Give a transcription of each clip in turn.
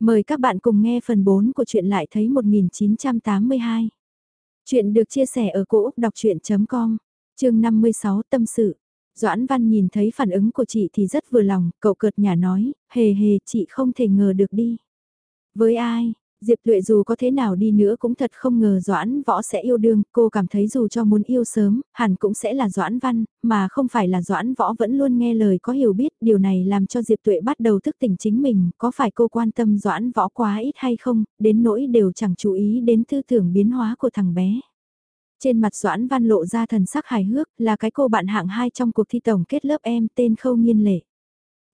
Mời các bạn cùng nghe phần 4 của truyện lại thấy 1982. Chuyện được chia sẻ ở cỗ đọc chuyện.com, chương 56 tâm sự. Doãn Văn nhìn thấy phản ứng của chị thì rất vừa lòng, cậu cợt nhà nói, hề hề chị không thể ngờ được đi. Với ai, Diệp Tuệ dù có thế nào đi nữa cũng thật không ngờ Doãn Võ sẽ yêu đương, cô cảm thấy dù cho muốn yêu sớm, hẳn cũng sẽ là Doãn Văn, mà không phải là Doãn Võ vẫn luôn nghe lời có hiểu biết, điều này làm cho Diệp Tuệ bắt đầu thức tỉnh chính mình, có phải cô quan tâm Doãn Võ quá ít hay không, đến nỗi đều chẳng chú ý đến tư tưởng biến hóa của thằng bé. Trên mặt Doãn Văn lộ ra thần sắc hài hước, là cái cô bạn hạng 2 trong cuộc thi tổng kết lớp em tên Khâu Nhiên Lệ.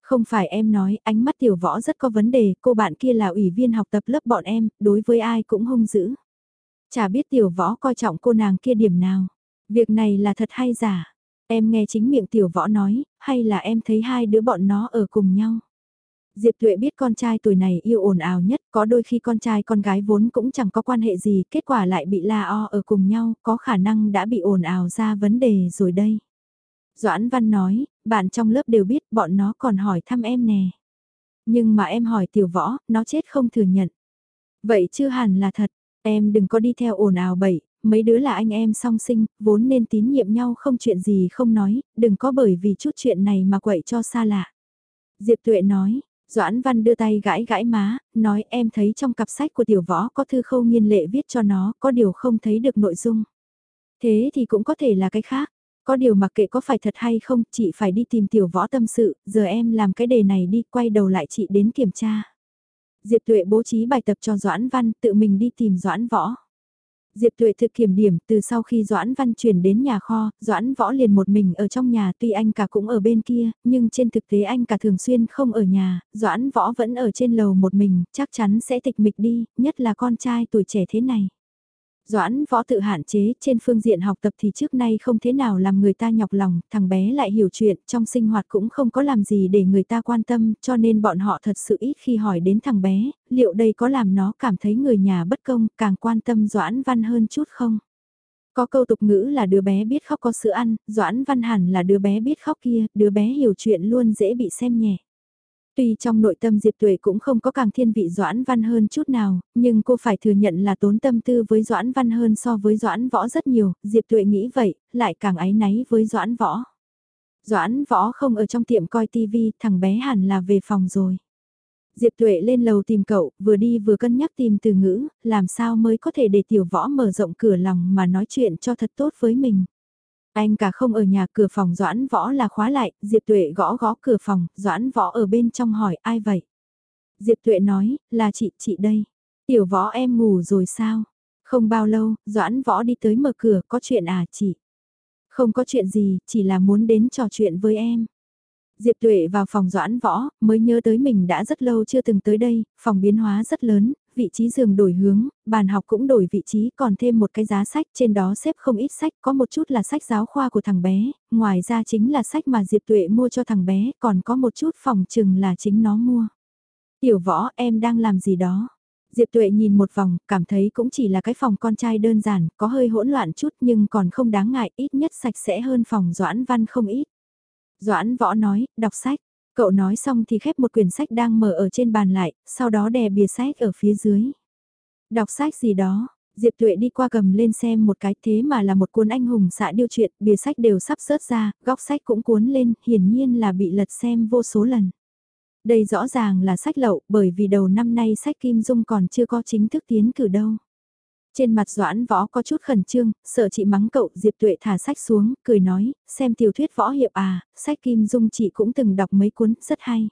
Không phải em nói, ánh mắt tiểu võ rất có vấn đề, cô bạn kia là ủy viên học tập lớp bọn em, đối với ai cũng hung dữ. Chả biết tiểu võ coi trọng cô nàng kia điểm nào. Việc này là thật hay giả? Em nghe chính miệng tiểu võ nói, hay là em thấy hai đứa bọn nó ở cùng nhau? Diệp Tuệ biết con trai tuổi này yêu ồn ào nhất, có đôi khi con trai con gái vốn cũng chẳng có quan hệ gì, kết quả lại bị la o ở cùng nhau, có khả năng đã bị ồn ào ra vấn đề rồi đây. Doãn Văn nói, bạn trong lớp đều biết bọn nó còn hỏi thăm em nè. Nhưng mà em hỏi tiểu võ, nó chết không thừa nhận. Vậy chưa hẳn là thật, em đừng có đi theo ồn ào bậy, mấy đứa là anh em song sinh, vốn nên tín nhiệm nhau không chuyện gì không nói, đừng có bởi vì chút chuyện này mà quậy cho xa lạ. Diệp Tuệ nói, Doãn Văn đưa tay gãi gãi má, nói em thấy trong cặp sách của tiểu võ có thư khâu nghiên lệ viết cho nó, có điều không thấy được nội dung. Thế thì cũng có thể là cái khác. Có điều mặc kệ có phải thật hay không, chị phải đi tìm tiểu võ tâm sự, giờ em làm cái đề này đi, quay đầu lại chị đến kiểm tra. Diệp Tuệ bố trí bài tập cho Doãn Văn, tự mình đi tìm Doãn Võ. Diệp Tuệ thực kiểm điểm, từ sau khi Doãn Văn chuyển đến nhà kho, Doãn Võ liền một mình ở trong nhà tuy anh cả cũng ở bên kia, nhưng trên thực tế anh cả thường xuyên không ở nhà, Doãn Võ vẫn ở trên lầu một mình, chắc chắn sẽ tịch mịch đi, nhất là con trai tuổi trẻ thế này. Doãn võ tự hạn chế trên phương diện học tập thì trước nay không thế nào làm người ta nhọc lòng, thằng bé lại hiểu chuyện, trong sinh hoạt cũng không có làm gì để người ta quan tâm, cho nên bọn họ thật sự ít khi hỏi đến thằng bé, liệu đây có làm nó cảm thấy người nhà bất công, càng quan tâm Doãn văn hơn chút không? Có câu tục ngữ là đứa bé biết khóc có sữa ăn, Doãn văn hẳn là đứa bé biết khóc kia, đứa bé hiểu chuyện luôn dễ bị xem nhẹ. Tuy trong nội tâm Diệp Tuệ cũng không có càng thiên vị Doãn Văn hơn chút nào, nhưng cô phải thừa nhận là tốn tâm tư với Doãn Văn hơn so với Doãn Võ rất nhiều, Diệp Tuệ nghĩ vậy, lại càng áy náy với Doãn Võ. Doãn Võ không ở trong tiệm coi tivi, thằng bé hẳn là về phòng rồi. Diệp Tuệ lên lầu tìm cậu, vừa đi vừa cân nhắc tìm từ ngữ, làm sao mới có thể để tiểu võ mở rộng cửa lòng mà nói chuyện cho thật tốt với mình. Anh cả không ở nhà cửa phòng Doãn Võ là khóa lại, Diệp Tuệ gõ gõ cửa phòng, Doãn Võ ở bên trong hỏi ai vậy? Diệp Tuệ nói, là chị, chị đây. Tiểu Võ em ngủ rồi sao? Không bao lâu, Doãn Võ đi tới mở cửa, có chuyện à chị? Không có chuyện gì, chỉ là muốn đến trò chuyện với em. Diệp Tuệ vào phòng Doãn Võ, mới nhớ tới mình đã rất lâu chưa từng tới đây, phòng biến hóa rất lớn, vị trí giường đổi hướng, bàn học cũng đổi vị trí, còn thêm một cái giá sách, trên đó xếp không ít sách, có một chút là sách giáo khoa của thằng bé, ngoài ra chính là sách mà Diệp Tuệ mua cho thằng bé, còn có một chút phòng chừng là chính nó mua. Tiểu võ, em đang làm gì đó? Diệp Tuệ nhìn một vòng, cảm thấy cũng chỉ là cái phòng con trai đơn giản, có hơi hỗn loạn chút nhưng còn không đáng ngại, ít nhất sạch sẽ hơn phòng Doãn Văn không ít. Doãn Võ nói, đọc sách. Cậu nói xong thì khép một quyển sách đang mở ở trên bàn lại, sau đó đè bìa sách ở phía dưới. Đọc sách gì đó, Diệp Tuệ đi qua cầm lên xem một cái thế mà là một cuốn anh hùng xạ điêu truyện, bìa sách đều sắp rớt ra, góc sách cũng cuốn lên, hiển nhiên là bị lật xem vô số lần. Đây rõ ràng là sách lậu, bởi vì đầu năm nay sách Kim Dung còn chưa có chính thức tiến cử đâu. Trên mặt Doãn Võ có chút khẩn trương, sợ chị mắng cậu, Diệp Tuệ thả sách xuống, cười nói, xem tiểu thuyết võ hiệp à, sách Kim Dung chị cũng từng đọc mấy cuốn, rất hay.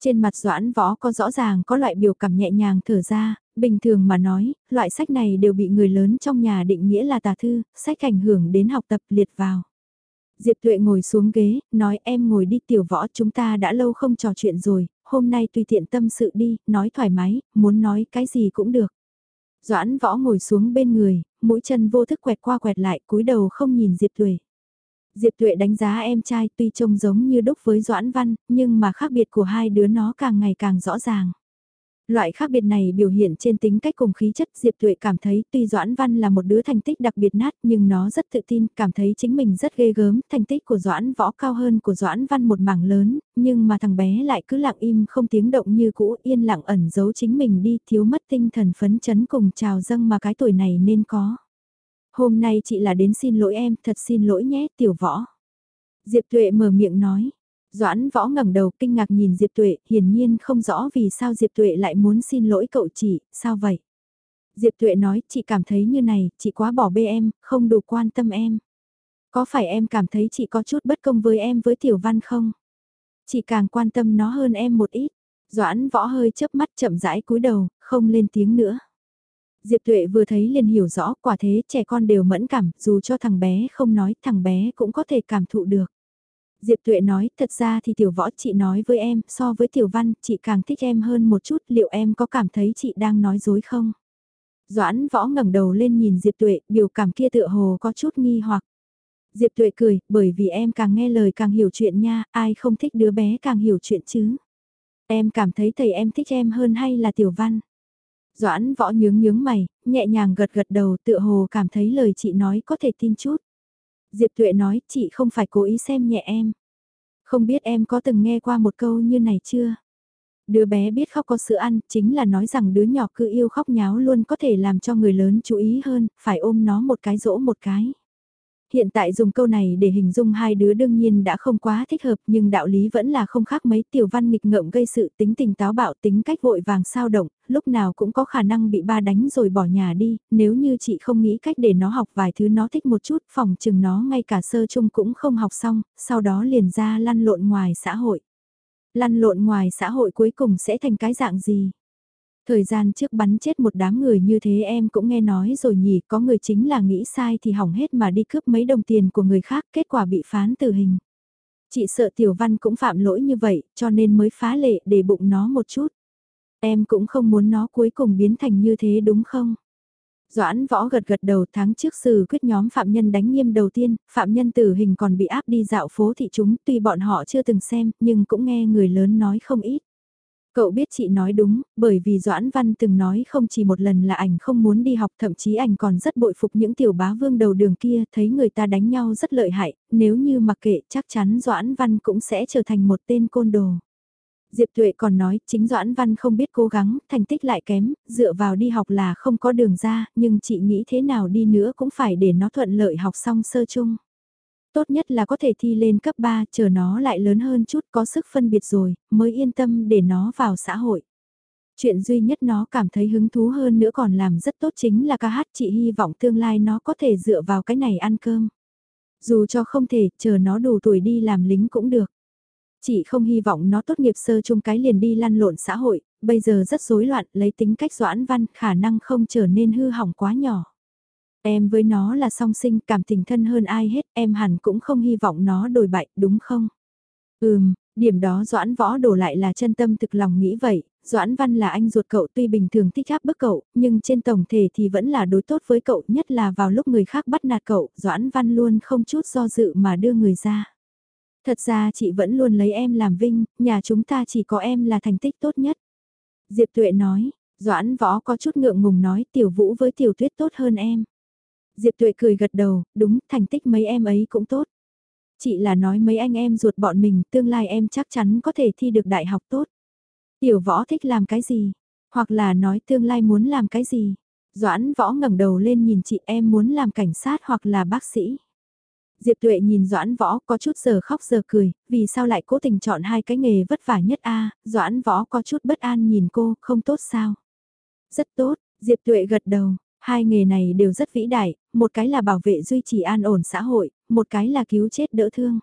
Trên mặt Doãn Võ có rõ ràng có loại biểu cảm nhẹ nhàng thở ra, bình thường mà nói, loại sách này đều bị người lớn trong nhà định nghĩa là tà thư, sách ảnh hưởng đến học tập liệt vào. Diệp Tuệ ngồi xuống ghế, nói em ngồi đi tiểu võ chúng ta đã lâu không trò chuyện rồi, hôm nay tùy tiện tâm sự đi, nói thoải mái, muốn nói cái gì cũng được. Doãn võ ngồi xuống bên người, mũi chân vô thức quẹt qua quẹt lại cúi đầu không nhìn Diệp Tuệ. Diệp Tuệ đánh giá em trai tuy trông giống như đúc với Doãn Văn, nhưng mà khác biệt của hai đứa nó càng ngày càng rõ ràng. Loại khác biệt này biểu hiện trên tính cách cùng khí chất Diệp Tuệ cảm thấy tuy Doãn Văn là một đứa thành tích đặc biệt nát nhưng nó rất tự tin, cảm thấy chính mình rất ghê gớm, thành tích của Doãn Võ cao hơn của Doãn Văn một mảng lớn, nhưng mà thằng bé lại cứ lặng im không tiếng động như cũ yên lặng ẩn giấu chính mình đi thiếu mất tinh thần phấn chấn cùng trào dâng mà cái tuổi này nên có. Hôm nay chị là đến xin lỗi em, thật xin lỗi nhé, tiểu võ. Diệp Tuệ mở miệng nói. Doãn võ ngẩng đầu kinh ngạc nhìn Diệp Tuệ, hiển nhiên không rõ vì sao Diệp Tuệ lại muốn xin lỗi cậu chị, sao vậy? Diệp Tuệ nói, chị cảm thấy như này, chị quá bỏ bê em, không đủ quan tâm em. Có phải em cảm thấy chị có chút bất công với em với Tiểu Văn không? Chị càng quan tâm nó hơn em một ít. Doãn võ hơi chớp mắt chậm rãi cúi đầu, không lên tiếng nữa. Diệp Tuệ vừa thấy liền hiểu rõ quả thế trẻ con đều mẫn cảm, dù cho thằng bé không nói thằng bé cũng có thể cảm thụ được. Diệp Tuệ nói, thật ra thì tiểu võ chị nói với em, so với tiểu văn, chị càng thích em hơn một chút, liệu em có cảm thấy chị đang nói dối không? Doãn võ ngẩng đầu lên nhìn Diệp Tuệ, biểu cảm kia tựa hồ có chút nghi hoặc. Diệp Tuệ cười, bởi vì em càng nghe lời càng hiểu chuyện nha, ai không thích đứa bé càng hiểu chuyện chứ. Em cảm thấy thầy em thích em hơn hay là tiểu văn? Doãn võ nhướng nhướng mày, nhẹ nhàng gật gật đầu tựa hồ cảm thấy lời chị nói có thể tin chút. Diệp Tuệ nói chị không phải cố ý xem nhẹ em. Không biết em có từng nghe qua một câu như này chưa? Đứa bé biết khóc có sữa ăn, chính là nói rằng đứa nhỏ cứ yêu khóc nháo luôn có thể làm cho người lớn chú ý hơn, phải ôm nó một cái dỗ một cái. Hiện tại dùng câu này để hình dung hai đứa đương nhiên đã không quá thích hợp nhưng đạo lý vẫn là không khác mấy tiểu văn nghịch ngợm gây sự tính tình táo bạo tính cách vội vàng sao động, lúc nào cũng có khả năng bị ba đánh rồi bỏ nhà đi, nếu như chị không nghĩ cách để nó học vài thứ nó thích một chút phòng chừng nó ngay cả sơ chung cũng không học xong, sau đó liền ra lăn lộn ngoài xã hội. Lăn lộn ngoài xã hội cuối cùng sẽ thành cái dạng gì? Thời gian trước bắn chết một đám người như thế em cũng nghe nói rồi nhỉ, có người chính là nghĩ sai thì hỏng hết mà đi cướp mấy đồng tiền của người khác, kết quả bị phán tử hình. Chị sợ Tiểu Văn cũng phạm lỗi như vậy, cho nên mới phá lệ để bụng nó một chút. Em cũng không muốn nó cuối cùng biến thành như thế đúng không? Doãn võ gật gật đầu tháng trước xử quyết nhóm phạm nhân đánh nghiêm đầu tiên, phạm nhân tử hình còn bị áp đi dạo phố thị chúng tuy bọn họ chưa từng xem nhưng cũng nghe người lớn nói không ít. Cậu biết chị nói đúng, bởi vì Doãn Văn từng nói không chỉ một lần là ảnh không muốn đi học thậm chí ảnh còn rất bội phục những tiểu bá vương đầu đường kia, thấy người ta đánh nhau rất lợi hại, nếu như mặc kệ chắc chắn Doãn Văn cũng sẽ trở thành một tên côn đồ. Diệp Tuệ còn nói chính Doãn Văn không biết cố gắng, thành tích lại kém, dựa vào đi học là không có đường ra, nhưng chị nghĩ thế nào đi nữa cũng phải để nó thuận lợi học xong sơ chung. Tốt nhất là có thể thi lên cấp 3, chờ nó lại lớn hơn chút có sức phân biệt rồi, mới yên tâm để nó vào xã hội. Chuyện duy nhất nó cảm thấy hứng thú hơn nữa còn làm rất tốt chính là ca hát chị hy vọng tương lai nó có thể dựa vào cái này ăn cơm. Dù cho không thể, chờ nó đủ tuổi đi làm lính cũng được. Chị không hy vọng nó tốt nghiệp sơ chung cái liền đi lăn lộn xã hội, bây giờ rất rối loạn, lấy tính cách doãn văn, khả năng không trở nên hư hỏng quá nhỏ. Em với nó là song sinh, cảm tình thân hơn ai hết, em hẳn cũng không hy vọng nó đổi bại, đúng không? Ừm, điểm đó Doãn Võ đổ lại là chân tâm thực lòng nghĩ vậy, Doãn Văn là anh ruột cậu tuy bình thường thích áp bức cậu, nhưng trên tổng thể thì vẫn là đối tốt với cậu, nhất là vào lúc người khác bắt nạt cậu, Doãn Văn luôn không chút do dự mà đưa người ra. Thật ra chị vẫn luôn lấy em làm vinh, nhà chúng ta chỉ có em là thành tích tốt nhất. Diệp Tuệ nói, Doãn Võ có chút ngượng ngùng nói tiểu vũ với tiểu tuyết tốt hơn em. Diệp Tuệ cười gật đầu, đúng, thành tích mấy em ấy cũng tốt. Chị là nói mấy anh em ruột bọn mình, tương lai em chắc chắn có thể thi được đại học tốt. Tiểu võ thích làm cái gì? Hoặc là nói tương lai muốn làm cái gì? Doãn võ ngẩng đầu lên nhìn chị em muốn làm cảnh sát hoặc là bác sĩ. Diệp Tuệ nhìn Doãn Võ có chút giờ khóc giờ cười, vì sao lại cố tình chọn hai cái nghề vất vả nhất a? Doãn Võ có chút bất an nhìn cô, không tốt sao? Rất tốt, Diệp Tuệ gật đầu, Hai nghề này đều rất vĩ đại, một cái là bảo vệ duy trì an ổn xã hội, một cái là cứu chết đỡ thương.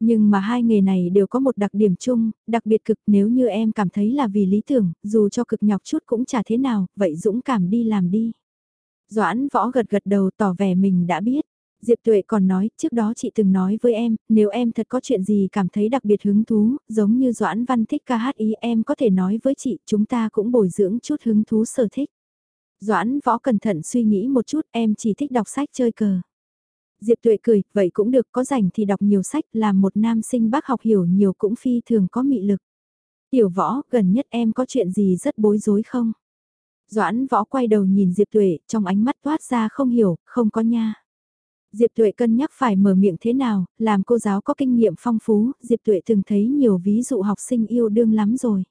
Nhưng mà hai nghề này đều có một đặc điểm chung, đặc biệt cực nếu như em cảm thấy là vì lý tưởng, dù cho cực nhọc chút cũng chả thế nào, vậy dũng cảm đi làm đi. Doãn võ gật gật đầu tỏ vẻ mình đã biết. Diệp Tuệ còn nói, trước đó chị từng nói với em, nếu em thật có chuyện gì cảm thấy đặc biệt hứng thú, giống như Doãn Văn thích ca hát ý em có thể nói với chị, chúng ta cũng bồi dưỡng chút hứng thú sở thích. Doãn võ cẩn thận suy nghĩ một chút em chỉ thích đọc sách chơi cờ. Diệp tuệ cười, vậy cũng được có rảnh thì đọc nhiều sách làm một nam sinh bác học hiểu nhiều cũng phi thường có mị lực. Tiểu võ, gần nhất em có chuyện gì rất bối rối không? Doãn võ quay đầu nhìn Diệp Tuệ, trong ánh mắt toát ra không hiểu, không có nha. Diệp Tuệ cân nhắc phải mở miệng thế nào, làm cô giáo có kinh nghiệm phong phú, Diệp Tuệ từng thấy nhiều ví dụ học sinh yêu đương lắm rồi.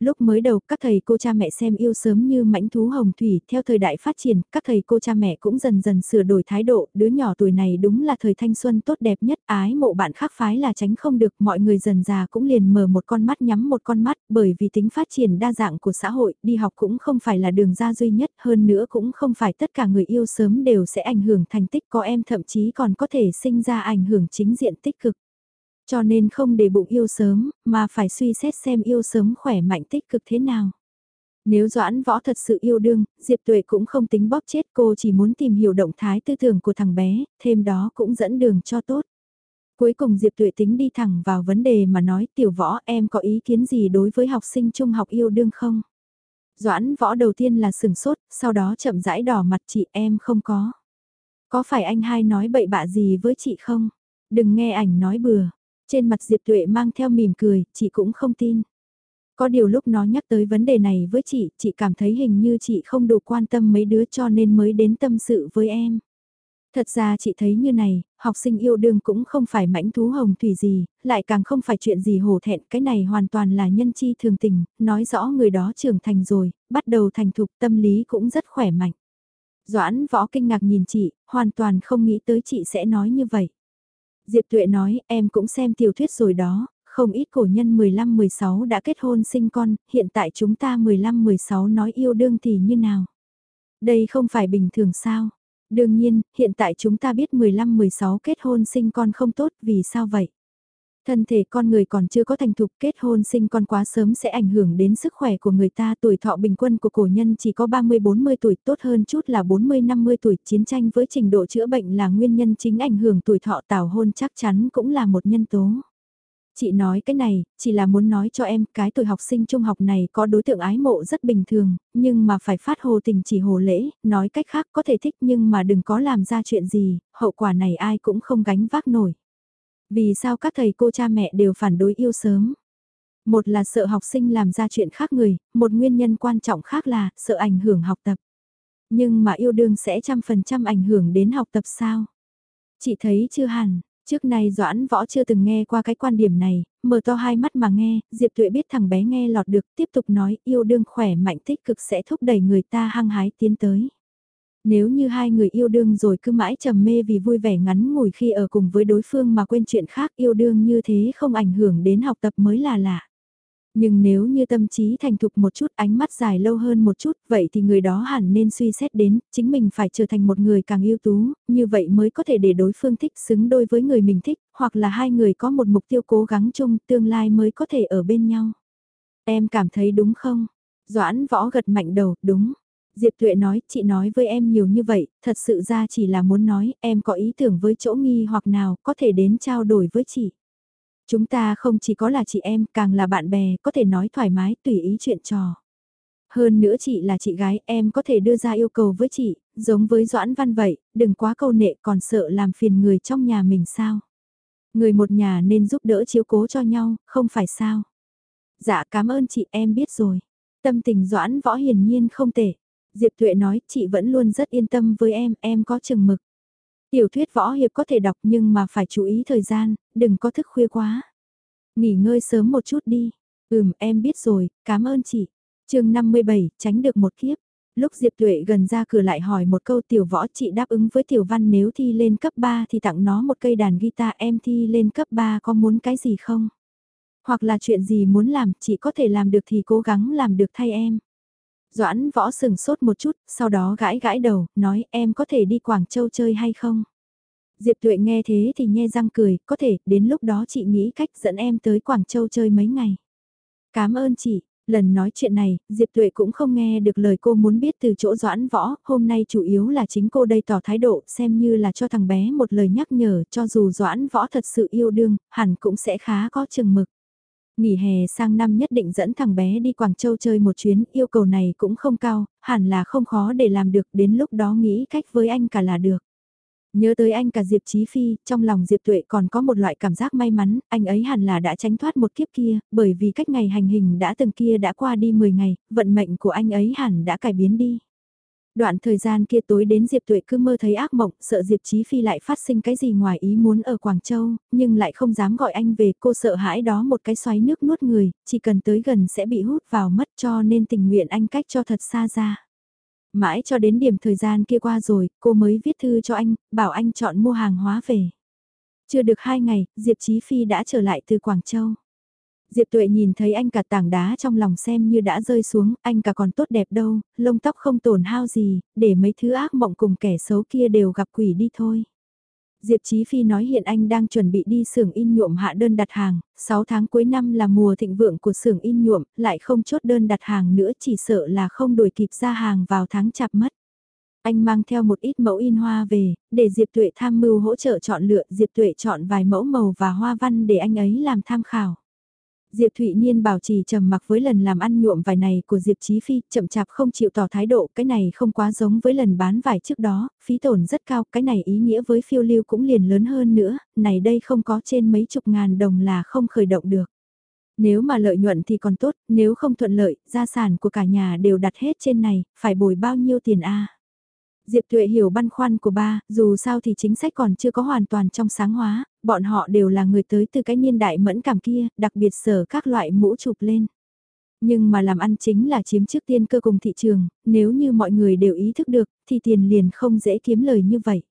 Lúc mới đầu, các thầy cô cha mẹ xem yêu sớm như mãnh thú hồng thủy, theo thời đại phát triển, các thầy cô cha mẹ cũng dần dần sửa đổi thái độ, đứa nhỏ tuổi này đúng là thời thanh xuân tốt đẹp nhất, ái mộ bạn khác phái là tránh không được, mọi người dần già cũng liền mở một con mắt nhắm một con mắt, bởi vì tính phát triển đa dạng của xã hội, đi học cũng không phải là đường ra duy nhất, hơn nữa cũng không phải tất cả người yêu sớm đều sẽ ảnh hưởng thành tích, có em thậm chí còn có thể sinh ra ảnh hưởng chính diện tích cực. Cho nên không để bụng yêu sớm, mà phải suy xét xem yêu sớm khỏe mạnh tích cực thế nào. Nếu Doãn Võ thật sự yêu đương, Diệp Tuệ cũng không tính bóp chết cô chỉ muốn tìm hiểu động thái tư tưởng của thằng bé, thêm đó cũng dẫn đường cho tốt. Cuối cùng Diệp Tuệ tính đi thẳng vào vấn đề mà nói tiểu võ em có ý kiến gì đối với học sinh trung học yêu đương không? Doãn võ đầu tiên là sừng sốt, sau đó chậm rãi đỏ mặt chị em không có. Có phải anh hai nói bậy bạ gì với chị không? Đừng nghe ảnh nói bừa. Trên mặt Diệp Tuệ mang theo mỉm cười, chị cũng không tin. Có điều lúc nó nhắc tới vấn đề này với chị, chị cảm thấy hình như chị không đủ quan tâm mấy đứa cho nên mới đến tâm sự với em. Thật ra chị thấy như này, học sinh yêu đương cũng không phải mãnh thú hồng thủy gì, lại càng không phải chuyện gì hổ thẹn, cái này hoàn toàn là nhân chi thường tình, nói rõ người đó trưởng thành rồi, bắt đầu thành thục tâm lý cũng rất khỏe mạnh. Doãn võ kinh ngạc nhìn chị, hoàn toàn không nghĩ tới chị sẽ nói như vậy. Diệp Tuệ nói, em cũng xem tiểu thuyết rồi đó, không ít cổ nhân 15-16 đã kết hôn sinh con, hiện tại chúng ta 15-16 nói yêu đương thì như nào? Đây không phải bình thường sao? Đương nhiên, hiện tại chúng ta biết 15-16 kết hôn sinh con không tốt, vì sao vậy? Thân thể con người còn chưa có thành thục kết hôn sinh con quá sớm sẽ ảnh hưởng đến sức khỏe của người ta. Tuổi thọ bình quân của cổ nhân chỉ có 30-40 tuổi tốt hơn chút là 40-50 tuổi. Chiến tranh với trình độ chữa bệnh là nguyên nhân chính ảnh hưởng tuổi thọ tảo hôn chắc chắn cũng là một nhân tố. Chị nói cái này, chỉ là muốn nói cho em cái tuổi học sinh trung học này có đối tượng ái mộ rất bình thường, nhưng mà phải phát hồ tình chỉ hồ lễ, nói cách khác có thể thích nhưng mà đừng có làm ra chuyện gì, hậu quả này ai cũng không gánh vác nổi. Vì sao các thầy cô cha mẹ đều phản đối yêu sớm? Một là sợ học sinh làm ra chuyện khác người, một nguyên nhân quan trọng khác là sợ ảnh hưởng học tập. Nhưng mà yêu đương sẽ trăm phần trăm ảnh hưởng đến học tập sao? Chị thấy chưa hẳn, trước này Doãn Võ chưa từng nghe qua cái quan điểm này, mở to hai mắt mà nghe, Diệp Tuệ biết thằng bé nghe lọt được, tiếp tục nói yêu đương khỏe mạnh tích cực sẽ thúc đẩy người ta hăng hái tiến tới. Nếu như hai người yêu đương rồi cứ mãi trầm mê vì vui vẻ ngắn ngủi khi ở cùng với đối phương mà quên chuyện khác yêu đương như thế không ảnh hưởng đến học tập mới là lạ. Nhưng nếu như tâm trí thành thục một chút ánh mắt dài lâu hơn một chút vậy thì người đó hẳn nên suy xét đến chính mình phải trở thành một người càng ưu tú, như vậy mới có thể để đối phương thích xứng đôi với người mình thích, hoặc là hai người có một mục tiêu cố gắng chung tương lai mới có thể ở bên nhau. Em cảm thấy đúng không? Doãn võ gật mạnh đầu, đúng. Diệp Tuệ nói, chị nói với em nhiều như vậy, thật sự ra chỉ là muốn nói, em có ý tưởng với chỗ nghi hoặc nào, có thể đến trao đổi với chị. Chúng ta không chỉ có là chị em, càng là bạn bè, có thể nói thoải mái, tùy ý chuyện trò. Hơn nữa chị là chị gái, em có thể đưa ra yêu cầu với chị, giống với Doãn Văn vậy, đừng quá câu nệ còn sợ làm phiền người trong nhà mình sao. Người một nhà nên giúp đỡ chiếu cố cho nhau, không phải sao. Dạ cảm ơn chị em biết rồi. Tâm tình Doãn Võ hiển nhiên không tệ. Diệp Tuệ nói, chị vẫn luôn rất yên tâm với em, em có chừng mực. Tiểu thuyết võ hiệp có thể đọc nhưng mà phải chú ý thời gian, đừng có thức khuya quá. Nghỉ ngơi sớm một chút đi. Ừm, em biết rồi, cảm ơn chị. chương 57, tránh được một kiếp. Lúc Diệp Tuệ gần ra cửa lại hỏi một câu tiểu võ chị đáp ứng với tiểu văn nếu thi lên cấp 3 thì tặng nó một cây đàn guitar em thi lên cấp 3 có muốn cái gì không? Hoặc là chuyện gì muốn làm chị có thể làm được thì cố gắng làm được thay em. Doãn võ sừng sốt một chút, sau đó gãi gãi đầu, nói em có thể đi Quảng Châu chơi hay không? Diệp Tuệ nghe thế thì nhe răng cười, có thể, đến lúc đó chị nghĩ cách dẫn em tới Quảng Châu chơi mấy ngày. Cảm ơn chị, lần nói chuyện này, Diệp Tuệ cũng không nghe được lời cô muốn biết từ chỗ Doãn Võ, hôm nay chủ yếu là chính cô đây tỏ thái độ, xem như là cho thằng bé một lời nhắc nhở, cho dù Doãn Võ thật sự yêu đương, hẳn cũng sẽ khá có chừng mực. Nghỉ hè sang năm nhất định dẫn thằng bé đi Quảng Châu chơi một chuyến, yêu cầu này cũng không cao, hẳn là không khó để làm được, đến lúc đó nghĩ cách với anh cả là được. Nhớ tới anh cả Diệp Chí Phi, trong lòng Diệp Tuệ còn có một loại cảm giác may mắn, anh ấy hẳn là đã tránh thoát một kiếp kia, bởi vì cách ngày hành hình đã từng kia đã qua đi 10 ngày, vận mệnh của anh ấy hẳn đã cải biến đi. Đoạn thời gian kia tối đến Diệp Tuệ cứ mơ thấy ác mộng, sợ Diệp Chí Phi lại phát sinh cái gì ngoài ý muốn ở Quảng Châu, nhưng lại không dám gọi anh về, cô sợ hãi đó một cái xoáy nước nuốt người, chỉ cần tới gần sẽ bị hút vào mất cho nên tình nguyện anh cách cho thật xa ra. Mãi cho đến điểm thời gian kia qua rồi, cô mới viết thư cho anh, bảo anh chọn mua hàng hóa về. Chưa được hai ngày, Diệp Chí Phi đã trở lại từ Quảng Châu. Diệp Tuệ nhìn thấy anh cả tảng đá trong lòng xem như đã rơi xuống, anh cả còn tốt đẹp đâu, lông tóc không tổn hao gì, để mấy thứ ác mộng cùng kẻ xấu kia đều gặp quỷ đi thôi. Diệp Chí Phi nói hiện anh đang chuẩn bị đi xưởng in nhuộm hạ đơn đặt hàng, 6 tháng cuối năm là mùa thịnh vượng của xưởng in nhuộm, lại không chốt đơn đặt hàng nữa chỉ sợ là không đuổi kịp ra hàng vào tháng chạp mất. Anh mang theo một ít mẫu in hoa về, để Diệp Tuệ tham mưu hỗ trợ chọn lựa, Diệp Tuệ chọn vài mẫu màu và hoa văn để anh ấy làm tham khảo. Diệp Thụy Niên bảo trì trầm mặc với lần làm ăn nhuộm vải này của Diệp Chí Phi, chậm chạp không chịu tỏ thái độ, cái này không quá giống với lần bán vải trước đó, phí tổn rất cao, cái này ý nghĩa với phiêu lưu cũng liền lớn hơn nữa, này đây không có trên mấy chục ngàn đồng là không khởi động được. Nếu mà lợi nhuận thì còn tốt, nếu không thuận lợi, gia sản của cả nhà đều đặt hết trên này, phải bồi bao nhiêu tiền a? Diệp Tuệ hiểu băn khoăn của ba, dù sao thì chính sách còn chưa có hoàn toàn trong sáng hóa, bọn họ đều là người tới từ cái niên đại mẫn cảm kia, đặc biệt sở các loại mũ chụp lên. Nhưng mà làm ăn chính là chiếm trước tiên cơ cùng thị trường, nếu như mọi người đều ý thức được, thì tiền liền không dễ kiếm lời như vậy.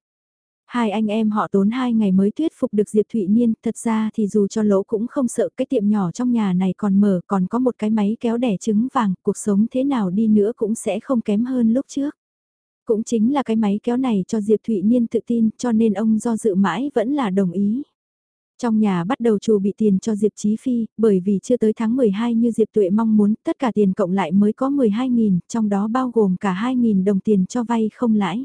Hai anh em họ tốn hai ngày mới thuyết phục được Diệp Thụy Niên, thật ra thì dù cho lỗ cũng không sợ cái tiệm nhỏ trong nhà này còn mở, còn có một cái máy kéo đẻ trứng vàng, cuộc sống thế nào đi nữa cũng sẽ không kém hơn lúc trước. Cũng chính là cái máy kéo này cho Diệp Thụy Niên tự tin cho nên ông do dự mãi vẫn là đồng ý. Trong nhà bắt đầu chủ bị tiền cho Diệp Chí Phi, bởi vì chưa tới tháng 12 như Diệp Tuệ mong muốn, tất cả tiền cộng lại mới có 12.000, trong đó bao gồm cả 2.000 đồng tiền cho vay không lãi.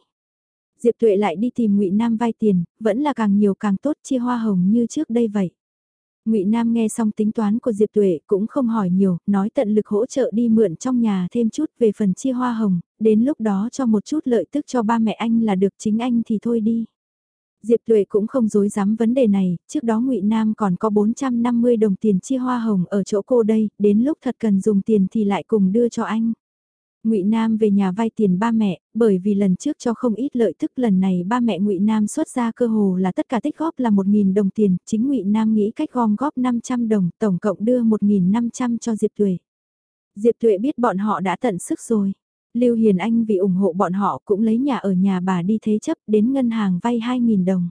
Diệp Tuệ lại đi tìm Ngụy Nam vay tiền, vẫn là càng nhiều càng tốt chia hoa hồng như trước đây vậy. Ngụy Nam nghe xong tính toán của Diệp Tuệ cũng không hỏi nhiều, nói tận lực hỗ trợ đi mượn trong nhà thêm chút về phần chia hoa hồng, đến lúc đó cho một chút lợi tức cho ba mẹ anh là được chính anh thì thôi đi. Diệp Tuệ cũng không dối dám vấn đề này, trước đó Ngụy Nam còn có 450 đồng tiền chia hoa hồng ở chỗ cô đây, đến lúc thật cần dùng tiền thì lại cùng đưa cho anh. Ngụy Nam về nhà vay tiền ba mẹ, bởi vì lần trước cho không ít lợi tức lần này ba mẹ Ngụy Nam xuất ra cơ hồ là tất cả tích góp là 1.000 đồng tiền, chính Ngụy Nam nghĩ cách gom góp 500 đồng, tổng cộng đưa 1.500 cho Diệp Tuệ. Diệp Tuệ biết bọn họ đã tận sức rồi. Lưu Hiền Anh vì ủng hộ bọn họ cũng lấy nhà ở nhà bà đi thế chấp đến ngân hàng vay 2.000 đồng.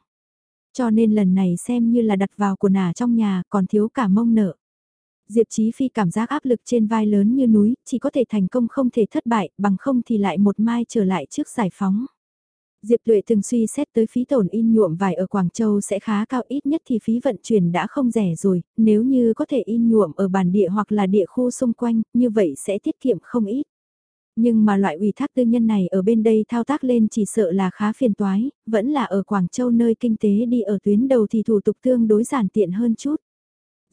Cho nên lần này xem như là đặt vào của nả trong nhà còn thiếu cả mông nợ. Diệp Chí Phi cảm giác áp lực trên vai lớn như núi, chỉ có thể thành công không thể thất bại, bằng không thì lại một mai trở lại trước giải phóng. Diệp Tuệ từng suy xét tới phí tổn in nhuộm vải ở Quảng Châu sẽ khá cao ít nhất thì phí vận chuyển đã không rẻ rồi, nếu như có thể in nhuộm ở bản địa hoặc là địa khu xung quanh, như vậy sẽ tiết kiệm không ít. Nhưng mà loại ủy thác tư nhân này ở bên đây thao tác lên chỉ sợ là khá phiền toái, vẫn là ở Quảng Châu nơi kinh tế đi ở tuyến đầu thì thủ tục tương đối giản tiện hơn chút.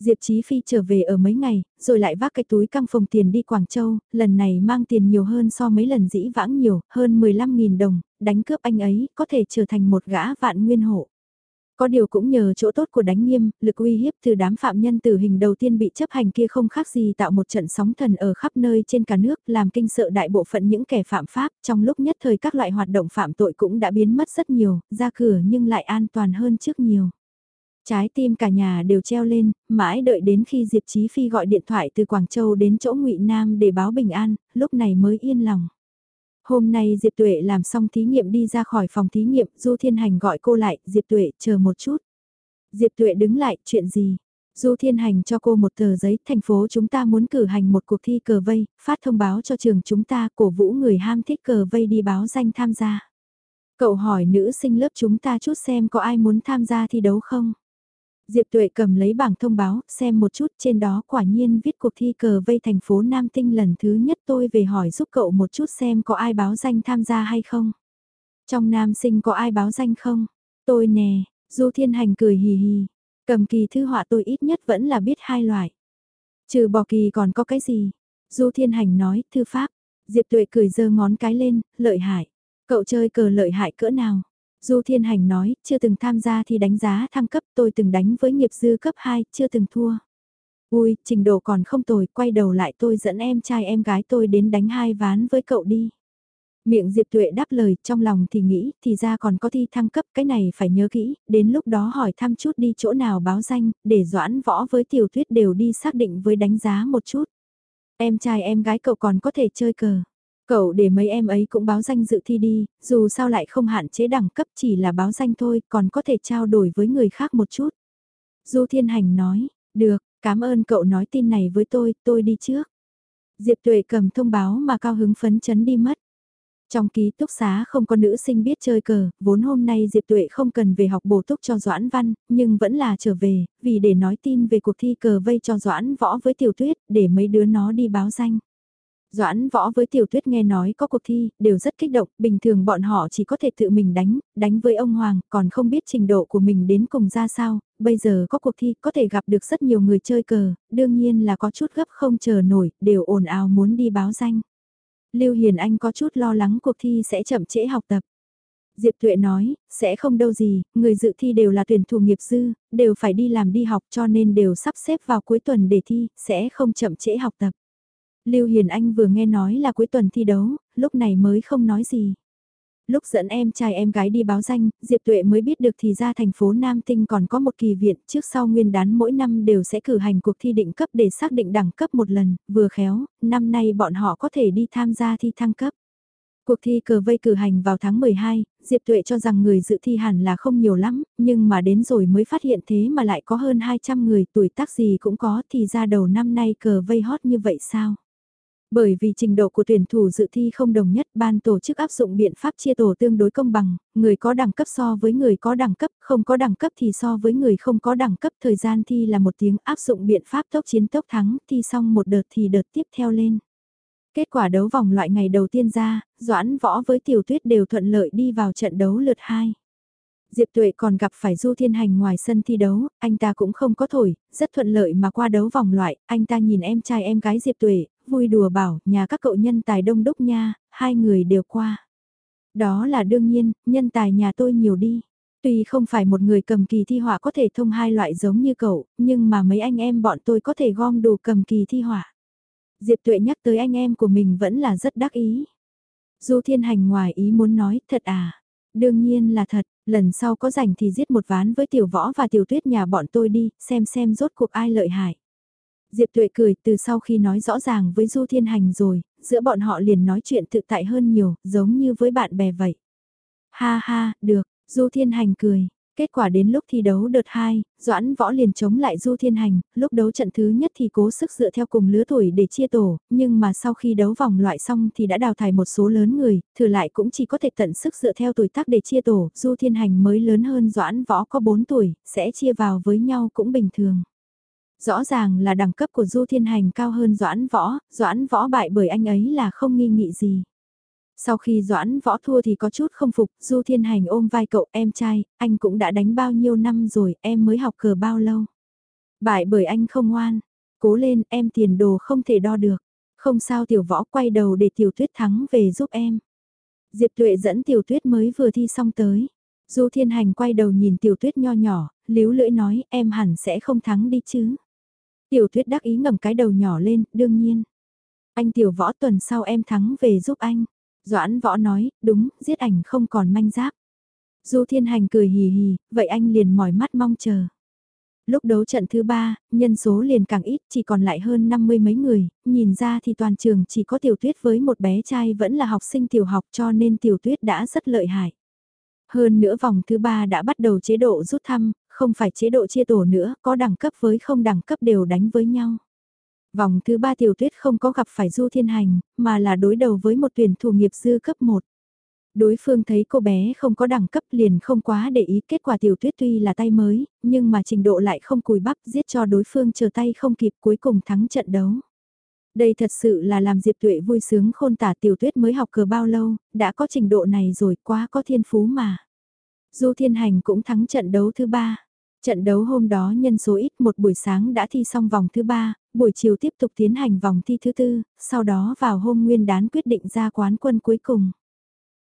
Diệp Chí Phi trở về ở mấy ngày, rồi lại vác cái túi căng phòng tiền đi Quảng Châu, lần này mang tiền nhiều hơn so mấy lần dĩ vãng nhiều, hơn 15.000 đồng, đánh cướp anh ấy, có thể trở thành một gã vạn nguyên hộ. Có điều cũng nhờ chỗ tốt của đánh nghiêm, lực uy hiếp từ đám phạm nhân tử hình đầu tiên bị chấp hành kia không khác gì tạo một trận sóng thần ở khắp nơi trên cả nước, làm kinh sợ đại bộ phận những kẻ phạm pháp, trong lúc nhất thời các loại hoạt động phạm tội cũng đã biến mất rất nhiều, ra cửa nhưng lại an toàn hơn trước nhiều. Trái tim cả nhà đều treo lên, mãi đợi đến khi Diệp Chí Phi gọi điện thoại từ Quảng Châu đến chỗ Ngụy Nam để báo bình an, lúc này mới yên lòng. Hôm nay Diệp Tuệ làm xong thí nghiệm đi ra khỏi phòng thí nghiệm, Du Thiên Hành gọi cô lại, Diệp Tuệ chờ một chút. Diệp Tuệ đứng lại, chuyện gì? Du Thiên Hành cho cô một tờ giấy, thành phố chúng ta muốn cử hành một cuộc thi cờ vây, phát thông báo cho trường chúng ta, cổ vũ người ham thích cờ vây đi báo danh tham gia. Cậu hỏi nữ sinh lớp chúng ta chút xem có ai muốn tham gia thi đấu không? Diệp Tuệ cầm lấy bảng thông báo, xem một chút trên đó quả nhiên viết cuộc thi cờ vây thành phố Nam Tinh lần thứ nhất tôi về hỏi giúp cậu một chút xem có ai báo danh tham gia hay không. Trong nam sinh có ai báo danh không? Tôi nè, Du Thiên Hành cười hì hì, cầm kỳ thư họa tôi ít nhất vẫn là biết hai loại. Trừ bỏ kỳ còn có cái gì? Du Thiên Hành nói, thư pháp. Diệp Tuệ cười giơ ngón cái lên, lợi hại. Cậu chơi cờ lợi hại cỡ nào? Du Thiên Hành nói, chưa từng tham gia thì đánh giá thăng cấp tôi từng đánh với nghiệp dư cấp 2, chưa từng thua. Ui, trình độ còn không tồi, quay đầu lại tôi dẫn em trai em gái tôi đến đánh hai ván với cậu đi. Miệng Diệp Tuệ đáp lời, trong lòng thì nghĩ, thì ra còn có thi thăng cấp, cái này phải nhớ kỹ, đến lúc đó hỏi thăm chút đi chỗ nào báo danh, để doãn võ với tiểu tuyết đều đi xác định với đánh giá một chút. Em trai em gái cậu còn có thể chơi cờ. Cậu để mấy em ấy cũng báo danh dự thi đi, dù sao lại không hạn chế đẳng cấp chỉ là báo danh thôi, còn có thể trao đổi với người khác một chút. Du Thiên Hành nói, được, cảm ơn cậu nói tin này với tôi, tôi đi trước. Diệp Tuệ cầm thông báo mà cao hứng phấn chấn đi mất. Trong ký túc xá không có nữ sinh biết chơi cờ, vốn hôm nay Diệp Tuệ không cần về học bổ túc cho Doãn Văn, nhưng vẫn là trở về, vì để nói tin về cuộc thi cờ vây cho Doãn Võ với Tiểu Tuyết, để mấy đứa nó đi báo danh. Doãn Võ với Tiểu Tuyết nghe nói có cuộc thi, đều rất kích động, bình thường bọn họ chỉ có thể tự mình đánh, đánh với ông Hoàng, còn không biết trình độ của mình đến cùng ra sao, bây giờ có cuộc thi có thể gặp được rất nhiều người chơi cờ, đương nhiên là có chút gấp không chờ nổi, đều ồn ào muốn đi báo danh. Lưu Hiền Anh có chút lo lắng cuộc thi sẽ chậm trễ học tập. Diệp Tuệ nói, sẽ không đâu gì, người dự thi đều là tuyển thủ nghiệp dư, đều phải đi làm đi học cho nên đều sắp xếp vào cuối tuần để thi, sẽ không chậm trễ học tập. Lưu Hiền Anh vừa nghe nói là cuối tuần thi đấu, lúc này mới không nói gì lúc dẫn em trai em gái đi báo danh, Diệp Tuệ mới biết được thì ra thành phố Nam Tinh còn có một kỳ viện trước sau nguyên đán mỗi năm đều sẽ cử hành cuộc thi định cấp để xác định đẳng cấp một lần, vừa khéo, năm nay bọn họ có thể đi tham gia thi thăng cấp. Cuộc thi cờ vây cử hành vào tháng 12, Diệp Tuệ cho rằng người dự thi hẳn là không nhiều lắm, nhưng mà đến rồi mới phát hiện thế mà lại có hơn 200 người tuổi tác gì cũng có thì ra đầu năm nay cờ vây hot như vậy sao? Bởi vì trình độ của tuyển thủ dự thi không đồng nhất, ban tổ chức áp dụng biện pháp chia tổ tương đối công bằng, người có đẳng cấp so với người có đẳng cấp, không có đẳng cấp thì so với người không có đẳng cấp. Thời gian thi là một tiếng áp dụng biện pháp tốc chiến tốc thắng, thi xong một đợt thì đợt tiếp theo lên. Kết quả đấu vòng loại ngày đầu tiên ra, Doãn Võ với Tiểu Tuyết đều thuận lợi đi vào trận đấu lượt 2. Diệp Tuệ còn gặp phải Du Thiên Hành ngoài sân thi đấu, anh ta cũng không có thổi, rất thuận lợi mà qua đấu vòng loại, anh ta nhìn em trai em gái Diệp Tuệ, vui đùa bảo, nhà các cậu nhân tài đông đúc nha, hai người đều qua. Đó là đương nhiên, nhân tài nhà tôi nhiều đi. Tuy không phải một người cầm kỳ thi họa có thể thông hai loại giống như cậu, nhưng mà mấy anh em bọn tôi có thể gom đủ cầm kỳ thi họa. Diệp Tuệ nhắc tới anh em của mình vẫn là rất đắc ý. Du Thiên Hành ngoài ý muốn nói, thật à? Đương nhiên là thật, lần sau có rảnh thì giết một ván với tiểu võ và tiểu tuyết nhà bọn tôi đi, xem xem rốt cuộc ai lợi hại. Diệp Tuệ cười từ sau khi nói rõ ràng với Du Thiên Hành rồi, giữa bọn họ liền nói chuyện tự tại hơn nhiều, giống như với bạn bè vậy. Ha ha, được, Du Thiên Hành cười. Kết quả đến lúc thi đấu đợt 2, Doãn Võ liền chống lại Du Thiên Hành, lúc đấu trận thứ nhất thì cố sức dựa theo cùng lứa tuổi để chia tổ, nhưng mà sau khi đấu vòng loại xong thì đã đào thải một số lớn người, thử lại cũng chỉ có thể tận sức dựa theo tuổi tác để chia tổ, Du Thiên Hành mới lớn hơn Doãn Võ có 4 tuổi, sẽ chia vào với nhau cũng bình thường. Rõ ràng là đẳng cấp của Du Thiên Hành cao hơn Doãn Võ, Doãn Võ bại bởi anh ấy là không nghi nghị gì. Sau khi Doãn Võ thua thì có chút không phục, Du Thiên Hành ôm vai cậu em trai, anh cũng đã đánh bao nhiêu năm rồi, em mới học cờ bao lâu. Bại bởi anh không ngoan, cố lên em tiền đồ không thể đo được. Không sao tiểu võ quay đầu để tiểu tuyết thắng về giúp em. Diệp Tuệ dẫn tiểu tuyết mới vừa thi xong tới. Du Thiên Hành quay đầu nhìn tiểu tuyết nho nhỏ, líu lưỡi nói em hẳn sẽ không thắng đi chứ. Tiểu tuyết đắc ý ngầm cái đầu nhỏ lên, đương nhiên. Anh tiểu võ tuần sau em thắng về giúp anh. Doãn võ nói, đúng, giết ảnh không còn manh giáp. Du thiên hành cười hì hì, vậy anh liền mỏi mắt mong chờ. Lúc đấu trận thứ ba, nhân số liền càng ít, chỉ còn lại hơn 50 mấy người, nhìn ra thì toàn trường chỉ có tiểu tuyết với một bé trai vẫn là học sinh tiểu học cho nên tiểu tuyết đã rất lợi hại. Hơn nữa vòng thứ ba đã bắt đầu chế độ rút thăm, không phải chế độ chia tổ nữa, có đẳng cấp với không đẳng cấp đều đánh với nhau. Vòng thứ ba tiểu tuyết không có gặp phải Du Thiên Hành, mà là đối đầu với một tuyển thủ nghiệp dư cấp 1. Đối phương thấy cô bé không có đẳng cấp liền không quá để ý kết quả tiểu tuyết tuy là tay mới, nhưng mà trình độ lại không cùi bắp giết cho đối phương chờ tay không kịp cuối cùng thắng trận đấu. Đây thật sự là làm Diệp Tuệ vui sướng khôn tả tiểu tuyết mới học cờ bao lâu, đã có trình độ này rồi quá có thiên phú mà. Du Thiên Hành cũng thắng trận đấu thứ ba. Trận đấu hôm đó nhân số ít một buổi sáng đã thi xong vòng thứ ba, buổi chiều tiếp tục tiến hành vòng thi thứ tư, sau đó vào hôm nguyên đán quyết định ra quán quân cuối cùng.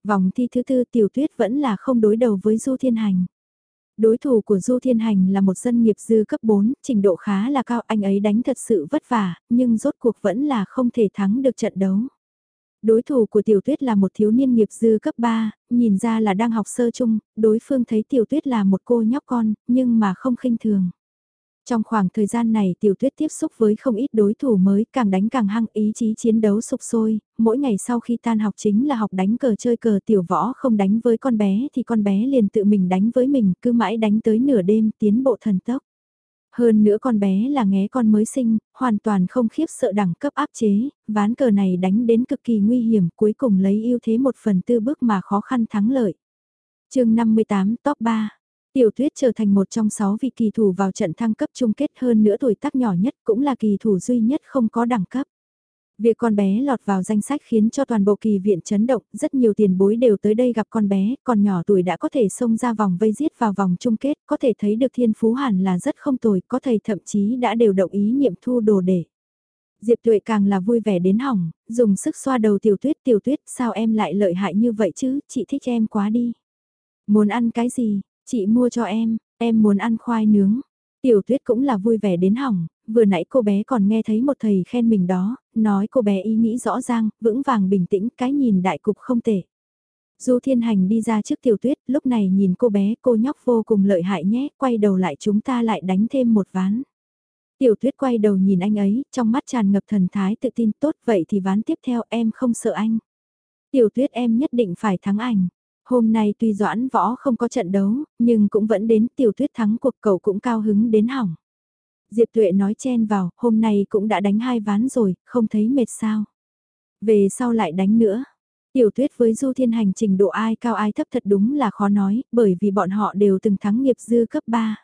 Vòng thi thứ tư tiểu tuyết vẫn là không đối đầu với Du Thiên Hành. Đối thủ của Du Thiên Hành là một dân nghiệp dư cấp 4, trình độ khá là cao, anh ấy đánh thật sự vất vả, nhưng rốt cuộc vẫn là không thể thắng được trận đấu. Đối thủ của tiểu tuyết là một thiếu niên nghiệp dư cấp 3, nhìn ra là đang học sơ chung, đối phương thấy tiểu tuyết là một cô nhóc con, nhưng mà không khinh thường. Trong khoảng thời gian này tiểu tuyết tiếp xúc với không ít đối thủ mới càng đánh càng hăng ý chí chiến đấu sục sôi, mỗi ngày sau khi tan học chính là học đánh cờ chơi cờ tiểu võ không đánh với con bé thì con bé liền tự mình đánh với mình cứ mãi đánh tới nửa đêm tiến bộ thần tốc. Hơn nữa con bé là nghé con mới sinh, hoàn toàn không khiếp sợ đẳng cấp áp chế, ván cờ này đánh đến cực kỳ nguy hiểm cuối cùng lấy ưu thế một phần tư bước mà khó khăn thắng lợi. chương 58 top 3 Tiểu tuyết trở thành một trong sáu vị kỳ thủ vào trận thăng cấp chung kết hơn nữa tuổi tác nhỏ nhất cũng là kỳ thủ duy nhất không có đẳng cấp. Việc con bé lọt vào danh sách khiến cho toàn bộ kỳ viện chấn động, rất nhiều tiền bối đều tới đây gặp con bé, còn nhỏ tuổi đã có thể xông ra vòng vây giết vào vòng chung kết, có thể thấy được thiên phú hẳn là rất không tồi, có thầy thậm chí đã đều động ý niệm thu đồ để. Diệp Tuệ càng là vui vẻ đến hỏng, dùng sức xoa đầu tiểu tuyết tiểu tuyết sao em lại lợi hại như vậy chứ, chị thích em quá đi. Muốn ăn cái gì, chị mua cho em, em muốn ăn khoai nướng. Tiểu tuyết cũng là vui vẻ đến hỏng, vừa nãy cô bé còn nghe thấy một thầy khen mình đó, nói cô bé ý nghĩ rõ ràng, vững vàng bình tĩnh, cái nhìn đại cục không tệ. Du Thiên Hành đi ra trước tiểu tuyết, lúc này nhìn cô bé, cô nhóc vô cùng lợi hại nhé, quay đầu lại chúng ta lại đánh thêm một ván. Tiểu tuyết quay đầu nhìn anh ấy, trong mắt tràn ngập thần thái tự tin tốt vậy thì ván tiếp theo em không sợ anh. Tiểu tuyết em nhất định phải thắng ảnh. Hôm nay tuy Doãn Võ không có trận đấu, nhưng cũng vẫn đến tiểu tuyết thắng cuộc cậu cũng cao hứng đến hỏng. Diệp Tuệ nói chen vào, hôm nay cũng đã đánh hai ván rồi, không thấy mệt sao. Về sau lại đánh nữa. Tiểu tuyết với Du Thiên Hành trình độ ai cao ai thấp thật đúng là khó nói, bởi vì bọn họ đều từng thắng nghiệp dư cấp 3.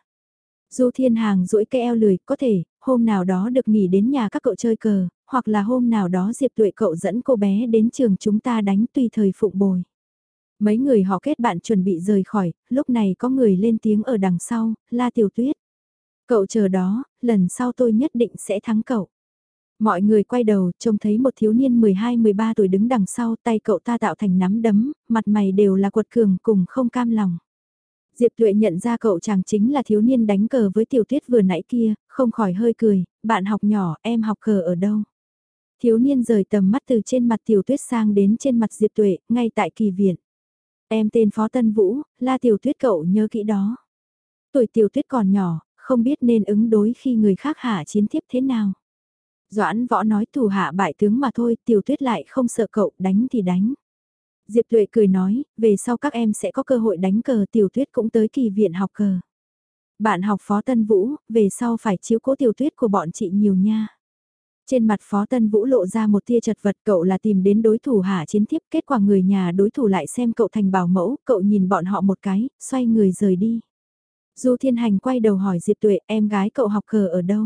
Du Thiên Hàng duỗi cái eo lười, có thể, hôm nào đó được nghỉ đến nhà các cậu chơi cờ, hoặc là hôm nào đó Diệp Tuệ cậu dẫn cô bé đến trường chúng ta đánh tùy thời phụng bồi. Mấy người họ kết bạn chuẩn bị rời khỏi, lúc này có người lên tiếng ở đằng sau, la tiểu tuyết. Cậu chờ đó, lần sau tôi nhất định sẽ thắng cậu. Mọi người quay đầu, trông thấy một thiếu niên 12-13 tuổi đứng đằng sau, tay cậu ta tạo thành nắm đấm, mặt mày đều là quật cường cùng không cam lòng. Diệp Tuệ nhận ra cậu chàng chính là thiếu niên đánh cờ với tiểu tuyết vừa nãy kia, không khỏi hơi cười, bạn học nhỏ, em học cờ ở đâu? Thiếu niên rời tầm mắt từ trên mặt tiểu tuyết sang đến trên mặt Diệp Tuệ, ngay tại kỳ viện. Em tên Phó Tân Vũ, là tiểu tuyết cậu nhớ kỹ đó. Tuổi tiểu tuyết còn nhỏ, không biết nên ứng đối khi người khác hạ chiến tiếp thế nào. Doãn võ nói thủ hạ bại tướng mà thôi, tiểu tuyết lại không sợ cậu, đánh thì đánh. Diệp Tuệ cười nói, về sau các em sẽ có cơ hội đánh cờ tiểu tuyết cũng tới kỳ viện học cờ. Bạn học Phó Tân Vũ, về sau phải chiếu cố tiểu tuyết của bọn chị nhiều nha. Trên mặt Phó Tân Vũ lộ ra một tia chật vật cậu là tìm đến đối thủ hạ chiến thiếp kết quả người nhà đối thủ lại xem cậu thành bảo mẫu, cậu nhìn bọn họ một cái, xoay người rời đi. Du Thiên Hành quay đầu hỏi Diệp Tuệ em gái cậu học khờ ở đâu?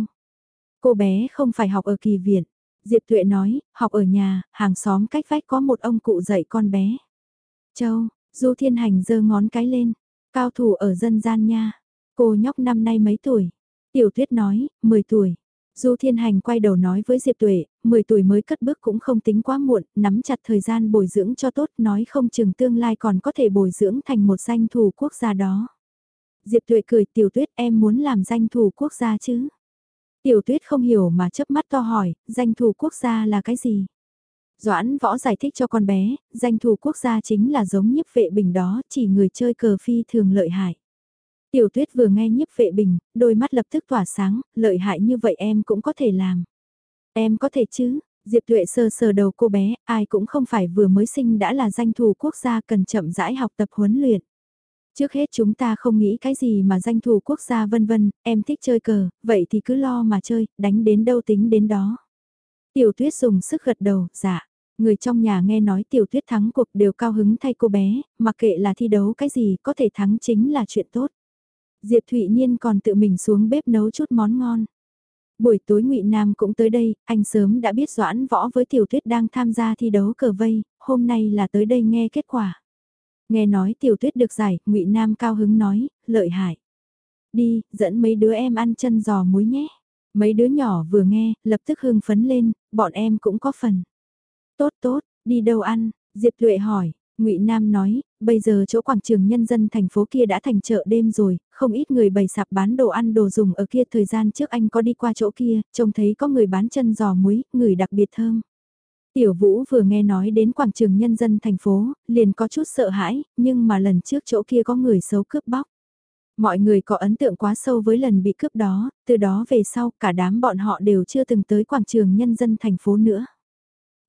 Cô bé không phải học ở kỳ viện. Diệp Tuệ nói, học ở nhà, hàng xóm cách vách có một ông cụ dạy con bé. Châu, Du Thiên Hành giơ ngón cái lên, cao thủ ở dân gian nha. Cô nhóc năm nay mấy tuổi? Tiểu Tuyết nói, 10 tuổi. Du Thiên Hành quay đầu nói với Diệp Tuệ, 10 tuổi mới cất bước cũng không tính quá muộn, nắm chặt thời gian bồi dưỡng cho tốt, nói không chừng tương lai còn có thể bồi dưỡng thành một danh thủ quốc gia đó. Diệp Tuệ cười tiểu tuyết em muốn làm danh thủ quốc gia chứ? Tiểu tuyết không hiểu mà chớp mắt to hỏi, danh thủ quốc gia là cái gì? Doãn võ giải thích cho con bé, danh thủ quốc gia chính là giống nhiếp vệ bình đó, chỉ người chơi cờ phi thường lợi hại. Tiểu tuyết vừa nghe nhiếp vệ bình, đôi mắt lập tức tỏa sáng, lợi hại như vậy em cũng có thể làm. Em có thể chứ, Diệp Tuệ sờ sờ đầu cô bé, ai cũng không phải vừa mới sinh đã là danh thủ quốc gia cần chậm rãi học tập huấn luyện. Trước hết chúng ta không nghĩ cái gì mà danh thủ quốc gia vân vân, em thích chơi cờ, vậy thì cứ lo mà chơi, đánh đến đâu tính đến đó. Tiểu tuyết dùng sức gật đầu, dạ. Người trong nhà nghe nói tiểu tuyết thắng cuộc đều cao hứng thay cô bé, mặc kệ là thi đấu cái gì có thể thắng chính là chuyện tốt. Diệp Thụy Niên còn tự mình xuống bếp nấu chút món ngon. Buổi tối ngụy Nam cũng tới đây, anh sớm đã biết Doãn Võ với Tiểu Tuyết đang tham gia thi đấu cờ vây, hôm nay là tới đây nghe kết quả. Nghe nói Tiểu Tuyết được giải, ngụy Nam cao hứng nói, lợi hại. Đi, dẫn mấy đứa em ăn chân giò muối nhé. Mấy đứa nhỏ vừa nghe, lập tức hưng phấn lên, bọn em cũng có phần. Tốt tốt, đi đâu ăn? Diệp Luệ hỏi, Ngụy Nam nói, bây giờ chỗ quảng trường nhân dân thành phố kia đã thành chợ đêm rồi, không ít người bày sạp bán đồ ăn đồ dùng ở kia thời gian trước anh có đi qua chỗ kia, trông thấy có người bán chân giò muối, người đặc biệt thơm. Tiểu Vũ vừa nghe nói đến quảng trường nhân dân thành phố, liền có chút sợ hãi, nhưng mà lần trước chỗ kia có người xấu cướp bóc. Mọi người có ấn tượng quá sâu với lần bị cướp đó, từ đó về sau cả đám bọn họ đều chưa từng tới quảng trường nhân dân thành phố nữa.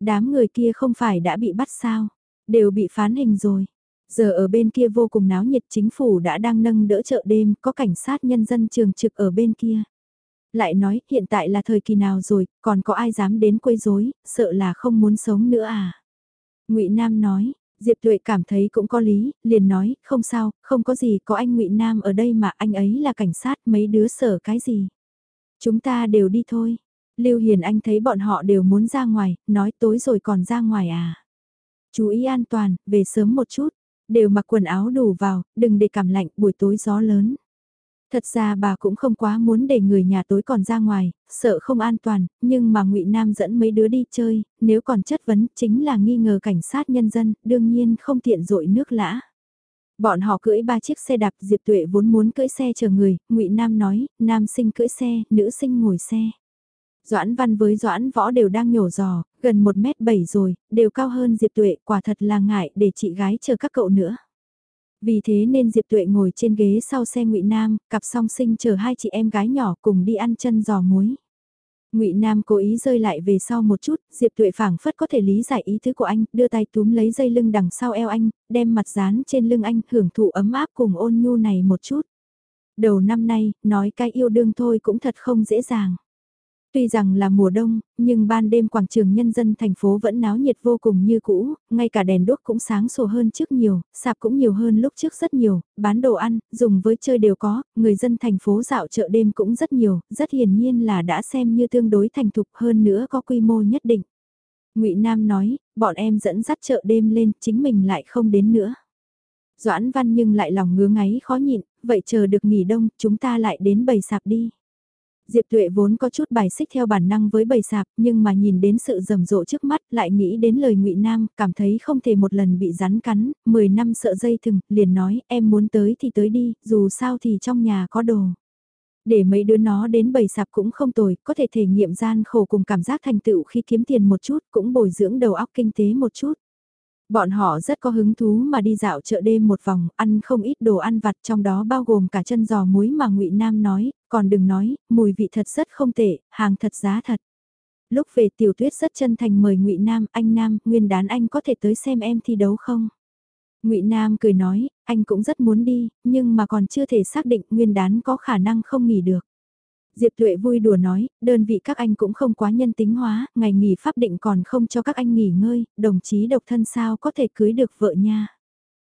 Đám người kia không phải đã bị bắt sao, đều bị phán hình rồi. Giờ ở bên kia vô cùng náo nhiệt chính phủ đã đang nâng đỡ chợ đêm, có cảnh sát nhân dân trường trực ở bên kia. Lại nói, hiện tại là thời kỳ nào rồi, còn có ai dám đến quấy rối, sợ là không muốn sống nữa à. ngụy Nam nói, Diệp Tuệ cảm thấy cũng có lý, liền nói, không sao, không có gì, có anh ngụy Nam ở đây mà anh ấy là cảnh sát, mấy đứa sợ cái gì. Chúng ta đều đi thôi. Lưu Hiền Anh thấy bọn họ đều muốn ra ngoài, nói tối rồi còn ra ngoài à. Chú ý an toàn, về sớm một chút, đều mặc quần áo đủ vào, đừng để cảm lạnh buổi tối gió lớn. Thật ra bà cũng không quá muốn để người nhà tối còn ra ngoài, sợ không an toàn, nhưng mà ngụy Nam dẫn mấy đứa đi chơi, nếu còn chất vấn chính là nghi ngờ cảnh sát nhân dân, đương nhiên không tiện dội nước lã. Bọn họ cưỡi ba chiếc xe đạp Diệp Tuệ vốn muốn cưỡi xe chờ người, ngụy Nam nói, nam sinh cưỡi xe, nữ sinh ngồi xe. Doãn Văn với Doãn Võ đều đang nhổ giò, gần 1m7 rồi, đều cao hơn Diệp Tuệ, quả thật là ngại để chị gái chờ các cậu nữa. Vì thế nên Diệp Tuệ ngồi trên ghế sau xe Ngụy Nam, cặp song sinh chờ hai chị em gái nhỏ cùng đi ăn chân giò muối. Ngụy Nam cố ý rơi lại về sau một chút, Diệp Tuệ phảng phất có thể lý giải ý tứ của anh, đưa tay túm lấy dây lưng đằng sau eo anh, đem mặt dán trên lưng anh, hưởng thụ ấm áp cùng ôn nhu này một chút. Đầu năm nay, nói cái yêu đương thôi cũng thật không dễ dàng. Tuy rằng là mùa đông, nhưng ban đêm quảng trường nhân dân thành phố vẫn náo nhiệt vô cùng như cũ, ngay cả đèn đuốc cũng sáng sủa hơn trước nhiều, sạp cũng nhiều hơn lúc trước rất nhiều, bán đồ ăn, dùng với chơi đều có, người dân thành phố dạo chợ đêm cũng rất nhiều, rất hiển nhiên là đã xem như tương đối thành thục hơn nữa có quy mô nhất định. ngụy Nam nói, bọn em dẫn dắt chợ đêm lên, chính mình lại không đến nữa. Doãn văn nhưng lại lòng ngứa ngáy khó nhịn, vậy chờ được nghỉ đông, chúng ta lại đến bầy sạp đi. Diệp Tuệ vốn có chút bài xích theo bản năng với bầy sạp, nhưng mà nhìn đến sự rầm rộ trước mắt, lại nghĩ đến lời Ngụy Nam, cảm thấy không thể một lần bị rắn cắn, 10 năm sợ dây thừng, liền nói, em muốn tới thì tới đi, dù sao thì trong nhà có đồ. Để mấy đứa nó đến bầy sạp cũng không tồi, có thể thể nghiệm gian khổ cùng cảm giác thành tựu khi kiếm tiền một chút, cũng bồi dưỡng đầu óc kinh tế một chút. Bọn họ rất có hứng thú mà đi dạo chợ đêm một vòng, ăn không ít đồ ăn vặt trong đó bao gồm cả chân giò muối mà ngụy Nam nói, còn đừng nói, mùi vị thật rất không tệ, hàng thật giá thật. Lúc về tiểu tuyết rất chân thành mời ngụy Nam, anh Nam, nguyên đán anh có thể tới xem em thi đấu không? ngụy Nam cười nói, anh cũng rất muốn đi, nhưng mà còn chưa thể xác định nguyên đán có khả năng không nghỉ được. Diệp Tuệ vui đùa nói, đơn vị các anh cũng không quá nhân tính hóa, ngày nghỉ pháp định còn không cho các anh nghỉ ngơi, đồng chí độc thân sao có thể cưới được vợ nha.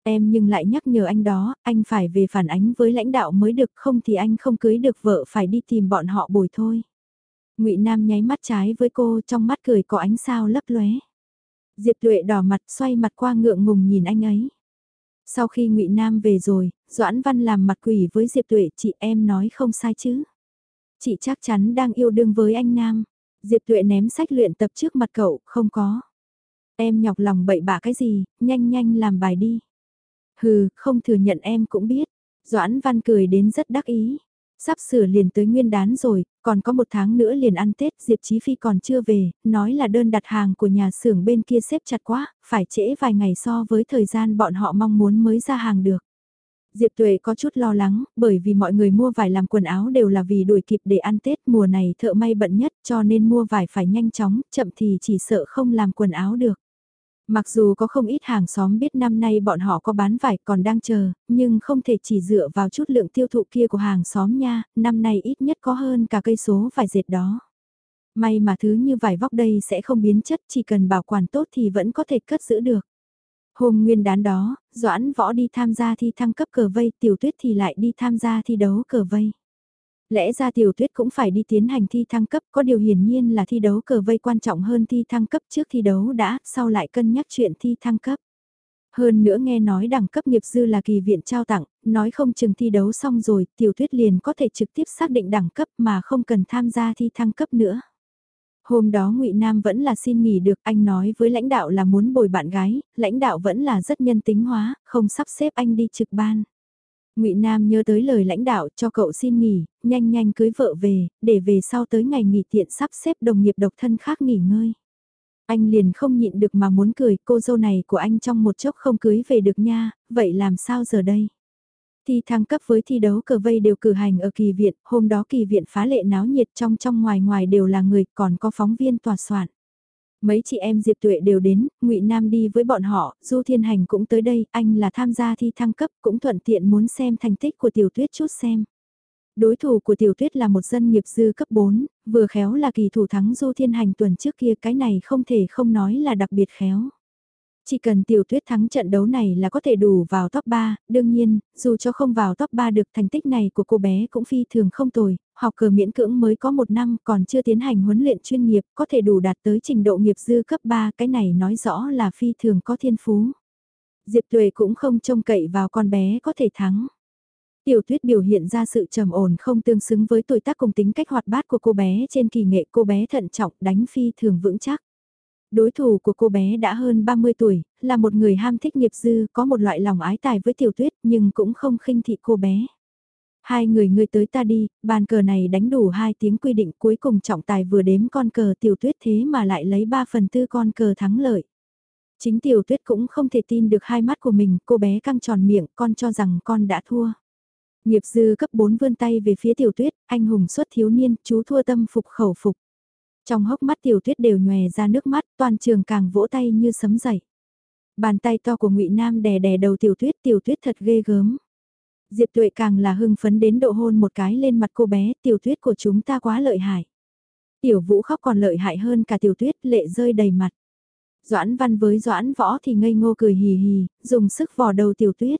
Em nhưng lại nhắc nhở anh đó, anh phải về phản ánh với lãnh đạo mới được không thì anh không cưới được vợ phải đi tìm bọn họ bồi thôi. ngụy Nam nháy mắt trái với cô trong mắt cười có ánh sao lấp lóe. Diệp Tuệ đỏ mặt xoay mặt qua ngượng ngùng nhìn anh ấy. Sau khi ngụy Nam về rồi, Doãn Văn làm mặt quỷ với Diệp Tuệ chị em nói không sai chứ. Chị chắc chắn đang yêu đương với anh Nam. Diệp Tuệ ném sách luyện tập trước mặt cậu, không có. Em nhọc lòng bậy bạ cái gì, nhanh nhanh làm bài đi. Hừ, không thừa nhận em cũng biết. Doãn Văn cười đến rất đắc ý. Sắp sửa liền tới nguyên đán rồi, còn có một tháng nữa liền ăn Tết, Diệp Chí Phi còn chưa về, nói là đơn đặt hàng của nhà xưởng bên kia xếp chặt quá, phải trễ vài ngày so với thời gian bọn họ mong muốn mới ra hàng được. Diệp Tuệ có chút lo lắng, bởi vì mọi người mua vải làm quần áo đều là vì đuổi kịp để ăn Tết mùa này thợ may bận nhất cho nên mua vải phải nhanh chóng, chậm thì chỉ sợ không làm quần áo được. Mặc dù có không ít hàng xóm biết năm nay bọn họ có bán vải còn đang chờ, nhưng không thể chỉ dựa vào chút lượng tiêu thụ kia của hàng xóm nha, năm nay ít nhất có hơn cả cây số vải dệt đó. May mà thứ như vải vóc đây sẽ không biến chất, chỉ cần bảo quản tốt thì vẫn có thể cất giữ được. Hôm nguyên đán đó, Doãn Võ đi tham gia thi thăng cấp cờ vây, Tiểu Tuyết thì lại đi tham gia thi đấu cờ vây. Lẽ ra Tiểu Tuyết cũng phải đi tiến hành thi thăng cấp, có điều hiển nhiên là thi đấu cờ vây quan trọng hơn thi thăng cấp trước thi đấu đã, sau lại cân nhắc chuyện thi thăng cấp. Hơn nữa nghe nói đẳng cấp nghiệp dư là kỳ viện trao tặng, nói không chừng thi đấu xong rồi, Tiểu Tuyết liền có thể trực tiếp xác định đẳng cấp mà không cần tham gia thi thăng cấp nữa. Hôm đó ngụy Nam vẫn là xin nghỉ được, anh nói với lãnh đạo là muốn bồi bạn gái, lãnh đạo vẫn là rất nhân tính hóa, không sắp xếp anh đi trực ban. ngụy Nam nhớ tới lời lãnh đạo cho cậu xin nghỉ, nhanh nhanh cưới vợ về, để về sau tới ngày nghỉ tiện sắp xếp đồng nghiệp độc thân khác nghỉ ngơi. Anh liền không nhịn được mà muốn cười, cô dâu này của anh trong một chốc không cưới về được nha, vậy làm sao giờ đây? Thi thăng cấp với thi đấu cờ vây đều cử hành ở kỳ viện, hôm đó kỳ viện phá lệ náo nhiệt trong trong ngoài ngoài đều là người, còn có phóng viên tòa soạn. Mấy chị em Diệp Tuệ đều đến, ngụy Nam đi với bọn họ, Du Thiên Hành cũng tới đây, anh là tham gia thi thăng cấp, cũng thuận tiện muốn xem thành tích của tiểu tuyết chút xem. Đối thủ của tiểu tuyết là một dân nghiệp dư cấp 4, vừa khéo là kỳ thủ thắng Du Thiên Hành tuần trước kia cái này không thể không nói là đặc biệt khéo. Chỉ cần tiểu tuyết thắng trận đấu này là có thể đủ vào top 3, đương nhiên, dù cho không vào top 3 được thành tích này của cô bé cũng phi thường không tồi, học cờ miễn cưỡng mới có một năm còn chưa tiến hành huấn luyện chuyên nghiệp, có thể đủ đạt tới trình độ nghiệp dư cấp 3, cái này nói rõ là phi thường có thiên phú. Diệp Tuệ cũng không trông cậy vào con bé có thể thắng. Tiểu tuyết biểu hiện ra sự trầm ổn không tương xứng với tuổi tác cùng tính cách hoạt bát của cô bé trên kỳ nghệ cô bé thận trọng đánh phi thường vững chắc. Đối thủ của cô bé đã hơn 30 tuổi, là một người ham thích nghiệp dư, có một loại lòng ái tài với tiểu tuyết nhưng cũng không khinh thị cô bé. Hai người ngươi tới ta đi, bàn cờ này đánh đủ hai tiếng quy định cuối cùng trọng tài vừa đếm con cờ tiểu tuyết thế mà lại lấy 3 phần tư con cờ thắng lợi. Chính tiểu tuyết cũng không thể tin được hai mắt của mình, cô bé căng tròn miệng, con cho rằng con đã thua. Nghiệp dư cấp 4 vươn tay về phía tiểu tuyết, anh hùng xuất thiếu niên, chú thua tâm phục khẩu phục. Trong hốc mắt tiểu tuyết đều nhòe ra nước mắt, toàn trường càng vỗ tay như sấm dậy. Bàn tay to của ngụy Nam đè đè đầu tiểu tuyết, tiểu tuyết thật ghê gớm. Diệp tuệ càng là hưng phấn đến độ hôn một cái lên mặt cô bé, tiểu tuyết của chúng ta quá lợi hại. Tiểu vũ khóc còn lợi hại hơn cả tiểu tuyết, lệ rơi đầy mặt. Doãn văn với doãn võ thì ngây ngô cười hì hì, dùng sức vò đầu tiểu tuyết.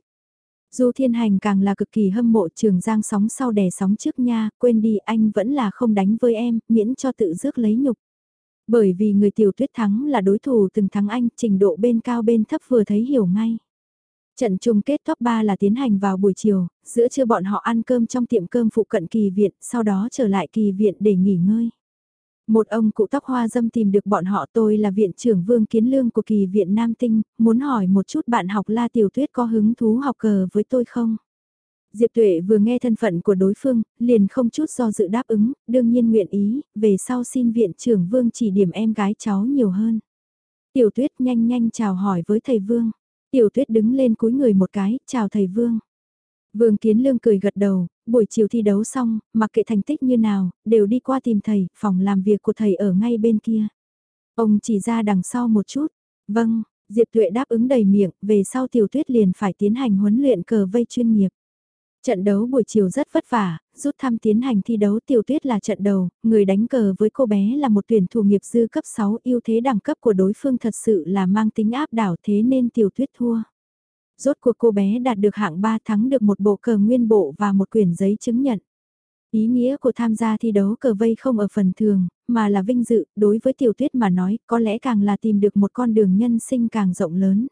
Du Thiên Hành càng là cực kỳ hâm mộ trường giang sóng sau đè sóng trước nha, quên đi anh vẫn là không đánh với em, miễn cho tự rước lấy nhục. Bởi vì người tiểu tuyết thắng là đối thủ từng thắng anh, trình độ bên cao bên thấp vừa thấy hiểu ngay. Trận chung kết top 3 là tiến hành vào buổi chiều, giữa trưa bọn họ ăn cơm trong tiệm cơm phụ cận kỳ viện, sau đó trở lại kỳ viện để nghỉ ngơi. Một ông cụ tóc hoa dâm tìm được bọn họ tôi là viện trưởng Vương Kiến Lương của kỳ viện Nam Tinh, muốn hỏi một chút bạn học La Tiểu Tuyết có hứng thú học cờ với tôi không? Diệp Tuệ vừa nghe thân phận của đối phương, liền không chút do dự đáp ứng, đương nhiên nguyện ý, về sau xin viện trưởng Vương chỉ điểm em gái cháu nhiều hơn. Tiểu Tuyết nhanh nhanh chào hỏi với thầy Vương. Tiểu Tuyết đứng lên cúi người một cái, chào thầy Vương. Vương Kiến Lương cười gật đầu, buổi chiều thi đấu xong, mặc kệ thành tích như nào, đều đi qua tìm thầy, phòng làm việc của thầy ở ngay bên kia. Ông chỉ ra đằng sau một chút. Vâng, Diệp Tuệ đáp ứng đầy miệng, về sau tiểu tuyết liền phải tiến hành huấn luyện cờ vây chuyên nghiệp. Trận đấu buổi chiều rất vất vả, rút thăm tiến hành thi đấu tiểu tuyết là trận đầu, người đánh cờ với cô bé là một tuyển thủ nghiệp dư cấp 6 ưu thế đẳng cấp của đối phương thật sự là mang tính áp đảo thế nên tiểu tuyết thua. Rốt cuộc cô bé đạt được hạng 3 thắng được một bộ cờ nguyên bộ và một quyển giấy chứng nhận. Ý nghĩa của tham gia thi đấu cờ vây không ở phần thường, mà là vinh dự, đối với tiểu tuyết mà nói, có lẽ càng là tìm được một con đường nhân sinh càng rộng lớn.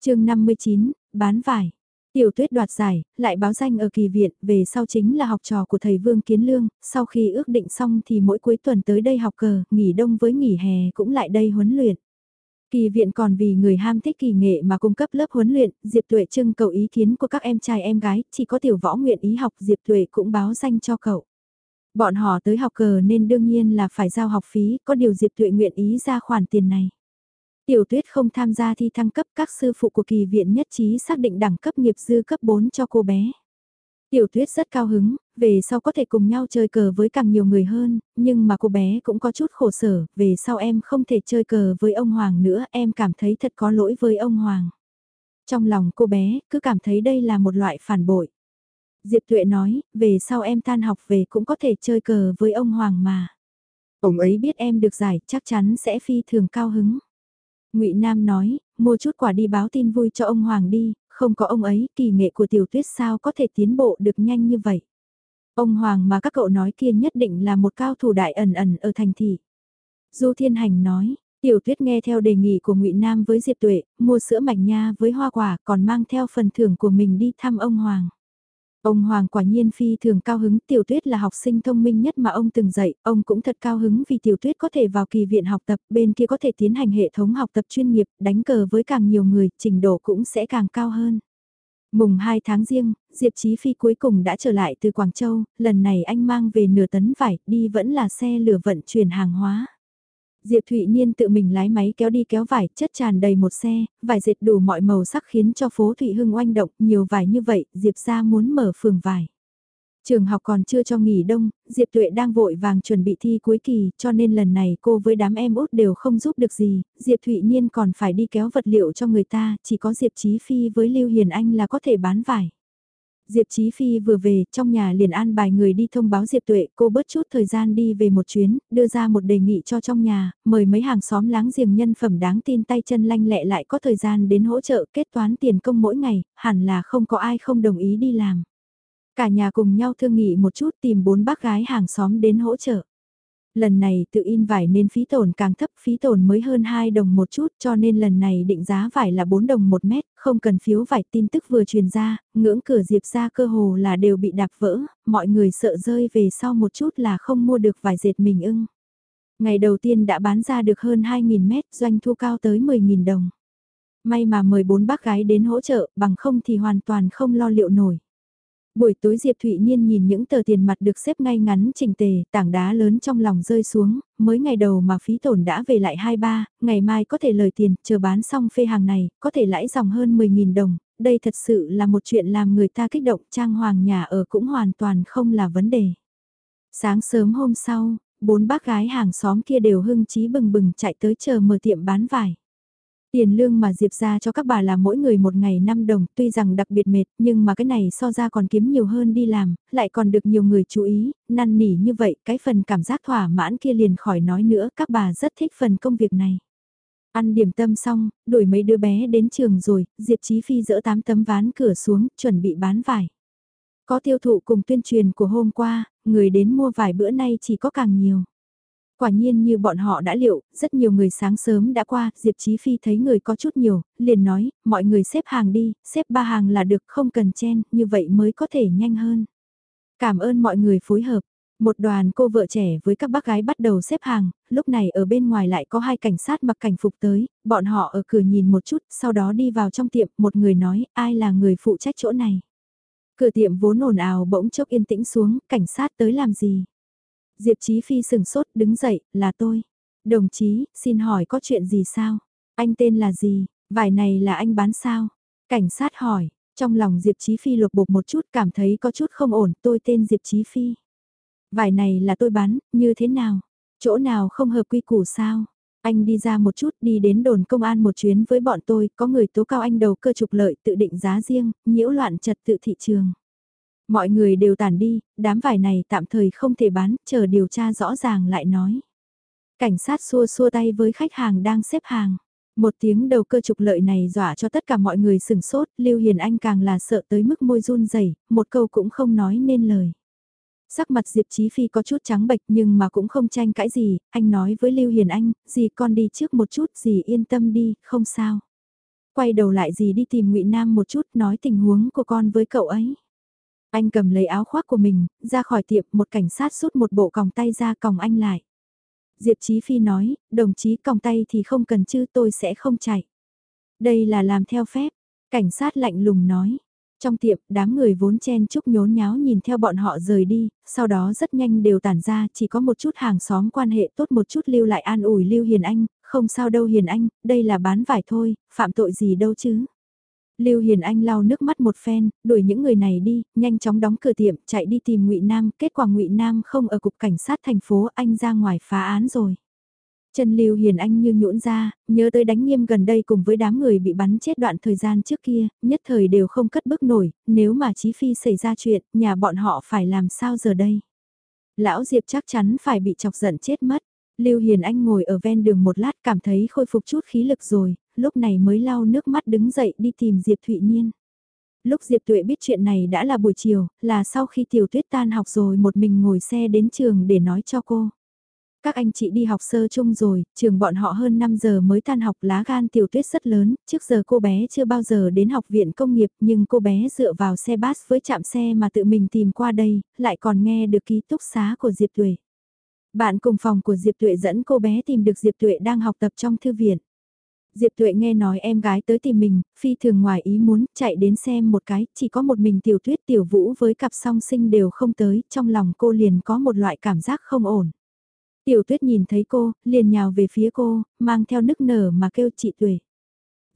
chương 59, bán vải. Tiểu tuyết đoạt giải, lại báo danh ở kỳ viện, về sau chính là học trò của thầy Vương Kiến Lương, sau khi ước định xong thì mỗi cuối tuần tới đây học cờ, nghỉ đông với nghỉ hè cũng lại đây huấn luyện. Kỳ viện còn vì người ham thích kỳ nghệ mà cung cấp lớp huấn luyện, Diệp Tuệ trưng cầu ý kiến của các em trai em gái, chỉ có tiểu võ nguyện ý học Diệp Tuệ cũng báo danh cho cậu. Bọn họ tới học cờ nên đương nhiên là phải giao học phí, có điều Diệp Tuệ nguyện ý ra khoản tiền này. Tiểu tuyết không tham gia thi thăng cấp các sư phụ của kỳ viện nhất trí xác định đẳng cấp nghiệp dư cấp 4 cho cô bé. Tiểu tuyết rất cao hứng, về sau có thể cùng nhau chơi cờ với càng nhiều người hơn, nhưng mà cô bé cũng có chút khổ sở, về sau em không thể chơi cờ với ông Hoàng nữa, em cảm thấy thật có lỗi với ông Hoàng. Trong lòng cô bé, cứ cảm thấy đây là một loại phản bội. Diệp Tuệ nói, về sau em tan học về cũng có thể chơi cờ với ông Hoàng mà. Ông ấy biết em được giải, chắc chắn sẽ phi thường cao hứng. ngụy Nam nói, mua chút quà đi báo tin vui cho ông Hoàng đi, không có ông ấy, kỳ nghệ của tiểu tuyết sao có thể tiến bộ được nhanh như vậy. Ông Hoàng mà các cậu nói kia nhất định là một cao thủ đại ẩn ẩn ở thành thị. Du Thiên Hành nói, Tiểu Tuyết nghe theo đề nghị của Ngụy Nam với Diệp Tuệ, mua sữa mạch nha với hoa quả còn mang theo phần thưởng của mình đi thăm ông Hoàng. Ông Hoàng quả nhiên phi thường cao hứng tiểu tuyết là học sinh thông minh nhất mà ông từng dạy, ông cũng thật cao hứng vì tiểu tuyết có thể vào kỳ viện học tập, bên kia có thể tiến hành hệ thống học tập chuyên nghiệp, đánh cờ với càng nhiều người, trình độ cũng sẽ càng cao hơn. Mùng 2 tháng riêng, Diệp Chí Phi cuối cùng đã trở lại từ Quảng Châu, lần này anh mang về nửa tấn vải, đi vẫn là xe lửa vận chuyển hàng hóa. Diệp Thụy Niên tự mình lái máy kéo đi kéo vải, chất tràn đầy một xe, vải dệt đủ mọi màu sắc khiến cho phố Thụy Hưng oanh động, nhiều vải như vậy, Diệp ra muốn mở phường vải. Trường học còn chưa cho nghỉ đông, Diệp Tuệ đang vội vàng chuẩn bị thi cuối kỳ, cho nên lần này cô với đám em út đều không giúp được gì, Diệp Thụy Niên còn phải đi kéo vật liệu cho người ta, chỉ có Diệp Chí Phi với Lưu Hiền Anh là có thể bán vải. Diệp Chí Phi vừa về, trong nhà liền an bài người đi thông báo Diệp Tuệ, cô bớt chút thời gian đi về một chuyến, đưa ra một đề nghị cho trong nhà, mời mấy hàng xóm láng giềng nhân phẩm đáng tin tay chân lanh lẹ lại có thời gian đến hỗ trợ kết toán tiền công mỗi ngày, hẳn là không có ai không đồng ý đi làm. Cả nhà cùng nhau thương nghị một chút tìm bốn bác gái hàng xóm đến hỗ trợ. Lần này tự in vải nên phí tổn càng thấp, phí tổn mới hơn 2 đồng một chút cho nên lần này định giá vải là 4 đồng một mét, không cần phiếu vải tin tức vừa truyền ra, ngưỡng cửa diệp ra cơ hồ là đều bị đạp vỡ, mọi người sợ rơi về sau một chút là không mua được vải dệt mình ưng. Ngày đầu tiên đã bán ra được hơn 2.000 mét, doanh thu cao tới 10.000 đồng. May mà mời bốn bác gái đến hỗ trợ, bằng không thì hoàn toàn không lo liệu nổi. Buổi tối Diệp Thụy Niên nhìn những tờ tiền mặt được xếp ngay ngắn chỉnh tề, tảng đá lớn trong lòng rơi xuống, mới ngày đầu mà phí tổn đã về lại 2-3, ngày mai có thể lời tiền, chờ bán xong phê hàng này, có thể lãi dòng hơn 10.000 đồng, đây thật sự là một chuyện làm người ta kích động, trang hoàng nhà ở cũng hoàn toàn không là vấn đề. Sáng sớm hôm sau, bốn bác gái hàng xóm kia đều hưng trí bừng bừng chạy tới chờ mở tiệm bán vải. Tiền lương mà Diệp ra cho các bà là mỗi người một ngày 5 đồng, tuy rằng đặc biệt mệt, nhưng mà cái này so ra còn kiếm nhiều hơn đi làm, lại còn được nhiều người chú ý, năn nỉ như vậy, cái phần cảm giác thỏa mãn kia liền khỏi nói nữa, các bà rất thích phần công việc này. Ăn điểm tâm xong, đuổi mấy đứa bé đến trường rồi, Diệp Chí Phi dỡ 8 tấm ván cửa xuống, chuẩn bị bán vải. Có tiêu thụ cùng tuyên truyền của hôm qua, người đến mua vải bữa nay chỉ có càng nhiều. Quả nhiên như bọn họ đã liệu, rất nhiều người sáng sớm đã qua, Diệp Chí Phi thấy người có chút nhiều, liền nói, mọi người xếp hàng đi, xếp ba hàng là được không cần chen, như vậy mới có thể nhanh hơn. Cảm ơn mọi người phối hợp. Một đoàn cô vợ trẻ với các bác gái bắt đầu xếp hàng, lúc này ở bên ngoài lại có hai cảnh sát mặc cảnh phục tới, bọn họ ở cửa nhìn một chút, sau đó đi vào trong tiệm, một người nói, ai là người phụ trách chỗ này. Cửa tiệm vốn ồn ào bỗng chốc yên tĩnh xuống, cảnh sát tới làm gì? Diệp Chí Phi sừng sốt đứng dậy, là tôi. Đồng chí, xin hỏi có chuyện gì sao? Anh tên là gì? Vải này là anh bán sao? Cảnh sát hỏi, trong lòng Diệp Chí Phi lục bục một chút cảm thấy có chút không ổn, tôi tên Diệp Chí Phi. Vải này là tôi bán, như thế nào? Chỗ nào không hợp quy củ sao? Anh đi ra một chút đi đến đồn công an một chuyến với bọn tôi, có người tố cao anh đầu cơ trục lợi tự định giá riêng, nhiễu loạn trật tự thị trường. Mọi người đều tản đi, đám vải này tạm thời không thể bán, chờ điều tra rõ ràng lại nói. Cảnh sát xua xua tay với khách hàng đang xếp hàng. Một tiếng đầu cơ trục lợi này dọa cho tất cả mọi người sừng sốt, Lưu Hiền Anh càng là sợ tới mức môi run rẩy, một câu cũng không nói nên lời. Sắc mặt Diệp Chí Phi có chút trắng bệch nhưng mà cũng không tranh cãi gì, anh nói với Lưu Hiền Anh, dì con đi trước một chút, dì yên tâm đi, không sao. Quay đầu lại dì đi tìm ngụy Nam một chút nói tình huống của con với cậu ấy. Anh cầm lấy áo khoác của mình, ra khỏi tiệm, một cảnh sát rút một bộ còng tay ra còng anh lại. Diệp Chí Phi nói, đồng chí còng tay thì không cần chứ tôi sẽ không chạy. Đây là làm theo phép, cảnh sát lạnh lùng nói. Trong tiệm, đám người vốn chen chúc nhốn nháo nhìn theo bọn họ rời đi, sau đó rất nhanh đều tản ra, chỉ có một chút hàng xóm quan hệ tốt một chút lưu lại an ủi Lưu Hiền Anh, không sao đâu Hiền Anh, đây là bán vải thôi, phạm tội gì đâu chứ. Lưu Hiền Anh lau nước mắt một phen, đuổi những người này đi, nhanh chóng đóng cửa tiệm, chạy đi tìm Ngụy Nam, kết quả Ngụy Nam không ở cục cảnh sát thành phố, anh ra ngoài phá án rồi. Chân Lưu Hiền Anh như nhũn ra, nhớ tới đánh nghiêm gần đây cùng với đám người bị bắn chết đoạn thời gian trước kia, nhất thời đều không cất bước nổi, nếu mà Chí Phi xảy ra chuyện, nhà bọn họ phải làm sao giờ đây? Lão Diệp chắc chắn phải bị chọc giận chết mất. Lưu Hiền Anh ngồi ở ven đường một lát cảm thấy khôi phục chút khí lực rồi, lúc này mới lau nước mắt đứng dậy đi tìm Diệp Thụy Niên. Lúc Diệp Tuệ biết chuyện này đã là buổi chiều, là sau khi Tiểu Tuyết tan học rồi một mình ngồi xe đến trường để nói cho cô. Các anh chị đi học sơ chung rồi, trường bọn họ hơn 5 giờ mới tan học lá gan tiểu tuyết rất lớn, trước giờ cô bé chưa bao giờ đến học viện công nghiệp nhưng cô bé dựa vào xe bus với chạm xe mà tự mình tìm qua đây, lại còn nghe được ký túc xá của Diệp Tuệ. Bạn cùng phòng của Diệp Tuệ dẫn cô bé tìm được Diệp Tuệ đang học tập trong thư viện. Diệp Tuệ nghe nói em gái tới tìm mình, phi thường ngoài ý muốn, chạy đến xem một cái, chỉ có một mình tiểu tuyết tiểu vũ với cặp song sinh đều không tới, trong lòng cô liền có một loại cảm giác không ổn. Tiểu tuyết nhìn thấy cô, liền nhào về phía cô, mang theo nức nở mà kêu chị Tuệ.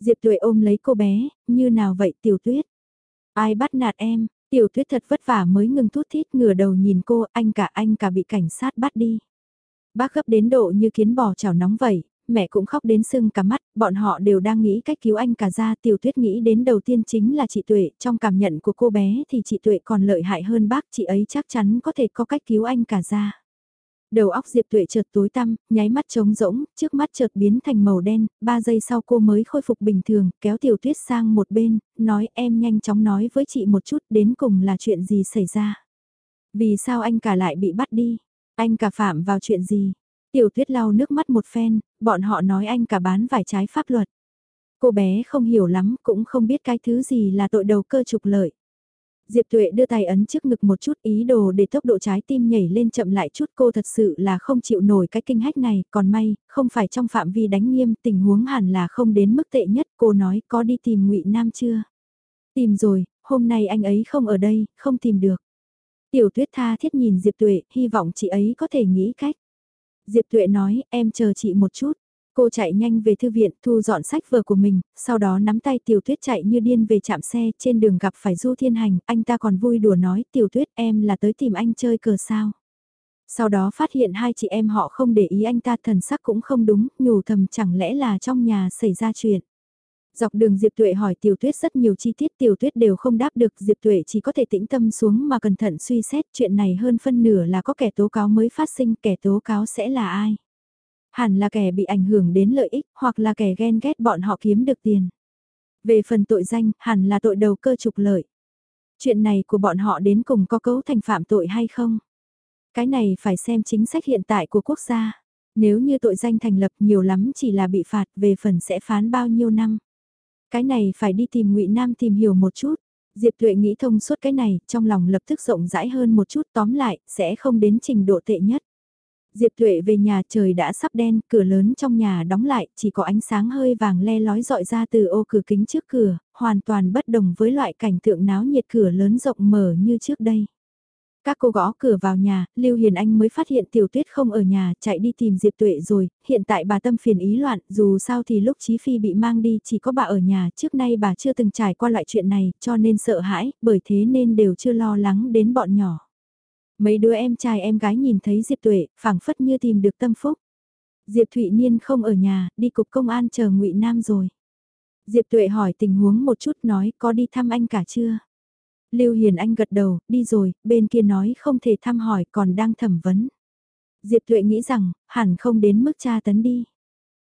Diệp Tuệ ôm lấy cô bé, như nào vậy tiểu tuyết? Ai bắt nạt em? Tiểu tuyết thật vất vả mới ngừng thút thít ngửa đầu nhìn cô, anh cả anh cả bị cảnh sát bắt đi. Bác gấp đến độ như kiến bò chảo nóng vậy, mẹ cũng khóc đến sưng cả mắt, bọn họ đều đang nghĩ cách cứu anh cả ra. Tiểu tuyết nghĩ đến đầu tiên chính là chị Tuệ, trong cảm nhận của cô bé thì chị Tuệ còn lợi hại hơn bác, chị ấy chắc chắn có thể có cách cứu anh cả ra. Đầu óc Diệp Tuệ chợt tối tăm, nháy mắt trống rỗng, trước mắt chợt biến thành màu đen, ba giây sau cô mới khôi phục bình thường, kéo Tiểu Tuyết sang một bên, nói em nhanh chóng nói với chị một chút đến cùng là chuyện gì xảy ra. Vì sao anh cả lại bị bắt đi? Anh cả phạm vào chuyện gì? Tiểu Tuyết lau nước mắt một phen, bọn họ nói anh cả bán vải trái pháp luật. Cô bé không hiểu lắm, cũng không biết cái thứ gì là tội đầu cơ trục lợi. Diệp Tuệ đưa tay ấn trước ngực một chút ý đồ để tốc độ trái tim nhảy lên chậm lại chút cô thật sự là không chịu nổi cái kinh hách này, còn may, không phải trong phạm vi đánh nghiêm tình huống hẳn là không đến mức tệ nhất, cô nói có đi tìm ngụy Nam chưa? Tìm rồi, hôm nay anh ấy không ở đây, không tìm được. Tiểu tuyết tha thiết nhìn Diệp Tuệ, hy vọng chị ấy có thể nghĩ cách. Diệp Tuệ nói, em chờ chị một chút. Cô chạy nhanh về thư viện thu dọn sách vở của mình, sau đó nắm tay tiểu tuyết chạy như điên về chạm xe trên đường gặp phải Du Thiên Hành, anh ta còn vui đùa nói tiểu tuyết em là tới tìm anh chơi cờ sao. Sau đó phát hiện hai chị em họ không để ý anh ta thần sắc cũng không đúng, nhủ thầm chẳng lẽ là trong nhà xảy ra chuyện. Dọc đường Diệp Tuệ hỏi Tiểu Tuyết rất nhiều chi tiết Tiểu Tuyết đều không đáp được Diệp Tuệ chỉ có thể tĩnh tâm xuống mà cẩn thận suy xét chuyện này hơn phân nửa là có kẻ tố cáo mới phát sinh kẻ tố cáo sẽ là ai. Hẳn là kẻ bị ảnh hưởng đến lợi ích hoặc là kẻ ghen ghét bọn họ kiếm được tiền. Về phần tội danh, hẳn là tội đầu cơ trục lợi. Chuyện này của bọn họ đến cùng có cấu thành phạm tội hay không? Cái này phải xem chính sách hiện tại của quốc gia. Nếu như tội danh thành lập nhiều lắm chỉ là bị phạt về phần sẽ phán bao nhiêu năm. Cái này phải đi tìm ngụy Nam tìm hiểu một chút. Diệp Tuệ nghĩ thông suốt cái này, trong lòng lập tức rộng rãi hơn một chút tóm lại, sẽ không đến trình độ tệ nhất. Diệp Tuệ về nhà trời đã sắp đen, cửa lớn trong nhà đóng lại, chỉ có ánh sáng hơi vàng le lói dọi ra từ ô cửa kính trước cửa, hoàn toàn bất đồng với loại cảnh tượng náo nhiệt cửa lớn rộng mở như trước đây. Các cô gõ cửa vào nhà, Lưu Hiền Anh mới phát hiện Tiểu Tuyết không ở nhà, chạy đi tìm Diệp Tuệ rồi, hiện tại bà tâm phiền ý loạn, dù sao thì lúc Chí Phi bị mang đi chỉ có bà ở nhà, trước nay bà chưa từng trải qua loại chuyện này, cho nên sợ hãi, bởi thế nên đều chưa lo lắng đến bọn nhỏ. Mấy đứa em trai em gái nhìn thấy Diệp Tuệ, phảng phất như tìm được tâm phúc. Diệp Thụy Niên không ở nhà, đi cục công an chờ ngụy Nam rồi. Diệp Tuệ hỏi tình huống một chút nói có đi thăm anh cả chưa? Lưu Hiền Anh gật đầu, đi rồi, bên kia nói không thể thăm hỏi còn đang thẩm vấn. Diệp Tuệ nghĩ rằng, hẳn không đến mức tra tấn đi.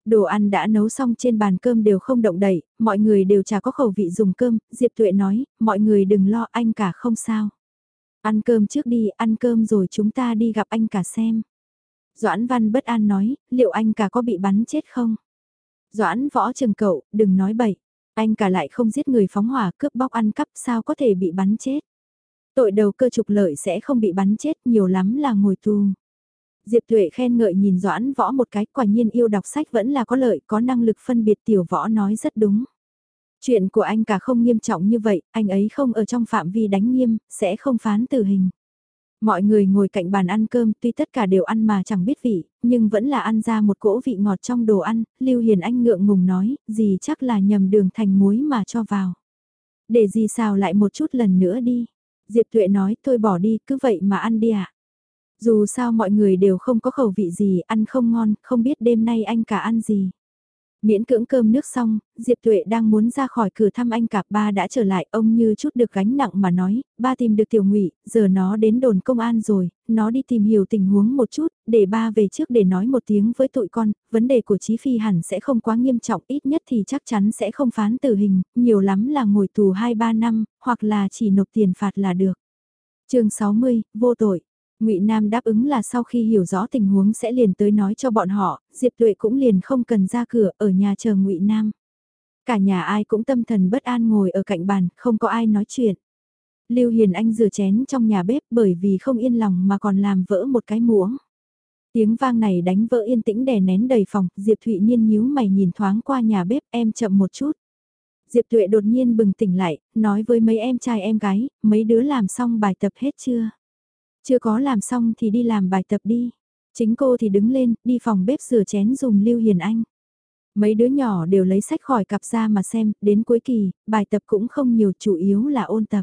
Đồ ăn đã nấu xong trên bàn cơm đều không động đậy, mọi người đều chả có khẩu vị dùng cơm, Diệp Tuệ nói, mọi người đừng lo anh cả không sao. Ăn cơm trước đi, ăn cơm rồi chúng ta đi gặp anh cả xem. Doãn Văn bất an nói, liệu anh cả có bị bắn chết không? Doãn võ trường cậu, đừng nói bậy. Anh cả lại không giết người phóng hỏa cướp bóc ăn cắp sao có thể bị bắn chết. Tội đầu cơ trục lợi sẽ không bị bắn chết nhiều lắm là ngồi tù. Diệp Tuệ khen ngợi nhìn Doãn Võ một cái quả nhiên yêu đọc sách vẫn là có lợi có năng lực phân biệt tiểu võ nói rất đúng. Chuyện của anh cả không nghiêm trọng như vậy, anh ấy không ở trong phạm vi đánh nghiêm, sẽ không phán tử hình. Mọi người ngồi cạnh bàn ăn cơm tuy tất cả đều ăn mà chẳng biết vị, nhưng vẫn là ăn ra một cỗ vị ngọt trong đồ ăn, Lưu Hiền Anh ngượng ngùng nói, gì chắc là nhầm đường thành muối mà cho vào. Để gì xào lại một chút lần nữa đi. Diệp Tuệ nói, thôi bỏ đi, cứ vậy mà ăn đi ạ. À. Dù sao mọi người đều không có khẩu vị gì, ăn không ngon, không biết đêm nay anh cả ăn gì. Miễn cưỡng cơm nước xong, Diệp Tuệ đang muốn ra khỏi cửa thăm anh cả, ba đã trở lại, ông như chút được gánh nặng mà nói, ba tìm được tiểu ngụy, giờ nó đến đồn công an rồi, nó đi tìm hiểu tình huống một chút, để ba về trước để nói một tiếng với tụi con, vấn đề của Chí Phi hẳn sẽ không quá nghiêm trọng, ít nhất thì chắc chắn sẽ không phán tử hình, nhiều lắm là ngồi tù 2-3 năm, hoặc là chỉ nộp tiền phạt là được. chương 60, vô tội. Ngụy Nam đáp ứng là sau khi hiểu rõ tình huống sẽ liền tới nói cho bọn họ, Diệp Tuệ cũng liền không cần ra cửa ở nhà chờ Ngụy Nam. Cả nhà ai cũng tâm thần bất an ngồi ở cạnh bàn, không có ai nói chuyện. Lưu Hiền Anh rửa chén trong nhà bếp bởi vì không yên lòng mà còn làm vỡ một cái muỗng. Tiếng vang này đánh vỡ yên tĩnh đè nén đầy phòng, Diệp Thụy Niên nhíu mày nhìn thoáng qua nhà bếp em chậm một chút. Diệp Tuệ đột nhiên bừng tỉnh lại, nói với mấy em trai em gái, mấy đứa làm xong bài tập hết chưa? Chưa có làm xong thì đi làm bài tập đi. Chính cô thì đứng lên, đi phòng bếp rửa chén dùng Lưu Hiền Anh. Mấy đứa nhỏ đều lấy sách khỏi cặp ra mà xem, đến cuối kỳ, bài tập cũng không nhiều, chủ yếu là ôn tập.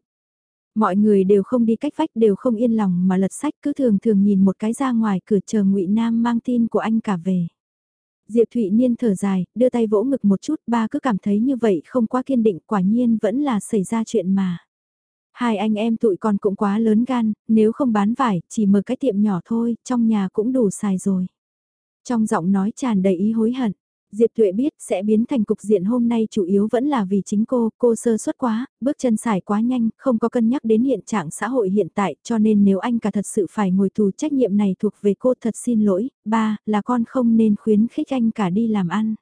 Mọi người đều không đi cách vách đều không yên lòng mà lật sách cứ thường thường nhìn một cái ra ngoài cửa chờ ngụy Nam mang tin của anh cả về. Diệp Thụy Niên thở dài, đưa tay vỗ ngực một chút, ba cứ cảm thấy như vậy không quá kiên định, quả nhiên vẫn là xảy ra chuyện mà. Hai anh em tụi con cũng quá lớn gan, nếu không bán vải, chỉ mở cái tiệm nhỏ thôi, trong nhà cũng đủ xài rồi. Trong giọng nói tràn đầy ý hối hận, Diệp Thuệ biết sẽ biến thành cục diện hôm nay chủ yếu vẫn là vì chính cô, cô sơ suất quá, bước chân xài quá nhanh, không có cân nhắc đến hiện trạng xã hội hiện tại cho nên nếu anh cả thật sự phải ngồi tù trách nhiệm này thuộc về cô thật xin lỗi, ba, là con không nên khuyến khích anh cả đi làm ăn.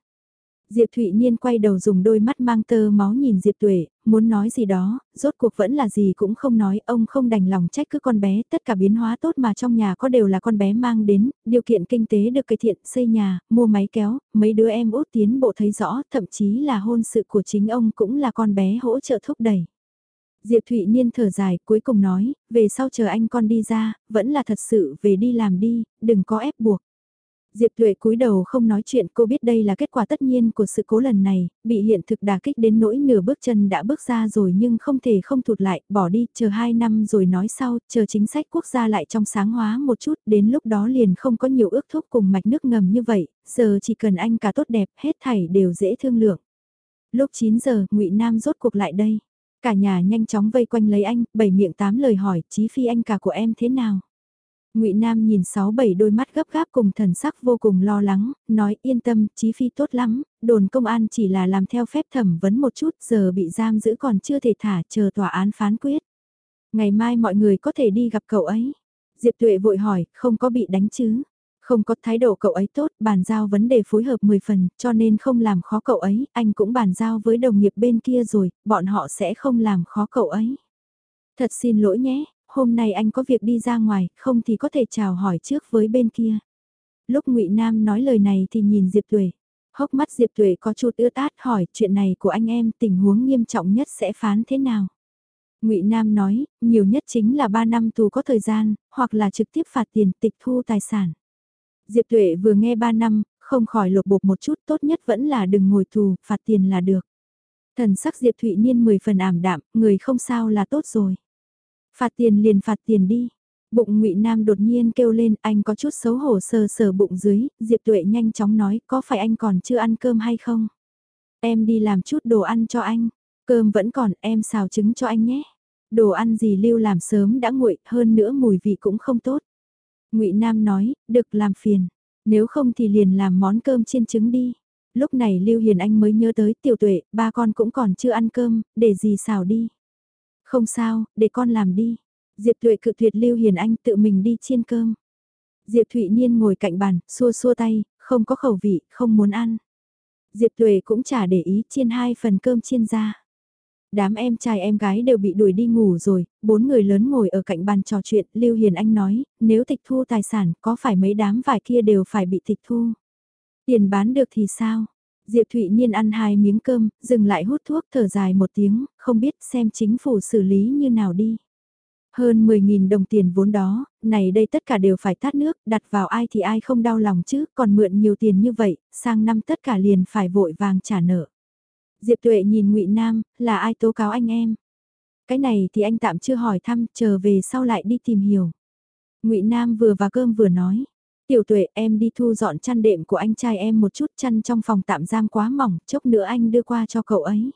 Diệp Thụy Niên quay đầu dùng đôi mắt mang tơ máu nhìn Diệp Tuệ, muốn nói gì đó, rốt cuộc vẫn là gì cũng không nói, ông không đành lòng trách cứ con bé, tất cả biến hóa tốt mà trong nhà có đều là con bé mang đến, điều kiện kinh tế được cải thiện, xây nhà, mua máy kéo, mấy đứa em út tiến bộ thấy rõ, thậm chí là hôn sự của chính ông cũng là con bé hỗ trợ thúc đẩy. Diệp Thụy Niên thở dài, cuối cùng nói, về sau chờ anh con đi ra, vẫn là thật sự về đi làm đi, đừng có ép buộc. Diệp Tuệ cúi đầu không nói chuyện cô biết đây là kết quả tất nhiên của sự cố lần này, bị hiện thực đả kích đến nỗi nửa bước chân đã bước ra rồi nhưng không thể không thụt lại, bỏ đi, chờ 2 năm rồi nói sau, chờ chính sách quốc gia lại trong sáng hóa một chút, đến lúc đó liền không có nhiều ước thúc cùng mạch nước ngầm như vậy, giờ chỉ cần anh cả tốt đẹp, hết thảy đều dễ thương lượng. Lúc 9 giờ, ngụy Nam rốt cuộc lại đây. Cả nhà nhanh chóng vây quanh lấy anh, bảy miệng tám lời hỏi, chí phi anh cả của em thế nào? Ngụy Nam nhìn sáu bảy đôi mắt gấp gáp cùng thần sắc vô cùng lo lắng, nói yên tâm, chí phi tốt lắm, đồn công an chỉ là làm theo phép thẩm vấn một chút, giờ bị giam giữ còn chưa thể thả, chờ tòa án phán quyết. Ngày mai mọi người có thể đi gặp cậu ấy. Diệp Tuệ vội hỏi, không có bị đánh chứ? Không có thái độ cậu ấy tốt, bàn giao vấn đề phối hợp 10 phần, cho nên không làm khó cậu ấy, anh cũng bàn giao với đồng nghiệp bên kia rồi, bọn họ sẽ không làm khó cậu ấy. Thật xin lỗi nhé, hôm nay anh có việc đi ra ngoài, không thì có thể chào hỏi trước với bên kia. Lúc ngụy Nam nói lời này thì nhìn Diệp Tuệ. Hốc mắt Diệp Tuệ có chút ướt át hỏi chuyện này của anh em tình huống nghiêm trọng nhất sẽ phán thế nào. ngụy Nam nói, nhiều nhất chính là 3 năm tù có thời gian, hoặc là trực tiếp phạt tiền tịch thu tài sản. Diệp Tuệ vừa nghe 3 năm, không khỏi lột bột một chút tốt nhất vẫn là đừng ngồi tù, phạt tiền là được. Thần sắc Diệp Thụy Niên 10 phần ảm đạm, người không sao là tốt rồi. Phạt tiền liền phạt tiền đi. Bụng ngụy Nam đột nhiên kêu lên anh có chút xấu hổ sờ sờ bụng dưới, Diệp Tuệ nhanh chóng nói có phải anh còn chưa ăn cơm hay không? Em đi làm chút đồ ăn cho anh, cơm vẫn còn em xào trứng cho anh nhé. Đồ ăn gì lưu làm sớm đã nguội, hơn nữa mùi vị cũng không tốt. ngụy Nam nói, được làm phiền, nếu không thì liền làm món cơm chiên trứng đi. Lúc này Lưu Hiền Anh mới nhớ tới tiểu tuệ, ba con cũng còn chưa ăn cơm, để gì xào đi. Không sao, để con làm đi. Diệp Tuệ cự tuyệt Lưu Hiền Anh tự mình đi chiên cơm. Diệp Thụy Niên ngồi cạnh bàn, xua xua tay, không có khẩu vị, không muốn ăn. Diệp Tuệ cũng chả để ý chiên hai phần cơm chiên ra. Đám em trai em gái đều bị đuổi đi ngủ rồi, bốn người lớn ngồi ở cạnh bàn trò chuyện, Lưu Hiền Anh nói, nếu tịch thu tài sản, có phải mấy đám vải kia đều phải bị tịch thu? Tiền bán được thì sao? Diệp Thụy Niên ăn hai miếng cơm, dừng lại hút thuốc thở dài một tiếng, không biết xem chính phủ xử lý như nào đi. Hơn 10.000 đồng tiền vốn đó, này đây tất cả đều phải tát nước, đặt vào ai thì ai không đau lòng chứ, còn mượn nhiều tiền như vậy, sang năm tất cả liền phải vội vàng trả nợ. Diệp Tuệ nhìn ngụy Nam, là ai tố cáo anh em? Cái này thì anh tạm chưa hỏi thăm, chờ về sau lại đi tìm hiểu. ngụy Nam vừa và cơm vừa nói, Tiểu tuệ em đi thu dọn chăn đệm của anh trai em một chút chăn trong phòng tạm giam quá mỏng, chốc nữa anh đưa qua cho cậu ấy.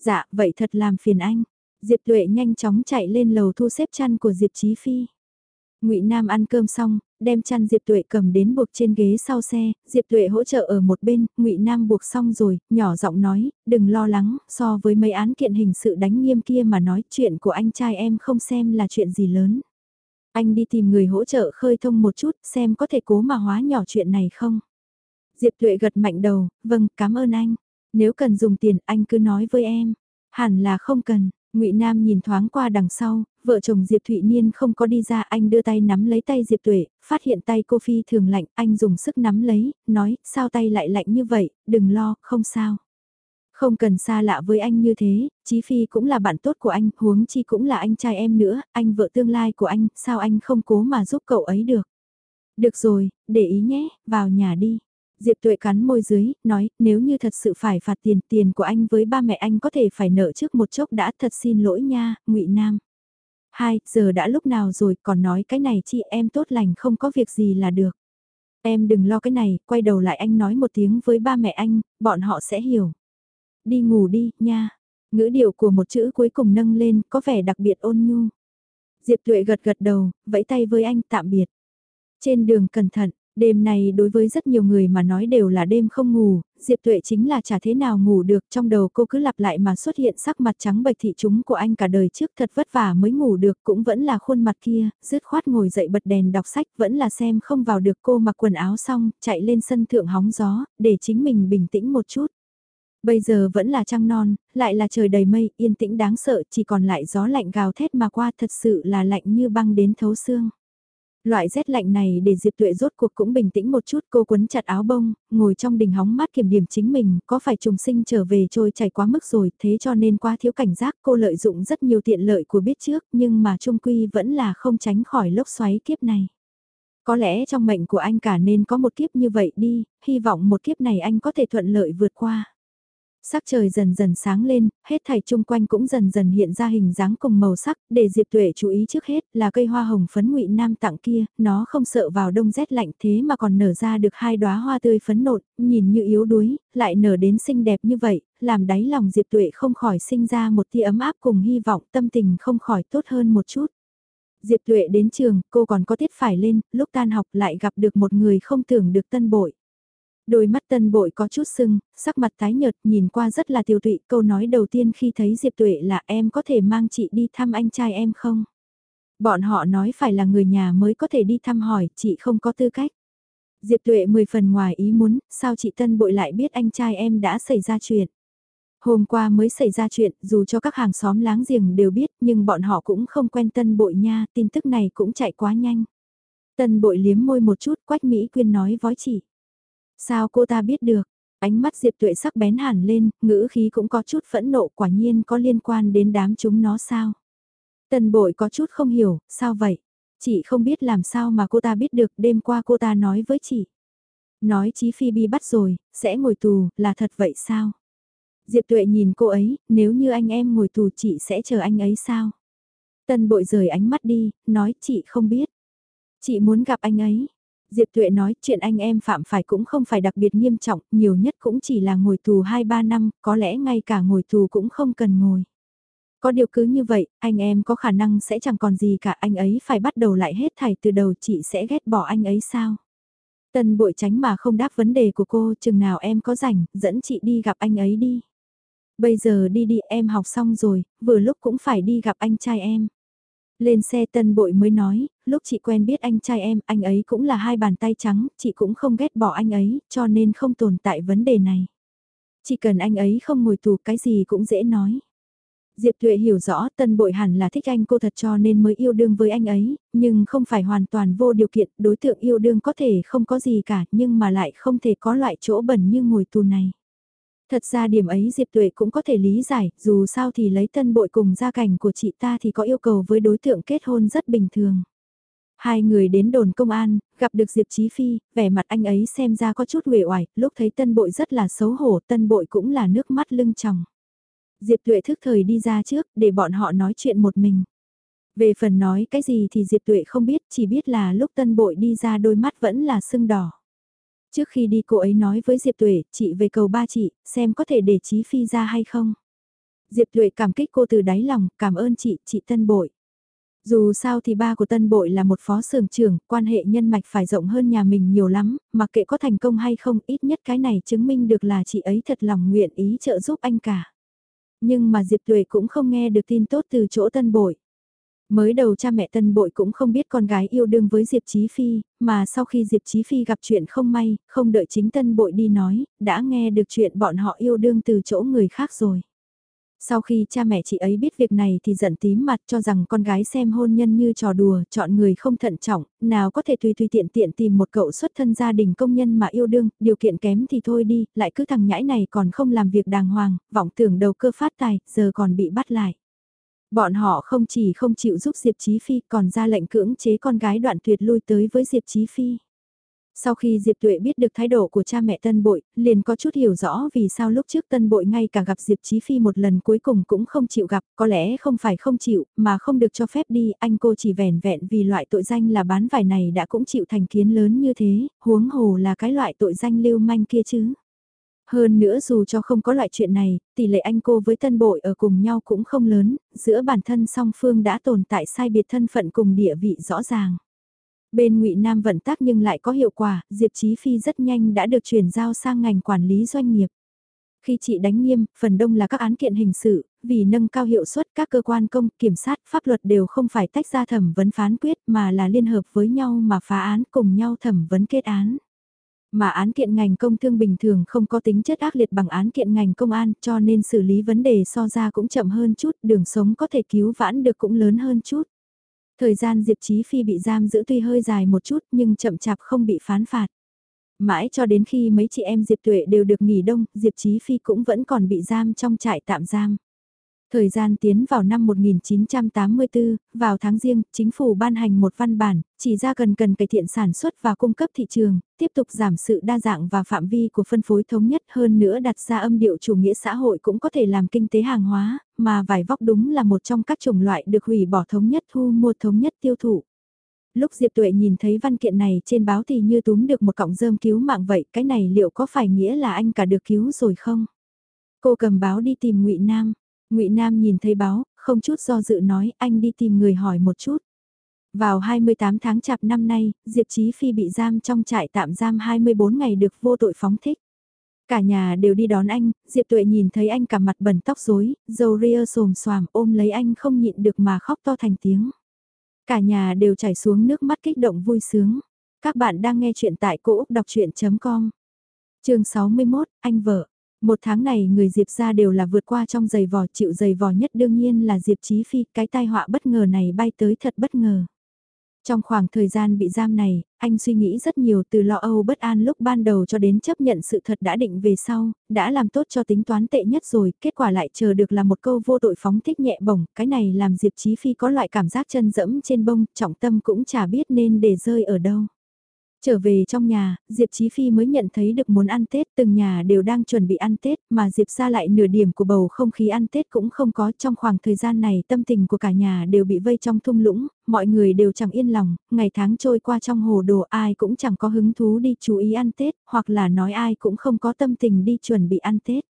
Dạ, vậy thật làm phiền anh. Diệp tuệ nhanh chóng chạy lên lầu thu xếp chăn của Diệp Chí Phi. Ngụy Nam ăn cơm xong, đem chăn Diệp Tuệ cầm đến buộc trên ghế sau xe, Diệp Tuệ hỗ trợ ở một bên, Ngụy Nam buộc xong rồi, nhỏ giọng nói, đừng lo lắng, so với mấy án kiện hình sự đánh nghiêm kia mà nói chuyện của anh trai em không xem là chuyện gì lớn. Anh đi tìm người hỗ trợ khơi thông một chút xem có thể cố mà hóa nhỏ chuyện này không. Diệp Tuệ gật mạnh đầu, vâng, cảm ơn anh. Nếu cần dùng tiền anh cứ nói với em. Hẳn là không cần, ngụy Nam nhìn thoáng qua đằng sau, vợ chồng Diệp Thụy Niên không có đi ra anh đưa tay nắm lấy tay Diệp Tuệ, phát hiện tay cô Phi thường lạnh, anh dùng sức nắm lấy, nói, sao tay lại lạnh như vậy, đừng lo, không sao. Không cần xa lạ với anh như thế, Chí Phi cũng là bạn tốt của anh, huống chi cũng là anh trai em nữa, anh vợ tương lai của anh, sao anh không cố mà giúp cậu ấy được. Được rồi, để ý nhé, vào nhà đi. Diệp Tuệ cắn môi dưới, nói, nếu như thật sự phải phạt tiền, tiền của anh với ba mẹ anh có thể phải nợ trước một chốc đã thật xin lỗi nha, ngụy Nam. Hai, giờ đã lúc nào rồi, còn nói cái này chị em tốt lành không có việc gì là được. Em đừng lo cái này, quay đầu lại anh nói một tiếng với ba mẹ anh, bọn họ sẽ hiểu. Đi ngủ đi, nha. Ngữ điệu của một chữ cuối cùng nâng lên, có vẻ đặc biệt ôn nhu. Diệp Tuệ gật gật đầu, vẫy tay với anh tạm biệt. Trên đường cẩn thận, Đêm này đối với rất nhiều người mà nói đều là đêm không ngủ, Diệp Tuệ chính là chả thế nào ngủ được trong đầu cô cứ lặp lại mà xuất hiện sắc mặt trắng bệch thị chúng của anh cả đời trước thật vất vả mới ngủ được cũng vẫn là khuôn mặt kia, dứt khoát ngồi dậy bật đèn đọc sách vẫn là xem không vào được cô mặc quần áo xong, chạy lên sân thượng hóng gió, để chính mình bình tĩnh một chút. Bây giờ vẫn là trăng non, lại là trời đầy mây, yên tĩnh đáng sợ, chỉ còn lại gió lạnh gào thét mà qua thật sự là lạnh như băng đến thấu xương. Loại rét lạnh này để Diệp Tuệ rốt cuộc cũng bình tĩnh một chút cô quấn chặt áo bông, ngồi trong đình hóng mát kiểm điểm chính mình, có phải trùng sinh trở về trôi chảy quá mức rồi, thế cho nên quá thiếu cảnh giác cô lợi dụng rất nhiều tiện lợi của biết trước nhưng mà trung quy vẫn là không tránh khỏi lốc xoáy kiếp này. Có lẽ trong mệnh của anh cả nên có một kiếp như vậy đi, hy vọng một kiếp này anh có thể thuận lợi vượt qua. Sắc trời dần dần sáng lên, hết thảy chung quanh cũng dần dần hiện ra hình dáng cùng màu sắc, để Diệp Tuệ chú ý trước hết là cây hoa hồng phấn ngụy nam tặng kia, nó không sợ vào đông rét lạnh thế mà còn nở ra được hai đóa hoa tươi phấn nộn, nhìn như yếu đuối, lại nở đến xinh đẹp như vậy, làm đáy lòng Diệp Tuệ không khỏi sinh ra một tia ấm áp cùng hy vọng tâm tình không khỏi tốt hơn một chút. Diệp Tuệ đến trường, cô còn có tiết phải lên, lúc tan học lại gặp được một người không tưởng được tân bội. Đôi mắt tân bội có chút sưng, sắc mặt tái nhợt nhìn qua rất là tiêu tụy. Câu nói đầu tiên khi thấy Diệp Tuệ là em có thể mang chị đi thăm anh trai em không? Bọn họ nói phải là người nhà mới có thể đi thăm hỏi, chị không có tư cách. Diệp Tuệ mười phần ngoài ý muốn, sao chị Tân Bội lại biết anh trai em đã xảy ra chuyện. Hôm qua mới xảy ra chuyện, dù cho các hàng xóm láng giềng đều biết, nhưng bọn họ cũng không quen Tân Bội nha, tin tức này cũng chạy quá nhanh. Tân Bội liếm môi một chút, Quách Mỹ Quyên nói vói chị. Sao cô ta biết được? Ánh mắt Diệp Tuệ sắc bén hẳn lên, ngữ khí cũng có chút phẫn nộ quả nhiên có liên quan đến đám chúng nó sao? Tần bội có chút không hiểu, sao vậy? Chị không biết làm sao mà cô ta biết được đêm qua cô ta nói với chị. Nói Chí Phi Bi bắt rồi, sẽ ngồi tù, là thật vậy sao? Diệp Tuệ nhìn cô ấy, nếu như anh em ngồi tù chị sẽ chờ anh ấy sao? Tân bội rời ánh mắt đi, nói chị không biết. Chị muốn gặp anh ấy, Diệp Tuệ nói chuyện anh em phạm phải cũng không phải đặc biệt nghiêm trọng, nhiều nhất cũng chỉ là ngồi tù 2-3 năm, có lẽ ngay cả ngồi tù cũng không cần ngồi. Có điều cứ như vậy, anh em có khả năng sẽ chẳng còn gì cả anh ấy phải bắt đầu lại hết thảy từ đầu chị sẽ ghét bỏ anh ấy sao? Tần bội tránh mà không đáp vấn đề của cô, chừng nào em có rảnh, dẫn chị đi gặp anh ấy đi. Bây giờ đi đi em học xong rồi, vừa lúc cũng phải đi gặp anh trai em. Lên xe tân bội mới nói, lúc chị quen biết anh trai em, anh ấy cũng là hai bàn tay trắng, chị cũng không ghét bỏ anh ấy, cho nên không tồn tại vấn đề này. Chỉ cần anh ấy không ngồi tù cái gì cũng dễ nói. Diệp Thuệ hiểu rõ tân bội hẳn là thích anh cô thật cho nên mới yêu đương với anh ấy, nhưng không phải hoàn toàn vô điều kiện, đối tượng yêu đương có thể không có gì cả nhưng mà lại không thể có loại chỗ bẩn như ngồi tù này. Thật ra điểm ấy Diệp Tuệ cũng có thể lý giải, dù sao thì lấy tân bội cùng gia cảnh của chị ta thì có yêu cầu với đối tượng kết hôn rất bình thường. Hai người đến đồn công an, gặp được Diệp Chí Phi, vẻ mặt anh ấy xem ra có chút uể oải, lúc thấy tân bội rất là xấu hổ, tân bội cũng là nước mắt lưng tròng. Diệp Tuệ thức thời đi ra trước, để bọn họ nói chuyện một mình. Về phần nói cái gì thì Diệp Tuệ không biết, chỉ biết là lúc tân bội đi ra đôi mắt vẫn là sưng đỏ. Trước khi đi cô ấy nói với Diệp Tuệ, chị về cầu ba chị, xem có thể để Chí Phi ra hay không. Diệp Tuệ cảm kích cô từ đáy lòng, cảm ơn chị, chị Tân Bội. Dù sao thì ba của Tân Bội là một phó sưởng trưởng, quan hệ nhân mạch phải rộng hơn nhà mình nhiều lắm, mặc kệ có thành công hay không, ít nhất cái này chứng minh được là chị ấy thật lòng nguyện ý trợ giúp anh cả. Nhưng mà Diệp Tuệ cũng không nghe được tin tốt từ chỗ Tân Bội. Mới đầu cha mẹ tân bội cũng không biết con gái yêu đương với Diệp Chí Phi, mà sau khi Diệp Chí Phi gặp chuyện không may, không đợi chính tân bội đi nói, đã nghe được chuyện bọn họ yêu đương từ chỗ người khác rồi. Sau khi cha mẹ chị ấy biết việc này thì giận tím mặt cho rằng con gái xem hôn nhân như trò đùa, chọn người không thận trọng, nào có thể tùy tùy tiện tiện tìm một cậu xuất thân gia đình công nhân mà yêu đương, điều kiện kém thì thôi đi, lại cứ thằng nhãi này còn không làm việc đàng hoàng, vọng tưởng đầu cơ phát tài, giờ còn bị bắt lại. Bọn họ không chỉ không chịu giúp Diệp Chí Phi còn ra lệnh cưỡng chế con gái đoạn tuyệt lui tới với Diệp Chí Phi. Sau khi Diệp Tuệ biết được thái độ của cha mẹ Tân Bội, liền có chút hiểu rõ vì sao lúc trước Tân Bội ngay cả gặp Diệp Chí Phi một lần cuối cùng cũng không chịu gặp, có lẽ không phải không chịu, mà không được cho phép đi, anh cô chỉ vẻn vẹn vì loại tội danh là bán vải này đã cũng chịu thành kiến lớn như thế, huống hồ là cái loại tội danh lưu manh kia chứ. Hơn nữa dù cho không có loại chuyện này, tỷ lệ anh cô với tân bội ở cùng nhau cũng không lớn, giữa bản thân song phương đã tồn tại sai biệt thân phận cùng địa vị rõ ràng. Bên ngụy Nam vận tác nhưng lại có hiệu quả, Diệp Chí Phi rất nhanh đã được chuyển giao sang ngành quản lý doanh nghiệp. Khi chị đánh nghiêm, phần đông là các án kiện hình sự, vì nâng cao hiệu suất các cơ quan công, kiểm sát, pháp luật đều không phải tách ra thẩm vấn phán quyết mà là liên hợp với nhau mà phá án cùng nhau thẩm vấn kết án. Mà án kiện ngành công thương bình thường không có tính chất ác liệt bằng án kiện ngành công an cho nên xử lý vấn đề so ra cũng chậm hơn chút, đường sống có thể cứu vãn được cũng lớn hơn chút. Thời gian Diệp Chí Phi bị giam giữ tuy hơi dài một chút nhưng chậm chạp không bị phán phạt. Mãi cho đến khi mấy chị em Diệp Tuệ đều được nghỉ đông, Diệp Chí Phi cũng vẫn còn bị giam trong trại tạm giam. Thời gian tiến vào năm 1984, vào tháng riêng, chính phủ ban hành một văn bản, chỉ ra cần cần cải thiện sản xuất và cung cấp thị trường, tiếp tục giảm sự đa dạng và phạm vi của phân phối thống nhất hơn nữa đặt ra âm điệu chủ nghĩa xã hội cũng có thể làm kinh tế hàng hóa, mà vải vóc đúng là một trong các chủng loại được hủy bỏ thống nhất thu mua thống nhất tiêu thụ. Lúc Diệp Tuệ nhìn thấy văn kiện này trên báo thì như túm được một cọng rơm cứu mạng vậy, cái này liệu có phải nghĩa là anh cả được cứu rồi không? Cô cầm báo đi tìm ngụy Nam ngụy Nam nhìn thấy báo, không chút do dự nói anh đi tìm người hỏi một chút. Vào 28 tháng chạp năm nay, Diệp Chí Phi bị giam trong trại tạm giam 24 ngày được vô tội phóng thích. Cả nhà đều đi đón anh, Diệp Tuệ nhìn thấy anh cả mặt bẩn tóc rối, dầu ria xồm xoàm ôm lấy anh không nhịn được mà khóc to thành tiếng. Cả nhà đều chảy xuống nước mắt kích động vui sướng. Các bạn đang nghe chuyện tại cỗ đọc chuyện.com Trường 61, anh vợ. Một tháng này người Diệp ra đều là vượt qua trong giày vò chịu giày vò nhất đương nhiên là Diệp Chí Phi, cái tai họa bất ngờ này bay tới thật bất ngờ. Trong khoảng thời gian bị giam này, anh suy nghĩ rất nhiều từ lo âu bất an lúc ban đầu cho đến chấp nhận sự thật đã định về sau, đã làm tốt cho tính toán tệ nhất rồi, kết quả lại chờ được là một câu vô tội phóng thích nhẹ bổng, cái này làm Diệp Chí Phi có loại cảm giác chân dẫm trên bông, trọng tâm cũng chả biết nên để rơi ở đâu. Trở về trong nhà, Diệp Chí Phi mới nhận thấy được muốn ăn Tết, từng nhà đều đang chuẩn bị ăn Tết, mà Diệp ra lại nửa điểm của bầu không khí ăn Tết cũng không có trong khoảng thời gian này tâm tình của cả nhà đều bị vây trong thung lũng, mọi người đều chẳng yên lòng, ngày tháng trôi qua trong hồ đồ ai cũng chẳng có hứng thú đi chú ý ăn Tết, hoặc là nói ai cũng không có tâm tình đi chuẩn bị ăn Tết.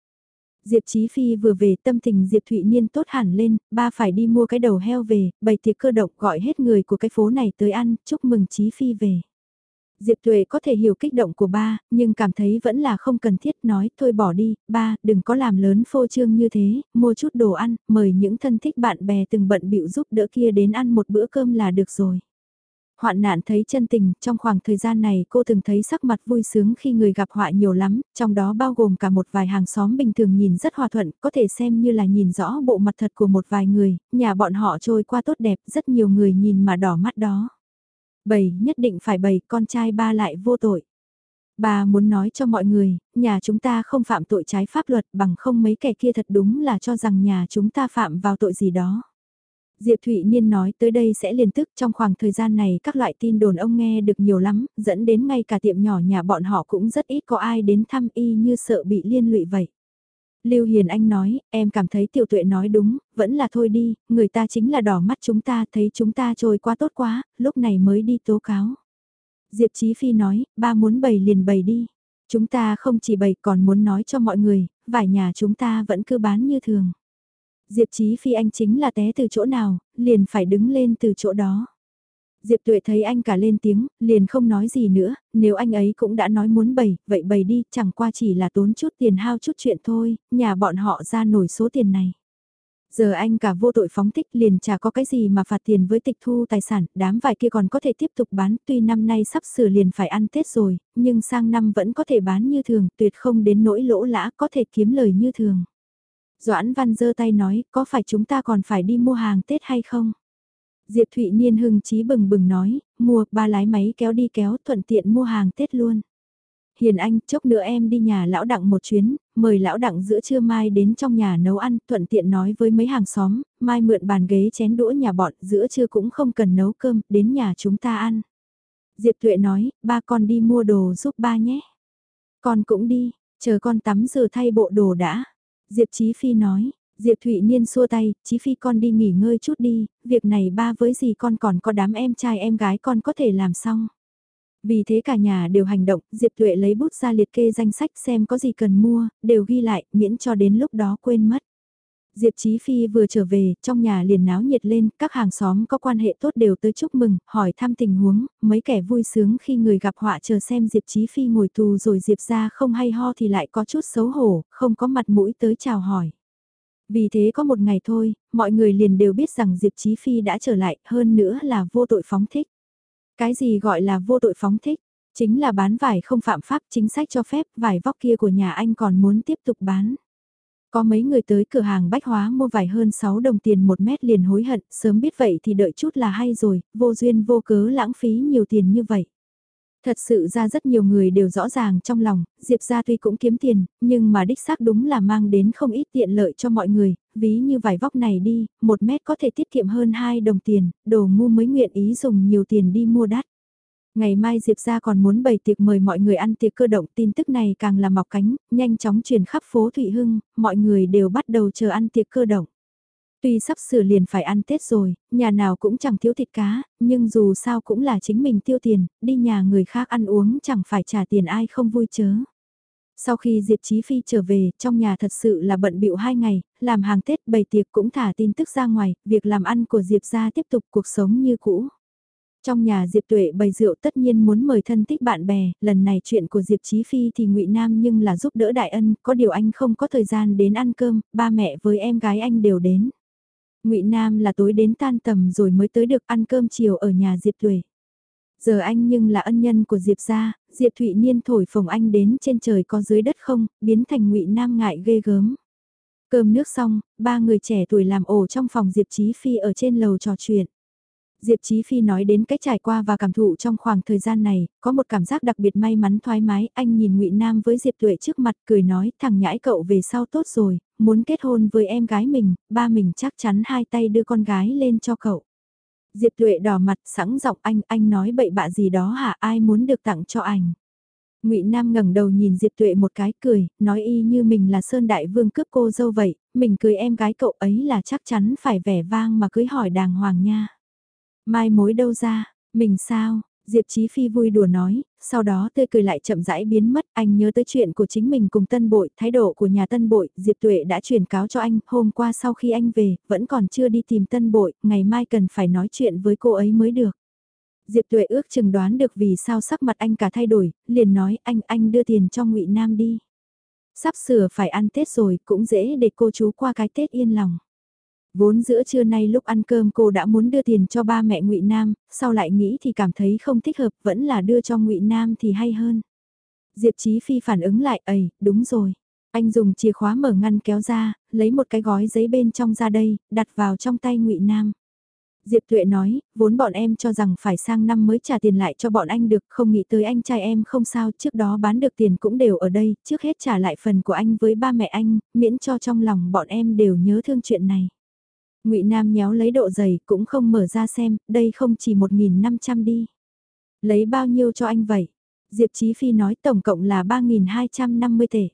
Diệp Chí Phi vừa về tâm tình Diệp Thụy Niên tốt hẳn lên, ba phải đi mua cái đầu heo về, bày tiệc cơ động gọi hết người của cái phố này tới ăn, chúc mừng Chí Phi về. Diệp Tuệ có thể hiểu kích động của ba, nhưng cảm thấy vẫn là không cần thiết nói thôi bỏ đi, ba, đừng có làm lớn phô trương như thế, mua chút đồ ăn, mời những thân thích bạn bè từng bận bịu giúp đỡ kia đến ăn một bữa cơm là được rồi. Hoạn nạn thấy chân tình, trong khoảng thời gian này cô từng thấy sắc mặt vui sướng khi người gặp họa nhiều lắm, trong đó bao gồm cả một vài hàng xóm bình thường nhìn rất hòa thuận, có thể xem như là nhìn rõ bộ mặt thật của một vài người, nhà bọn họ trôi qua tốt đẹp, rất nhiều người nhìn mà đỏ mắt đó. Bầy, nhất định phải bầy, con trai ba lại vô tội. Bà muốn nói cho mọi người, nhà chúng ta không phạm tội trái pháp luật bằng không mấy kẻ kia thật đúng là cho rằng nhà chúng ta phạm vào tội gì đó. Diệp Thụy Niên nói tới đây sẽ liên tức trong khoảng thời gian này các loại tin đồn ông nghe được nhiều lắm, dẫn đến ngay cả tiệm nhỏ nhà bọn họ cũng rất ít có ai đến thăm y như sợ bị liên lụy vậy. Lưu Hiền Anh nói, em cảm thấy tiểu tuệ nói đúng, vẫn là thôi đi, người ta chính là đỏ mắt chúng ta thấy chúng ta trôi qua tốt quá, lúc này mới đi tố cáo. Diệp Chí Phi nói, ba muốn bày liền bày đi. Chúng ta không chỉ bày còn muốn nói cho mọi người, vải nhà chúng ta vẫn cứ bán như thường. Diệp Chí Phi anh chính là té từ chỗ nào, liền phải đứng lên từ chỗ đó. Diệp Tuệ thấy anh cả lên tiếng, liền không nói gì nữa, nếu anh ấy cũng đã nói muốn bày, vậy bày đi, chẳng qua chỉ là tốn chút tiền hao chút chuyện thôi, nhà bọn họ ra nổi số tiền này. Giờ anh cả vô tội phóng thích liền chả có cái gì mà phạt tiền với tịch thu tài sản, đám vải kia còn có thể tiếp tục bán, tuy năm nay sắp sửa liền phải ăn Tết rồi, nhưng sang năm vẫn có thể bán như thường, tuyệt không đến nỗi lỗ lã, có thể kiếm lời như thường. Doãn Văn giơ tay nói, có phải chúng ta còn phải đi mua hàng Tết hay không? Diệp Thụy Niên hưng trí bừng bừng nói, mua, ba lái máy kéo đi kéo, thuận tiện mua hàng Tết luôn. Hiền Anh, chốc nữa em đi nhà lão đặng một chuyến, mời lão đặng giữa trưa mai đến trong nhà nấu ăn, thuận tiện nói với mấy hàng xóm, mai mượn bàn ghế chén đũa nhà bọn, giữa trưa cũng không cần nấu cơm, đến nhà chúng ta ăn. Diệp Tuệ nói, ba con đi mua đồ giúp ba nhé. Con cũng đi, chờ con tắm rửa thay bộ đồ đã. Diệp Chí Phi nói, Diệp Thụy Niên xua tay, Chí Phi con đi nghỉ ngơi chút đi, việc này ba với gì con còn có đám em trai em gái con có thể làm xong. Vì thế cả nhà đều hành động, Diệp Thụy lấy bút ra liệt kê danh sách xem có gì cần mua, đều ghi lại, miễn cho đến lúc đó quên mất. Diệp Chí Phi vừa trở về, trong nhà liền náo nhiệt lên, các hàng xóm có quan hệ tốt đều tới chúc mừng, hỏi thăm tình huống, mấy kẻ vui sướng khi người gặp họa chờ xem Diệp Chí Phi ngồi tù rồi Diệp ra không hay ho thì lại có chút xấu hổ, không có mặt mũi tới chào hỏi. Vì thế có một ngày thôi, mọi người liền đều biết rằng Diệp Chí Phi đã trở lại, hơn nữa là vô tội phóng thích. Cái gì gọi là vô tội phóng thích? Chính là bán vải không phạm pháp chính sách cho phép, vải vóc kia của nhà anh còn muốn tiếp tục bán. Có mấy người tới cửa hàng bách hóa mua vải hơn 6 đồng tiền một mét liền hối hận, sớm biết vậy thì đợi chút là hay rồi, vô duyên vô cớ lãng phí nhiều tiền như vậy. Thật sự ra rất nhiều người đều rõ ràng trong lòng, Diệp gia tuy cũng kiếm tiền, nhưng mà đích xác đúng là mang đến không ít tiện lợi cho mọi người, ví như vải vóc này đi, một mét có thể tiết kiệm hơn 2 đồng tiền, đồ ngu mới nguyện ý dùng nhiều tiền đi mua đắt. Ngày mai Diệp gia còn muốn bày tiệc mời mọi người ăn tiệc cơ động tin tức này càng là mọc cánh, nhanh chóng truyền khắp phố Thụy Hưng, mọi người đều bắt đầu chờ ăn tiệc cơ động. Tuy sắp sửa liền phải ăn Tết rồi, nhà nào cũng chẳng thiếu thịt cá, nhưng dù sao cũng là chính mình tiêu tiền, đi nhà người khác ăn uống chẳng phải trả tiền ai không vui chớ. Sau khi Diệp Chí Phi trở về, trong nhà thật sự là bận bịu hai ngày, làm hàng Tết bày tiệc cũng thả tin tức ra ngoài, việc làm ăn của Diệp gia tiếp tục cuộc sống như cũ. Trong nhà Diệp Tuệ bày rượu tất nhiên muốn mời thân thích bạn bè, lần này chuyện của Diệp Chí Phi thì ngụy Nam nhưng là giúp đỡ đại ân, có điều anh không có thời gian đến ăn cơm, ba mẹ với em gái anh đều đến. Ngụy Nam là tối đến tan tầm rồi mới tới được ăn cơm chiều ở nhà Diệp Tuệ. Giờ anh nhưng là ân nhân của Diệp gia, Diệp Thụy Niên thổi phồng anh đến trên trời có dưới đất không, biến thành Ngụy Nam ngại ghê gớm. Cơm nước xong, ba người trẻ tuổi làm ổ trong phòng Diệp Chí Phi ở trên lầu trò chuyện. Diệp Chí Phi nói đến cách trải qua và cảm thụ trong khoảng thời gian này, có một cảm giác đặc biệt may mắn thoải mái, anh nhìn Ngụy Nam với Diệp Tuệ trước mặt cười nói, thằng nhãi cậu về sau tốt rồi, muốn kết hôn với em gái mình, ba mình chắc chắn hai tay đưa con gái lên cho cậu. Diệp Tuệ đỏ mặt sẵn giọng anh, anh nói bậy bạ gì đó hả, ai muốn được tặng cho anh. Ngụy Nam ngẩng đầu nhìn Diệp Tuệ một cái cười, nói y như mình là Sơn Đại Vương cướp cô dâu vậy, mình cười em gái cậu ấy là chắc chắn phải vẻ vang mà cưới hỏi đàng hoàng nha. Mai mối đâu ra, mình sao, Diệp Chí Phi vui đùa nói, sau đó tươi cười lại chậm rãi biến mất, anh nhớ tới chuyện của chính mình cùng tân bội, thái độ của nhà tân bội, Diệp Tuệ đã truyền cáo cho anh, hôm qua sau khi anh về, vẫn còn chưa đi tìm tân bội, ngày mai cần phải nói chuyện với cô ấy mới được. Diệp Tuệ ước chừng đoán được vì sao sắc mặt anh cả thay đổi, liền nói anh anh đưa tiền cho ngụy Nam đi. Sắp sửa phải ăn Tết rồi, cũng dễ để cô chú qua cái Tết yên lòng. Vốn giữa trưa nay lúc ăn cơm cô đã muốn đưa tiền cho ba mẹ Ngụy Nam, sau lại nghĩ thì cảm thấy không thích hợp, vẫn là đưa cho Ngụy Nam thì hay hơn. Diệp Chí Phi phản ứng lại, "Ầy, đúng rồi." Anh dùng chìa khóa mở ngăn kéo ra, lấy một cái gói giấy bên trong ra đây, đặt vào trong tay Ngụy Nam. Diệp Tuệ nói, vốn bọn em cho rằng phải sang năm mới trả tiền lại cho bọn anh được, không nghĩ tới anh trai em không sao, trước đó bán được tiền cũng đều ở đây, trước hết trả lại phần của anh với ba mẹ anh, miễn cho trong lòng bọn em đều nhớ thương chuyện này. Ngụy Nam nhéo lấy độ dày cũng không mở ra xem, đây không chỉ 1.500 đi. Lấy bao nhiêu cho anh vậy? Diệp Chí Phi nói tổng cộng là 3.250 tệ.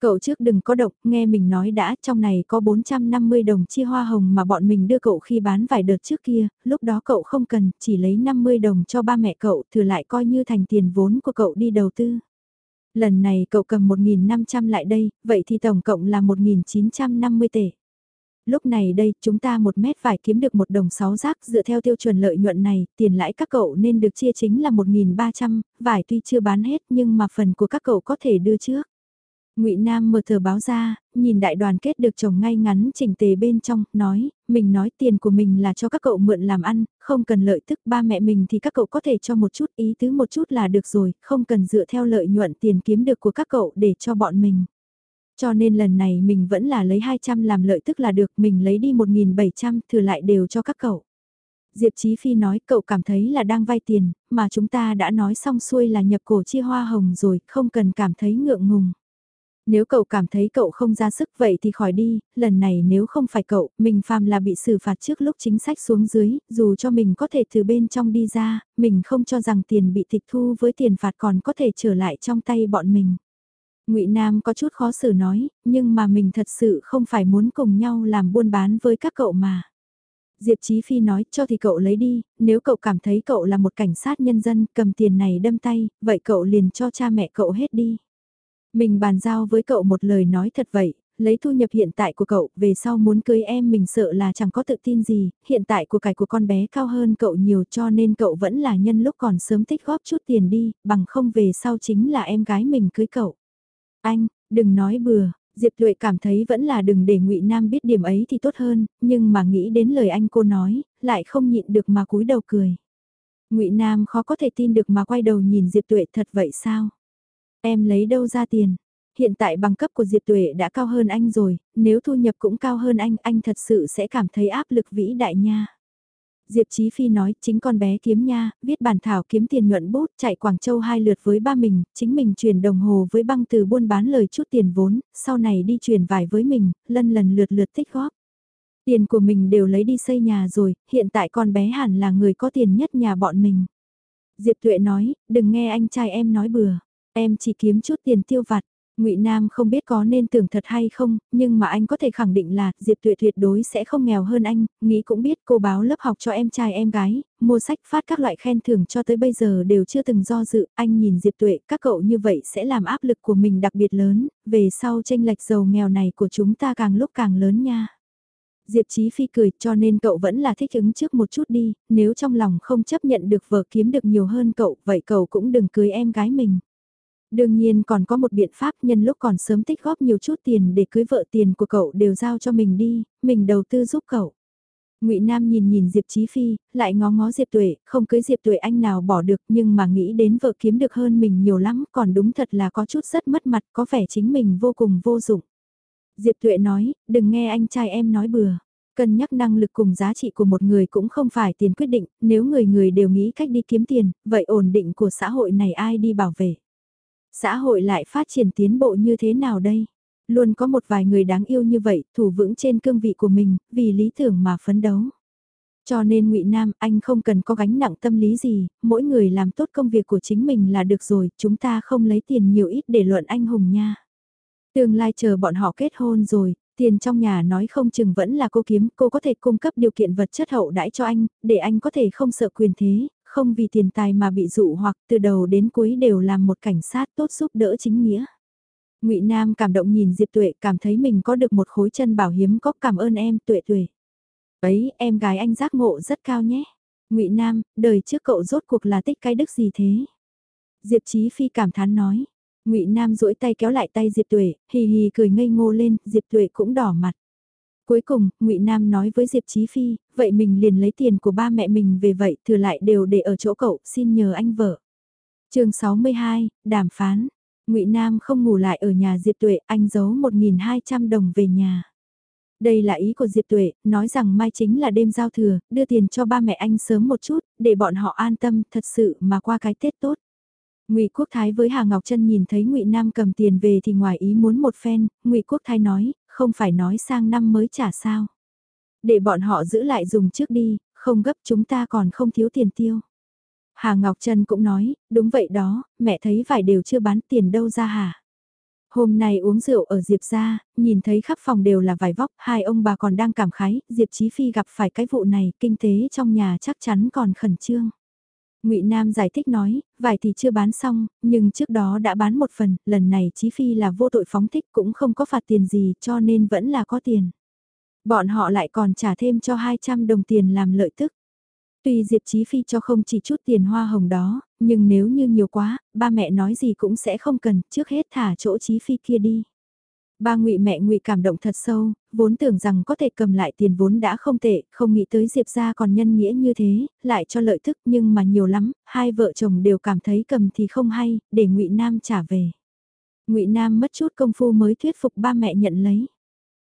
Cậu trước đừng có độc, nghe mình nói đã, trong này có 450 đồng chia hoa hồng mà bọn mình đưa cậu khi bán vài đợt trước kia, lúc đó cậu không cần, chỉ lấy 50 đồng cho ba mẹ cậu, thừa lại coi như thành tiền vốn của cậu đi đầu tư. Lần này cậu cầm 1.500 lại đây, vậy thì tổng cộng là 1.950 tệ. Lúc này đây, chúng ta một mét vải kiếm được một đồng sáu rác dựa theo tiêu chuẩn lợi nhuận này, tiền lãi các cậu nên được chia chính là 1.300, vải tuy chưa bán hết nhưng mà phần của các cậu có thể đưa trước. Ngụy Nam mở tờ báo ra, nhìn đại đoàn kết được chồng ngay ngắn chỉnh tề bên trong, nói, mình nói tiền của mình là cho các cậu mượn làm ăn, không cần lợi tức ba mẹ mình thì các cậu có thể cho một chút ý tứ một chút là được rồi, không cần dựa theo lợi nhuận tiền kiếm được của các cậu để cho bọn mình. Cho nên lần này mình vẫn là lấy 200 làm lợi tức là được, mình lấy đi 1.700 thừa lại đều cho các cậu. Diệp Chí Phi nói cậu cảm thấy là đang vay tiền, mà chúng ta đã nói xong xuôi là nhập cổ chia hoa hồng rồi, không cần cảm thấy ngượng ngùng. Nếu cậu cảm thấy cậu không ra sức vậy thì khỏi đi, lần này nếu không phải cậu, mình phàm là bị xử phạt trước lúc chính sách xuống dưới, dù cho mình có thể từ bên trong đi ra, mình không cho rằng tiền bị tịch thu với tiền phạt còn có thể trở lại trong tay bọn mình ngụy Nam có chút khó xử nói, nhưng mà mình thật sự không phải muốn cùng nhau làm buôn bán với các cậu mà. Diệp Chí Phi nói cho thì cậu lấy đi, nếu cậu cảm thấy cậu là một cảnh sát nhân dân cầm tiền này đâm tay, vậy cậu liền cho cha mẹ cậu hết đi. Mình bàn giao với cậu một lời nói thật vậy, lấy thu nhập hiện tại của cậu, về sau muốn cưới em mình sợ là chẳng có tự tin gì, hiện tại của cải của con bé cao hơn cậu nhiều cho nên cậu vẫn là nhân lúc còn sớm tích góp chút tiền đi, bằng không về sau chính là em gái mình cưới cậu. Anh, đừng nói bừa, Diệp Tuệ cảm thấy vẫn là đừng để Ngụy Nam biết điểm ấy thì tốt hơn, nhưng mà nghĩ đến lời anh cô nói, lại không nhịn được mà cúi đầu cười. Ngụy Nam khó có thể tin được mà quay đầu nhìn Diệp Tuệ thật vậy sao? Em lấy đâu ra tiền? Hiện tại bằng cấp của Diệp Tuệ đã cao hơn anh rồi, nếu thu nhập cũng cao hơn anh, anh thật sự sẽ cảm thấy áp lực vĩ đại nha. Diệp Chí Phi nói, chính con bé kiếm nha, viết bản thảo kiếm tiền nhuận bút, chạy Quảng Châu hai lượt với ba mình, chính mình chuyển đồng hồ với băng từ buôn bán lời chút tiền vốn, sau này đi chuyển vải với mình, lần lần lượt lượt tích góp. Tiền của mình đều lấy đi xây nhà rồi, hiện tại con bé hẳn là người có tiền nhất nhà bọn mình. Diệp Tuệ nói, đừng nghe anh trai em nói bừa. Em chỉ kiếm chút tiền tiêu vặt. Ngụy Nam không biết có nên tưởng thật hay không, nhưng mà anh có thể khẳng định là Diệp Tuệ tuyệt đối sẽ không nghèo hơn anh, nghĩ cũng biết cô báo lớp học cho em trai em gái, mua sách phát các loại khen thưởng cho tới bây giờ đều chưa từng do dự, anh nhìn Diệp Tuệ, các cậu như vậy sẽ làm áp lực của mình đặc biệt lớn, về sau tranh lệch giàu nghèo này của chúng ta càng lúc càng lớn nha. Diệp Chí Phi cười cho nên cậu vẫn là thích ứng trước một chút đi, nếu trong lòng không chấp nhận được vợ kiếm được nhiều hơn cậu, vậy cậu cũng đừng cưới em gái mình. Đương nhiên còn có một biện pháp nhân lúc còn sớm tích góp nhiều chút tiền để cưới vợ tiền của cậu đều giao cho mình đi, mình đầu tư giúp cậu. Ngụy Nam nhìn nhìn Diệp Chí Phi, lại ngó ngó Diệp Tuệ, không cưới Diệp Tuệ anh nào bỏ được nhưng mà nghĩ đến vợ kiếm được hơn mình nhiều lắm, còn đúng thật là có chút rất mất mặt, có vẻ chính mình vô cùng vô dụng. Diệp Tuệ nói, đừng nghe anh trai em nói bừa. Cân nhắc năng lực cùng giá trị của một người cũng không phải tiền quyết định, nếu người người đều nghĩ cách đi kiếm tiền, vậy ổn định của xã hội này ai đi bảo vệ. Xã hội lại phát triển tiến bộ như thế nào đây? Luôn có một vài người đáng yêu như vậy, thủ vững trên cương vị của mình, vì lý tưởng mà phấn đấu. Cho nên ngụy Nam, anh không cần có gánh nặng tâm lý gì, mỗi người làm tốt công việc của chính mình là được rồi, chúng ta không lấy tiền nhiều ít để luận anh hùng nha. Tương lai chờ bọn họ kết hôn rồi, tiền trong nhà nói không chừng vẫn là cô kiếm, cô có thể cung cấp điều kiện vật chất hậu đãi cho anh, để anh có thể không sợ quyền thế, không vì tiền tài mà bị dụ hoặc từ đầu đến cuối đều làm một cảnh sát tốt giúp đỡ chính nghĩa. Ngụy Nam cảm động nhìn Diệp Tuệ cảm thấy mình có được một khối chân bảo hiếm có cảm ơn em Tuệ Tuệ. Ấy, em gái anh giác ngộ rất cao nhé. Ngụy Nam, đời trước cậu rốt cuộc là tích cái đức gì thế? Diệp Chí Phi cảm thán nói. Ngụy Nam duỗi tay kéo lại tay Diệp Tuệ, hì hì cười ngây ngô lên, Diệp Tuệ cũng đỏ mặt. Cuối cùng, ngụy Nam nói với Diệp Chí Phi, vậy mình liền lấy tiền của ba mẹ mình về vậy, thừa lại đều để ở chỗ cậu, xin nhờ anh vợ. chương 62, đàm phán. ngụy Nam không ngủ lại ở nhà Diệp Tuệ, anh giấu 1.200 đồng về nhà. Đây là ý của Diệp Tuệ, nói rằng mai chính là đêm giao thừa, đưa tiền cho ba mẹ anh sớm một chút, để bọn họ an tâm, thật sự mà qua cái Tết tốt. Ngụy Quốc Thái với Hà Ngọc Trân nhìn thấy Ngụy Nam cầm tiền về thì ngoài ý muốn một phen, Ngụy Quốc Thái nói, không phải nói sang năm mới trả sao. Để bọn họ giữ lại dùng trước đi, không gấp chúng ta còn không thiếu tiền tiêu. Hà Ngọc Trân cũng nói, đúng vậy đó, mẹ thấy vải đều chưa bán tiền đâu ra hả? Hôm nay uống rượu ở Diệp gia, nhìn thấy khắp phòng đều là vải vóc, hai ông bà còn đang cảm khái, Diệp Chí Phi gặp phải cái vụ này, kinh tế trong nhà chắc chắn còn khẩn trương. Ngụy Nam giải thích nói, vải thì chưa bán xong, nhưng trước đó đã bán một phần, lần này Chí Phi là vô tội phóng thích cũng không có phạt tiền gì cho nên vẫn là có tiền. Bọn họ lại còn trả thêm cho 200 đồng tiền làm lợi tức. Tuy Diệp Chí Phi cho không chỉ chút tiền hoa hồng đó, nhưng nếu như nhiều quá, ba mẹ nói gì cũng sẽ không cần, trước hết thả chỗ Chí Phi kia đi. Ba ngụy mẹ ngụy cảm động thật sâu, vốn tưởng rằng có thể cầm lại tiền vốn đã không tệ, không nghĩ tới Diệp gia còn nhân nghĩa như thế, lại cho lợi thức nhưng mà nhiều lắm, hai vợ chồng đều cảm thấy cầm thì không hay, để ngụy Nam trả về. ngụy Nam mất chút công phu mới thuyết phục ba mẹ nhận lấy.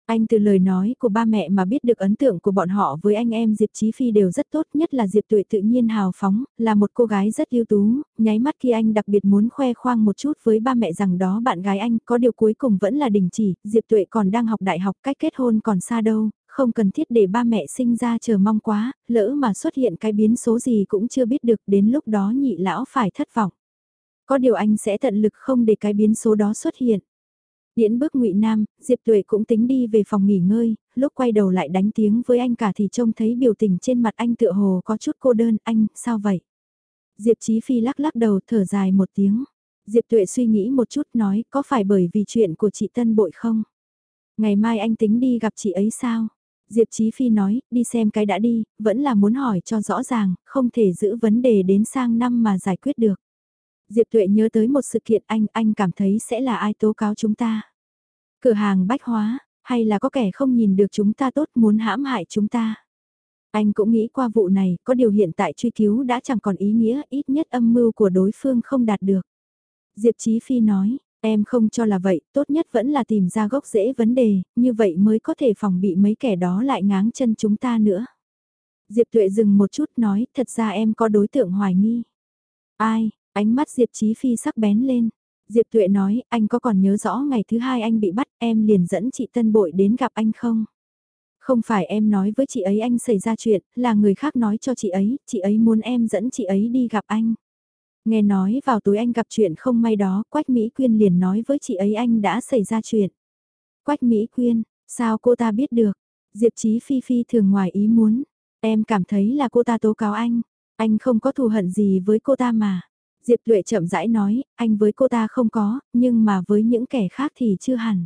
Anh từ lời nói của ba mẹ mà biết được ấn tượng của bọn họ với anh em Diệp Chí Phi đều rất tốt, nhất là Diệp Tuệ tự nhiên hào phóng, là một cô gái rất ưu tú, nháy mắt khi anh đặc biệt muốn khoe khoang một chút với ba mẹ rằng đó bạn gái anh có điều cuối cùng vẫn là đình chỉ, Diệp Tuệ còn đang học đại học cách kết hôn còn xa đâu, không cần thiết để ba mẹ sinh ra chờ mong quá, lỡ mà xuất hiện cái biến số gì cũng chưa biết được đến lúc đó nhị lão phải thất vọng. Có điều anh sẽ tận lực không để cái biến số đó xuất hiện. Tiễn bước ngụy Nam, Diệp Tuệ cũng tính đi về phòng nghỉ ngơi, lúc quay đầu lại đánh tiếng với anh cả thì trông thấy biểu tình trên mặt anh tựa hồ có chút cô đơn, anh, sao vậy? Diệp Chí Phi lắc lắc đầu thở dài một tiếng. Diệp Tuệ suy nghĩ một chút nói có phải bởi vì chuyện của chị Tân Bội không? Ngày mai anh tính đi gặp chị ấy sao? Diệp Chí Phi nói, đi xem cái đã đi, vẫn là muốn hỏi cho rõ ràng, không thể giữ vấn đề đến sang năm mà giải quyết được. Diệp Tuệ nhớ tới một sự kiện anh, anh cảm thấy sẽ là ai tố cáo chúng ta. Cửa hàng bách hóa, hay là có kẻ không nhìn được chúng ta tốt muốn hãm hại chúng ta. Anh cũng nghĩ qua vụ này, có điều hiện tại truy cứu đã chẳng còn ý nghĩa, ít nhất âm mưu của đối phương không đạt được. Diệp Chí Phi nói, em không cho là vậy, tốt nhất vẫn là tìm ra gốc rễ vấn đề, như vậy mới có thể phòng bị mấy kẻ đó lại ngáng chân chúng ta nữa. Diệp Tuệ dừng một chút nói, thật ra em có đối tượng hoài nghi. Ai, ánh mắt Diệp Chí Phi sắc bén lên. Diệp Tuệ nói, anh có còn nhớ rõ ngày thứ hai anh bị bắt, em liền dẫn chị Tân Bội đến gặp anh không? Không phải em nói với chị ấy anh xảy ra chuyện, là người khác nói cho chị ấy, chị ấy muốn em dẫn chị ấy đi gặp anh. Nghe nói vào tối anh gặp chuyện không may đó, Quách Mỹ Quyên liền nói với chị ấy anh đã xảy ra chuyện. Quách Mỹ Quyên, sao cô ta biết được? Diệp Chí Phi Phi thường ngoài ý muốn. Em cảm thấy là cô ta tố cáo anh. Anh không có thù hận gì với cô ta mà. Diệp Tuệ chậm rãi nói, anh với cô ta không có, nhưng mà với những kẻ khác thì chưa hẳn.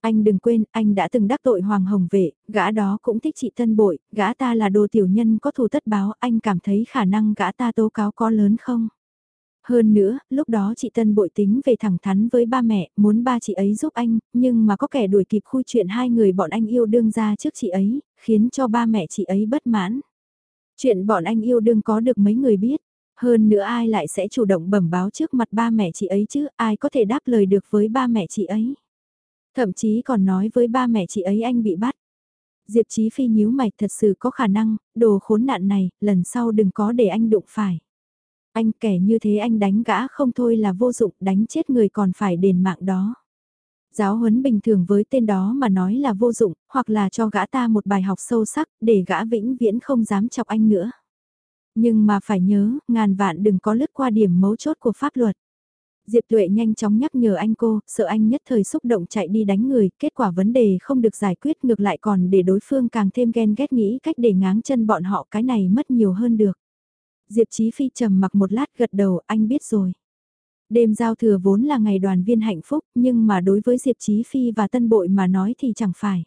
Anh đừng quên, anh đã từng đắc tội Hoàng Hồng Vệ, gã đó cũng thích chị Tân bội, gã ta là đồ tiểu nhân có thù tất báo, anh cảm thấy khả năng gã ta tố cáo có lớn không? Hơn nữa, lúc đó chị Tân bội tính về thẳng thắn với ba mẹ, muốn ba chị ấy giúp anh, nhưng mà có kẻ đuổi kịp khui chuyện hai người bọn anh yêu đương ra trước chị ấy, khiến cho ba mẹ chị ấy bất mãn. Chuyện bọn anh yêu đương có được mấy người biết, hơn nữa ai lại sẽ chủ động bẩm báo trước mặt ba mẹ chị ấy chứ, ai có thể đáp lời được với ba mẹ chị ấy. Thậm chí còn nói với ba mẹ chị ấy anh bị bắt. Diệp Chí Phi nhíu mày thật sự có khả năng, đồ khốn nạn này, lần sau đừng có để anh đụng phải. Anh kẻ như thế anh đánh gã không thôi là vô dụng, đánh chết người còn phải đền mạng đó. Giáo huấn bình thường với tên đó mà nói là vô dụng, hoặc là cho gã ta một bài học sâu sắc, để gã vĩnh viễn không dám chọc anh nữa. Nhưng mà phải nhớ, ngàn vạn đừng có lướt qua điểm mấu chốt của pháp luật. Diệp Tuệ nhanh chóng nhắc nhở anh cô, sợ anh nhất thời xúc động chạy đi đánh người, kết quả vấn đề không được giải quyết ngược lại còn để đối phương càng thêm ghen ghét nghĩ cách để ngáng chân bọn họ cái này mất nhiều hơn được. Diệp Chí Phi trầm mặc một lát gật đầu, anh biết rồi. Đêm giao thừa vốn là ngày đoàn viên hạnh phúc, nhưng mà đối với Diệp Chí Phi và Tân Bội mà nói thì chẳng phải.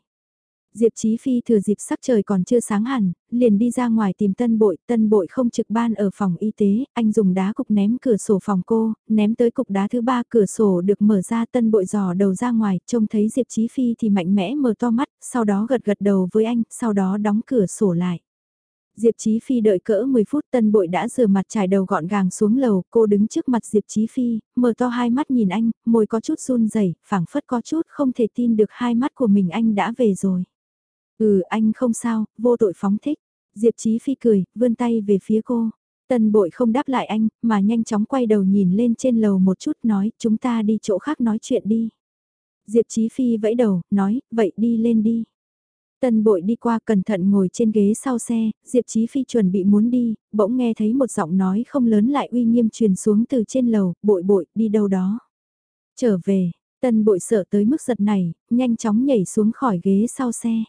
Diệp Chí Phi thừa dịp sắc trời còn chưa sáng hẳn, liền đi ra ngoài tìm tân bội, tân bội không trực ban ở phòng y tế, anh dùng đá cục ném cửa sổ phòng cô, ném tới cục đá thứ ba cửa sổ được mở ra tân bội dò đầu ra ngoài, trông thấy Diệp Chí Phi thì mạnh mẽ mở to mắt, sau đó gật gật đầu với anh, sau đó đóng cửa sổ lại. Diệp Chí Phi đợi cỡ 10 phút tân bội đã rửa mặt trải đầu gọn gàng xuống lầu, cô đứng trước mặt Diệp Chí Phi, mở to hai mắt nhìn anh, môi có chút run rẩy, phảng phất có chút không thể tin được hai mắt của mình anh đã về rồi. Ừ anh không sao, vô tội phóng thích. Diệp Chí Phi cười, vươn tay về phía cô. Tần bội không đáp lại anh, mà nhanh chóng quay đầu nhìn lên trên lầu một chút nói, chúng ta đi chỗ khác nói chuyện đi. Diệp Chí Phi vẫy đầu, nói, vậy đi lên đi. Tần bội đi qua cẩn thận ngồi trên ghế sau xe, Diệp Chí Phi chuẩn bị muốn đi, bỗng nghe thấy một giọng nói không lớn lại uy nghiêm truyền xuống từ trên lầu, bội bội, đi đâu đó. Trở về, Tần bội sợ tới mức giật này, nhanh chóng nhảy xuống khỏi ghế sau xe.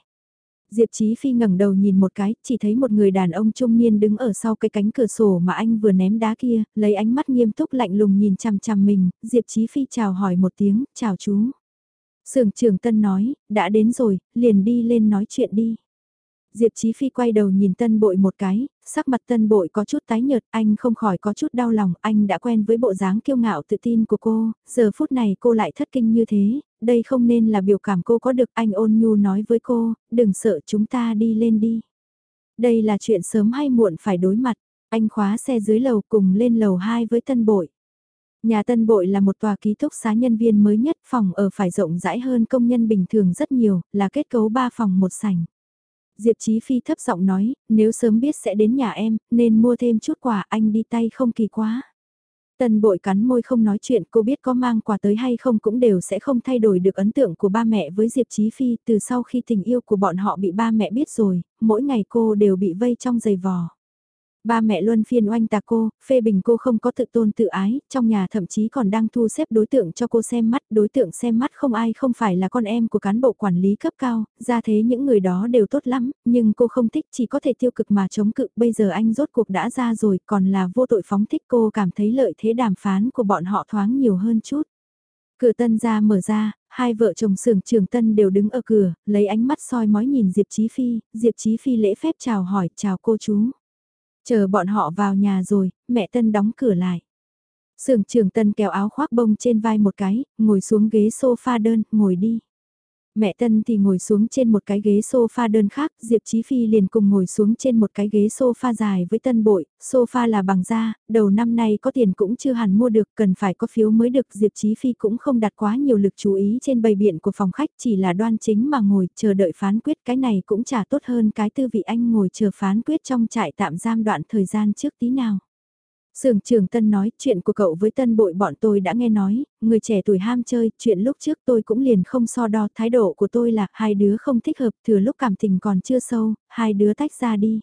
Diệp Chí Phi ngẩng đầu nhìn một cái, chỉ thấy một người đàn ông trung niên đứng ở sau cái cánh cửa sổ mà anh vừa ném đá kia, lấy ánh mắt nghiêm túc lạnh lùng nhìn chằm chằm mình, Diệp Chí Phi chào hỏi một tiếng, chào chú. Sưởng trưởng Tân nói, đã đến rồi, liền đi lên nói chuyện đi. Diệp Chí Phi quay đầu nhìn Tân Bội một cái, sắc mặt tân bội có chút tái nhợt, anh không khỏi có chút đau lòng, anh đã quen với bộ dáng kiêu ngạo tự tin của cô, giờ phút này cô lại thất kinh như thế, đây không nên là biểu cảm cô có được, anh ôn nhu nói với cô, đừng sợ chúng ta đi lên đi. Đây là chuyện sớm hay muộn phải đối mặt, anh khóa xe dưới lầu cùng lên lầu 2 với tân bội. Nhà Tân Bội là một tòa ký túc xá nhân viên mới nhất, phòng ở phải rộng rãi hơn công nhân bình thường rất nhiều, là kết cấu 3 phòng một sảnh. Diệp Chí Phi thấp giọng nói, nếu sớm biết sẽ đến nhà em, nên mua thêm chút quà anh đi tay không kỳ quá. Tân bội cắn môi không nói chuyện cô biết có mang quà tới hay không cũng đều sẽ không thay đổi được ấn tượng của ba mẹ với Diệp Chí Phi từ sau khi tình yêu của bọn họ bị ba mẹ biết rồi, mỗi ngày cô đều bị vây trong giày vò. Ba mẹ luôn phiên oanh tạc cô, phê bình cô không có tự tôn tự ái, trong nhà thậm chí còn đang thu xếp đối tượng cho cô xem mắt, đối tượng xem mắt không ai không phải là con em của cán bộ quản lý cấp cao, ra thế những người đó đều tốt lắm, nhưng cô không thích chỉ có thể tiêu cực mà chống cự, bây giờ anh rốt cuộc đã ra rồi, còn là vô tội phóng thích cô cảm thấy lợi thế đàm phán của bọn họ thoáng nhiều hơn chút. Cửa tân ra mở ra, hai vợ chồng sưởng trường tân đều đứng ở cửa, lấy ánh mắt soi mói nhìn Diệp Chí Phi, Diệp Chí Phi lễ phép chào hỏi, chào cô chú. Chờ bọn họ vào nhà rồi, mẹ Tân đóng cửa lại. Sưởng trường Tân kéo áo khoác bông trên vai một cái, ngồi xuống ghế sofa đơn, ngồi đi. Mẹ Tân thì ngồi xuống trên một cái ghế sofa đơn khác, Diệp Chí Phi liền cùng ngồi xuống trên một cái ghế sofa dài với Tân bội, sofa là bằng da, đầu năm nay có tiền cũng chưa hẳn mua được, cần phải có phiếu mới được. Diệp Chí Phi cũng không đặt quá nhiều lực chú ý trên bầy biện của phòng khách, chỉ là đoan chính mà ngồi chờ đợi phán quyết cái này cũng chả tốt hơn cái tư vị anh ngồi chờ phán quyết trong trại tạm giam đoạn thời gian trước tí nào. Sường trường Tân nói chuyện của cậu với Tân bội bọn tôi đã nghe nói, người trẻ tuổi ham chơi, chuyện lúc trước tôi cũng liền không so đo, thái độ của tôi là hai đứa không thích hợp, thừa lúc cảm tình còn chưa sâu, hai đứa tách ra đi.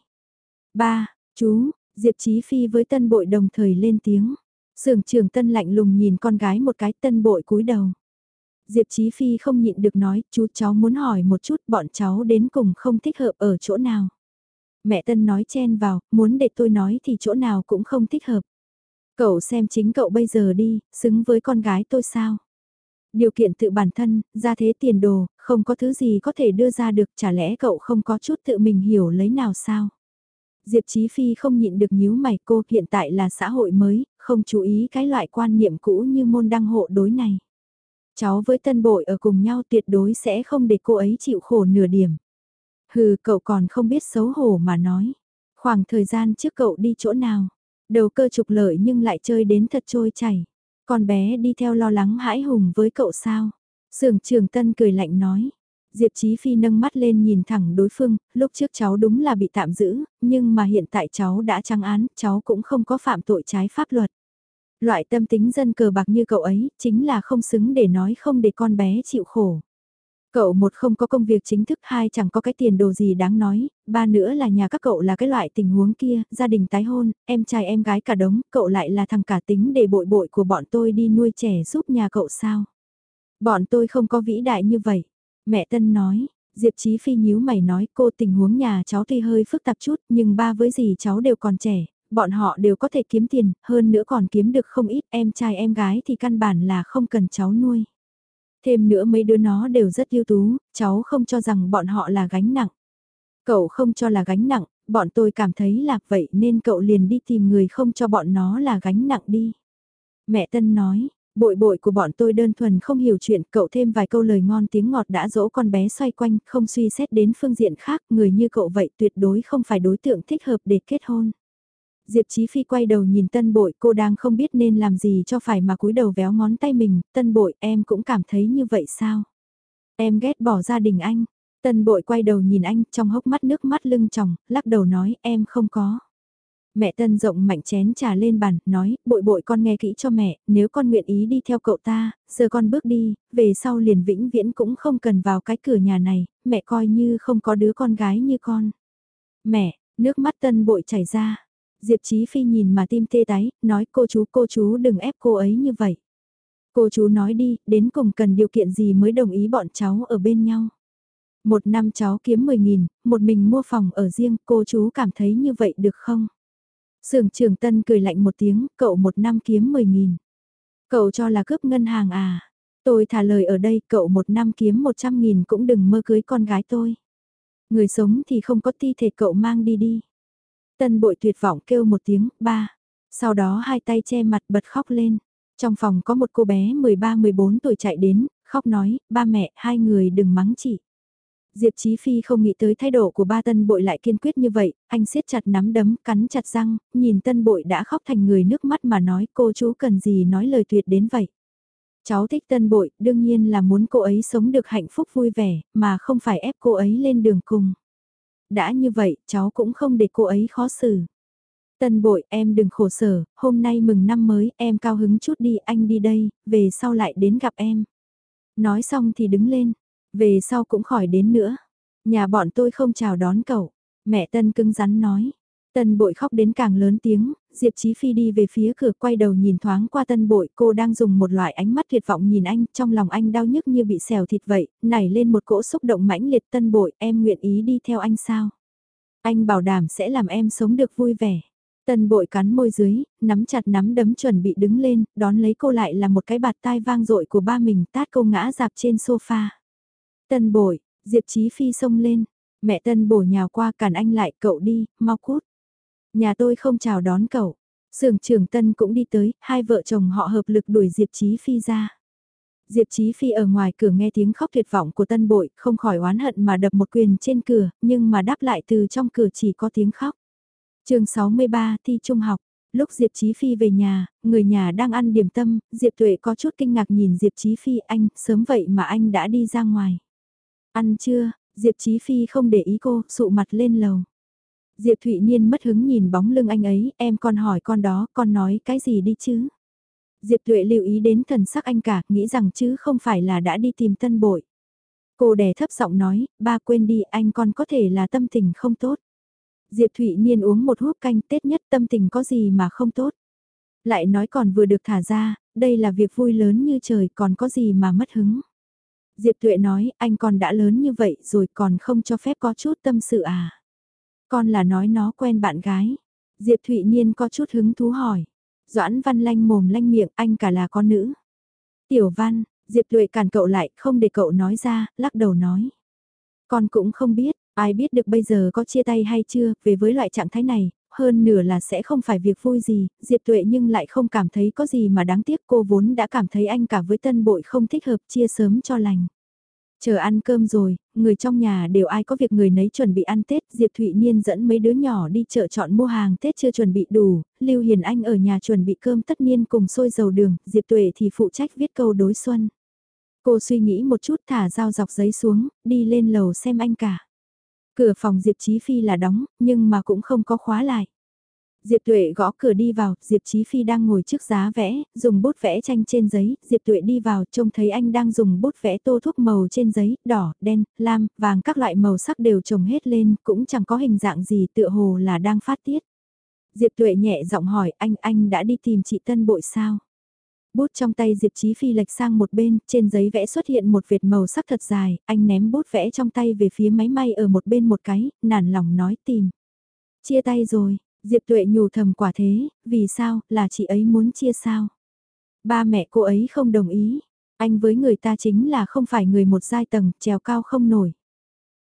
Ba, chú, Diệp Chí Phi với Tân bội đồng thời lên tiếng. Sường trường Tân lạnh lùng nhìn con gái một cái Tân bội cúi đầu. Diệp Chí Phi không nhịn được nói, chú cháu muốn hỏi một chút bọn cháu đến cùng không thích hợp ở chỗ nào. Mẹ Tân nói chen vào, muốn để tôi nói thì chỗ nào cũng không thích hợp. Cậu xem chính cậu bây giờ đi, xứng với con gái tôi sao? Điều kiện tự bản thân, ra thế tiền đồ, không có thứ gì có thể đưa ra được, chả lẽ cậu không có chút tự mình hiểu lấy nào sao? Diệp Chí Phi không nhịn được nhíu mày cô hiện tại là xã hội mới, không chú ý cái loại quan niệm cũ như môn đăng hộ đối này. Cháu với tân bội ở cùng nhau tuyệt đối sẽ không để cô ấy chịu khổ nửa điểm. Hừ, cậu còn không biết xấu hổ mà nói. Khoảng thời gian trước cậu đi chỗ nào? Đầu cơ trục lợi nhưng lại chơi đến thật trôi chảy. Con bé đi theo lo lắng hãi hùng với cậu sao? Sưởng trường tân cười lạnh nói. Diệp Chí Phi nâng mắt lên nhìn thẳng đối phương, lúc trước cháu đúng là bị tạm giữ, nhưng mà hiện tại cháu đã trăng án, cháu cũng không có phạm tội trái pháp luật. Loại tâm tính dân cờ bạc như cậu ấy, chính là không xứng để nói không để con bé chịu khổ. Cậu một không có công việc chính thức, hai chẳng có cái tiền đồ gì đáng nói, ba nữa là nhà các cậu là cái loại tình huống kia, gia đình tái hôn, em trai em gái cả đống, cậu lại là thằng cả tính để bội bội của bọn tôi đi nuôi trẻ giúp nhà cậu sao. Bọn tôi không có vĩ đại như vậy. Mẹ Tân nói, Diệp Chí Phi nhíu mày nói cô tình huống nhà cháu tuy hơi phức tạp chút nhưng ba với gì cháu đều còn trẻ, bọn họ đều có thể kiếm tiền, hơn nữa còn kiếm được không ít em trai em gái thì căn bản là không cần cháu nuôi. Thêm nữa mấy đứa nó đều rất ưu tú, cháu không cho rằng bọn họ là gánh nặng. Cậu không cho là gánh nặng, bọn tôi cảm thấy là vậy nên cậu liền đi tìm người không cho bọn nó là gánh nặng đi. Mẹ Tân nói, bội bội của bọn tôi đơn thuần không hiểu chuyện, cậu thêm vài câu lời ngon tiếng ngọt đã dỗ con bé xoay quanh, không suy xét đến phương diện khác, người như cậu vậy tuyệt đối không phải đối tượng thích hợp để kết hôn. Diệp Chí Phi quay đầu nhìn tân bội cô đang không biết nên làm gì cho phải mà cúi đầu véo ngón tay mình, tân bội em cũng cảm thấy như vậy sao? Em ghét bỏ gia đình anh. Tân bội quay đầu nhìn anh trong hốc mắt nước mắt lưng tròng, lắc đầu nói em không có. Mẹ Tân rộng mạnh chén trà lên bàn, nói, bội bội con nghe kỹ cho mẹ, nếu con nguyện ý đi theo cậu ta, giờ con bước đi, về sau liền vĩnh viễn cũng không cần vào cái cửa nhà này, mẹ coi như không có đứa con gái như con. Mẹ, nước mắt Tân bội chảy ra, Diệp Chí Phi nhìn mà tim tê tái, nói cô chú cô chú đừng ép cô ấy như vậy. Cô chú nói đi, đến cùng cần điều kiện gì mới đồng ý bọn cháu ở bên nhau. Một năm cháu kiếm 10.000, một mình mua phòng ở riêng, cô chú cảm thấy như vậy được không? Sưởng trường Tân cười lạnh một tiếng, cậu một năm kiếm 10.000. Cậu cho là cướp ngân hàng à? Tôi thả lời ở đây, cậu một năm kiếm 100.000 cũng đừng mơ cưới con gái tôi. Người sống thì không có thi thể cậu mang đi đi. Tân bội tuyệt vọng kêu một tiếng, ba. Sau đó hai tay che mặt bật khóc lên. Trong phòng có một cô bé 13-14 tuổi chạy đến, khóc nói, ba mẹ, hai người đừng mắng chị. Diệp Chí Phi không nghĩ tới thái độ của ba tân bội lại kiên quyết như vậy, anh siết chặt nắm đấm, cắn chặt răng, nhìn tân bội đã khóc thành người nước mắt mà nói cô chú cần gì nói lời tuyệt đến vậy. Cháu thích tân bội, đương nhiên là muốn cô ấy sống được hạnh phúc vui vẻ, mà không phải ép cô ấy lên đường cùng. Đã như vậy, cháu cũng không để cô ấy khó xử. Tân bội, em đừng khổ sở, hôm nay mừng năm mới, em cao hứng chút đi, anh đi đây, về sau lại đến gặp em. Nói xong thì đứng lên, về sau cũng khỏi đến nữa. Nhà bọn tôi không chào đón cậu. Mẹ Tân cứng rắn nói. Tân bội khóc đến càng lớn tiếng, Diệp Chí Phi đi về phía cửa quay đầu nhìn thoáng qua tân bội cô đang dùng một loại ánh mắt tuyệt vọng nhìn anh, trong lòng anh đau nhức như bị xèo thịt vậy, nảy lên một cỗ xúc động mãnh liệt tân bội, em nguyện ý đi theo anh sao? Anh bảo đảm sẽ làm em sống được vui vẻ. Tân bội cắn môi dưới, nắm chặt nắm đấm chuẩn bị đứng lên, đón lấy cô lại là một cái bạt tai vang dội của ba mình tát cô ngã dạp trên sofa. Tân bội, Diệp Chí Phi xông lên, mẹ tân bổ nhào qua cản anh lại cậu đi, mau cút. Nhà tôi không chào đón cậu. Sưởng trưởng tân cũng đi tới, hai vợ chồng họ hợp lực đuổi Diệp Chí Phi ra. Diệp Chí Phi ở ngoài cửa nghe tiếng khóc tuyệt vọng của tân bội, không khỏi oán hận mà đập một quyền trên cửa, nhưng mà đáp lại từ trong cửa chỉ có tiếng khóc. chương 63 thi trung học, lúc Diệp Chí Phi về nhà, người nhà đang ăn điểm tâm, Diệp Tuệ có chút kinh ngạc nhìn Diệp Chí Phi anh, sớm vậy mà anh đã đi ra ngoài. Ăn chưa, Diệp Chí Phi không để ý cô, sụ mặt lên lầu. Diệp Thụy Niên mất hứng nhìn bóng lưng anh ấy, em con hỏi con đó, con nói cái gì đi chứ? Diệp Tuệ lưu ý đến thần sắc anh cả, nghĩ rằng chứ không phải là đã đi tìm tân bội. Cô đè thấp giọng nói, ba quên đi, anh con có thể là tâm tình không tốt. Diệp Thụy Niên uống một húp canh Tết nhất tâm tình có gì mà không tốt. Lại nói còn vừa được thả ra, đây là việc vui lớn như trời còn có gì mà mất hứng. Diệp Tuệ nói, anh còn đã lớn như vậy rồi còn không cho phép có chút tâm sự à. Con là nói nó quen bạn gái. Diệp Thụy Niên có chút hứng thú hỏi. Doãn Văn lanh mồm lanh miệng, anh cả là con nữ. Tiểu Văn, Diệp Tuệ cản cậu lại, không để cậu nói ra, lắc đầu nói. Con cũng không biết, ai biết được bây giờ có chia tay hay chưa, về với loại trạng thái này, hơn nửa là sẽ không phải việc vui gì, Diệp Tuệ nhưng lại không cảm thấy có gì mà đáng tiếc cô vốn đã cảm thấy anh cả với tân bội không thích hợp chia sớm cho lành. Chờ ăn cơm rồi, người trong nhà đều ai có việc người nấy chuẩn bị ăn Tết, Diệp Thụy Niên dẫn mấy đứa nhỏ đi chợ chọn mua hàng Tết chưa chuẩn bị đủ, Lưu Hiền Anh ở nhà chuẩn bị cơm tất niên cùng xôi dầu đường, Diệp Tuệ thì phụ trách viết câu đối xuân. Cô suy nghĩ một chút thả dao dọc giấy xuống, đi lên lầu xem anh cả. Cửa phòng Diệp Chí Phi là đóng, nhưng mà cũng không có khóa lại. Diệp Tuệ gõ cửa đi vào, Diệp Chí Phi đang ngồi trước giá vẽ, dùng bút vẽ tranh trên giấy, Diệp Tuệ đi vào, trông thấy anh đang dùng bút vẽ tô thuốc màu trên giấy, đỏ, đen, lam, vàng các loại màu sắc đều trồng hết lên, cũng chẳng có hình dạng gì tựa hồ là đang phát tiết. Diệp Tuệ nhẹ giọng hỏi anh, anh đã đi tìm chị Tân Bội sao? Bút trong tay Diệp Chí Phi lệch sang một bên, trên giấy vẽ xuất hiện một vệt màu sắc thật dài, anh ném bút vẽ trong tay về phía máy may ở một bên một cái, nản lòng nói tìm. Chia tay rồi, Diệp Tuệ nhủ thầm quả thế, vì sao, là chị ấy muốn chia sao? Ba mẹ cô ấy không đồng ý, anh với người ta chính là không phải người một giai tầng, trèo cao không nổi.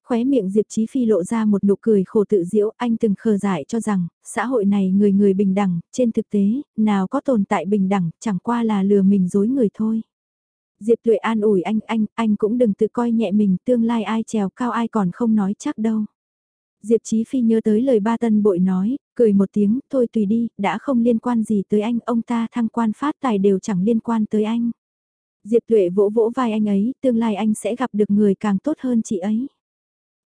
Khóe miệng Diệp Chí Phi lộ ra một nụ cười khổ tự diễu, anh từng khờ dại cho rằng, xã hội này người người bình đẳng, trên thực tế, nào có tồn tại bình đẳng, chẳng qua là lừa mình dối người thôi. Diệp Tuệ an ủi anh, anh, anh cũng đừng tự coi nhẹ mình, tương lai ai trèo cao ai còn không nói chắc đâu. Diệp Chí Phi nhớ tới lời ba tân bội nói, cười một tiếng, thôi tùy đi, đã không liên quan gì tới anh, ông ta thăng quan phát tài đều chẳng liên quan tới anh. Diệp Tuệ vỗ vỗ vai anh ấy, tương lai anh sẽ gặp được người càng tốt hơn chị ấy.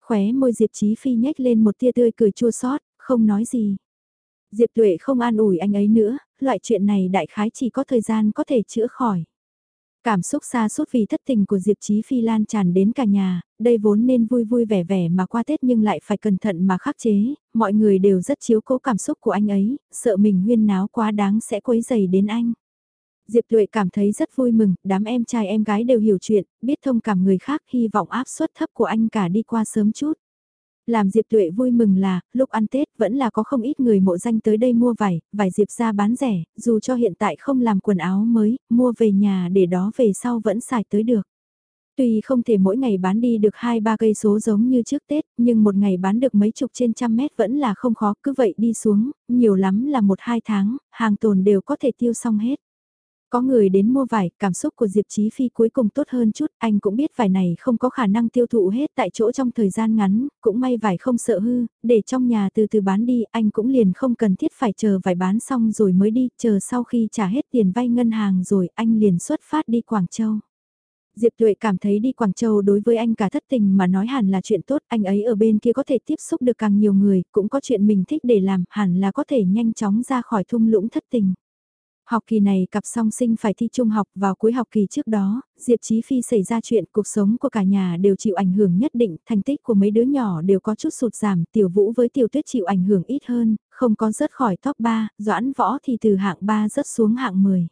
Khóe môi Diệp Chí Phi nhếch lên một tia tươi cười chua xót, không nói gì. Diệp Tuệ không an ủi anh ấy nữa, loại chuyện này đại khái chỉ có thời gian có thể chữa khỏi. Cảm xúc xa suốt vì thất tình của Diệp Chí Phi lan tràn đến cả nhà, đây vốn nên vui vui vẻ vẻ mà qua Tết nhưng lại phải cẩn thận mà khắc chế, mọi người đều rất chiếu cố cảm xúc của anh ấy, sợ mình huyên náo quá đáng sẽ quấy dày đến anh. Diệp Tuệ cảm thấy rất vui mừng, đám em trai em gái đều hiểu chuyện, biết thông cảm người khác hy vọng áp suất thấp của anh cả đi qua sớm chút. Làm Diệp Tuệ vui mừng là, lúc ăn Tết vẫn là có không ít người mộ danh tới đây mua vải, vải Diệp ra bán rẻ, dù cho hiện tại không làm quần áo mới, mua về nhà để đó về sau vẫn xài tới được. Tuy không thể mỗi ngày bán đi được 2-3 cây số giống như trước Tết, nhưng một ngày bán được mấy chục trên trăm mét vẫn là không khó, cứ vậy đi xuống, nhiều lắm là 1-2 tháng, hàng tồn đều có thể tiêu xong hết. Có người đến mua vải, cảm xúc của Diệp Chí Phi cuối cùng tốt hơn chút, anh cũng biết vải này không có khả năng tiêu thụ hết tại chỗ trong thời gian ngắn, cũng may vải không sợ hư, để trong nhà từ từ bán đi, anh cũng liền không cần thiết phải chờ vải bán xong rồi mới đi, chờ sau khi trả hết tiền vay ngân hàng rồi anh liền xuất phát đi Quảng Châu. Diệp Tuệ cảm thấy đi Quảng Châu đối với anh cả thất tình mà nói hẳn là chuyện tốt, anh ấy ở bên kia có thể tiếp xúc được càng nhiều người, cũng có chuyện mình thích để làm, hẳn là có thể nhanh chóng ra khỏi thung lũng thất tình. Học kỳ này cặp song sinh phải thi trung học vào cuối học kỳ trước đó, Diệp Chí Phi xảy ra chuyện cuộc sống của cả nhà đều chịu ảnh hưởng nhất định, thành tích của mấy đứa nhỏ đều có chút sụt giảm, tiểu vũ với tiểu tuyết chịu ảnh hưởng ít hơn, không có rớt khỏi top 3, doãn võ thì từ hạng 3 rớt xuống hạng 10.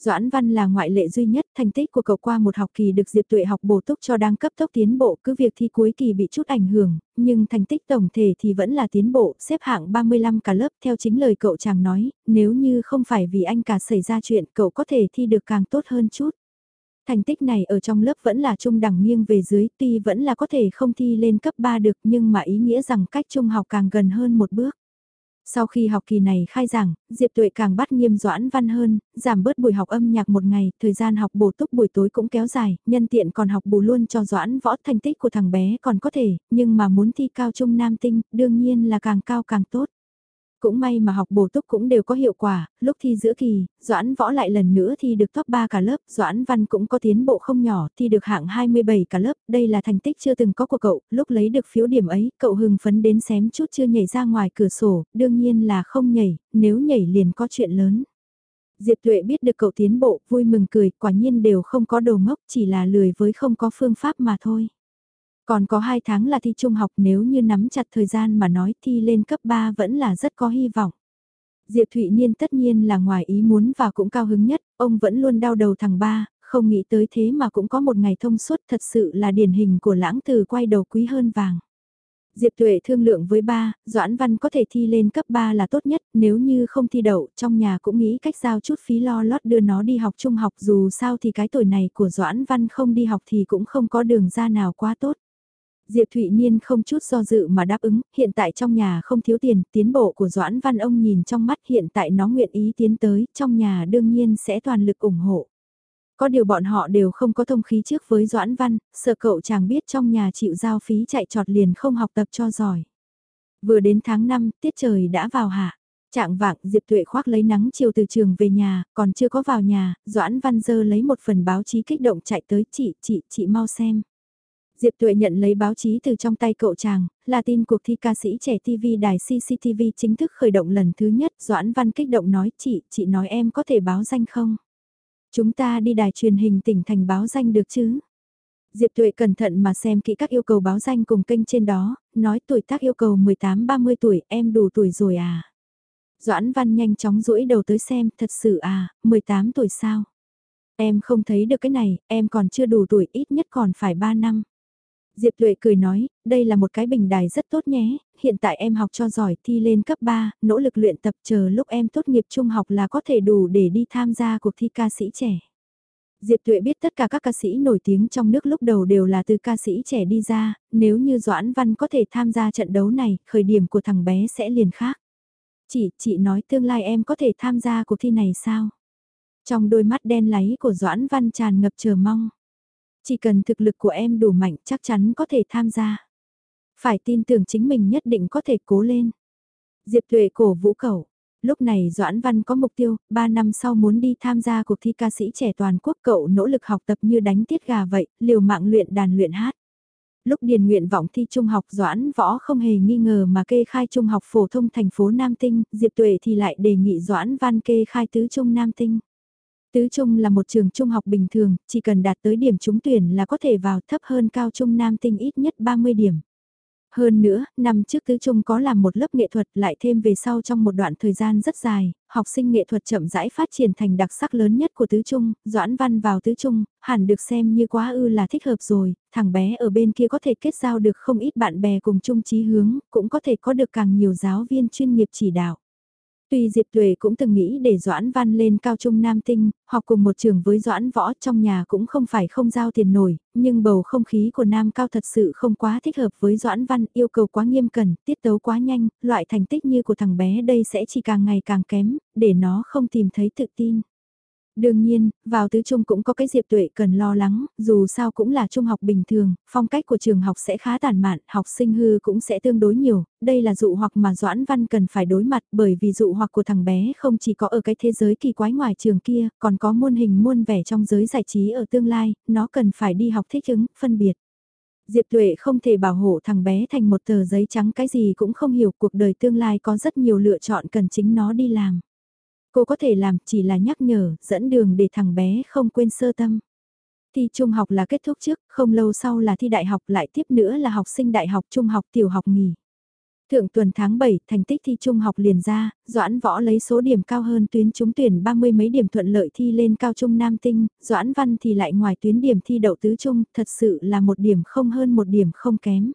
Doãn Văn là ngoại lệ duy nhất, thành tích của cậu qua một học kỳ được Diệp Tuệ học bổ túc cho đang cấp tốc tiến bộ, cứ việc thi cuối kỳ bị chút ảnh hưởng, nhưng thành tích tổng thể thì vẫn là tiến bộ, xếp hạng 35 cả lớp theo chính lời cậu chàng nói, nếu như không phải vì anh cả xảy ra chuyện cậu có thể thi được càng tốt hơn chút. Thành tích này ở trong lớp vẫn là trung đẳng nghiêng về dưới, tuy vẫn là có thể không thi lên cấp 3 được nhưng mà ý nghĩa rằng cách trung học càng gần hơn một bước. Sau khi học kỳ này khai giảng, Diệp Tuệ càng bắt nghiêm Doãn Văn hơn, giảm bớt buổi học âm nhạc một ngày, thời gian học bổ túc buổi tối cũng kéo dài, nhân tiện còn học bù luôn cho Doãn võ thành tích của thằng bé còn có thể, nhưng mà muốn thi cao trung nam tinh, đương nhiên là càng cao càng tốt. Cũng may mà học bổ túc cũng đều có hiệu quả, lúc thi giữa kỳ, Doãn Võ lại lần nữa thi được top 3 cả lớp, Doãn Văn cũng có tiến bộ không nhỏ, thi được hạng 27 cả lớp, đây là thành tích chưa từng có của cậu, lúc lấy được phiếu điểm ấy, cậu hưng phấn đến xém chút chưa nhảy ra ngoài cửa sổ, đương nhiên là không nhảy, nếu nhảy liền có chuyện lớn. Diệp Tuệ biết được cậu tiến bộ, vui mừng cười, quả nhiên đều không có đồ ngốc, chỉ là lười với không có phương pháp mà thôi. Còn có 2 tháng là thi trung học nếu như nắm chặt thời gian mà nói thi lên cấp 3 vẫn là rất có hy vọng. Diệp Thụy Niên tất nhiên là ngoài ý muốn và cũng cao hứng nhất, ông vẫn luôn đau đầu thằng ba, không nghĩ tới thế mà cũng có một ngày thông suốt thật sự là điển hình của lãng từ quay đầu quý hơn vàng. Diệp Tuệ thương lượng với ba, Doãn Văn có thể thi lên cấp 3 là tốt nhất, nếu như không thi đậu, trong nhà cũng nghĩ cách giao chút phí lo lót đưa nó đi học trung học dù sao thì cái tuổi này của Doãn Văn không đi học thì cũng không có đường ra nào quá tốt. Diệp Thụy Niên không chút do dự mà đáp ứng, hiện tại trong nhà không thiếu tiền, tiến bộ của Doãn Văn ông nhìn trong mắt hiện tại nó nguyện ý tiến tới, trong nhà đương nhiên sẽ toàn lực ủng hộ. Có điều bọn họ đều không có thông khí trước với Doãn Văn, sợ cậu chàng biết trong nhà chịu giao phí chạy trọt liền không học tập cho giỏi. Vừa đến tháng 5, tiết trời đã vào hạ. Trạng vạng Diệp Tuệ khoác lấy nắng chiều từ trường về nhà, còn chưa có vào nhà, Doãn Văn dơ lấy một phần báo chí kích động chạy tới chị, chị, chị mau xem. Diệp Tuệ nhận lấy báo chí từ trong tay cậu chàng, là tin cuộc thi ca sĩ trẻ TV đài CCTV chính thức khởi động lần thứ nhất. Doãn Văn kích động nói chị, chị nói em có thể báo danh không? Chúng ta đi đài truyền hình tỉnh thành báo danh được chứ? Diệp Tuệ cẩn thận mà xem kỹ các yêu cầu báo danh cùng kênh trên đó, nói tuổi tác yêu cầu 18-30 tuổi, em đủ tuổi rồi à? Doãn Văn nhanh chóng duỗi đầu tới xem, thật sự à, 18 tuổi sao? Em không thấy được cái này, em còn chưa đủ tuổi, ít nhất còn phải 3 năm. Diệp Tuệ cười nói, đây là một cái bình đài rất tốt nhé, hiện tại em học cho giỏi thi lên cấp 3, nỗ lực luyện tập chờ lúc em tốt nghiệp trung học là có thể đủ để đi tham gia cuộc thi ca sĩ trẻ. Diệp Tuệ biết tất cả các ca sĩ nổi tiếng trong nước lúc đầu đều là từ ca sĩ trẻ đi ra, nếu như Doãn Văn có thể tham gia trận đấu này, khởi điểm của thằng bé sẽ liền khác. Chị, chị nói tương lai em có thể tham gia cuộc thi này sao? Trong đôi mắt đen láy của Doãn Văn tràn ngập chờ mong. Chỉ cần thực lực của em đủ mạnh chắc chắn có thể tham gia. Phải tin tưởng chính mình nhất định có thể cố lên. Diệp Tuệ cổ vũ cầu. Lúc này Doãn Văn có mục tiêu, 3 năm sau muốn đi tham gia cuộc thi ca sĩ trẻ toàn quốc cậu nỗ lực học tập như đánh tiết gà vậy, liều mạng luyện đàn luyện hát. Lúc điền nguyện vọng thi trung học Doãn Võ không hề nghi ngờ mà kê khai trung học phổ thông thành phố Nam Tinh, Diệp Tuệ thì lại đề nghị Doãn Văn kê khai tứ trung Nam Tinh. Tứ Trung là một trường trung học bình thường, chỉ cần đạt tới điểm trúng tuyển là có thể vào thấp hơn cao trung nam tinh ít nhất 30 điểm. Hơn nữa, năm trước Tứ Trung có làm một lớp nghệ thuật lại thêm về sau trong một đoạn thời gian rất dài, học sinh nghệ thuật chậm rãi phát triển thành đặc sắc lớn nhất của Tứ Trung, Doãn Văn vào Tứ Trung, hẳn được xem như quá ư là thích hợp rồi, thằng bé ở bên kia có thể kết giao được không ít bạn bè cùng chung chí hướng, cũng có thể có được càng nhiều giáo viên chuyên nghiệp chỉ đạo. Tuy Diệp Tuệ cũng từng nghĩ để Doãn Văn lên cao trung Nam Tinh, học cùng một trường với Doãn Võ trong nhà cũng không phải không giao tiền nổi, nhưng bầu không khí của Nam Cao thật sự không quá thích hợp với Doãn Văn, yêu cầu quá nghiêm cẩn, tiết tấu quá nhanh, loại thành tích như của thằng bé đây sẽ chỉ càng ngày càng kém, để nó không tìm thấy tự tin. Đương nhiên, vào tứ trung cũng có cái Diệp Tuệ cần lo lắng, dù sao cũng là trung học bình thường, phong cách của trường học sẽ khá tàn mạn, học sinh hư cũng sẽ tương đối nhiều, đây là dụ hoặc mà Doãn Văn cần phải đối mặt bởi vì dụ hoặc của thằng bé không chỉ có ở cái thế giới kỳ quái ngoài trường kia, còn có muôn hình muôn vẻ trong giới giải trí ở tương lai, nó cần phải đi học thích ứng, phân biệt. Diệp Tuệ không thể bảo hộ thằng bé thành một tờ giấy trắng cái gì cũng không hiểu cuộc đời tương lai có rất nhiều lựa chọn cần chính nó đi làm. Cô có thể làm chỉ là nhắc nhở, dẫn đường để thằng bé không quên sơ tâm. Thi trung học là kết thúc trước, không lâu sau là thi đại học lại tiếp nữa là học sinh đại học trung học tiểu học nghỉ. Thượng tuần tháng 7, thành tích thi trung học liền ra, Doãn Võ lấy số điểm cao hơn tuyến trúng tuyển 30 mấy điểm thuận lợi thi lên cao trung Nam Tinh, Doãn Văn thì lại ngoài tuyến điểm thi đậu tứ trung, thật sự là một điểm không hơn một điểm không kém.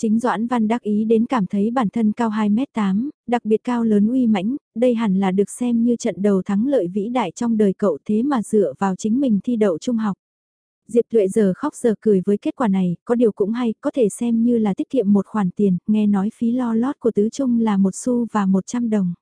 Chính Doãn Văn đắc ý đến cảm thấy bản thân cao 2m8, đặc biệt cao lớn uy mãnh, đây hẳn là được xem như trận đầu thắng lợi vĩ đại trong đời cậu thế mà dựa vào chính mình thi đậu trung học. Diệp Tuệ giờ khóc giờ cười với kết quả này, có điều cũng hay, có thể xem như là tiết kiệm một khoản tiền, nghe nói phí lo lót của tứ trung là một xu và 100 đồng.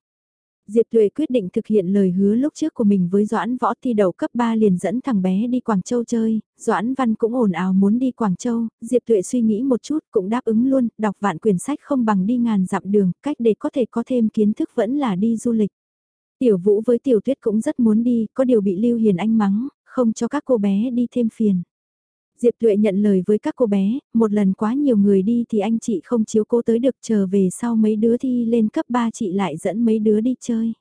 Diệp Tuệ quyết định thực hiện lời hứa lúc trước của mình với Doãn Võ thi đầu cấp 3 liền dẫn thằng bé đi Quảng Châu chơi, Doãn Văn cũng ồn ào muốn đi Quảng Châu, Diệp Tuệ suy nghĩ một chút cũng đáp ứng luôn, đọc vạn quyển sách không bằng đi ngàn dặm đường, cách để có thể có thêm kiến thức vẫn là đi du lịch. Tiểu Vũ với Tiểu Tuyết cũng rất muốn đi, có điều bị Lưu Hiền Anh mắng, không cho các cô bé đi thêm phiền. Diệp Tuệ nhận lời với các cô bé, một lần quá nhiều người đi thì anh chị không chiếu cố tới được chờ về sau mấy đứa thi lên cấp 3 chị lại dẫn mấy đứa đi chơi.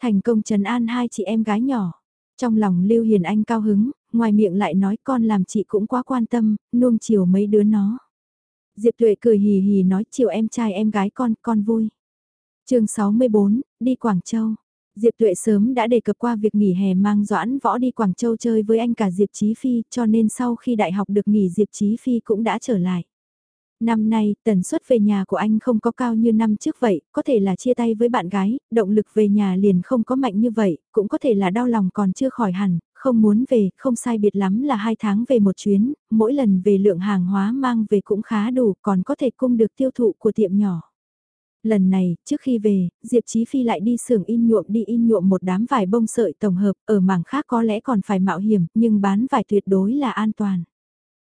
Thành công trần an hai chị em gái nhỏ. Trong lòng Lưu Hiền Anh cao hứng, ngoài miệng lại nói con làm chị cũng quá quan tâm, nuông chiều mấy đứa nó. Diệp Tuệ cười hì hì nói chiều em trai em gái con, con vui. chương 64, đi Quảng Châu. Diệp Tuệ sớm đã đề cập qua việc nghỉ hè mang Doãn Võ đi Quảng Châu chơi với anh cả Diệp Chí Phi cho nên sau khi đại học được nghỉ Diệp Chí Phi cũng đã trở lại. Năm nay, tần suất về nhà của anh không có cao như năm trước vậy, có thể là chia tay với bạn gái, động lực về nhà liền không có mạnh như vậy, cũng có thể là đau lòng còn chưa khỏi hẳn, không muốn về, không sai biệt lắm là hai tháng về một chuyến, mỗi lần về lượng hàng hóa mang về cũng khá đủ, còn có thể cung được tiêu thụ của tiệm nhỏ. Lần này, trước khi về, Diệp Chí Phi lại đi xưởng in nhuộm đi in nhuộm một đám vải bông sợi tổng hợp, ở mảng khác có lẽ còn phải mạo hiểm, nhưng bán vải tuyệt đối là an toàn.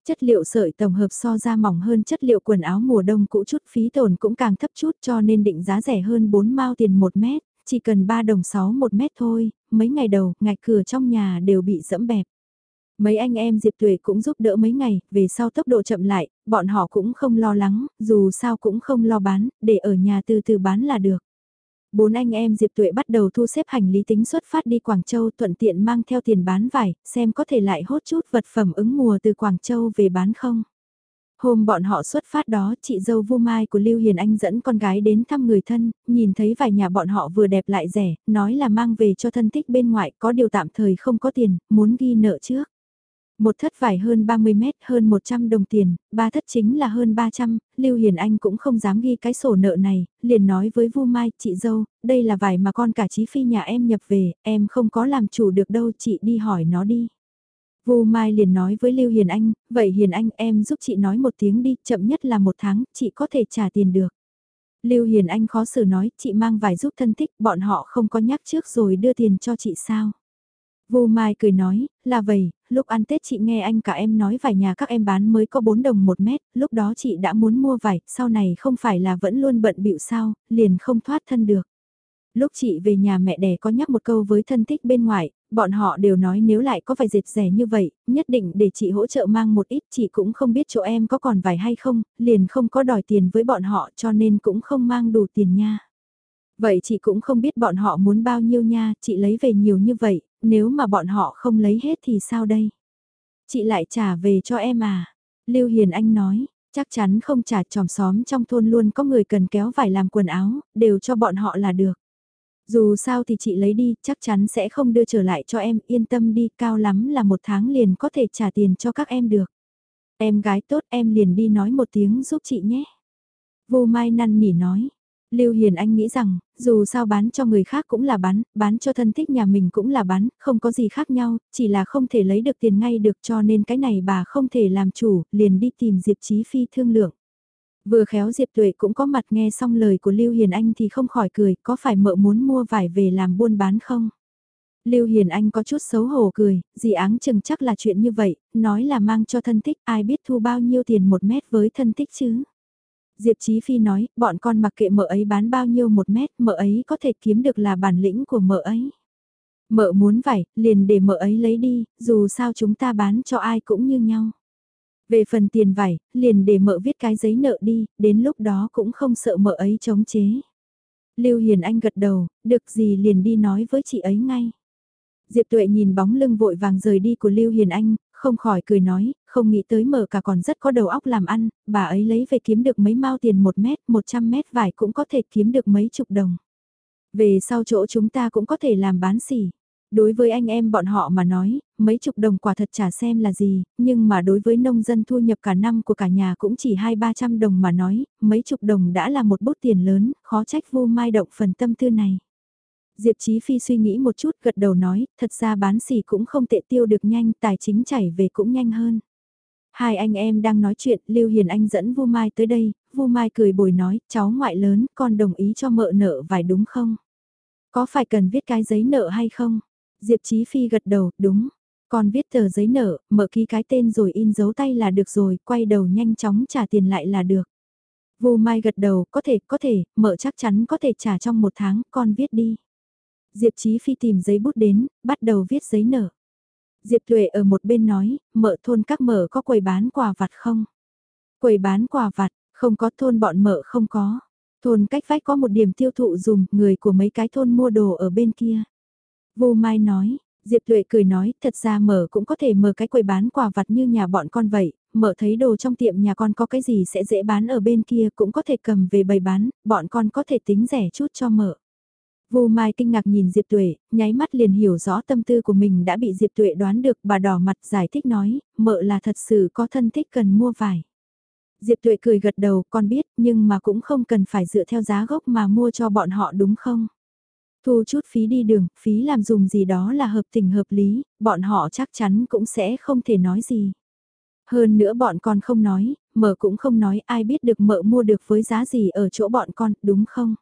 Chất liệu sợi tổng hợp so ra mỏng hơn chất liệu quần áo mùa đông cũ chút phí tổn cũng càng thấp chút cho nên định giá rẻ hơn 4 mao tiền 1 mét, chỉ cần 3 đồng 6 một mét thôi, mấy ngày đầu, ngạch cửa trong nhà đều bị dẫm bẹp. Mấy anh em Diệp Tuệ cũng giúp đỡ mấy ngày, về sau tốc độ chậm lại, bọn họ cũng không lo lắng, dù sao cũng không lo bán, để ở nhà từ từ bán là được. Bốn anh em Diệp Tuệ bắt đầu thu xếp hành lý tính xuất phát đi Quảng Châu thuận tiện mang theo tiền bán vải, xem có thể lại hốt chút vật phẩm ứng mùa từ Quảng Châu về bán không. Hôm bọn họ xuất phát đó, chị dâu Vu Mai của Lưu Hiền Anh dẫn con gái đến thăm người thân, nhìn thấy vài nhà bọn họ vừa đẹp lại rẻ, nói là mang về cho thân thích bên ngoại, có điều tạm thời không có tiền, muốn ghi nợ trước. Một thất vải hơn 30 mét, hơn 100 đồng tiền, ba thất chính là hơn 300, Lưu Hiền Anh cũng không dám ghi cái sổ nợ này, liền nói với Vu Mai, chị dâu, đây là vải mà con cả chí phi nhà em nhập về, em không có làm chủ được đâu, chị đi hỏi nó đi. Vu Mai liền nói với Lưu Hiền Anh, vậy Hiền Anh em giúp chị nói một tiếng đi, chậm nhất là một tháng, chị có thể trả tiền được. Lưu Hiền Anh khó xử nói, chị mang vải giúp thân thích, bọn họ không có nhắc trước rồi đưa tiền cho chị sao. Vu Mai cười nói, là vậy, lúc ăn Tết chị nghe anh cả em nói vải nhà các em bán mới có 4 đồng một mét, lúc đó chị đã muốn mua vải, sau này không phải là vẫn luôn bận bịu sao, liền không thoát thân được. Lúc chị về nhà mẹ đẻ có nhắc một câu với thân thích bên ngoài, bọn họ đều nói nếu lại có vải dệt rẻ như vậy, nhất định để chị hỗ trợ mang một ít, chị cũng không biết chỗ em có còn vải hay không, liền không có đòi tiền với bọn họ cho nên cũng không mang đủ tiền nha. Vậy chị cũng không biết bọn họ muốn bao nhiêu nha, chị lấy về nhiều như vậy, nếu mà bọn họ không lấy hết thì sao đây? Chị lại trả về cho em à? Lưu Hiền Anh nói, chắc chắn không trả tròm xóm trong thôn luôn có người cần kéo vải làm quần áo, đều cho bọn họ là được. Dù sao thì chị lấy đi, chắc chắn sẽ không đưa trở lại cho em, yên tâm đi, cao lắm là một tháng liền có thể trả tiền cho các em được. Em gái tốt em liền đi nói một tiếng giúp chị nhé. Vô Mai năn nỉ nói, Lưu Hiền Anh nghĩ rằng, dù sao bán cho người khác cũng là bán, bán cho thân thích nhà mình cũng là bán, không có gì khác nhau, chỉ là không thể lấy được tiền ngay được cho nên cái này bà không thể làm chủ, liền đi tìm Diệp Chí Phi thương lượng. Vừa khéo Diệp Tuệ cũng có mặt nghe xong lời của Lưu Hiền Anh thì không khỏi cười, có phải mợ muốn mua vải về làm buôn bán không? Lưu Hiền Anh có chút xấu hổ cười, dì áng chừng chắc là chuyện như vậy, nói là mang cho thân thích, ai biết thu bao nhiêu tiền một mét với thân thích chứ? Diệp Chí Phi nói, bọn con mặc kệ mợ ấy bán bao nhiêu một mét, mợ ấy có thể kiếm được là bản lĩnh của mợ ấy. Mợ muốn vải, liền để mợ ấy lấy đi, dù sao chúng ta bán cho ai cũng như nhau. Về phần tiền vải, liền để mợ viết cái giấy nợ đi, đến lúc đó cũng không sợ mợ ấy chống chế. Lưu Hiền Anh gật đầu, được gì liền đi nói với chị ấy ngay. Diệp Tuệ nhìn bóng lưng vội vàng rời đi của Lưu Hiền Anh, không khỏi cười nói, không nghĩ tới mở cả còn rất có đầu óc làm ăn, bà ấy lấy về kiếm được mấy mao tiền một mét, một trăm mét vải cũng có thể kiếm được mấy chục đồng. Về sau chỗ chúng ta cũng có thể làm bán xỉ. Đối với anh em bọn họ mà nói, mấy chục đồng quả thật trả xem là gì, nhưng mà đối với nông dân thu nhập cả năm của cả nhà cũng chỉ hai ba trăm đồng mà nói, mấy chục đồng đã là một bút tiền lớn, khó trách vô mai động phần tâm tư này. Diệp Chí Phi suy nghĩ một chút gật đầu nói, thật ra bán xỉ cũng không tệ tiêu được nhanh, tài chính chảy về cũng nhanh hơn. Hai anh em đang nói chuyện, Lưu Hiền Anh dẫn Vu Mai tới đây, Vu Mai cười bồi nói, cháu ngoại lớn, con đồng ý cho mợ nợ vài đúng không? Có phải cần viết cái giấy nợ hay không? Diệp Chí Phi gật đầu, đúng. Con viết tờ giấy nợ, mở ký cái tên rồi in dấu tay là được rồi, quay đầu nhanh chóng trả tiền lại là được. Vu Mai gật đầu, có thể, có thể, mợ chắc chắn có thể trả trong một tháng, con viết đi. Diệp Chí Phi tìm giấy bút đến, bắt đầu viết giấy nợ. Diệp Tuệ ở một bên nói, mợ thôn các mở có quầy bán quà vặt không? Quầy bán quà vặt, không có thôn bọn mợ không có. Thôn cách vách có một điểm tiêu thụ dùng, người của mấy cái thôn mua đồ ở bên kia. Vô Mai nói, Diệp Tuệ cười nói, thật ra mở cũng có thể mở cái quầy bán quà vặt như nhà bọn con vậy, mở thấy đồ trong tiệm nhà con có cái gì sẽ dễ bán ở bên kia cũng có thể cầm về bày bán, bọn con có thể tính rẻ chút cho mở. Vu Mai kinh ngạc nhìn Diệp Tuệ, nháy mắt liền hiểu rõ tâm tư của mình đã bị Diệp Tuệ đoán được, bà đỏ mặt giải thích nói, mợ là thật sự có thân thích cần mua vải. Diệp Tuệ cười gật đầu, con biết, nhưng mà cũng không cần phải dựa theo giá gốc mà mua cho bọn họ đúng không? Thu chút phí đi đường, phí làm dùng gì đó là hợp tình hợp lý, bọn họ chắc chắn cũng sẽ không thể nói gì. Hơn nữa bọn con không nói, mợ cũng không nói ai biết được mợ mua được với giá gì ở chỗ bọn con, đúng không?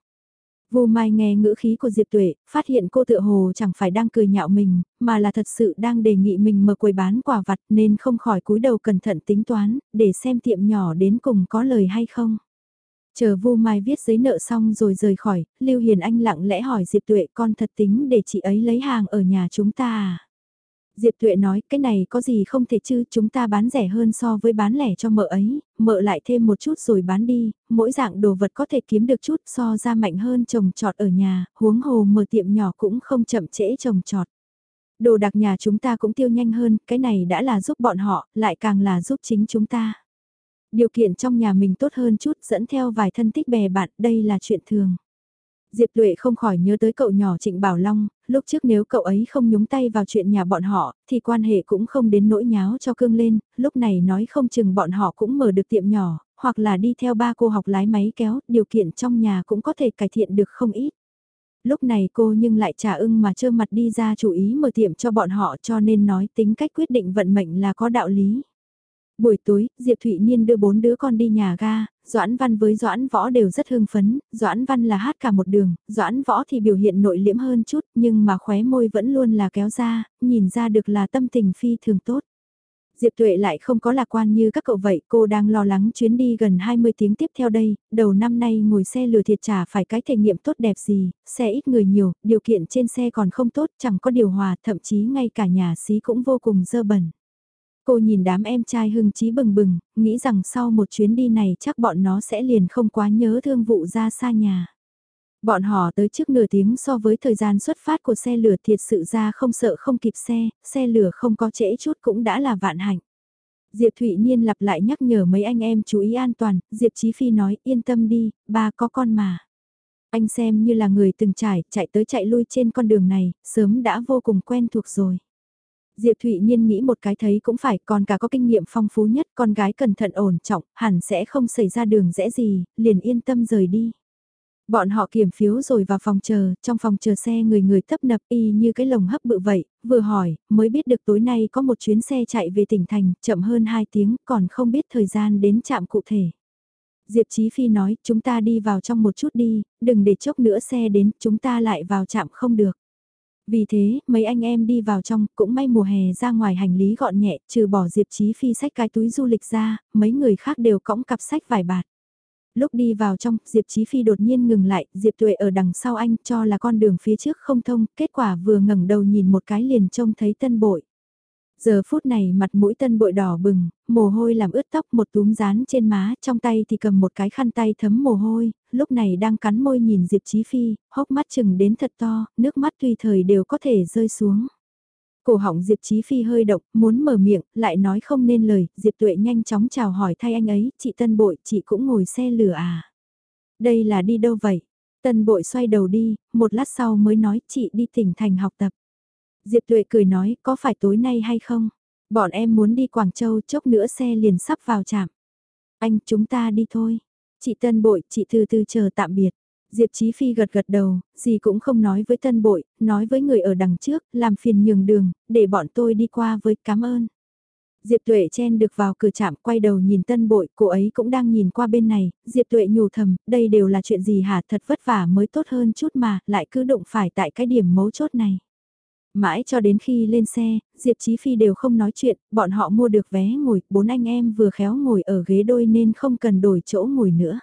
Vu Mai nghe ngữ khí của Diệp Tuệ, phát hiện cô tựa hồ chẳng phải đang cười nhạo mình, mà là thật sự đang đề nghị mình mở quầy bán quả vặt nên không khỏi cúi đầu cẩn thận tính toán, để xem tiệm nhỏ đến cùng có lời hay không. Chờ Vu Mai viết giấy nợ xong rồi rời khỏi, Lưu Hiền Anh lặng lẽ hỏi Diệp Tuệ con thật tính để chị ấy lấy hàng ở nhà chúng ta à? Diệp Tuệ nói, cái này có gì không thể chứ, chúng ta bán rẻ hơn so với bán lẻ cho mợ ấy, mợ lại thêm một chút rồi bán đi, mỗi dạng đồ vật có thể kiếm được chút so ra mạnh hơn trồng trọt ở nhà, huống hồ mở tiệm nhỏ cũng không chậm trễ trồng trọt. Đồ đặc nhà chúng ta cũng tiêu nhanh hơn, cái này đã là giúp bọn họ, lại càng là giúp chính chúng ta. Điều kiện trong nhà mình tốt hơn chút dẫn theo vài thân tích bè bạn, đây là chuyện thường. Diệp Tuệ không khỏi nhớ tới cậu nhỏ Trịnh Bảo Long, lúc trước nếu cậu ấy không nhúng tay vào chuyện nhà bọn họ, thì quan hệ cũng không đến nỗi nháo cho cương lên, lúc này nói không chừng bọn họ cũng mở được tiệm nhỏ, hoặc là đi theo ba cô học lái máy kéo, điều kiện trong nhà cũng có thể cải thiện được không ít. Lúc này cô nhưng lại trả ưng mà trơ mặt đi ra chủ ý mở tiệm cho bọn họ cho nên nói tính cách quyết định vận mệnh là có đạo lý. Buổi tối, Diệp Thụy Niên đưa bốn đứa con đi nhà ga, Doãn Văn với Doãn Võ đều rất hưng phấn, Doãn Văn là hát cả một đường, Doãn Võ thì biểu hiện nội liễm hơn chút, nhưng mà khóe môi vẫn luôn là kéo ra, nhìn ra được là tâm tình phi thường tốt. Diệp Tuệ lại không có lạc quan như các cậu vậy, cô đang lo lắng chuyến đi gần 20 tiếng tiếp theo đây, đầu năm nay ngồi xe lừa thiệt trả phải cái thể nghiệm tốt đẹp gì, xe ít người nhiều, điều kiện trên xe còn không tốt, chẳng có điều hòa, thậm chí ngay cả nhà xí cũng vô cùng dơ bẩn. Cô nhìn đám em trai hưng trí bừng bừng, nghĩ rằng sau một chuyến đi này chắc bọn nó sẽ liền không quá nhớ thương vụ ra xa nhà. Bọn họ tới trước nửa tiếng so với thời gian xuất phát của xe lửa thiệt sự ra không sợ không kịp xe, xe lửa không có trễ chút cũng đã là vạn hạnh. Diệp Thụy Niên lặp lại nhắc nhở mấy anh em chú ý an toàn, Diệp Chí Phi nói yên tâm đi, ba có con mà. Anh xem như là người từng trải, chạy tới chạy lui trên con đường này, sớm đã vô cùng quen thuộc rồi. Diệp Thụy Nhiên nghĩ một cái thấy cũng phải, còn cả có kinh nghiệm phong phú nhất, con gái cẩn thận ổn trọng, hẳn sẽ không xảy ra đường rẽ gì, liền yên tâm rời đi. Bọn họ kiểm phiếu rồi vào phòng chờ, trong phòng chờ xe người người tấp nập y như cái lồng hấp bự vậy, vừa hỏi, mới biết được tối nay có một chuyến xe chạy về tỉnh thành, chậm hơn 2 tiếng, còn không biết thời gian đến trạm cụ thể. Diệp Chí Phi nói, chúng ta đi vào trong một chút đi, đừng để chốc nữa xe đến, chúng ta lại vào trạm không được. Vì thế, mấy anh em đi vào trong, cũng may mùa hè ra ngoài hành lý gọn nhẹ, trừ bỏ Diệp Chí Phi sách cái túi du lịch ra, mấy người khác đều cõng cặp sách vài bạt. Lúc đi vào trong, Diệp Chí Phi đột nhiên ngừng lại, Diệp Tuệ ở đằng sau anh cho là con đường phía trước không thông, kết quả vừa ngẩng đầu nhìn một cái liền trông thấy tân bội. Giờ phút này mặt mũi tân bội đỏ bừng, mồ hôi làm ướt tóc một túm rán trên má, trong tay thì cầm một cái khăn tay thấm mồ hôi, lúc này đang cắn môi nhìn Diệp Chí Phi, hốc mắt chừng đến thật to, nước mắt tùy thời đều có thể rơi xuống. Cổ họng Diệp Chí Phi hơi động, muốn mở miệng, lại nói không nên lời, Diệp Tuệ nhanh chóng chào hỏi thay anh ấy, chị Tân Bội, chị cũng ngồi xe lửa à? Đây là đi đâu vậy? Tân Bội xoay đầu đi, một lát sau mới nói chị đi tỉnh thành học tập. Diệp Tuệ cười nói, có phải tối nay hay không? Bọn em muốn đi Quảng Châu, chốc nữa xe liền sắp vào trạm. Anh, chúng ta đi thôi. Chị Tân Bội, chị từ từ chờ tạm biệt. Diệp Chí Phi gật gật đầu, gì cũng không nói với tân bội, nói với người ở đằng trước, làm phiền nhường đường, để bọn tôi đi qua với cảm ơn. Diệp Tuệ chen được vào cửa trạm, quay đầu nhìn tân bội, cô ấy cũng đang nhìn qua bên này, Diệp Tuệ nhủ thầm, đây đều là chuyện gì hả thật vất vả mới tốt hơn chút mà, lại cứ đụng phải tại cái điểm mấu chốt này. Mãi cho đến khi lên xe, Diệp Chí Phi đều không nói chuyện, bọn họ mua được vé ngồi, bốn anh em vừa khéo ngồi ở ghế đôi nên không cần đổi chỗ ngồi nữa.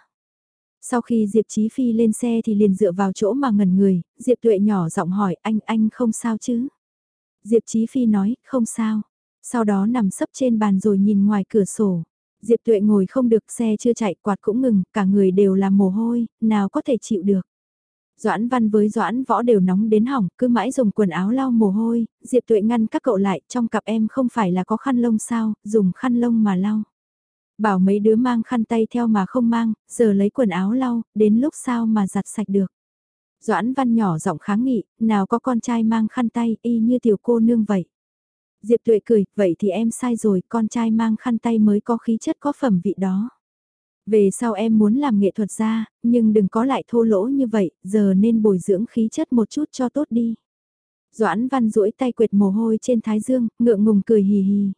Sau khi Diệp Chí Phi lên xe thì liền dựa vào chỗ mà ngẩn người, Diệp Tuệ nhỏ giọng hỏi anh anh không sao chứ? Diệp Chí Phi nói không sao. Sau đó nằm sấp trên bàn rồi nhìn ngoài cửa sổ. Diệp Tuệ ngồi không được xe chưa chạy quạt cũng ngừng, cả người đều là mồ hôi, nào có thể chịu được. Doãn văn với doãn võ đều nóng đến hỏng, cứ mãi dùng quần áo lau mồ hôi, Diệp Tuệ ngăn các cậu lại, trong cặp em không phải là có khăn lông sao, dùng khăn lông mà lau. Bảo mấy đứa mang khăn tay theo mà không mang, giờ lấy quần áo lau, đến lúc sao mà giặt sạch được. Doãn văn nhỏ giọng kháng nghị, nào có con trai mang khăn tay y như tiểu cô nương vậy. Diệp tuệ cười, vậy thì em sai rồi, con trai mang khăn tay mới có khí chất có phẩm vị đó. Về sau em muốn làm nghệ thuật ra, nhưng đừng có lại thô lỗ như vậy, giờ nên bồi dưỡng khí chất một chút cho tốt đi. Doãn văn duỗi tay quệt mồ hôi trên thái dương, ngượng ngùng cười hì hì.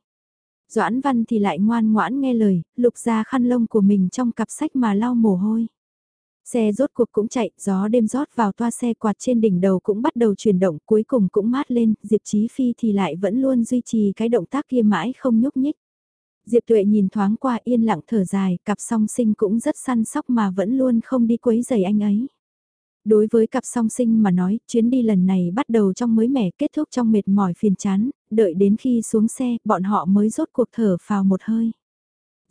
Doãn văn thì lại ngoan ngoãn nghe lời, lục ra khăn lông của mình trong cặp sách mà lau mồ hôi. Xe rốt cuộc cũng chạy, gió đêm rót vào toa xe quạt trên đỉnh đầu cũng bắt đầu chuyển động, cuối cùng cũng mát lên, Diệp Chí Phi thì lại vẫn luôn duy trì cái động tác kia mãi không nhúc nhích. Diệp Tuệ nhìn thoáng qua yên lặng thở dài, cặp song sinh cũng rất săn sóc mà vẫn luôn không đi quấy giày anh ấy. Đối với cặp song sinh mà nói, chuyến đi lần này bắt đầu trong mới mẻ kết thúc trong mệt mỏi phiền chán, đợi đến khi xuống xe, bọn họ mới rốt cuộc thở phào một hơi.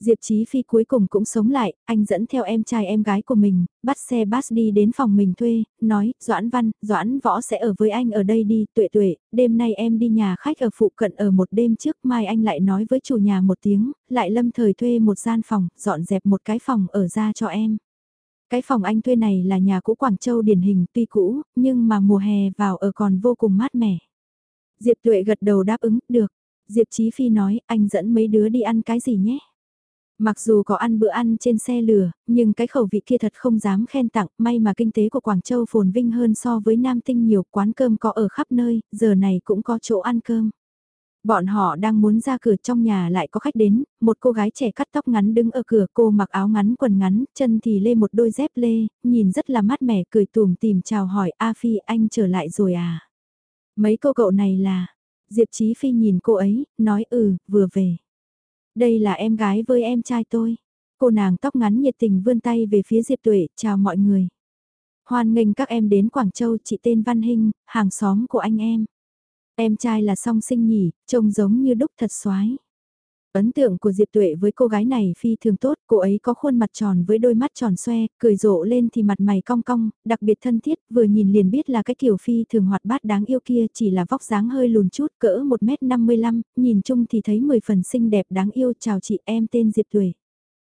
Diệp Chí Phi cuối cùng cũng sống lại, anh dẫn theo em trai em gái của mình, bắt xe bus đi đến phòng mình thuê, nói, Doãn Văn, Doãn Võ sẽ ở với anh ở đây đi, tuệ tuệ, đêm nay em đi nhà khách ở phụ cận ở một đêm trước, mai anh lại nói với chủ nhà một tiếng, lại lâm thời thuê một gian phòng, dọn dẹp một cái phòng ở ra cho em. Cái phòng anh thuê này là nhà cũ Quảng Châu điển hình tuy cũ, nhưng mà mùa hè vào ở còn vô cùng mát mẻ. Diệp Tuệ gật đầu đáp ứng, được. Diệp Chí Phi nói, anh dẫn mấy đứa đi ăn cái gì nhé. Mặc dù có ăn bữa ăn trên xe lửa, nhưng cái khẩu vị kia thật không dám khen tặng, may mà kinh tế của Quảng Châu phồn vinh hơn so với Nam Tinh nhiều quán cơm có ở khắp nơi, giờ này cũng có chỗ ăn cơm. Bọn họ đang muốn ra cửa trong nhà lại có khách đến, một cô gái trẻ cắt tóc ngắn đứng ở cửa cô mặc áo ngắn quần ngắn, chân thì lê một đôi dép lê, nhìn rất là mát mẻ cười tùm tìm chào hỏi A Phi anh trở lại rồi à. Mấy cô cậu này là, Diệp Chí Phi nhìn cô ấy, nói ừ, vừa về. Đây là em gái với em trai tôi. Cô nàng tóc ngắn nhiệt tình vươn tay về phía Diệp Tuệ, chào mọi người. Hoan nghênh các em đến Quảng Châu, chị tên Văn Hinh, hàng xóm của anh em. Em trai là song sinh nhỉ, trông giống như đúc thật xoái. Ấn tượng của Diệp Tuệ với cô gái này phi thường tốt, cô ấy có khuôn mặt tròn với đôi mắt tròn xoe, cười rộ lên thì mặt mày cong cong, đặc biệt thân thiết, vừa nhìn liền biết là cái kiểu phi thường hoạt bát đáng yêu kia chỉ là vóc dáng hơi lùn chút, cỡ 1m55, nhìn chung thì thấy 10 phần xinh đẹp đáng yêu, chào chị em tên Diệp Tuệ.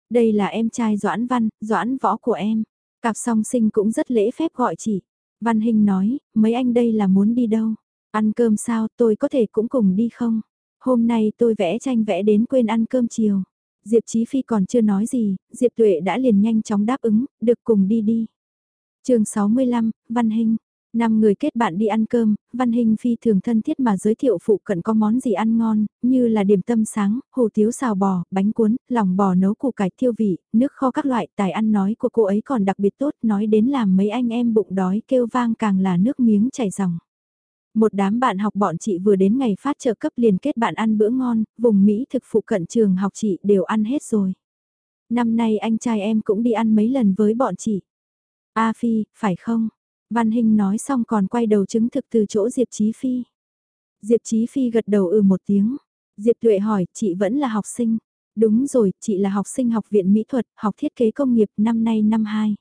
Đây là em trai Doãn Văn, Doãn Võ của em. Cặp song sinh cũng rất lễ phép gọi chị. Văn Hình nói, mấy anh đây là muốn đi đâu? Ăn cơm sao, tôi có thể cũng cùng đi không? Hôm nay tôi vẽ tranh vẽ đến quên ăn cơm chiều. Diệp Chí Phi còn chưa nói gì, Diệp Tuệ đã liền nhanh chóng đáp ứng, được cùng đi đi. chương 65, Văn Hinh. Năm người kết bạn đi ăn cơm, Văn Hình phi thường thân thiết mà giới thiệu phụ cận có món gì ăn ngon, như là điểm tâm sáng, hủ tiếu xào bò, bánh cuốn, lòng bò nấu củ cải thiêu vị, nước kho các loại tài ăn nói của cô ấy còn đặc biệt tốt, nói đến làm mấy anh em bụng đói kêu vang càng là nước miếng chảy ròng. Một đám bạn học bọn chị vừa đến ngày phát trợ cấp liền kết bạn ăn bữa ngon, vùng Mỹ thực phụ cận trường học chị đều ăn hết rồi. Năm nay anh trai em cũng đi ăn mấy lần với bọn chị. A Phi, phải không? Văn hình nói xong còn quay đầu chứng thực từ chỗ Diệp Chí Phi. Diệp Chí Phi gật đầu ừ một tiếng. Diệp Tuệ hỏi, chị vẫn là học sinh. Đúng rồi, chị là học sinh học viện mỹ thuật, học thiết kế công nghiệp năm nay năm 2.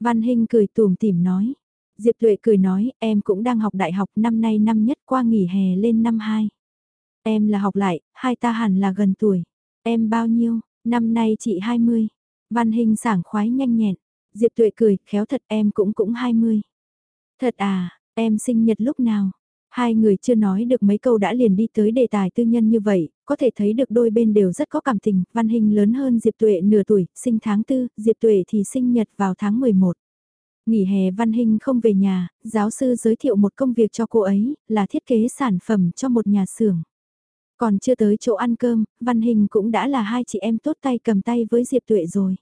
Văn Hinh cười tùm tìm nói. Diệp Tuệ cười nói, em cũng đang học đại học năm nay năm nhất qua nghỉ hè lên năm 2. Em là học lại, hai ta hẳn là gần tuổi. Em bao nhiêu, năm nay chị 20. Văn Hình sảng khoái nhanh nhẹn. Diệp Tuệ cười, khéo thật em cũng cũng 20. Thật à, em sinh nhật lúc nào? Hai người chưa nói được mấy câu đã liền đi tới đề tài tư nhân như vậy, có thể thấy được đôi bên đều rất có cảm tình, Văn Hình lớn hơn Diệp Tuệ nửa tuổi, sinh tháng 4, Diệp Tuệ thì sinh nhật vào tháng 11. Nghỉ hè Văn Hình không về nhà, giáo sư giới thiệu một công việc cho cô ấy, là thiết kế sản phẩm cho một nhà xưởng. Còn chưa tới chỗ ăn cơm, Văn Hình cũng đã là hai chị em tốt tay cầm tay với Diệp Tuệ rồi.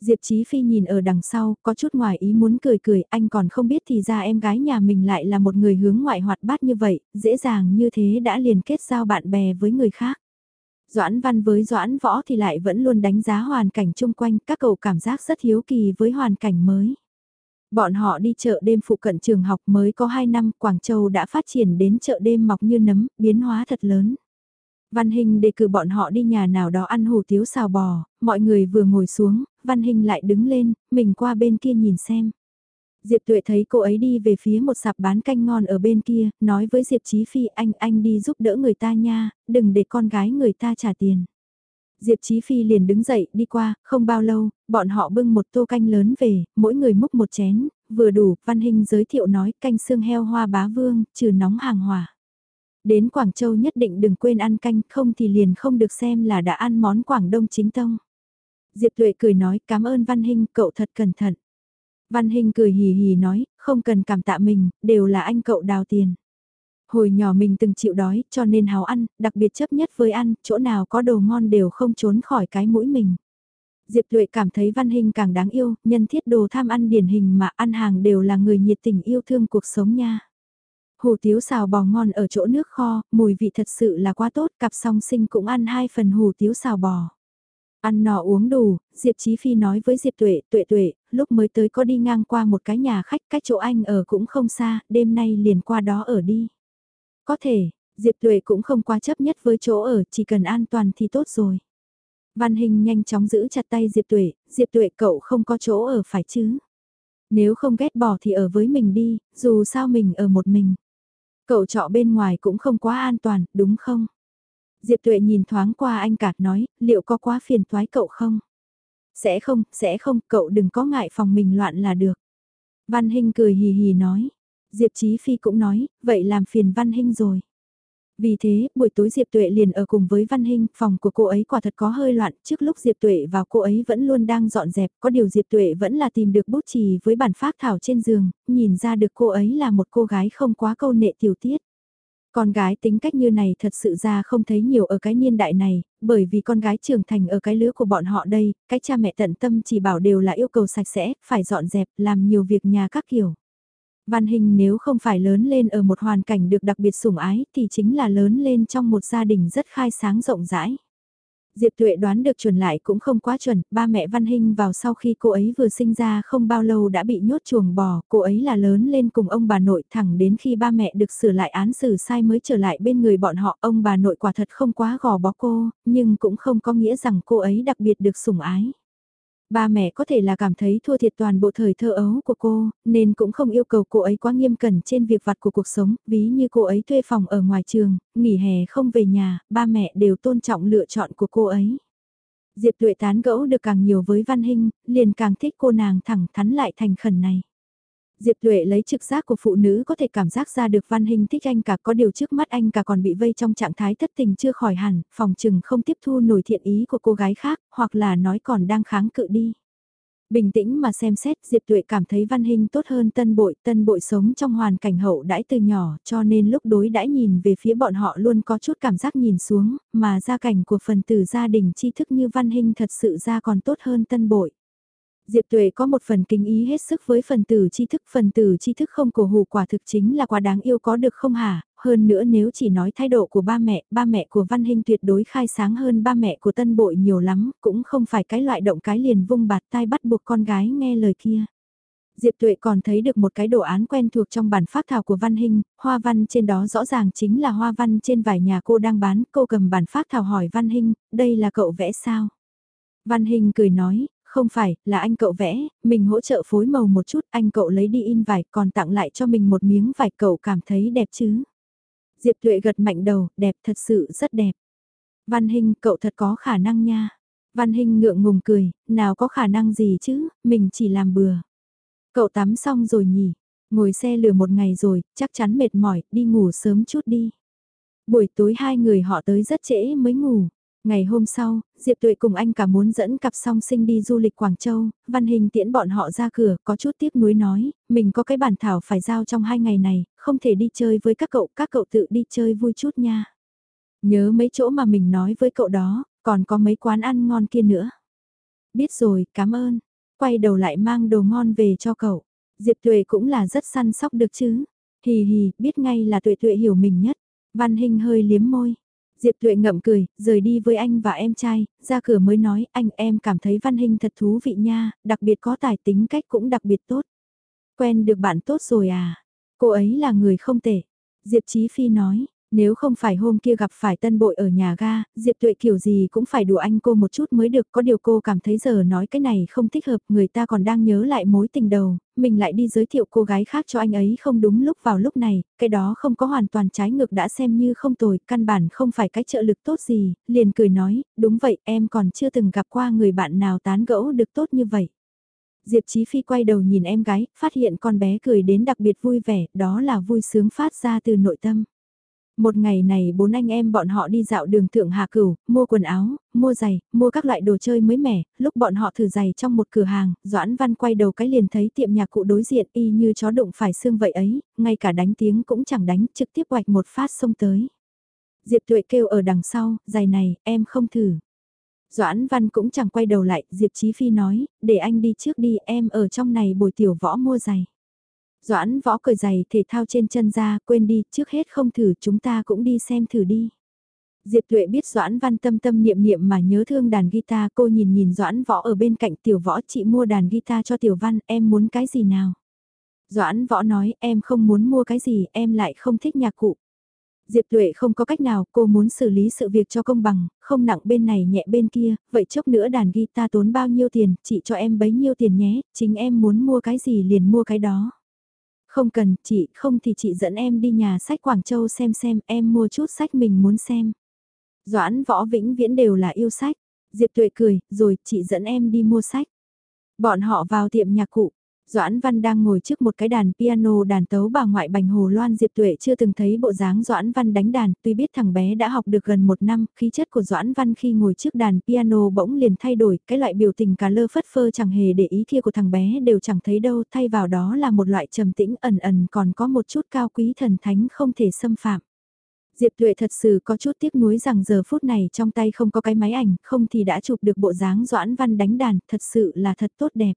Diệp Chí Phi nhìn ở đằng sau, có chút ngoài ý muốn cười cười, anh còn không biết thì ra em gái nhà mình lại là một người hướng ngoại hoạt bát như vậy, dễ dàng như thế đã liền kết giao bạn bè với người khác. Doãn văn với doãn võ thì lại vẫn luôn đánh giá hoàn cảnh chung quanh, các cậu cảm giác rất hiếu kỳ với hoàn cảnh mới. Bọn họ đi chợ đêm phụ cận trường học mới có 2 năm, Quảng Châu đã phát triển đến chợ đêm mọc như nấm, biến hóa thật lớn. Văn Hình đề cử bọn họ đi nhà nào đó ăn hủ tiếu xào bò, mọi người vừa ngồi xuống, Văn Hình lại đứng lên, mình qua bên kia nhìn xem. Diệp Tuệ thấy cô ấy đi về phía một sạp bán canh ngon ở bên kia, nói với Diệp Chí Phi anh anh đi giúp đỡ người ta nha, đừng để con gái người ta trả tiền. Diệp Chí Phi liền đứng dậy đi qua, không bao lâu, bọn họ bưng một tô canh lớn về, mỗi người múc một chén, vừa đủ, Văn Hình giới thiệu nói canh xương heo hoa bá vương, trừ nóng hàng hỏa. Đến Quảng Châu nhất định đừng quên ăn canh, không thì liền không được xem là đã ăn món Quảng Đông chính tông. Diệp Tuệ cười nói cảm ơn Văn Hinh, cậu thật cẩn thận. Văn Hinh cười hì hì nói, không cần cảm tạ mình, đều là anh cậu đào tiền. Hồi nhỏ mình từng chịu đói, cho nên háo ăn, đặc biệt chấp nhất với ăn, chỗ nào có đồ ngon đều không trốn khỏi cái mũi mình. Diệp Tuệ cảm thấy Văn hình càng đáng yêu, nhân thiết đồ tham ăn điển hình mà ăn hàng đều là người nhiệt tình yêu thương cuộc sống nha. Hủ tiếu xào bò ngon ở chỗ nước kho, mùi vị thật sự là quá tốt, cặp song sinh cũng ăn hai phần hủ tiếu xào bò. Ăn nọ uống đủ, Diệp Chí Phi nói với Diệp Tuệ, Tuệ Tuệ, lúc mới tới có đi ngang qua một cái nhà khách cách chỗ anh ở cũng không xa, đêm nay liền qua đó ở đi. Có thể, Diệp Tuệ cũng không quá chấp nhất với chỗ ở, chỉ cần an toàn thì tốt rồi. Văn Hình nhanh chóng giữ chặt tay Diệp Tuệ, Diệp Tuệ cậu không có chỗ ở phải chứ. Nếu không ghét bỏ thì ở với mình đi, dù sao mình ở một mình. Cậu trọ bên ngoài cũng không quá an toàn, đúng không? Diệp Tuệ nhìn thoáng qua anh cạt nói, liệu có quá phiền toái cậu không? Sẽ không, sẽ không, cậu đừng có ngại phòng mình loạn là được. Văn Hinh cười hì hì nói. Diệp Chí Phi cũng nói, vậy làm phiền Văn Hinh rồi. Vì thế, buổi tối Diệp Tuệ liền ở cùng với Văn Hinh, phòng của cô ấy quả thật có hơi loạn, trước lúc Diệp Tuệ vào cô ấy vẫn luôn đang dọn dẹp, có điều Diệp Tuệ vẫn là tìm được bút chì với bản phác thảo trên giường, nhìn ra được cô ấy là một cô gái không quá câu nệ tiểu tiết. Con gái tính cách như này thật sự ra không thấy nhiều ở cái niên đại này, bởi vì con gái trưởng thành ở cái lứa của bọn họ đây, cái cha mẹ tận tâm chỉ bảo đều là yêu cầu sạch sẽ, phải dọn dẹp, làm nhiều việc nhà các kiểu. Văn Hình nếu không phải lớn lên ở một hoàn cảnh được đặc biệt sủng ái thì chính là lớn lên trong một gia đình rất khai sáng rộng rãi. Diệp Tuệ đoán được chuẩn lại cũng không quá chuẩn, ba mẹ Văn Hinh vào sau khi cô ấy vừa sinh ra không bao lâu đã bị nhốt chuồng bò, cô ấy là lớn lên cùng ông bà nội thẳng đến khi ba mẹ được sửa lại án xử sai mới trở lại bên người bọn họ, ông bà nội quả thật không quá gò bó cô, nhưng cũng không có nghĩa rằng cô ấy đặc biệt được sủng ái. Ba mẹ có thể là cảm thấy thua thiệt toàn bộ thời thơ ấu của cô, nên cũng không yêu cầu cô ấy quá nghiêm cẩn trên việc vặt của cuộc sống, ví như cô ấy thuê phòng ở ngoài trường, nghỉ hè không về nhà, ba mẹ đều tôn trọng lựa chọn của cô ấy. Diệp Tuệ tán gẫu được càng nhiều với Văn Hinh, liền càng thích cô nàng thẳng thắn lại thành khẩn này. Diệp Tuệ lấy trực giác của phụ nữ có thể cảm giác ra được Văn Hình thích anh cả có điều trước mắt anh cả còn bị vây trong trạng thái thất tình chưa khỏi hẳn, phòng trừng không tiếp thu nổi thiện ý của cô gái khác, hoặc là nói còn đang kháng cự đi. Bình tĩnh mà xem xét Diệp Tuệ cảm thấy văn hình tốt hơn tân bội, tân bội sống trong hoàn cảnh hậu đãi từ nhỏ cho nên lúc đối đãi nhìn về phía bọn họ luôn có chút cảm giác nhìn xuống, mà gia cảnh của phần tử gia đình tri thức như văn hình thật sự ra còn tốt hơn tân bội. Diệp Tuệ có một phần kính ý hết sức với phần tử tri thức, phần tử tri thức không cổ hủ quả thực chính là quá đáng yêu có được không hả, hơn nữa nếu chỉ nói thái độ của ba mẹ, ba mẹ của Văn Hinh tuyệt đối khai sáng hơn ba mẹ của Tân Bội nhiều lắm, cũng không phải cái loại động cái liền vung bạt tai bắt buộc con gái nghe lời kia. Diệp Tuệ còn thấy được một cái đồ án quen thuộc trong bản phát thảo của Văn Hinh, hoa văn trên đó rõ ràng chính là hoa văn trên vải nhà cô đang bán, cô cầm bản phát thảo hỏi Văn Hinh, đây là cậu vẽ sao? Văn Hinh cười nói, không phải, là anh cậu vẽ, mình hỗ trợ phối màu một chút, anh cậu lấy đi in vải còn tặng lại cho mình một miếng vải cậu cảm thấy đẹp chứ. Diệp Tuệ gật mạnh đầu, đẹp thật sự rất đẹp. Văn Hinh, cậu thật có khả năng nha. Văn Hinh ngượng ngùng cười, nào có khả năng gì chứ, mình chỉ làm bừa. Cậu tắm xong rồi nhỉ, ngồi xe lửa một ngày rồi, chắc chắn mệt mỏi, đi ngủ sớm chút đi. Buổi tối hai người họ tới rất trễ mới ngủ. Ngày hôm sau, Diệp Tuệ cùng anh cả muốn dẫn cặp song sinh đi du lịch Quảng Châu, Văn Hình tiễn bọn họ ra cửa, có chút tiếc nuối nói, mình có cái bản thảo phải giao trong hai ngày này, không thể đi chơi với các cậu, các cậu tự đi chơi vui chút nha. Nhớ mấy chỗ mà mình nói với cậu đó, còn có mấy quán ăn ngon kia nữa. Biết rồi, cảm ơn. Quay đầu lại mang đồ ngon về cho cậu. Diệp Tuệ cũng là rất săn sóc được chứ. Hì hì, biết ngay là Tuệ Tuệ hiểu mình nhất. Văn Hình hơi liếm môi. Diệp Tuệ ngậm cười, rời đi với anh và em trai, ra cửa mới nói anh em cảm thấy Văn Hình thật thú vị nha, đặc biệt có tài tính cách cũng đặc biệt tốt. Quen được bạn tốt rồi à? Cô ấy là người không tệ. Diệp Chí Phi nói, nếu không phải hôm kia gặp phải tân bội ở nhà ga, Diệp Tuệ kiểu gì cũng phải đùa anh cô một chút mới được. Có điều cô cảm thấy giờ nói cái này không thích hợp, người ta còn đang nhớ lại mối tình đầu, mình lại đi giới thiệu cô gái khác cho anh ấy không đúng lúc vào lúc này, cái đó không có hoàn toàn trái ngược đã xem như không tồi, căn bản không phải cái trợ lực tốt gì, liền cười nói, đúng vậy em còn chưa từng gặp qua người bạn nào tán gẫu được tốt như vậy. Diệp Chí Phi quay đầu nhìn em gái, phát hiện con bé cười đến đặc biệt vui vẻ, đó là vui sướng phát ra từ nội tâm. Một ngày này bốn anh em bọn họ đi dạo đường Thượng Hà Cửu, mua quần áo, mua giày, mua các loại đồ chơi mới mẻ, lúc bọn họ thử giày trong một cửa hàng, Doãn Văn quay đầu cái liền thấy tiệm nhạc cụ đối diện y như chó đụng phải xương vậy ấy, ngay cả đánh tiếng cũng chẳng đánh, trực tiếp hoạch một phát xông tới. Diệp Tuệ kêu ở đằng sau, giày này, em không thử. Doãn Văn cũng chẳng quay đầu lại, Diệp Chí Phi nói, để anh đi trước đi, em ở trong này bồi tiểu võ mua giày. Doãn võ cười giày thể thao trên chân ra, quên đi, trước hết không thử chúng ta cũng đi xem thử đi. Diệp Tuệ biết Doãn Văn tâm tâm niệm niệm mà nhớ thương đàn guitar, cô nhìn nhìn Doãn Võ ở bên cạnh tiểu võ chị mua đàn guitar cho tiểu văn, em muốn cái gì nào? Doãn Võ nói, em không muốn mua cái gì, em lại không thích nhạc cụ. Diệp Tuệ không có cách nào, cô muốn xử lý sự việc cho công bằng, không nặng bên này nhẹ bên kia, vậy chốc nữa đàn guitar tốn bao nhiêu tiền, chị cho em bấy nhiêu tiền nhé, chính em muốn mua cái gì liền mua cái đó. Không cần, chị, không thì chị dẫn em đi nhà sách Quảng Châu xem xem, em mua chút sách mình muốn xem. Doãn võ vĩnh viễn đều là yêu sách. Diệp Tuệ cười, rồi chị dẫn em đi mua sách. Bọn họ vào tiệm nhạc cụ, Doãn Văn đang ngồi trước một cái đàn piano đàn tấu bà ngoại bành hồ loan Diệp Tuệ chưa từng thấy bộ dáng Doãn Văn đánh đàn, tuy biết thằng bé đã học được gần một năm, khí chất của Doãn Văn khi ngồi trước đàn piano bỗng liền thay đổi, cái loại biểu tình cả lơ phất phơ chẳng hề để ý kia của thằng bé đều chẳng thấy đâu, thay vào đó là một loại trầm tĩnh ẩn ẩn còn có một chút cao quý thần thánh không thể xâm phạm. Diệp Tuệ thật sự có chút tiếc nuối rằng giờ phút này trong tay không có cái máy ảnh, không thì đã chụp được bộ dáng Doãn Văn đánh đàn, thật sự là thật tốt đẹp.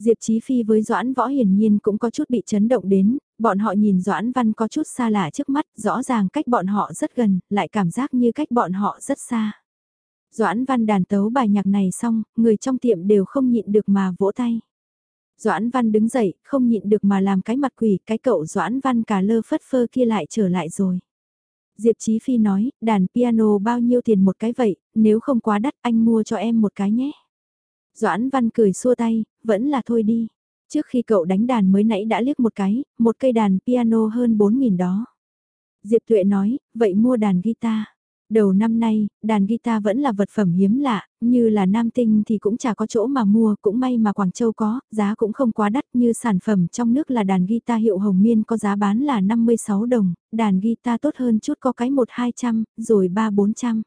Diệp Chí Phi với Doãn Võ hiển nhiên cũng có chút bị chấn động đến, bọn họ nhìn Doãn Văn có chút xa lạ trước mắt, rõ ràng cách bọn họ rất gần, lại cảm giác như cách bọn họ rất xa. Doãn Văn đàn tấu bài nhạc này xong, người trong tiệm đều không nhịn được mà vỗ tay. Doãn Văn đứng dậy, không nhịn được mà làm cái mặt quỷ, cái cậu Doãn Văn cả lơ phất phơ kia lại trở lại rồi. Diệp Chí Phi nói, đàn piano bao nhiêu tiền một cái vậy, nếu không quá đắt anh mua cho em một cái nhé. Doãn Văn cười xua tay, vẫn là thôi đi. Trước khi cậu đánh đàn mới nãy đã liếc một cái, một cây đàn piano hơn 4.000 đó. Diệp Tuệ nói, vậy mua đàn guitar. Đầu năm nay, đàn guitar vẫn là vật phẩm hiếm lạ, như là nam tinh thì cũng chả có chỗ mà mua, cũng may mà Quảng Châu có, giá cũng không quá đắt như sản phẩm trong nước là đàn guitar hiệu Hồng Miên có giá bán là 56 đồng, đàn guitar tốt hơn chút có cái 1-200, rồi 3-400.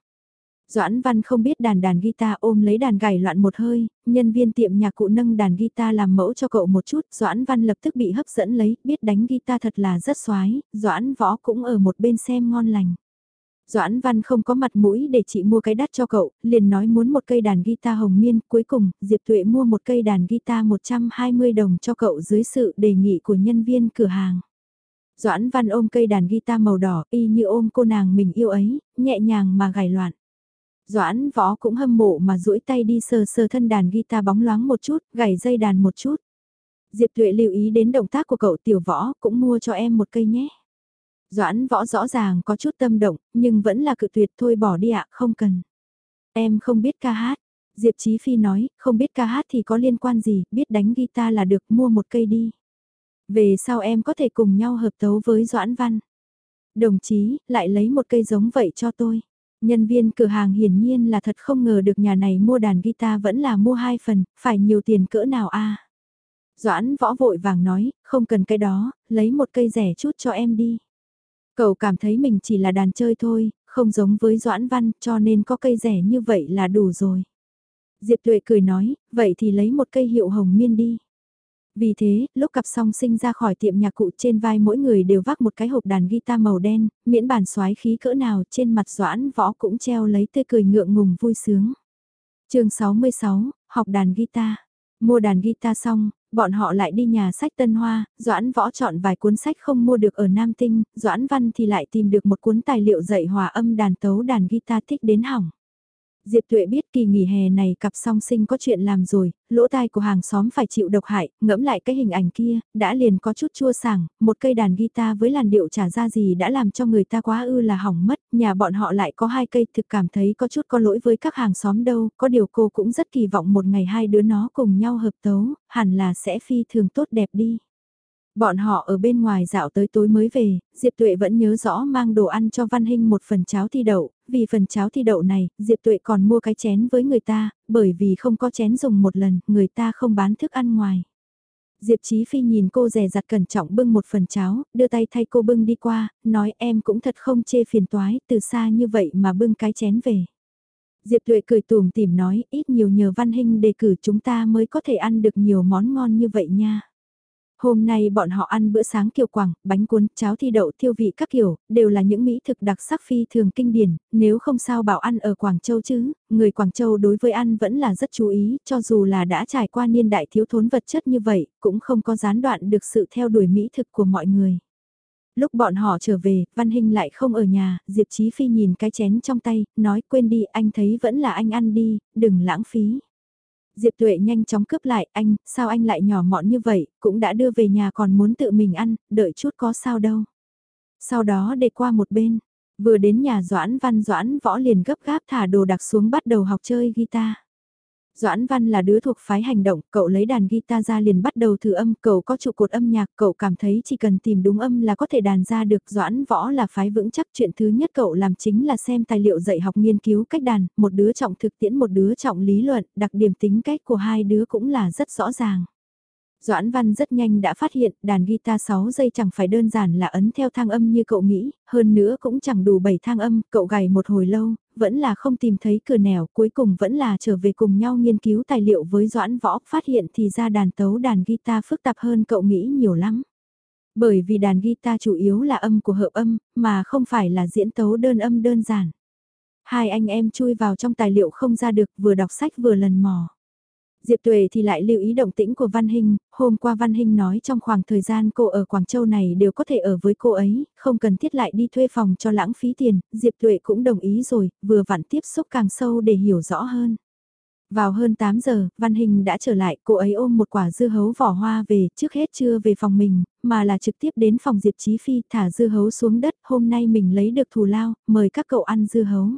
Doãn Văn không biết đàn đàn guitar ôm lấy đàn gảy loạn một hơi, nhân viên tiệm nhạc cụ nâng đàn guitar làm mẫu cho cậu một chút, Doãn Văn lập tức bị hấp dẫn lấy, biết đánh guitar thật là rất xoái, Doãn Võ cũng ở một bên xem ngon lành. Doãn Văn không có mặt mũi để chị mua cái đắt cho cậu, liền nói muốn một cây đàn guitar hồng miên, cuối cùng, Diệp Tuệ mua một cây đàn guitar 120 đồng cho cậu dưới sự đề nghị của nhân viên cửa hàng. Doãn Văn ôm cây đàn guitar màu đỏ y như ôm cô nàng mình yêu ấy, nhẹ nhàng mà gảy loạn. Doãn võ cũng hâm mộ mà duỗi tay đi sờ sờ thân đàn guitar bóng loáng một chút, gảy dây đàn một chút. Diệp Tuệ lưu ý đến động tác của cậu tiểu võ cũng mua cho em một cây nhé. Doãn võ rõ ràng có chút tâm động, nhưng vẫn là cự tuyệt thôi bỏ đi ạ, không cần. Em không biết ca hát. Diệp Chí Phi nói, không biết ca hát thì có liên quan gì, biết đánh guitar là được, mua một cây đi. Về sau em có thể cùng nhau hợp tấu với Doãn Văn. Đồng chí, lại lấy một cây giống vậy cho tôi. Nhân viên cửa hàng hiển nhiên là thật không ngờ được nhà này mua đàn guitar vẫn là mua hai phần, phải nhiều tiền cỡ nào a Doãn võ vội vàng nói, không cần cái đó, lấy một cây rẻ chút cho em đi. Cậu cảm thấy mình chỉ là đàn chơi thôi, không giống với Doãn Văn cho nên có cây rẻ như vậy là đủ rồi. Diệp Tuệ cười nói, vậy thì lấy một cây hiệu hồng miên đi. Vì thế, lúc cặp song sinh ra khỏi tiệm nhạc cụ trên vai mỗi người đều vác một cái hộp đàn guitar màu đen, miễn bản xoái khí cỡ nào trên mặt Doãn Võ cũng treo lấy tươi cười ngượng ngùng vui sướng. chương 66, học đàn guitar. Mua đàn guitar xong, bọn họ lại đi nhà sách Tân Hoa, Doãn Võ chọn vài cuốn sách không mua được ở Nam Tinh, Doãn Văn thì lại tìm được một cuốn tài liệu dạy hòa âm đàn tấu đàn guitar thích đến hỏng. Diệp Tuệ biết kỳ nghỉ hè này cặp song sinh có chuyện làm rồi, lỗ tai của hàng xóm phải chịu độc hại, ngẫm lại cái hình ảnh kia, đã liền có chút chua sảng, một cây đàn guitar với làn điệu trả ra gì đã làm cho người ta quá ư là hỏng mất, nhà bọn họ lại có hai cây thực cảm thấy có chút có lỗi với các hàng xóm đâu, có điều cô cũng rất kỳ vọng một ngày hai đứa nó cùng nhau hợp tấu, hẳn là sẽ phi thường tốt đẹp đi. Bọn họ ở bên ngoài dạo tới tối mới về, Diệp Tuệ vẫn nhớ rõ mang đồ ăn cho Văn Hinh một phần cháo thi đậu, vì phần cháo thi đậu này, Diệp Tuệ còn mua cái chén với người ta, bởi vì không có chén dùng một lần, người ta không bán thức ăn ngoài. Diệp Chí Phi nhìn cô rè rặt cẩn trọng bưng một phần cháo, đưa tay thay cô bưng đi qua, nói em cũng thật không chê phiền toái, từ xa như vậy mà bưng cái chén về. Diệp Tuệ cười tùm tìm nói, ít nhiều nhờ Văn Hinh đề cử chúng ta mới có thể ăn được nhiều món ngon như vậy nha. Hôm nay bọn họ ăn bữa sáng kiều quảng, bánh cuốn, cháo thi đậu thiêu vị các kiểu, đều là những mỹ thực đặc sắc phi thường kinh điển, nếu không sao bảo ăn ở Quảng Châu chứ, người Quảng Châu đối với ăn vẫn là rất chú ý, cho dù là đã trải qua niên đại thiếu thốn vật chất như vậy, cũng không có gián đoạn được sự theo đuổi mỹ thực của mọi người. Lúc bọn họ trở về, Văn Hinh lại không ở nhà, Diệp Chí Phi nhìn cái chén trong tay, nói quên đi, anh thấy vẫn là anh ăn đi, đừng lãng phí. Diệp Tuệ nhanh chóng cướp lại, anh, sao anh lại nhỏ mọn như vậy, cũng đã đưa về nhà còn muốn tự mình ăn, đợi chút có sao đâu. Sau đó để qua một bên, vừa đến nhà Doãn Văn Doãn Võ liền gấp gáp thả đồ đặc xuống bắt đầu học chơi guitar. Doãn Văn là đứa thuộc phái hành động, cậu lấy đàn guitar ra liền bắt đầu thử âm, cậu có trụ cột âm nhạc, cậu cảm thấy chỉ cần tìm đúng âm là có thể đàn ra được. Doãn Võ là phái vững chắc chuyện thứ nhất cậu làm chính là xem tài liệu dạy học nghiên cứu cách đàn, một đứa trọng thực tiễn một đứa trọng lý luận, đặc điểm tính cách của hai đứa cũng là rất rõ ràng. Doãn Văn rất nhanh đã phát hiện đàn guitar 6 giây chẳng phải đơn giản là ấn theo thang âm như cậu nghĩ, hơn nữa cũng chẳng đủ 7 thang âm, cậu gầy một hồi lâu, vẫn là không tìm thấy cửa nẻo, cuối cùng vẫn là trở về cùng nhau nghiên cứu tài liệu với Doãn Võ, phát hiện thì ra đàn tấu đàn guitar phức tạp hơn cậu nghĩ nhiều lắm. Bởi vì đàn guitar chủ yếu là âm của hợp âm, mà không phải là diễn tấu đơn âm đơn giản. Hai anh em chui vào trong tài liệu không ra được vừa đọc sách vừa lần mò. Diệp Tuệ thì lại lưu ý động tĩnh của Văn Hinh, hôm qua Văn Hinh nói trong khoảng thời gian cô ở Quảng Châu này đều có thể ở với cô ấy, không cần thiết lại đi thuê phòng cho lãng phí tiền, Diệp Tuệ cũng đồng ý rồi, vừa vặn tiếp xúc càng sâu để hiểu rõ hơn. Vào hơn 8 giờ, Văn Hình đã trở lại, cô ấy ôm một quả dưa hấu vỏ hoa về, trước hết chưa về phòng mình, mà là trực tiếp đến phòng Diệp Chí Phi thả dưa hấu xuống đất, hôm nay mình lấy được thù lao, mời các cậu ăn dưa hấu.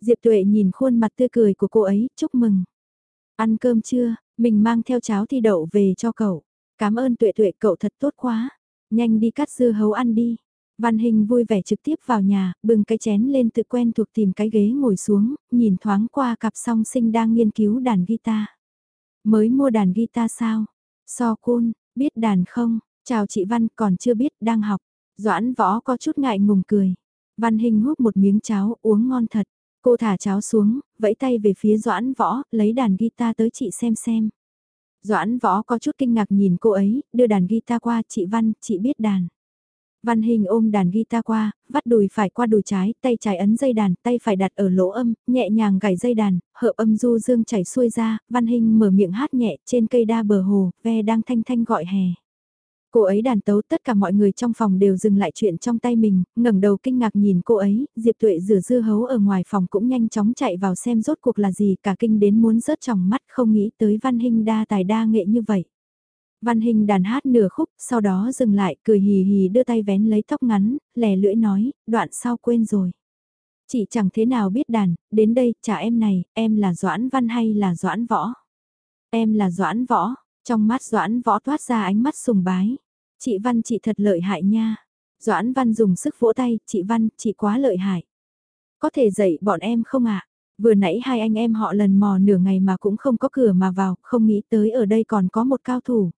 Diệp Tuệ nhìn khuôn mặt tươi cười của cô ấy, chúc mừng. Ăn cơm chưa, mình mang theo cháo thi đậu về cho cậu. Cảm ơn tuệ tuệ cậu thật tốt quá. Nhanh đi cắt dưa hấu ăn đi. Văn Hình vui vẻ trực tiếp vào nhà, bưng cái chén lên tự quen thuộc tìm cái ghế ngồi xuống, nhìn thoáng qua cặp song sinh đang nghiên cứu đàn guitar. Mới mua đàn guitar sao? So côn, biết đàn không? Chào chị Văn còn chưa biết đang học. Doãn võ có chút ngại ngùng cười. Văn Hình hút một miếng cháo uống ngon thật. Cô thả cháo xuống, vẫy tay về phía Doãn Võ, lấy đàn guitar tới chị xem xem. Doãn Võ có chút kinh ngạc nhìn cô ấy, đưa đàn guitar qua, chị Văn, chị biết đàn. Văn Hình ôm đàn guitar qua, vắt đùi phải qua đùi trái, tay trái ấn dây đàn, tay phải đặt ở lỗ âm, nhẹ nhàng gảy dây đàn, hợp âm du dương chảy xuôi ra, Văn Hình mở miệng hát nhẹ trên cây đa bờ hồ, ve đang thanh thanh gọi hè. Cô ấy đàn tấu tất cả mọi người trong phòng đều dừng lại chuyện trong tay mình, ngẩng đầu kinh ngạc nhìn cô ấy, Diệp Tuệ rửa dưa hấu ở ngoài phòng cũng nhanh chóng chạy vào xem rốt cuộc là gì, cả kinh đến muốn rớt trong mắt không nghĩ tới Văn hình đa tài đa nghệ như vậy. Văn Hình đàn hát nửa khúc, sau đó dừng lại, cười hì hì đưa tay vén lấy tóc ngắn, lè lưỡi nói, đoạn sau quên rồi. Chị chẳng thế nào biết đàn, đến đây, trả em này, em là Doãn Văn hay là Doãn Võ? Em là Doãn Võ, trong mắt Doãn Võ toát ra ánh mắt sùng bái. Chị Văn chị thật lợi hại nha. Doãn Văn dùng sức vỗ tay, chị Văn, chị quá lợi hại. Có thể dạy bọn em không ạ? Vừa nãy hai anh em họ lần mò nửa ngày mà cũng không có cửa mà vào, không nghĩ tới ở đây còn có một cao thủ.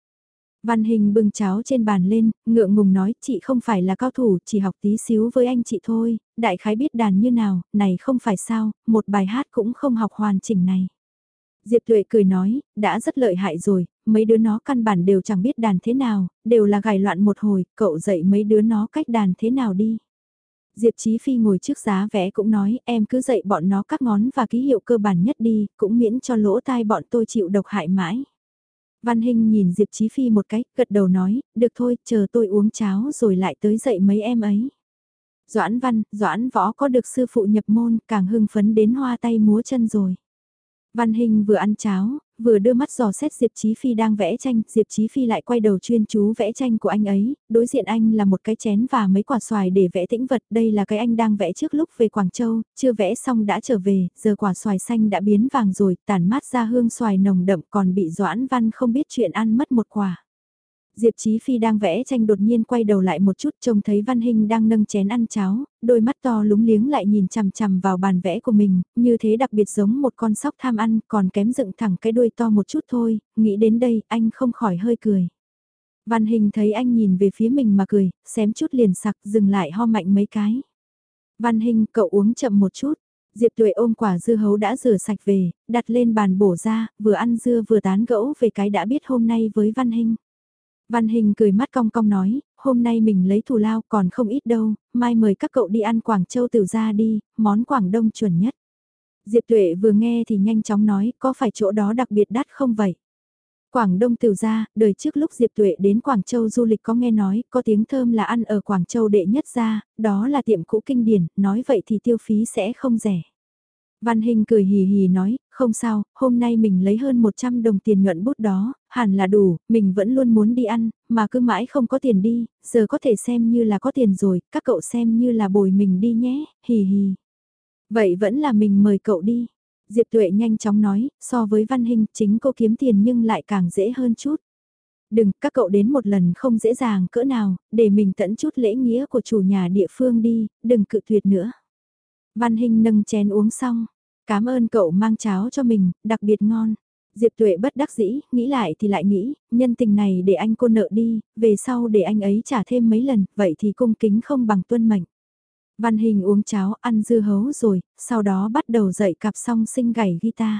Văn Hình bưng cháo trên bàn lên, ngượng ngùng nói chị không phải là cao thủ, chỉ học tí xíu với anh chị thôi, đại khái biết đàn như nào, này không phải sao, một bài hát cũng không học hoàn chỉnh này. Diệp Tuệ cười nói, đã rất lợi hại rồi, mấy đứa nó căn bản đều chẳng biết đàn thế nào, đều là gài loạn một hồi, cậu dạy mấy đứa nó cách đàn thế nào đi. Diệp Chí Phi ngồi trước giá vẽ cũng nói, em cứ dạy bọn nó các ngón và ký hiệu cơ bản nhất đi, cũng miễn cho lỗ tai bọn tôi chịu độc hại mãi. Văn Hinh nhìn Diệp Chí Phi một cái, gật đầu nói, được thôi, chờ tôi uống cháo rồi lại tới dạy mấy em ấy. Doãn Văn, Doãn Võ có được sư phụ nhập môn, càng hưng phấn đến hoa tay múa chân rồi. Văn Hình vừa ăn cháo, vừa đưa mắt dò xét Diệp Chí Phi đang vẽ tranh, Diệp Chí Phi lại quay đầu chuyên chú vẽ tranh của anh ấy, đối diện anh là một cái chén và mấy quả xoài để vẽ tĩnh vật, đây là cái anh đang vẽ trước lúc về Quảng Châu, chưa vẽ xong đã trở về, giờ quả xoài xanh đã biến vàng rồi, tản mát ra hương xoài nồng đậm còn bị Doãn Văn không biết chuyện ăn mất một quả. Diệp Chí Phi đang vẽ tranh đột nhiên quay đầu lại một chút trông thấy Văn Hinh đang nâng chén ăn cháo, đôi mắt to lúng liếng lại nhìn chằm chằm vào bàn vẽ của mình, như thế đặc biệt giống một con sóc tham ăn còn kém dựng thẳng cái đuôi to một chút thôi, nghĩ đến đây anh không khỏi hơi cười. Văn Hình thấy anh nhìn về phía mình mà cười, xém chút liền sặc dừng lại ho mạnh mấy cái. Văn Hình cậu uống chậm một chút. Diệp Tuệ ôm quả dưa hấu đã rửa sạch về, đặt lên bàn bổ ra, vừa ăn dưa vừa tán gẫu về cái đã biết hôm nay với Văn Hinh. Văn Hình cười mắt cong cong nói, hôm nay mình lấy thù lao còn không ít đâu, mai mời các cậu đi ăn Quảng Châu tiểu ra đi, món Quảng Đông chuẩn nhất. Diệp Tuệ vừa nghe thì nhanh chóng nói, có phải chỗ đó đặc biệt đắt không vậy? Quảng Đông tiểu ra, đời trước lúc Diệp Tuệ đến Quảng Châu du lịch có nghe nói, có tiếng thơm là ăn ở Quảng Châu đệ nhất ra, đó là tiệm cũ kinh điển, nói vậy thì tiêu phí sẽ không rẻ. Văn Hình cười hì hì nói, không sao, hôm nay mình lấy hơn 100 đồng tiền nhuận bút đó, hẳn là đủ, mình vẫn luôn muốn đi ăn, mà cứ mãi không có tiền đi, giờ có thể xem như là có tiền rồi, các cậu xem như là bồi mình đi nhé, hì hì. Vậy vẫn là mình mời cậu đi. Diệp Tuệ nhanh chóng nói, so với Văn Hình chính cô kiếm tiền nhưng lại càng dễ hơn chút. Đừng, các cậu đến một lần không dễ dàng cỡ nào, để mình tận chút lễ nghĩa của chủ nhà địa phương đi, đừng cự tuyệt nữa. Văn Hình nâng chén uống xong, Cảm ơn cậu mang cháo cho mình, đặc biệt ngon. Diệp Tuệ bất đắc dĩ, nghĩ lại thì lại nghĩ, nhân tình này để anh cô nợ đi, về sau để anh ấy trả thêm mấy lần, vậy thì cung kính không bằng tuân mệnh. Văn Hình uống cháo, ăn dưa hấu rồi, sau đó bắt đầu dậy cặp song sinh gảy guitar.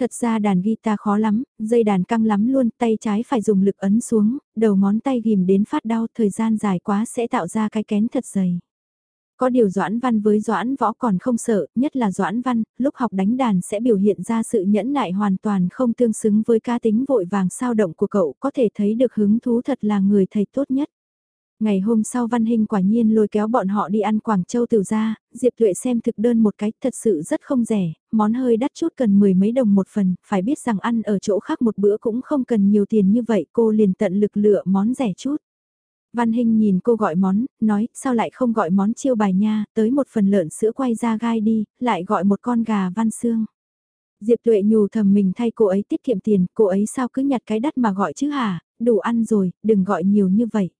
Thật ra đàn guitar khó lắm, dây đàn căng lắm luôn, tay trái phải dùng lực ấn xuống, đầu ngón tay ghim đến phát đau, thời gian dài quá sẽ tạo ra cái kén thật dày. Có điều Doãn Văn với Doãn Võ còn không sợ, nhất là Doãn Văn, lúc học đánh đàn sẽ biểu hiện ra sự nhẫn nại hoàn toàn không tương xứng với ca tính vội vàng sao động của cậu, có thể thấy được hứng thú thật là người thầy tốt nhất. Ngày hôm sau Văn Hinh quả nhiên lôi kéo bọn họ đi ăn Quảng Châu từ ra, Diệp Tuệ xem thực đơn một cái thật sự rất không rẻ, món hơi đắt chút cần mười mấy đồng một phần, phải biết rằng ăn ở chỗ khác một bữa cũng không cần nhiều tiền như vậy cô liền tận lực lựa món rẻ chút. Văn Hinh nhìn cô gọi món, nói, sao lại không gọi món chiêu bài nha, tới một phần lợn sữa quay ra gai đi, lại gọi một con gà văn xương. Diệp Tuệ nhủ thầm mình thay cô ấy tiết kiệm tiền, cô ấy sao cứ nhặt cái đắt mà gọi chứ hả, đủ ăn rồi, đừng gọi nhiều như vậy.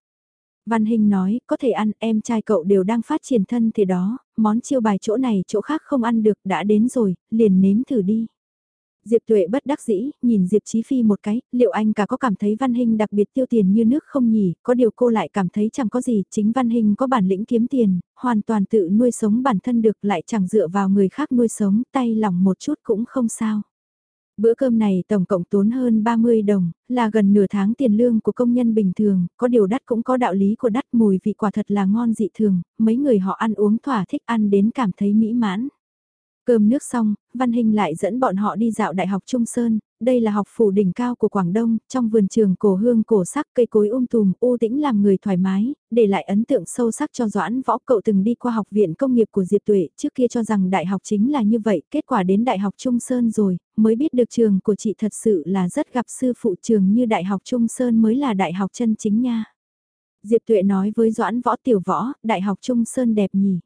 Văn Hình nói, có thể ăn, em trai cậu đều đang phát triển thân thế đó, món chiêu bài chỗ này chỗ khác không ăn được, đã đến rồi, liền nếm thử đi. Diệp Tuệ bất đắc dĩ, nhìn Diệp Chí Phi một cái, liệu anh cả có cảm thấy Văn Hinh đặc biệt tiêu tiền như nước không nhỉ, có điều cô lại cảm thấy chẳng có gì, chính Văn Hinh có bản lĩnh kiếm tiền, hoàn toàn tự nuôi sống bản thân được lại chẳng dựa vào người khác nuôi sống, tay lòng một chút cũng không sao. Bữa cơm này tổng cộng tốn hơn 30 đồng, là gần nửa tháng tiền lương của công nhân bình thường, có điều đắt cũng có đạo lý của đắt mùi vị quả thật là ngon dị thường, mấy người họ ăn uống thỏa thích ăn đến cảm thấy mỹ mãn. Cơm nước xong, Văn Hình lại dẫn bọn họ đi dạo Đại học Trung Sơn, đây là học phủ đỉnh cao của Quảng Đông, trong vườn trường cổ hương cổ sắc cây cối um tùm, u tĩnh làm người thoải mái, để lại ấn tượng sâu sắc cho Doãn Võ cậu từng đi qua học viện công nghiệp của Diệp Tuệ, trước kia cho rằng đại học chính là như vậy, kết quả đến Đại học Trung Sơn rồi, mới biết được trường của chị thật sự là rất gặp sư phụ trường như Đại học Trung Sơn mới là đại học chân chính nha. Diệp Tuệ nói với Doãn Võ Tiểu Võ, Đại học Trung Sơn đẹp nhỉ.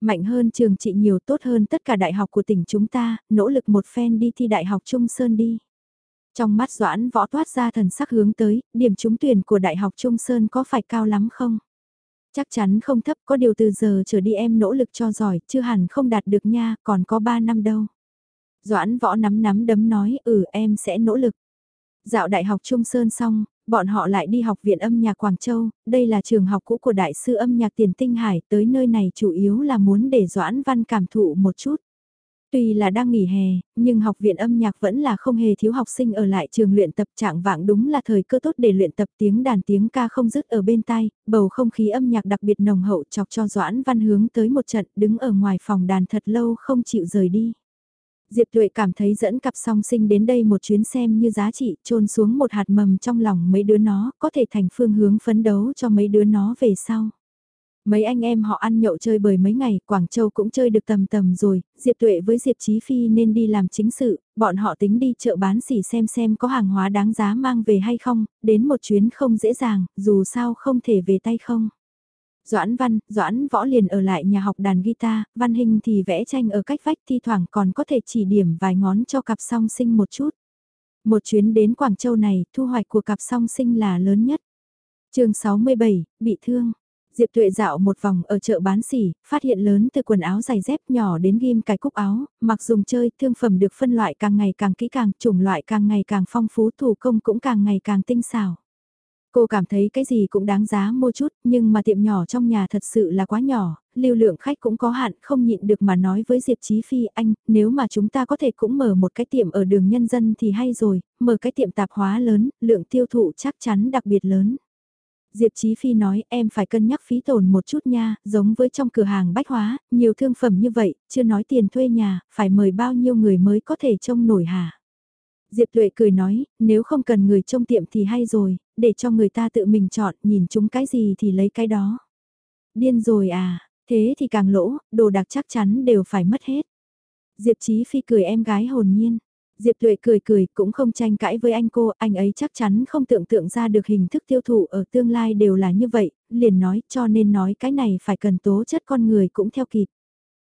Mạnh hơn trường chị nhiều tốt hơn tất cả đại học của tỉnh chúng ta, nỗ lực một phen đi thi đại học Trung Sơn đi. Trong mắt Doãn võ toát ra thần sắc hướng tới, điểm trúng tuyển của đại học Trung Sơn có phải cao lắm không? Chắc chắn không thấp, có điều từ giờ trở đi em nỗ lực cho giỏi, chưa hẳn không đạt được nha, còn có 3 năm đâu. Doãn võ nắm nắm đấm nói, ừ em sẽ nỗ lực. Dạo đại học Trung Sơn xong, bọn họ lại đi học viện âm nhạc Quảng Châu, đây là trường học cũ của đại sư âm nhạc Tiền Tinh Hải, tới nơi này chủ yếu là muốn để Doãn Văn cảm thụ một chút. Tuy là đang nghỉ hè, nhưng học viện âm nhạc vẫn là không hề thiếu học sinh ở lại trường luyện tập trạng vạng đúng là thời cơ tốt để luyện tập tiếng đàn tiếng ca không dứt ở bên tai, bầu không khí âm nhạc đặc biệt nồng hậu chọc cho Doãn Văn hướng tới một trận đứng ở ngoài phòng đàn thật lâu không chịu rời đi. Diệp Tuệ cảm thấy dẫn cặp song sinh đến đây một chuyến xem như giá trị, trôn xuống một hạt mầm trong lòng mấy đứa nó, có thể thành phương hướng phấn đấu cho mấy đứa nó về sau. Mấy anh em họ ăn nhậu chơi bời mấy ngày, Quảng Châu cũng chơi được tầm tầm rồi, Diệp Tuệ với Diệp Chí Phi nên đi làm chính sự, bọn họ tính đi chợ bán xỉ xem xem có hàng hóa đáng giá mang về hay không, đến một chuyến không dễ dàng, dù sao không thể về tay không. Doãn Văn, Doãn Võ liền ở lại nhà học đàn guitar, Văn Hình thì vẽ tranh ở cách vách thi thoảng còn có thể chỉ điểm vài ngón cho cặp song sinh một chút. Một chuyến đến Quảng Châu này, thu hoạch của cặp song sinh là lớn nhất. chương 67, bị thương. Diệp Tuệ dạo một vòng ở chợ bán xỉ, phát hiện lớn từ quần áo giày dép nhỏ đến ghim cái cúc áo, mặc dùng chơi, thương phẩm được phân loại càng ngày càng kỹ càng, chủng loại càng ngày càng phong phú, thủ công cũng càng ngày càng tinh xảo. Cô cảm thấy cái gì cũng đáng giá mua chút, nhưng mà tiệm nhỏ trong nhà thật sự là quá nhỏ, lưu lượng khách cũng có hạn, không nhịn được mà nói với Diệp Chí Phi, anh, nếu mà chúng ta có thể cũng mở một cái tiệm ở đường nhân dân thì hay rồi, mở cái tiệm tạp hóa lớn, lượng tiêu thụ chắc chắn đặc biệt lớn. Diệp Chí Phi nói em phải cân nhắc phí tổn một chút nha, giống với trong cửa hàng bách hóa, nhiều thương phẩm như vậy, chưa nói tiền thuê nhà, phải mời bao nhiêu người mới có thể trông nổi hả? Diệp Tuệ cười nói, nếu không cần người trông tiệm thì hay rồi, để cho người ta tự mình chọn, nhìn chúng cái gì thì lấy cái đó. Điên rồi à, thế thì càng lỗ, đồ đặc chắc chắn đều phải mất hết. Diệp Chí Phi cười em gái hồn nhiên. Diệp Tuệ cười cười cũng không tranh cãi với anh cô, anh ấy chắc chắn không tưởng tượng ra được hình thức tiêu thụ ở tương lai đều là như vậy, liền nói cho nên nói cái này phải cần tố chất con người cũng theo kịp.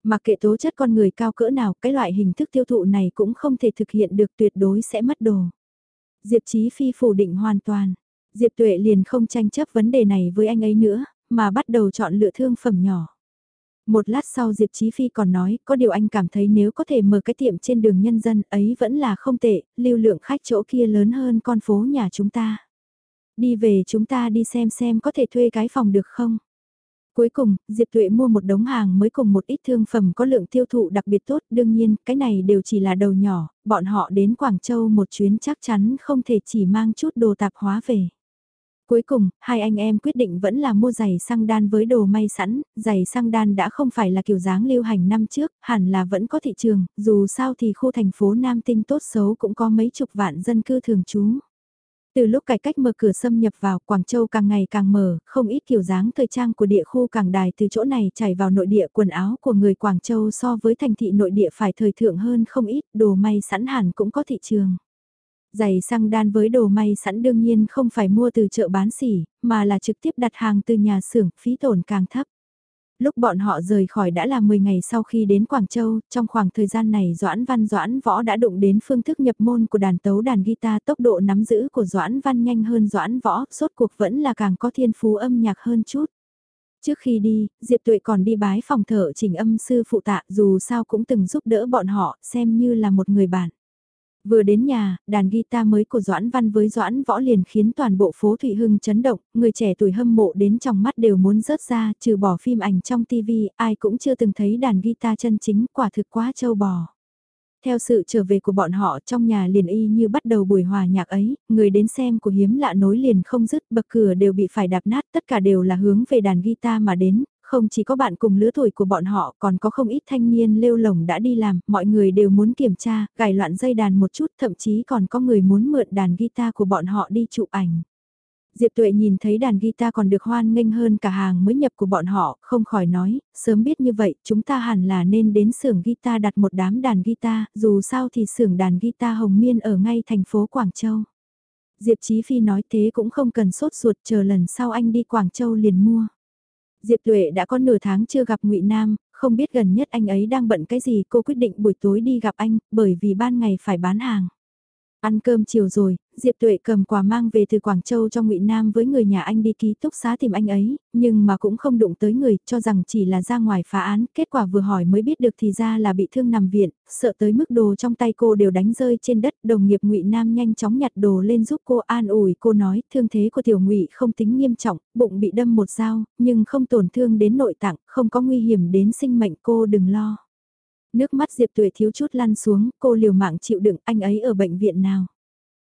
Mặc kệ tố chất con người cao cỡ nào, cái loại hình thức tiêu thụ này cũng không thể thực hiện được tuyệt đối sẽ mất đồ. Diệp Chí Phi phủ định hoàn toàn. Diệp Tuệ liền không tranh chấp vấn đề này với anh ấy nữa, mà bắt đầu chọn lựa thương phẩm nhỏ. Một lát sau Diệp Chí Phi còn nói, có điều anh cảm thấy nếu có thể mở cái tiệm trên đường nhân dân ấy vẫn là không tệ, lưu lượng khách chỗ kia lớn hơn con phố nhà chúng ta. Đi về chúng ta đi xem xem có thể thuê cái phòng được không? Cuối cùng, Diệp Tuệ mua một đống hàng mới cùng một ít thương phẩm có lượng tiêu thụ đặc biệt tốt, đương nhiên, cái này đều chỉ là đầu nhỏ, bọn họ đến Quảng Châu một chuyến chắc chắn không thể chỉ mang chút đồ tạp hóa về. Cuối cùng, hai anh em quyết định vẫn là mua giày sang đan với đồ may sẵn, giày sang đan đã không phải là kiểu dáng lưu hành năm trước, hẳn là vẫn có thị trường, dù sao thì khu thành phố Nam Tinh tốt xấu cũng có mấy chục vạn dân cư thường trú. Từ lúc cải cách mở cửa xâm nhập vào Quảng Châu càng ngày càng mở, không ít kiểu dáng thời trang của địa khu càng đài từ chỗ này chảy vào nội địa quần áo của người Quảng Châu so với thành thị nội địa phải thời thượng hơn không ít, đồ may sẵn hẳn cũng có thị trường. Giày sang đan với đồ may sẵn đương nhiên không phải mua từ chợ bán xỉ, mà là trực tiếp đặt hàng từ nhà xưởng, phí tổn càng thấp. Lúc bọn họ rời khỏi đã là 10 ngày sau khi đến Quảng Châu, trong khoảng thời gian này Doãn Văn Doãn Võ đã đụng đến phương thức nhập môn của đàn tấu đàn guitar tốc độ nắm giữ của Doãn Văn nhanh hơn Doãn Võ, suốt cuộc vẫn là càng có thiên phú âm nhạc hơn chút. Trước khi đi, Diệp Tuệ còn đi bái phòng thợ chỉnh âm sư phụ tạ dù sao cũng từng giúp đỡ bọn họ xem như là một người bạn. Vừa đến nhà, đàn guitar mới của Doãn Văn với Doãn Võ liền khiến toàn bộ phố Thụy Hưng chấn động, người trẻ tuổi hâm mộ đến trong mắt đều muốn rớt ra, trừ bỏ phim ảnh trong TV, ai cũng chưa từng thấy đàn guitar chân chính, quả thực quá trâu bò. Theo sự trở về của bọn họ trong nhà liền y như bắt đầu buổi hòa nhạc ấy, người đến xem của hiếm lạ nối liền không dứt, bậc cửa đều bị phải đạp nát, tất cả đều là hướng về đàn guitar mà đến, không chỉ có bạn cùng lứa tuổi của bọn họ còn có không ít thanh niên lêu lồng đã đi làm, mọi người đều muốn kiểm tra, gài loạn dây đàn một chút, thậm chí còn có người muốn mượn đàn guitar của bọn họ đi chụp ảnh. Diệp Tuệ nhìn thấy đàn guitar còn được hoan nghênh hơn cả hàng mới nhập của bọn họ, không khỏi nói, sớm biết như vậy, chúng ta hẳn là nên đến xưởng guitar đặt một đám đàn guitar, dù sao thì xưởng đàn guitar Hồng Miên ở ngay thành phố Quảng Châu. Diệp Chí Phi nói thế cũng không cần sốt ruột chờ lần sau anh đi Quảng Châu liền mua. Diệp Tuệ đã có nửa tháng chưa gặp Ngụy Nam, không biết gần nhất anh ấy đang bận cái gì cô quyết định buổi tối đi gặp anh, bởi vì ban ngày phải bán hàng. Ăn cơm chiều rồi, Diệp Tuệ cầm quà mang về từ Quảng Châu cho Ngụy Nam với người nhà anh đi ký túc xá tìm anh ấy, nhưng mà cũng không đụng tới người, cho rằng chỉ là ra ngoài phá án, kết quả vừa hỏi mới biết được thì ra là bị thương nằm viện, sợ tới mức đồ trong tay cô đều đánh rơi trên đất, đồng nghiệp Ngụy Nam nhanh chóng nhặt đồ lên giúp cô an ủi, cô nói, thương thế của tiểu Ngụy không tính nghiêm trọng, bụng bị đâm một dao, nhưng không tổn thương đến nội tạng, không có nguy hiểm đến sinh mệnh cô đừng lo. Nước mắt Diệp Tuệ thiếu chút lăn xuống, cô liều mạng chịu đựng anh ấy ở bệnh viện nào.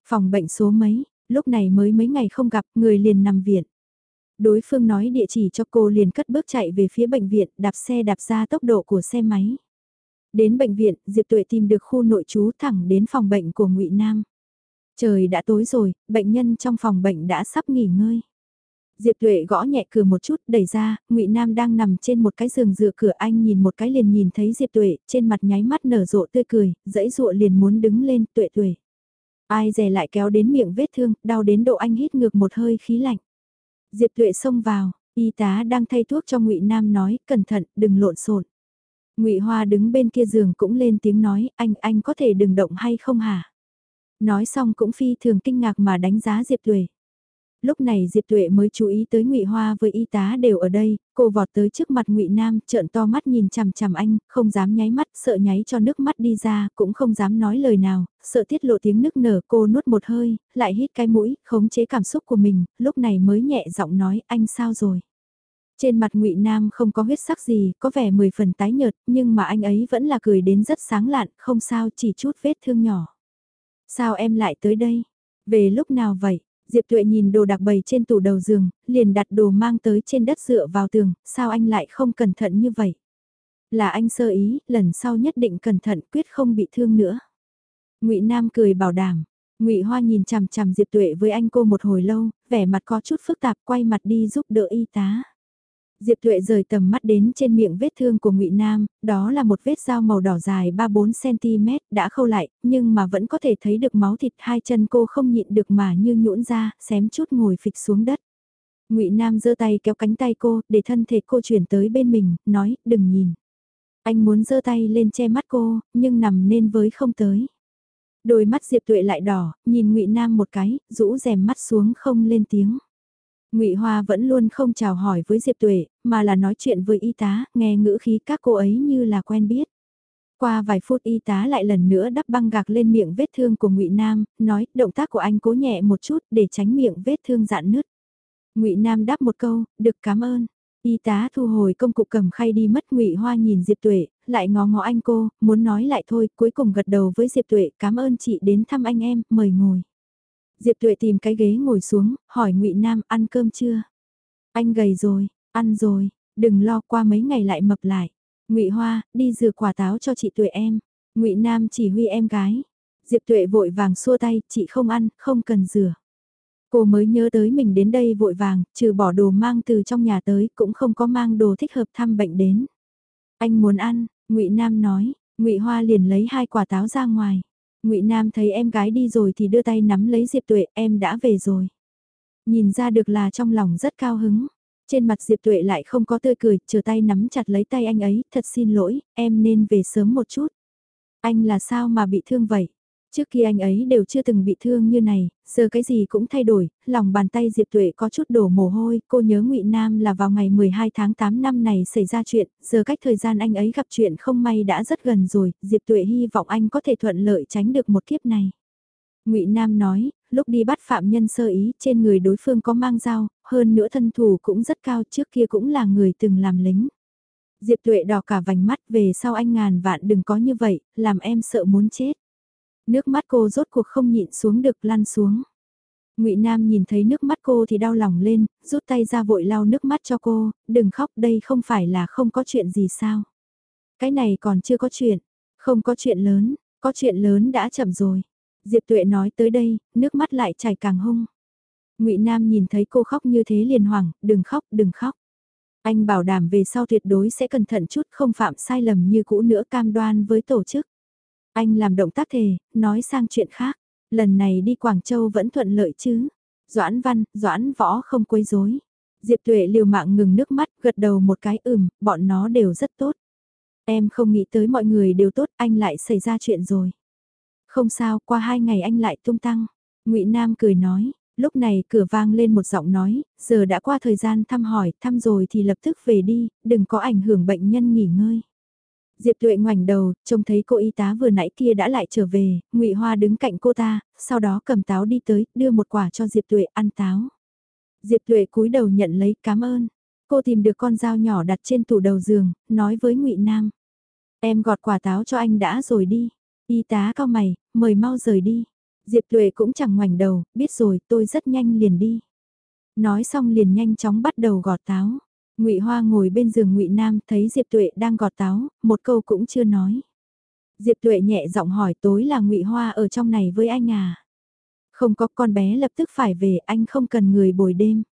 Phòng bệnh số mấy, lúc này mới mấy ngày không gặp, người liền nằm viện. Đối phương nói địa chỉ cho cô liền cất bước chạy về phía bệnh viện, đạp xe đạp ra tốc độ của xe máy. Đến bệnh viện, Diệp Tuệ tìm được khu nội trú thẳng đến phòng bệnh của Ngụy Nam. Trời đã tối rồi, bệnh nhân trong phòng bệnh đã sắp nghỉ ngơi. Diệp Tuệ gõ nhẹ cửa một chút, đẩy ra, Ngụy Nam đang nằm trên một cái giường dựa cửa anh nhìn một cái liền nhìn thấy Diệp Tuệ, trên mặt nháy mắt nở rộ tươi cười, dãy dụa liền muốn đứng lên, Tuệ Tuệ. Ai dè lại kéo đến miệng vết thương, đau đến độ anh hít ngược một hơi khí lạnh. Diệp Tuệ xông vào, y tá đang thay thuốc cho Ngụy Nam nói, cẩn thận, đừng lộn xộn. Ngụy Hoa đứng bên kia giường cũng lên tiếng nói, anh, anh có thể đừng động hay không hả? Nói xong cũng phi thường kinh ngạc mà đánh giá Diệp Tuệ. Lúc này Diệp Tuệ mới chú ý tới Ngụy Hoa với y tá đều ở đây, cô vọt tới trước mặt Ngụy Nam, trợn to mắt nhìn chằm chằm anh, không dám nháy mắt, sợ nháy cho nước mắt đi ra, cũng không dám nói lời nào, sợ tiết lộ tiếng nức nở, cô nuốt một hơi, lại hít cái mũi, khống chế cảm xúc của mình, lúc này mới nhẹ giọng nói, anh sao rồi? Trên mặt Ngụy Nam không có huyết sắc gì, có vẻ mười phần tái nhợt, nhưng mà anh ấy vẫn là cười đến rất sáng lạn, không sao, chỉ chút vết thương nhỏ. Sao em lại tới đây? Về lúc nào vậy? Diệp Tuệ nhìn đồ đặc bày trên tủ đầu giường, liền đặt đồ mang tới trên đất dựa vào tường, sao anh lại không cẩn thận như vậy? Là anh sơ ý, lần sau nhất định cẩn thận quyết không bị thương nữa. Ngụy Nam cười bảo đảm, Ngụy Hoa nhìn chằm chằm Diệp Tuệ với anh cô một hồi lâu, vẻ mặt có chút phức tạp quay mặt đi giúp đỡ y tá. Diệp Tuệ rời tầm mắt đến trên miệng vết thương của Ngụy Nam, đó là một vết dao màu đỏ dài 3-4 cm đã khâu lại, nhưng mà vẫn có thể thấy được máu thịt hai chân cô không nhịn được mà như nhũn ra, xém chút ngồi phịch xuống đất. Ngụy Nam giơ tay kéo cánh tay cô, để thân thể cô chuyển tới bên mình, nói, đừng nhìn. Anh muốn giơ tay lên che mắt cô, nhưng nằm nên với không tới. Đôi mắt Diệp Tuệ lại đỏ, nhìn Ngụy Nam một cái, rũ rèm mắt xuống không lên tiếng. Ngụy Hoa vẫn luôn không chào hỏi với Diệp Tuệ, mà là nói chuyện với y tá, nghe ngữ khí các cô ấy như là quen biết. Qua vài phút y tá lại lần nữa đắp băng gạc lên miệng vết thương của Ngụy Nam, nói, động tác của anh cố nhẹ một chút để tránh miệng vết thương dạn nứt. Ngụy Nam đáp một câu, được cảm ơn. Y tá thu hồi công cụ cầm khay đi mất Ngụy Hoa nhìn Diệp Tuệ, lại ngó ngó anh cô, muốn nói lại thôi, cuối cùng gật đầu với Diệp Tuệ, cảm ơn chị đến thăm anh em, mời ngồi. Diệp Tuệ tìm cái ghế ngồi xuống, hỏi Ngụy Nam ăn cơm chưa? Anh gầy rồi, ăn rồi, đừng lo qua mấy ngày lại mập lại. Ngụy Hoa, đi rửa quả táo cho chị Tuệ em. Ngụy Nam chỉ huy em gái. Diệp Tuệ vội vàng xua tay, chị không ăn, không cần rửa. Cô mới nhớ tới mình đến đây vội vàng, trừ bỏ đồ mang từ trong nhà tới, cũng không có mang đồ thích hợp thăm bệnh đến. Anh muốn ăn, Ngụy Nam nói, Ngụy Hoa liền lấy hai quả táo ra ngoài. Ngụy Nam thấy em gái đi rồi thì đưa tay nắm lấy Diệp Tuệ, em đã về rồi. Nhìn ra được là trong lòng rất cao hứng. Trên mặt Diệp Tuệ lại không có tươi cười, chờ tay nắm chặt lấy tay anh ấy, thật xin lỗi, em nên về sớm một chút. Anh là sao mà bị thương vậy? Trước kia anh ấy đều chưa từng bị thương như này, giờ cái gì cũng thay đổi, lòng bàn tay Diệp Tuệ có chút đổ mồ hôi, cô nhớ Ngụy Nam là vào ngày 12 tháng 8 năm này xảy ra chuyện, giờ cách thời gian anh ấy gặp chuyện không may đã rất gần rồi, Diệp Tuệ hy vọng anh có thể thuận lợi tránh được một kiếp này. Ngụy Nam nói, lúc đi bắt phạm nhân sơ ý, trên người đối phương có mang dao, hơn nữa thân thủ cũng rất cao, trước kia cũng là người từng làm lính. Diệp Tuệ đỏ cả vành mắt về sau anh ngàn vạn đừng có như vậy, làm em sợ muốn chết. Nước mắt cô rốt cuộc không nhịn xuống được lăn xuống. Ngụy Nam nhìn thấy nước mắt cô thì đau lòng lên, rút tay ra vội lau nước mắt cho cô, đừng khóc đây không phải là không có chuyện gì sao. Cái này còn chưa có chuyện, không có chuyện lớn, có chuyện lớn đã chậm rồi. Diệp Tuệ nói tới đây, nước mắt lại chảy càng hung. Ngụy Nam nhìn thấy cô khóc như thế liền hoảng, đừng khóc, đừng khóc. Anh bảo đảm về sau tuyệt đối sẽ cẩn thận chút không phạm sai lầm như cũ nữa cam đoan với tổ chức. Anh làm động tác thề, nói sang chuyện khác. Lần này đi Quảng Châu vẫn thuận lợi chứ. Doãn văn, doãn võ không quấy rối. Diệp Tuệ liều mạng ngừng nước mắt, gật đầu một cái ừm, bọn nó đều rất tốt. Em không nghĩ tới mọi người đều tốt, anh lại xảy ra chuyện rồi. Không sao, qua hai ngày anh lại tung tăng. ngụy Nam cười nói, lúc này cửa vang lên một giọng nói, giờ đã qua thời gian thăm hỏi, thăm rồi thì lập tức về đi, đừng có ảnh hưởng bệnh nhân nghỉ ngơi. Diệp Tuệ ngoảnh đầu, trông thấy cô y tá vừa nãy kia đã lại trở về, Ngụy Hoa đứng cạnh cô ta, sau đó cầm táo đi tới, đưa một quả cho Diệp Tuệ ăn táo. Diệp Tuệ cúi đầu nhận lấy, cảm ơn. Cô tìm được con dao nhỏ đặt trên tủ đầu giường, nói với Ngụy Nam. Em gọt quả táo cho anh đã rồi đi. Y tá cao mày, mời mau rời đi. Diệp Tuệ cũng chẳng ngoảnh đầu, biết rồi, tôi rất nhanh liền đi. Nói xong liền nhanh chóng bắt đầu gọt táo. Ngụy Hoa ngồi bên giường Ngụy Nam, thấy Diệp Tuệ đang gọt táo, một câu cũng chưa nói. Diệp Tuệ nhẹ giọng hỏi tối là Ngụy Hoa ở trong này với anh à? Không có con bé lập tức phải về, anh không cần người bồi đêm.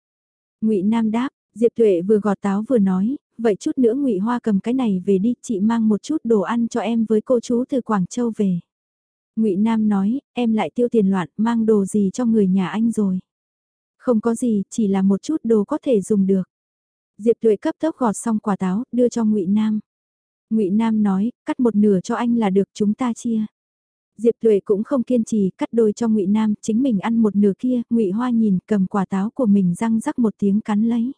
Ngụy Nam đáp, Diệp Tuệ vừa gọt táo vừa nói, vậy chút nữa Ngụy Hoa cầm cái này về đi, chị mang một chút đồ ăn cho em với cô chú từ Quảng Châu về. Ngụy Nam nói, em lại tiêu tiền loạn, mang đồ gì cho người nhà anh rồi. Không có gì, chỉ là một chút đồ có thể dùng được. Diệp Tuệ cấp tốc gọt xong quả táo, đưa cho Ngụy Nam. Ngụy Nam nói, cắt một nửa cho anh là được chúng ta chia. Diệp Tuệ cũng không kiên trì, cắt đôi cho Ngụy Nam, chính mình ăn một nửa kia, Ngụy Hoa nhìn, cầm quả táo của mình răng rắc một tiếng cắn lấy.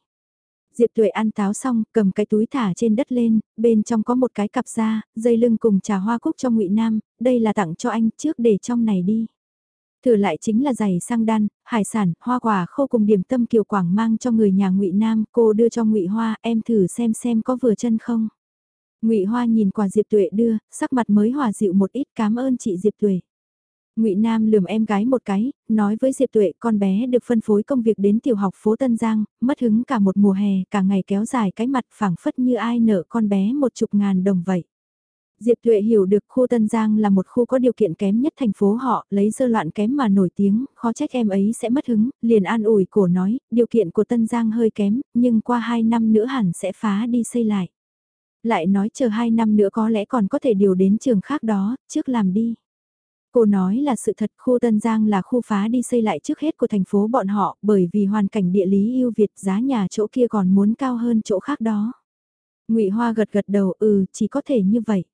Diệp Tuệ ăn táo xong, cầm cái túi thả trên đất lên, bên trong có một cái cặp da, dây lưng cùng trà hoa cúc cho Ngụy Nam, đây là tặng cho anh trước để trong này đi. Thử lại chính là giày sang đan, hải sản, hoa quả khô cùng điểm tâm kiều quảng mang cho người nhà Ngụy Nam, cô đưa cho Ngụy Hoa, em thử xem xem có vừa chân không. Ngụy Hoa nhìn quà Diệp Tuệ đưa, sắc mặt mới hòa dịu một ít, cảm ơn chị Diệp Tuệ. Ngụy Nam lườm em gái một cái, nói với Diệp Tuệ con bé được phân phối công việc đến tiểu học phố Tân Giang, mất hứng cả một mùa hè, cả ngày kéo dài cái mặt phẳng phất như ai nợ con bé một chục ngàn đồng vậy. Diệp Thuệ hiểu được khu Tân Giang là một khu có điều kiện kém nhất thành phố họ, lấy dơ loạn kém mà nổi tiếng, khó trách em ấy sẽ mất hứng, liền an ủi cổ nói, điều kiện của Tân Giang hơi kém, nhưng qua 2 năm nữa hẳn sẽ phá đi xây lại. Lại nói chờ 2 năm nữa có lẽ còn có thể điều đến trường khác đó, trước làm đi. Cô nói là sự thật khu Tân Giang là khu phá đi xây lại trước hết của thành phố bọn họ bởi vì hoàn cảnh địa lý ưu việt giá nhà chỗ kia còn muốn cao hơn chỗ khác đó. ngụy Hoa gật gật đầu ừ chỉ có thể như vậy.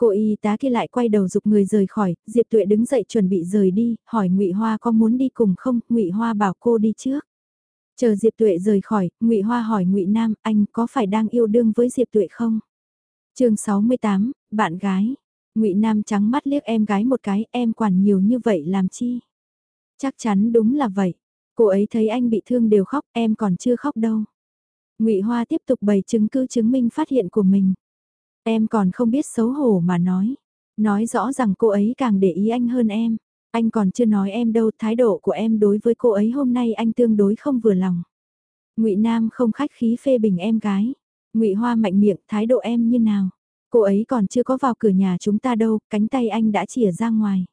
Cô y tá kia lại quay đầu dục người rời khỏi, Diệp Tuệ đứng dậy chuẩn bị rời đi, hỏi Ngụy Hoa có muốn đi cùng không, Ngụy Hoa bảo cô đi trước. Chờ Diệp Tuệ rời khỏi, Ngụy Hoa hỏi Ngụy Nam, anh có phải đang yêu đương với Diệp Tuệ không? Chương 68, bạn gái. Ngụy Nam trắng mắt liếc em gái một cái, em quản nhiều như vậy làm chi? Chắc chắn đúng là vậy. Cô ấy thấy anh bị thương đều khóc, em còn chưa khóc đâu. Ngụy Hoa tiếp tục bày chứng cứ chứng minh phát hiện của mình. Em còn không biết xấu hổ mà nói. Nói rõ rằng cô ấy càng để ý anh hơn em. Anh còn chưa nói em đâu, thái độ của em đối với cô ấy hôm nay anh tương đối không vừa lòng. Ngụy Nam không khách khí phê bình em gái. Ngụy Hoa mạnh miệng, thái độ em như nào? Cô ấy còn chưa có vào cửa nhà chúng ta đâu, cánh tay anh đã chìa ra ngoài.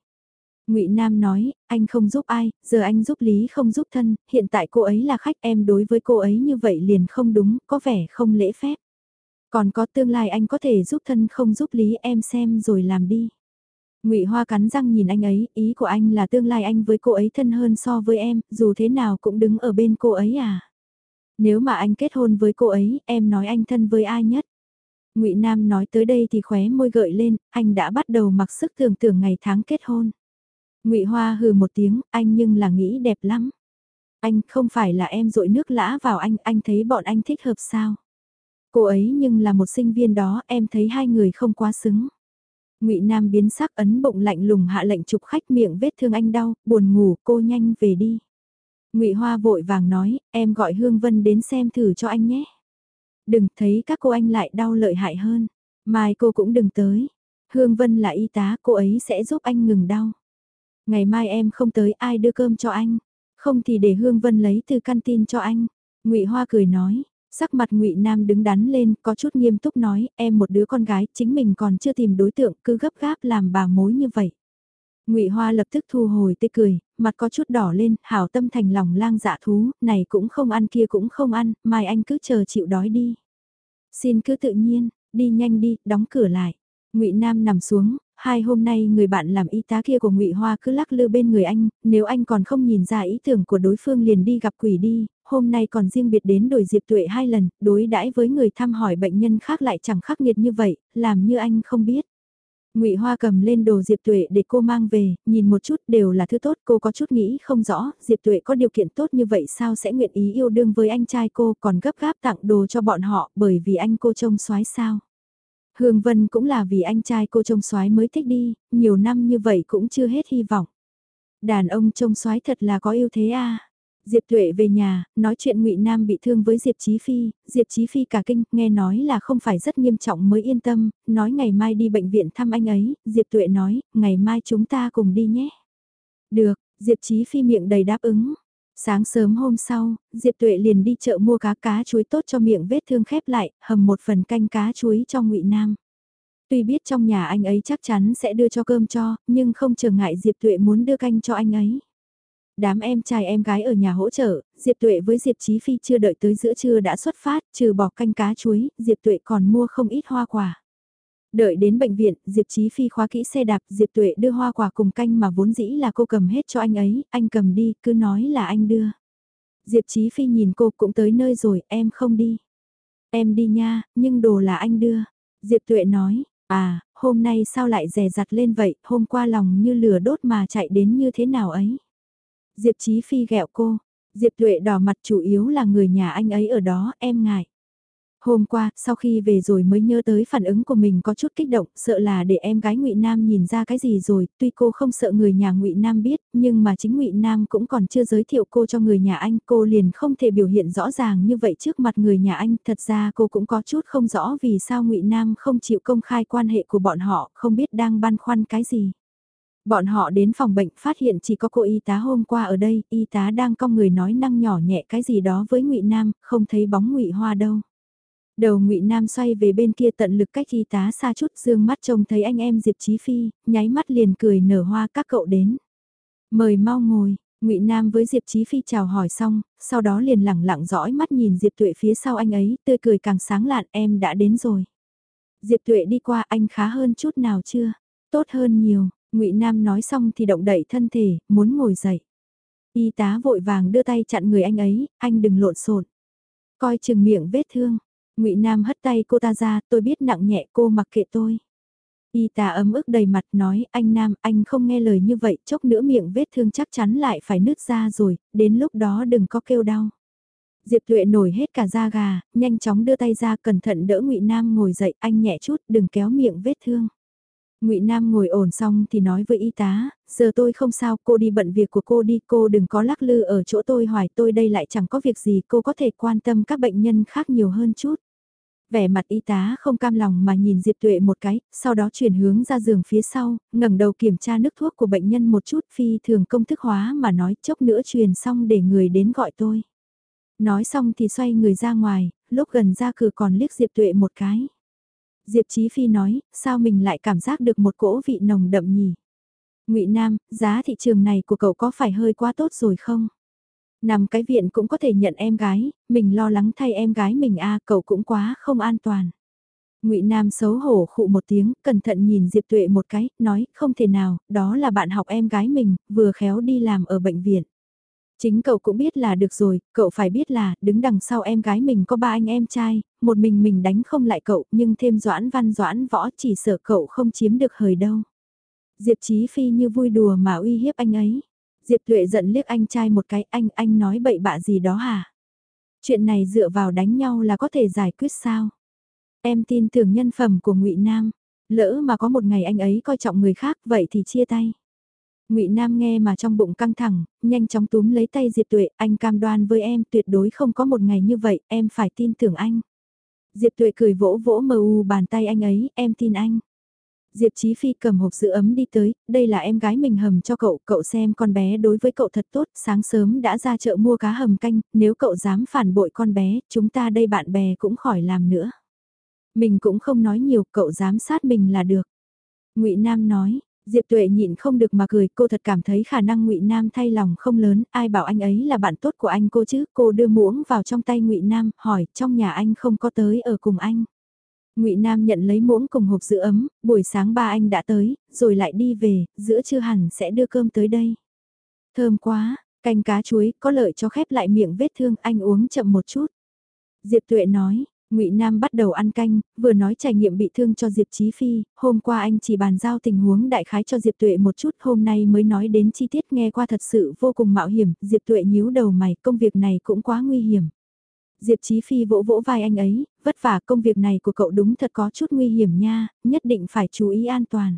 Ngụy Nam nói, anh không giúp ai, giờ anh giúp Lý không giúp thân, hiện tại cô ấy là khách em đối với cô ấy như vậy liền không đúng, có vẻ không lễ phép. Còn có tương lai anh có thể giúp thân không giúp lý em xem rồi làm đi. Ngụy Hoa cắn răng nhìn anh ấy, ý của anh là tương lai anh với cô ấy thân hơn so với em, dù thế nào cũng đứng ở bên cô ấy à. Nếu mà anh kết hôn với cô ấy, em nói anh thân với ai nhất? Ngụy Nam nói tới đây thì khóe môi gợi lên, anh đã bắt đầu mặc sức tưởng tượng ngày tháng kết hôn. Ngụy Hoa hừ một tiếng, anh nhưng là nghĩ đẹp lắm. Anh không phải là em dội nước lã vào anh, anh thấy bọn anh thích hợp sao? Cô ấy nhưng là một sinh viên đó, em thấy hai người không quá xứng. Ngụy Nam biến sắc ấn bụng lạnh lùng hạ lệnh chụp khách miệng vết thương anh đau, buồn ngủ, cô nhanh về đi. Ngụy Hoa vội vàng nói, em gọi Hương Vân đến xem thử cho anh nhé. Đừng thấy các cô anh lại đau lợi hại hơn. Mai cô cũng đừng tới. Hương Vân là y tá, cô ấy sẽ giúp anh ngừng đau. Ngày mai em không tới ai đưa cơm cho anh. Không thì để Hương Vân lấy từ tin cho anh. Ngụy Hoa cười nói, sắc mặt Ngụy Nam đứng đắn lên, có chút nghiêm túc nói, em một đứa con gái, chính mình còn chưa tìm đối tượng, cứ gấp gáp làm bà mối như vậy. Ngụy Hoa lập tức thu hồi tê cười, mặt có chút đỏ lên, hảo tâm thành lòng lang dạ thú, này cũng không ăn kia cũng không ăn, mai anh cứ chờ chịu đói đi. Xin cứ tự nhiên, đi nhanh đi, đóng cửa lại. Ngụy Nam nằm xuống, hai hôm nay người bạn làm y tá kia của Ngụy Hoa cứ lắc lư bên người anh, nếu anh còn không nhìn ra ý tưởng của đối phương liền đi gặp quỷ đi, hôm nay còn riêng biệt đến đổi Diệp Tuệ hai lần, đối đãi với người thăm hỏi bệnh nhân khác lại chẳng khắc nghiệt như vậy, làm như anh không biết. Ngụy Hoa cầm lên đồ Diệp Tuệ để cô mang về, nhìn một chút đều là thứ tốt, cô có chút nghĩ không rõ, Diệp Tuệ có điều kiện tốt như vậy sao sẽ nguyện ý yêu đương với anh trai cô, còn gấp gáp tặng đồ cho bọn họ, bởi vì anh cô trông soái sao? Hương Vân cũng là vì anh trai cô trông soái mới thích đi, nhiều năm như vậy cũng chưa hết hy vọng. Đàn ông trông soái thật là có yêu thế à? Diệp Tuệ về nhà, nói chuyện Ngụy Nam bị thương với Diệp Chí Phi, Diệp Chí Phi cả kinh, nghe nói là không phải rất nghiêm trọng mới yên tâm, nói ngày mai đi bệnh viện thăm anh ấy, Diệp Tuệ nói, ngày mai chúng ta cùng đi nhé. Được, Diệp Chí Phi miệng đầy đáp ứng. Sáng sớm hôm sau, Diệp Tuệ liền đi chợ mua cá cá chuối tốt cho miệng vết thương khép lại, hầm một phần canh cá chuối cho Ngụy Nam. Tuy biết trong nhà anh ấy chắc chắn sẽ đưa cho cơm cho, nhưng không trở ngại Diệp Tuệ muốn đưa canh cho anh ấy đám em trai em gái ở nhà hỗ trợ, Diệp Tuệ với Diệp Chí Phi chưa đợi tới giữa trưa đã xuất phát, trừ bỏ canh cá chuối, Diệp Tuệ còn mua không ít hoa quả. Đợi đến bệnh viện, Diệp Chí Phi khóa kỹ xe đạp, Diệp Tuệ đưa hoa quả cùng canh mà vốn dĩ là cô cầm hết cho anh ấy, anh cầm đi, cứ nói là anh đưa. Diệp Chí Phi nhìn cô cũng tới nơi rồi, em không đi. Em đi nha, nhưng đồ là anh đưa. Diệp Tuệ nói, à, hôm nay sao lại rè rặt lên vậy, hôm qua lòng như lửa đốt mà chạy đến như thế nào ấy. Diệp Chí Phi ghẹo cô, Diệp Tuệ đỏ mặt chủ yếu là người nhà anh ấy ở đó, em ngại. Hôm qua, sau khi về rồi mới nhớ tới phản ứng của mình có chút kích động, sợ là để em gái Ngụy Nam nhìn ra cái gì rồi, tuy cô không sợ người nhà Ngụy Nam biết, nhưng mà chính Ngụy Nam cũng còn chưa giới thiệu cô cho người nhà anh, cô liền không thể biểu hiện rõ ràng như vậy trước mặt người nhà anh, thật ra cô cũng có chút không rõ vì sao Ngụy Nam không chịu công khai quan hệ của bọn họ, không biết đang băn khoăn cái gì. Bọn họ đến phòng bệnh phát hiện chỉ có cô y tá hôm qua ở đây, y tá đang cong người nói năng nhỏ nhẹ cái gì đó với ngụy Nam, không thấy bóng ngụy Hoa đâu. Đầu ngụy Nam xoay về bên kia tận lực cách y tá xa chút dương mắt trông thấy anh em Diệp Chí Phi, nháy mắt liền cười nở hoa các cậu đến. Mời mau ngồi, ngụy Nam với Diệp Chí Phi chào hỏi xong, sau đó liền lẳng lặng dõi mắt nhìn Diệp Tuệ phía sau anh ấy, tươi cười càng sáng lạn em đã đến rồi. Diệp Tuệ đi qua anh khá hơn chút nào chưa? Tốt hơn nhiều, ngụy Nam nói xong thì động đậy thân thể, muốn ngồi dậy. Y tá vội vàng đưa tay chặn người anh ấy, anh đừng lộn xộn. Coi chừng miệng vết thương. ngụy Nam hất tay cô ta ra, tôi biết nặng nhẹ cô mặc kệ tôi. Y tá ấm ức đầy mặt nói, anh Nam, anh không nghe lời như vậy, chốc nữa miệng vết thương chắc chắn lại phải nứt ra rồi, đến lúc đó đừng có kêu đau. Diệp Tuệ nổi hết cả da gà, nhanh chóng đưa tay ra cẩn thận đỡ ngụy Nam ngồi dậy, anh nhẹ chút, đừng kéo miệng vết thương. Ngụy Nam ngồi ổn xong thì nói với y tá, giờ tôi không sao, cô đi bận việc của cô đi, cô đừng có lắc lư ở chỗ tôi hoài tôi đây lại chẳng có việc gì, cô có thể quan tâm các bệnh nhân khác nhiều hơn chút. Vẻ mặt y tá không cam lòng mà nhìn Diệp Tuệ một cái, sau đó chuyển hướng ra giường phía sau, ngẩng đầu kiểm tra nước thuốc của bệnh nhân một chút phi thường công thức hóa mà nói chốc nữa truyền xong để người đến gọi tôi. Nói xong thì xoay người ra ngoài, lúc gần ra cửa còn liếc Diệp Tuệ một cái. Diệp Chí Phi nói, sao mình lại cảm giác được một cỗ vị nồng đậm nhỉ? Ngụy Nam, giá thị trường này của cậu có phải hơi quá tốt rồi không? Nằm cái viện cũng có thể nhận em gái, mình lo lắng thay em gái mình a, cậu cũng quá không an toàn. Ngụy Nam xấu hổ khụ một tiếng, cẩn thận nhìn Diệp Tuệ một cái, nói, không thể nào, đó là bạn học em gái mình, vừa khéo đi làm ở bệnh viện. Chính cậu cũng biết là được rồi, cậu phải biết là, đứng đằng sau em gái mình có ba anh em trai, một mình mình đánh không lại cậu, nhưng thêm doãn văn doãn võ chỉ sợ cậu không chiếm được hời đâu. Diệp Chí Phi như vui đùa mà uy hiếp anh ấy. Diệp Tuệ giận liếc anh trai một cái, anh, anh nói bậy bạ gì đó hả? Chuyện này dựa vào đánh nhau là có thể giải quyết sao? Em tin tưởng nhân phẩm của ngụy Nam, lỡ mà có một ngày anh ấy coi trọng người khác vậy thì chia tay. Ngụy Nam nghe mà trong bụng căng thẳng, nhanh chóng túm lấy tay Diệp Tuệ, anh cam đoan với em tuyệt đối không có một ngày như vậy, em phải tin tưởng anh. Diệp Tuệ cười vỗ vỗ mờ u bàn tay anh ấy, em tin anh. Diệp Chí Phi cầm hộp sữa ấm đi tới, đây là em gái mình hầm cho cậu, cậu xem con bé đối với cậu thật tốt, sáng sớm đã ra chợ mua cá hầm canh, nếu cậu dám phản bội con bé, chúng ta đây bạn bè cũng khỏi làm nữa. Mình cũng không nói nhiều, cậu dám sát mình là được. Ngụy Nam nói, Diệp Tuệ nhịn không được mà cười, cô thật cảm thấy khả năng Ngụy Nam thay lòng không lớn, ai bảo anh ấy là bạn tốt của anh cô chứ? Cô đưa muỗng vào trong tay Ngụy Nam, hỏi, trong nhà anh không có tới ở cùng anh. Ngụy Nam nhận lấy muỗng cùng hộp giữ ấm, buổi sáng ba anh đã tới, rồi lại đi về, giữa trưa hẳn sẽ đưa cơm tới đây. Thơm quá, canh cá chuối, có lợi cho khép lại miệng vết thương, anh uống chậm một chút. Diệp Tuệ nói, Ngụy Nam bắt đầu ăn canh, vừa nói trải nghiệm bị thương cho Diệp Chí Phi, hôm qua anh chỉ bàn giao tình huống đại khái cho Diệp Tuệ một chút, hôm nay mới nói đến chi tiết nghe qua thật sự vô cùng mạo hiểm, Diệp Tuệ nhíu đầu mày, công việc này cũng quá nguy hiểm. Diệp Chí Phi vỗ vỗ vai anh ấy, vất vả công việc này của cậu đúng thật có chút nguy hiểm nha, nhất định phải chú ý an toàn.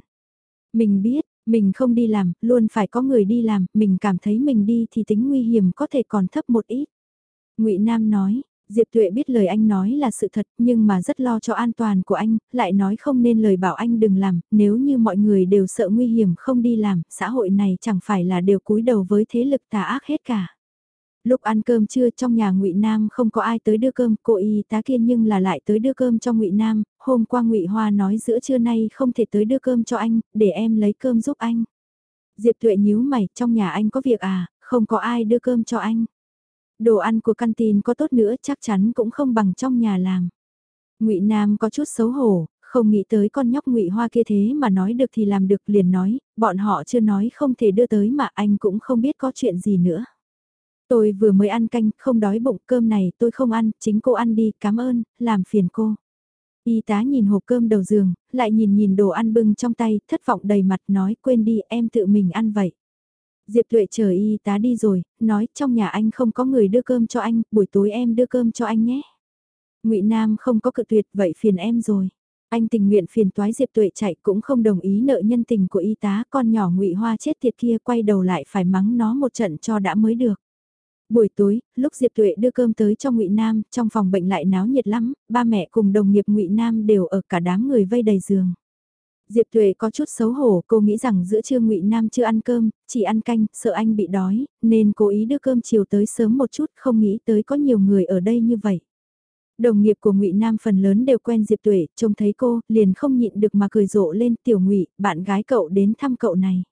Mình biết, mình không đi làm, luôn phải có người đi làm, mình cảm thấy mình đi thì tính nguy hiểm có thể còn thấp một ít. Ngụy Nam nói, Diệp Tuệ biết lời anh nói là sự thật nhưng mà rất lo cho an toàn của anh, lại nói không nên lời bảo anh đừng làm, nếu như mọi người đều sợ nguy hiểm không đi làm, xã hội này chẳng phải là đều cúi đầu với thế lực tà ác hết cả. Lúc ăn cơm trưa trong nhà Ngụy Nam không có ai tới đưa cơm, cô y tá kia nhưng là lại tới đưa cơm cho Ngụy Nam, hôm qua Ngụy Hoa nói giữa trưa nay không thể tới đưa cơm cho anh, để em lấy cơm giúp anh. Diệp Tuệ nhíu mày, trong nhà anh có việc à, không có ai đưa cơm cho anh. Đồ ăn của căn tin có tốt nữa chắc chắn cũng không bằng trong nhà làm. Ngụy Nam có chút xấu hổ, không nghĩ tới con nhóc Ngụy Hoa kia thế mà nói được thì làm được liền nói, bọn họ chưa nói không thể đưa tới mà anh cũng không biết có chuyện gì nữa. Tôi vừa mới ăn canh, không đói bụng cơm này tôi không ăn, chính cô ăn đi, cảm ơn, làm phiền cô. Y tá nhìn hộp cơm đầu giường, lại nhìn nhìn đồ ăn bưng trong tay, thất vọng đầy mặt nói quên đi em tự mình ăn vậy. Diệp Tuệ chờ y tá đi rồi, nói trong nhà anh không có người đưa cơm cho anh, buổi tối em đưa cơm cho anh nhé. Ngụy Nam không có cự tuyệt vậy phiền em rồi. Anh tình nguyện phiền toái Diệp Tuệ chạy cũng không đồng ý nợ nhân tình của y tá con nhỏ Ngụy Hoa chết tiệt kia quay đầu lại phải mắng nó một trận cho đã mới được. Buổi tối, lúc Diệp Tuệ đưa cơm tới cho Ngụy Nam, trong phòng bệnh lại náo nhiệt lắm, ba mẹ cùng đồng nghiệp Ngụy Nam đều ở cả đám người vây đầy giường. Diệp Tuệ có chút xấu hổ, cô nghĩ rằng giữa trưa Ngụy Nam chưa ăn cơm, chỉ ăn canh, sợ anh bị đói, nên cố ý đưa cơm chiều tới sớm một chút, không nghĩ tới có nhiều người ở đây như vậy. Đồng nghiệp của Ngụy Nam phần lớn đều quen Diệp Tuệ, trông thấy cô, liền không nhịn được mà cười rộ lên, "Tiểu Ngụy, bạn gái cậu đến thăm cậu này."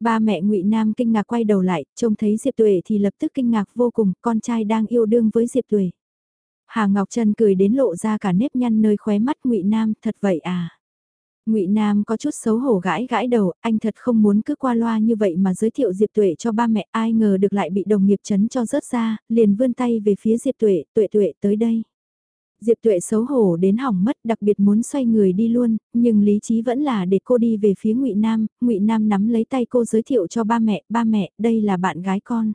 Ba mẹ Ngụy Nam kinh ngạc quay đầu lại, trông thấy Diệp Tuệ thì lập tức kinh ngạc vô cùng, con trai đang yêu đương với Diệp Tuệ. Hà Ngọc Trân cười đến lộ ra cả nếp nhăn nơi khóe mắt Ngụy Nam, thật vậy à? Ngụy Nam có chút xấu hổ gãi gãi đầu, anh thật không muốn cứ qua loa như vậy mà giới thiệu Diệp Tuệ cho ba mẹ, ai ngờ được lại bị đồng nghiệp chấn cho rớt ra, liền vươn tay về phía Diệp Tuệ, Tuệ Tuệ tới đây. Diệp Tuệ xấu hổ đến hỏng mất, đặc biệt muốn xoay người đi luôn, nhưng lý trí vẫn là để cô đi về phía Ngụy Nam, Ngụy Nam nắm lấy tay cô giới thiệu cho ba mẹ, ba mẹ, đây là bạn gái con.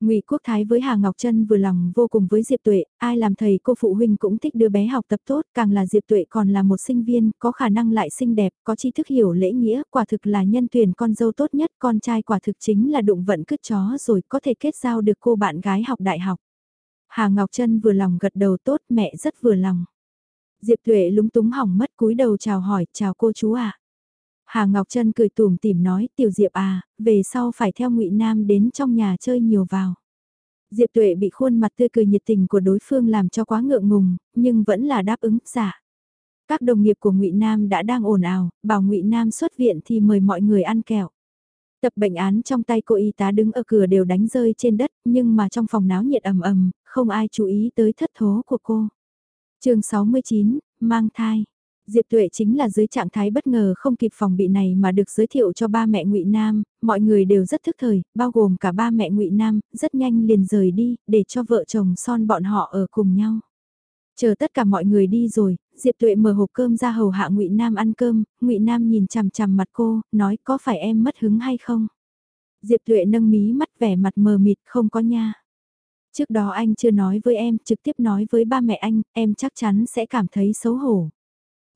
Ngụy Quốc Thái với Hà Ngọc Trân vừa lòng vô cùng với Diệp Tuệ, ai làm thầy cô phụ huynh cũng thích đưa bé học tập tốt, càng là Diệp Tuệ còn là một sinh viên, có khả năng lại xinh đẹp, có tri thức hiểu lễ nghĩa, quả thực là nhân tuyển con dâu tốt nhất, con trai quả thực chính là đụng vận cứt chó rồi có thể kết giao được cô bạn gái học đại học. Hà Ngọc Trân vừa lòng gật đầu tốt, mẹ rất vừa lòng. Diệp Tuệ lúng túng hỏng mất cúi đầu chào hỏi, chào cô chú ạ. À. Hà Ngọc Trân cười tủm tỉm nói, tiểu Diệp à, về sau phải theo ngụy Nam đến trong nhà chơi nhiều vào. Diệp Tuệ bị khuôn mặt tươi cười nhiệt tình của đối phương làm cho quá ngượng ngùng, nhưng vẫn là đáp ứng, giả. Các đồng nghiệp của ngụy Nam đã đang ồn ào, bảo ngụy Nam xuất viện thì mời mọi người ăn kẹo. Tập bệnh án trong tay cô y tá đứng ở cửa đều đánh rơi trên đất, nhưng mà trong phòng náo nhiệt ầm ầm, không ai chú ý tới thất thố của cô. chương 69, mang thai. Diệp Tuệ chính là dưới trạng thái bất ngờ không kịp phòng bị này mà được giới thiệu cho ba mẹ Ngụy Nam, mọi người đều rất thức thời, bao gồm cả ba mẹ Ngụy Nam, rất nhanh liền rời đi, để cho vợ chồng son bọn họ ở cùng nhau. Chờ tất cả mọi người đi rồi, Diệp Tuệ mở hộp cơm ra hầu hạ Ngụy Nam ăn cơm, Ngụy Nam nhìn chằm chằm mặt cô, nói có phải em mất hứng hay không? Diệp Tuệ nâng mí mắt vẻ mặt mờ mịt không có nha. Trước đó anh chưa nói với em, trực tiếp nói với ba mẹ anh, em chắc chắn sẽ cảm thấy xấu hổ.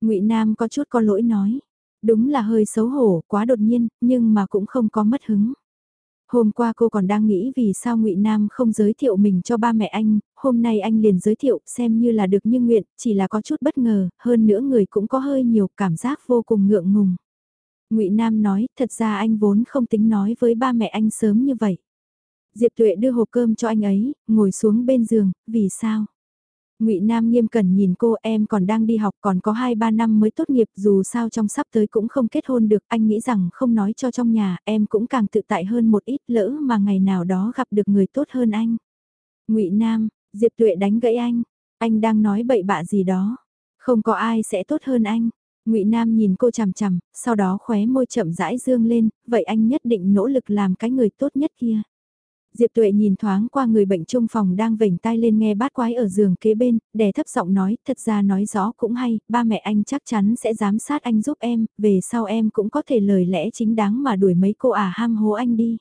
Ngụy Nam có chút có lỗi nói, đúng là hơi xấu hổ, quá đột nhiên, nhưng mà cũng không có mất hứng. Hôm qua cô còn đang nghĩ vì sao ngụy Nam không giới thiệu mình cho ba mẹ anh, hôm nay anh liền giới thiệu xem như là được như nguyện, chỉ là có chút bất ngờ, hơn nữa người cũng có hơi nhiều cảm giác vô cùng ngượng ngùng. ngụy Nam nói, thật ra anh vốn không tính nói với ba mẹ anh sớm như vậy. Diệp Tuệ đưa hộp cơm cho anh ấy, ngồi xuống bên giường, vì sao? Ngụy Nam nghiêm cẩn nhìn cô em còn đang đi học còn có 2-3 năm mới tốt nghiệp dù sao trong sắp tới cũng không kết hôn được anh nghĩ rằng không nói cho trong nhà em cũng càng tự tại hơn một ít lỡ mà ngày nào đó gặp được người tốt hơn anh. Ngụy Nam, Diệp Tuệ đánh gãy anh, anh đang nói bậy bạ gì đó, không có ai sẽ tốt hơn anh. Ngụy Nam nhìn cô chằm chằm, sau đó khóe môi chậm rãi dương lên, vậy anh nhất định nỗ lực làm cái người tốt nhất kia. Diệp Tuệ nhìn thoáng qua người bệnh trung phòng đang vểnh tai lên nghe bát quái ở giường kế bên, đè thấp giọng nói, thật ra nói rõ cũng hay, ba mẹ anh chắc chắn sẽ giám sát anh giúp em, về sau em cũng có thể lời lẽ chính đáng mà đuổi mấy cô à ham hố anh đi.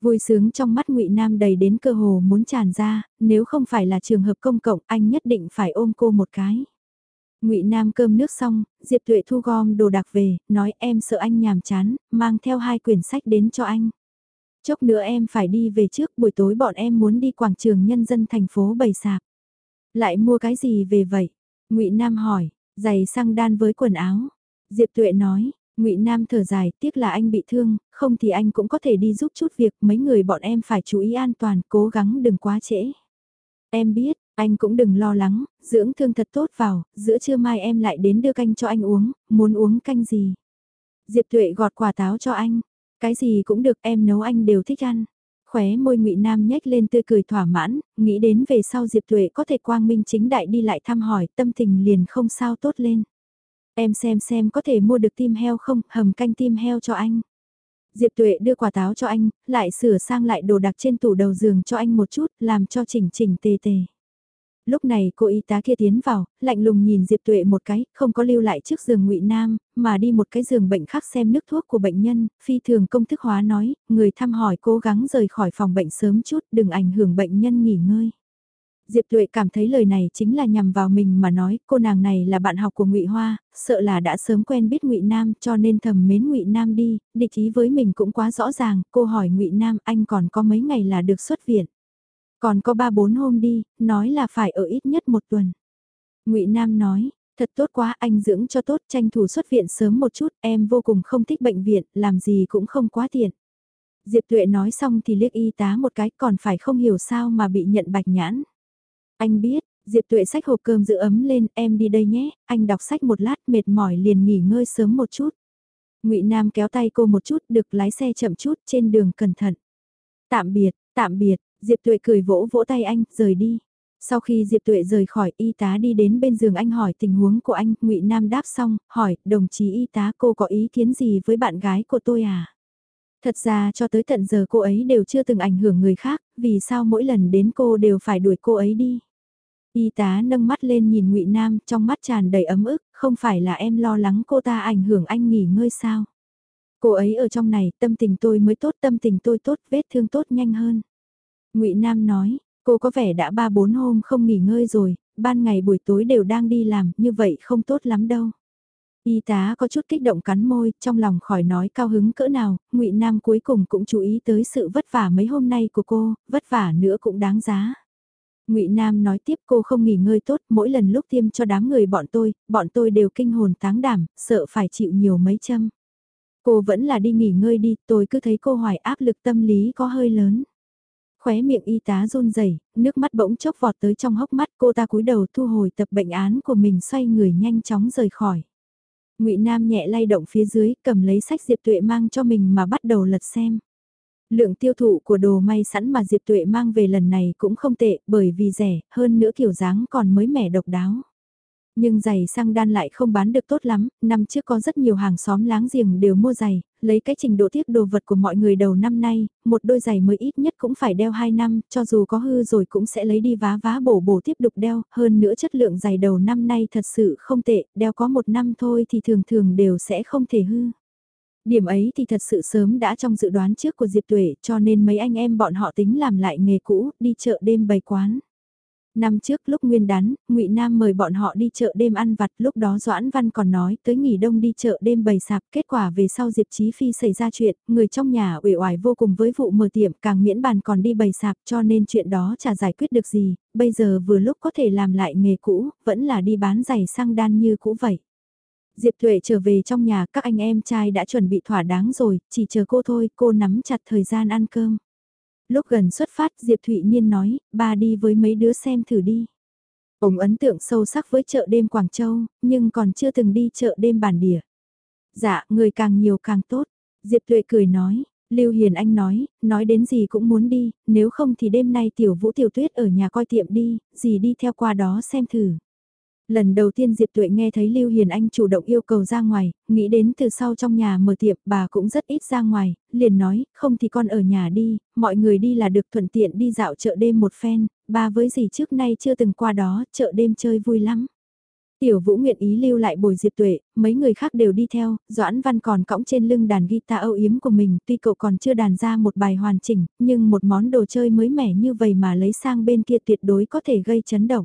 Vui sướng trong mắt ngụy Nam đầy đến cơ hồ muốn tràn ra, nếu không phải là trường hợp công cộng anh nhất định phải ôm cô một cái. ngụy Nam cơm nước xong, Diệp Tuệ thu gom đồ đạc về, nói em sợ anh nhàm chán, mang theo hai quyển sách đến cho anh. Chốc nữa em phải đi về trước buổi tối bọn em muốn đi quảng trường nhân dân thành phố bày sạp. Lại mua cái gì về vậy? ngụy Nam hỏi, giày xăng đan với quần áo. Diệp Tuệ nói, ngụy Nam thở dài, tiếc là anh bị thương, không thì anh cũng có thể đi giúp chút việc, mấy người bọn em phải chú ý an toàn, cố gắng đừng quá trễ. Em biết, anh cũng đừng lo lắng, dưỡng thương thật tốt vào, giữa trưa mai em lại đến đưa canh cho anh uống, muốn uống canh gì. Diệp Tuệ gọt quả táo cho anh, cái gì cũng được em nấu anh đều thích ăn. Khóe môi ngụy Nam nhếch lên tươi cười thỏa mãn, nghĩ đến về sau Diệp Tuệ có thể quang minh chính đại đi lại thăm hỏi, tâm tình liền không sao tốt lên. Em xem xem có thể mua được tim heo không, hầm canh tim heo cho anh. Diệp Tuệ đưa quả táo cho anh, lại sửa sang lại đồ đặc trên tủ đầu giường cho anh một chút, làm cho chỉnh chỉnh tề tề lúc này cô y tá kia tiến vào, lạnh lùng nhìn Diệp Tuệ một cái, không có lưu lại trước giường ngụy Nam, mà đi một cái giường bệnh khác xem nước thuốc của bệnh nhân, phi thường công thức hóa nói, người thăm hỏi cố gắng rời khỏi phòng bệnh sớm chút, đừng ảnh hưởng bệnh nhân nghỉ ngơi. Diệp Tuệ cảm thấy lời này chính là nhằm vào mình mà nói, cô nàng này là bạn học của Ngụy Hoa, sợ là đã sớm quen biết Ngụy Nam cho nên thầm mến Ngụy Nam đi, địch ý với mình cũng quá rõ ràng, cô hỏi Ngụy Nam anh còn có mấy ngày là được xuất viện. Còn có ba bốn hôm đi, nói là phải ở ít nhất một tuần. ngụy Nam nói, thật tốt quá anh dưỡng cho tốt tranh thủ xuất viện sớm một chút, em vô cùng không thích bệnh viện, làm gì cũng không quá tiện. Diệp Tuệ nói xong thì liếc y tá một cái còn phải không hiểu sao mà bị nhận bạch nhãn. Anh biết, Diệp Tuệ sách hộp cơm giữ ấm lên, em đi đây nhé, anh đọc sách một lát mệt mỏi liền nghỉ ngơi sớm một chút. ngụy Nam kéo tay cô một chút, được lái xe chậm chút, trên đường cẩn thận. Tạm biệt, tạm biệt, Diệp Tuệ cười vỗ vỗ tay anh, rời đi. Sau khi Diệp Tuệ rời khỏi y tá đi đến bên giường anh hỏi tình huống của anh, ngụy Nam đáp xong, hỏi, đồng chí y tá cô có ý kiến gì với bạn gái của tôi à? Thật ra cho tới tận giờ cô ấy đều chưa từng ảnh hưởng người khác, vì sao mỗi lần đến cô đều phải đuổi cô ấy đi? Y tá nâng mắt lên nhìn ngụy Nam, trong mắt tràn đầy ấm ức, không phải là em lo lắng cô ta ảnh hưởng anh nghỉ ngơi sao? Cô ấy ở trong này, tâm tình tôi mới tốt, tâm tình tôi tốt, vết thương tốt nhanh hơn ngụy Nam nói, cô có vẻ đã ba bốn hôm không nghỉ ngơi rồi, ban ngày buổi tối đều đang đi làm, như vậy không tốt lắm đâu. Y tá có chút kích động cắn môi, trong lòng khỏi nói cao hứng cỡ nào, ngụy Nam cuối cùng cũng chú ý tới sự vất vả mấy hôm nay của cô, vất vả nữa cũng đáng giá. ngụy Nam nói tiếp cô không nghỉ ngơi tốt, mỗi lần lúc tiêm cho đám người bọn tôi, bọn tôi đều kinh hồn táng đảm, sợ phải chịu nhiều mấy châm. Cô vẫn là đi nghỉ ngơi đi, tôi cứ thấy cô hoài áp lực tâm lý có hơi lớn. Khóe miệng y tá run rẩy, nước mắt bỗng chốc vọt tới trong hốc mắt cô ta cúi đầu thu hồi tập bệnh án của mình xoay người nhanh chóng rời khỏi. ngụy Nam nhẹ lay động phía dưới, cầm lấy sách Diệp Tuệ mang cho mình mà bắt đầu lật xem. Lượng tiêu thụ của đồ may sẵn mà Diệp Tuệ mang về lần này cũng không tệ bởi vì rẻ, hơn nữa kiểu dáng còn mới mẻ độc đáo. Nhưng giày sang đan lại không bán được tốt lắm, năm trước có rất nhiều hàng xóm láng giềng đều mua giày, lấy cái trình độ tiếp đồ vật của mọi người đầu năm nay, một đôi giày mới ít nhất cũng phải đeo 2 năm, cho dù có hư rồi cũng sẽ lấy đi vá vá bổ bổ tiếp tục đeo, hơn nữa chất lượng giày đầu năm nay thật sự không tệ, đeo có một năm thôi thì thường thường đều sẽ không thể hư. Điểm ấy thì thật sự sớm đã trong dự đoán trước của Diệp Tuệ cho nên mấy anh em bọn họ tính làm lại nghề cũ, đi chợ đêm bày quán. Năm trước lúc nguyên đán, ngụy Nam mời bọn họ đi chợ đêm ăn vặt, lúc đó Doãn Văn còn nói tới nghỉ đông đi chợ đêm bày sạp, kết quả về sau Diệp Chí Phi xảy ra chuyện, người trong nhà uể oải vô cùng với vụ mở tiệm, càng miễn bàn còn đi bày sạp, cho nên chuyện đó chả giải quyết được gì, bây giờ vừa lúc có thể làm lại nghề cũ, vẫn là đi bán giày sang đan như cũ vậy. Diệp Thuệ trở về trong nhà, các anh em trai đã chuẩn bị thỏa đáng rồi, chỉ chờ cô thôi, cô nắm chặt thời gian ăn cơm. Lúc gần xuất phát Diệp Thụy Niên nói, ba đi với mấy đứa xem thử đi. Ông ấn tượng sâu sắc với chợ đêm Quảng Châu, nhưng còn chưa từng đi chợ đêm bản địa. Dạ, người càng nhiều càng tốt. Diệp Thụy cười nói, Lưu Hiền Anh nói, nói đến gì cũng muốn đi, nếu không thì đêm nay tiểu vũ tiểu tuyết ở nhà coi tiệm đi, gì đi theo qua đó xem thử. Lần đầu tiên Diệp Tuệ nghe thấy Lưu Hiền Anh chủ động yêu cầu ra ngoài, nghĩ đến từ sau trong nhà mở tiệm bà cũng rất ít ra ngoài, liền nói, không thì con ở nhà đi, mọi người đi là được thuận tiện đi dạo chợ đêm một phen, bà với gì trước nay chưa từng qua đó, chợ đêm chơi vui lắm. Tiểu Vũ nguyện ý lưu lại bồi Diệp Tuệ, mấy người khác đều đi theo, Doãn Văn còn cõng trên lưng đàn guitar âu yếm của mình, tuy cậu còn chưa đàn ra một bài hoàn chỉnh, nhưng một món đồ chơi mới mẻ như vậy mà lấy sang bên kia tuyệt đối có thể gây chấn động.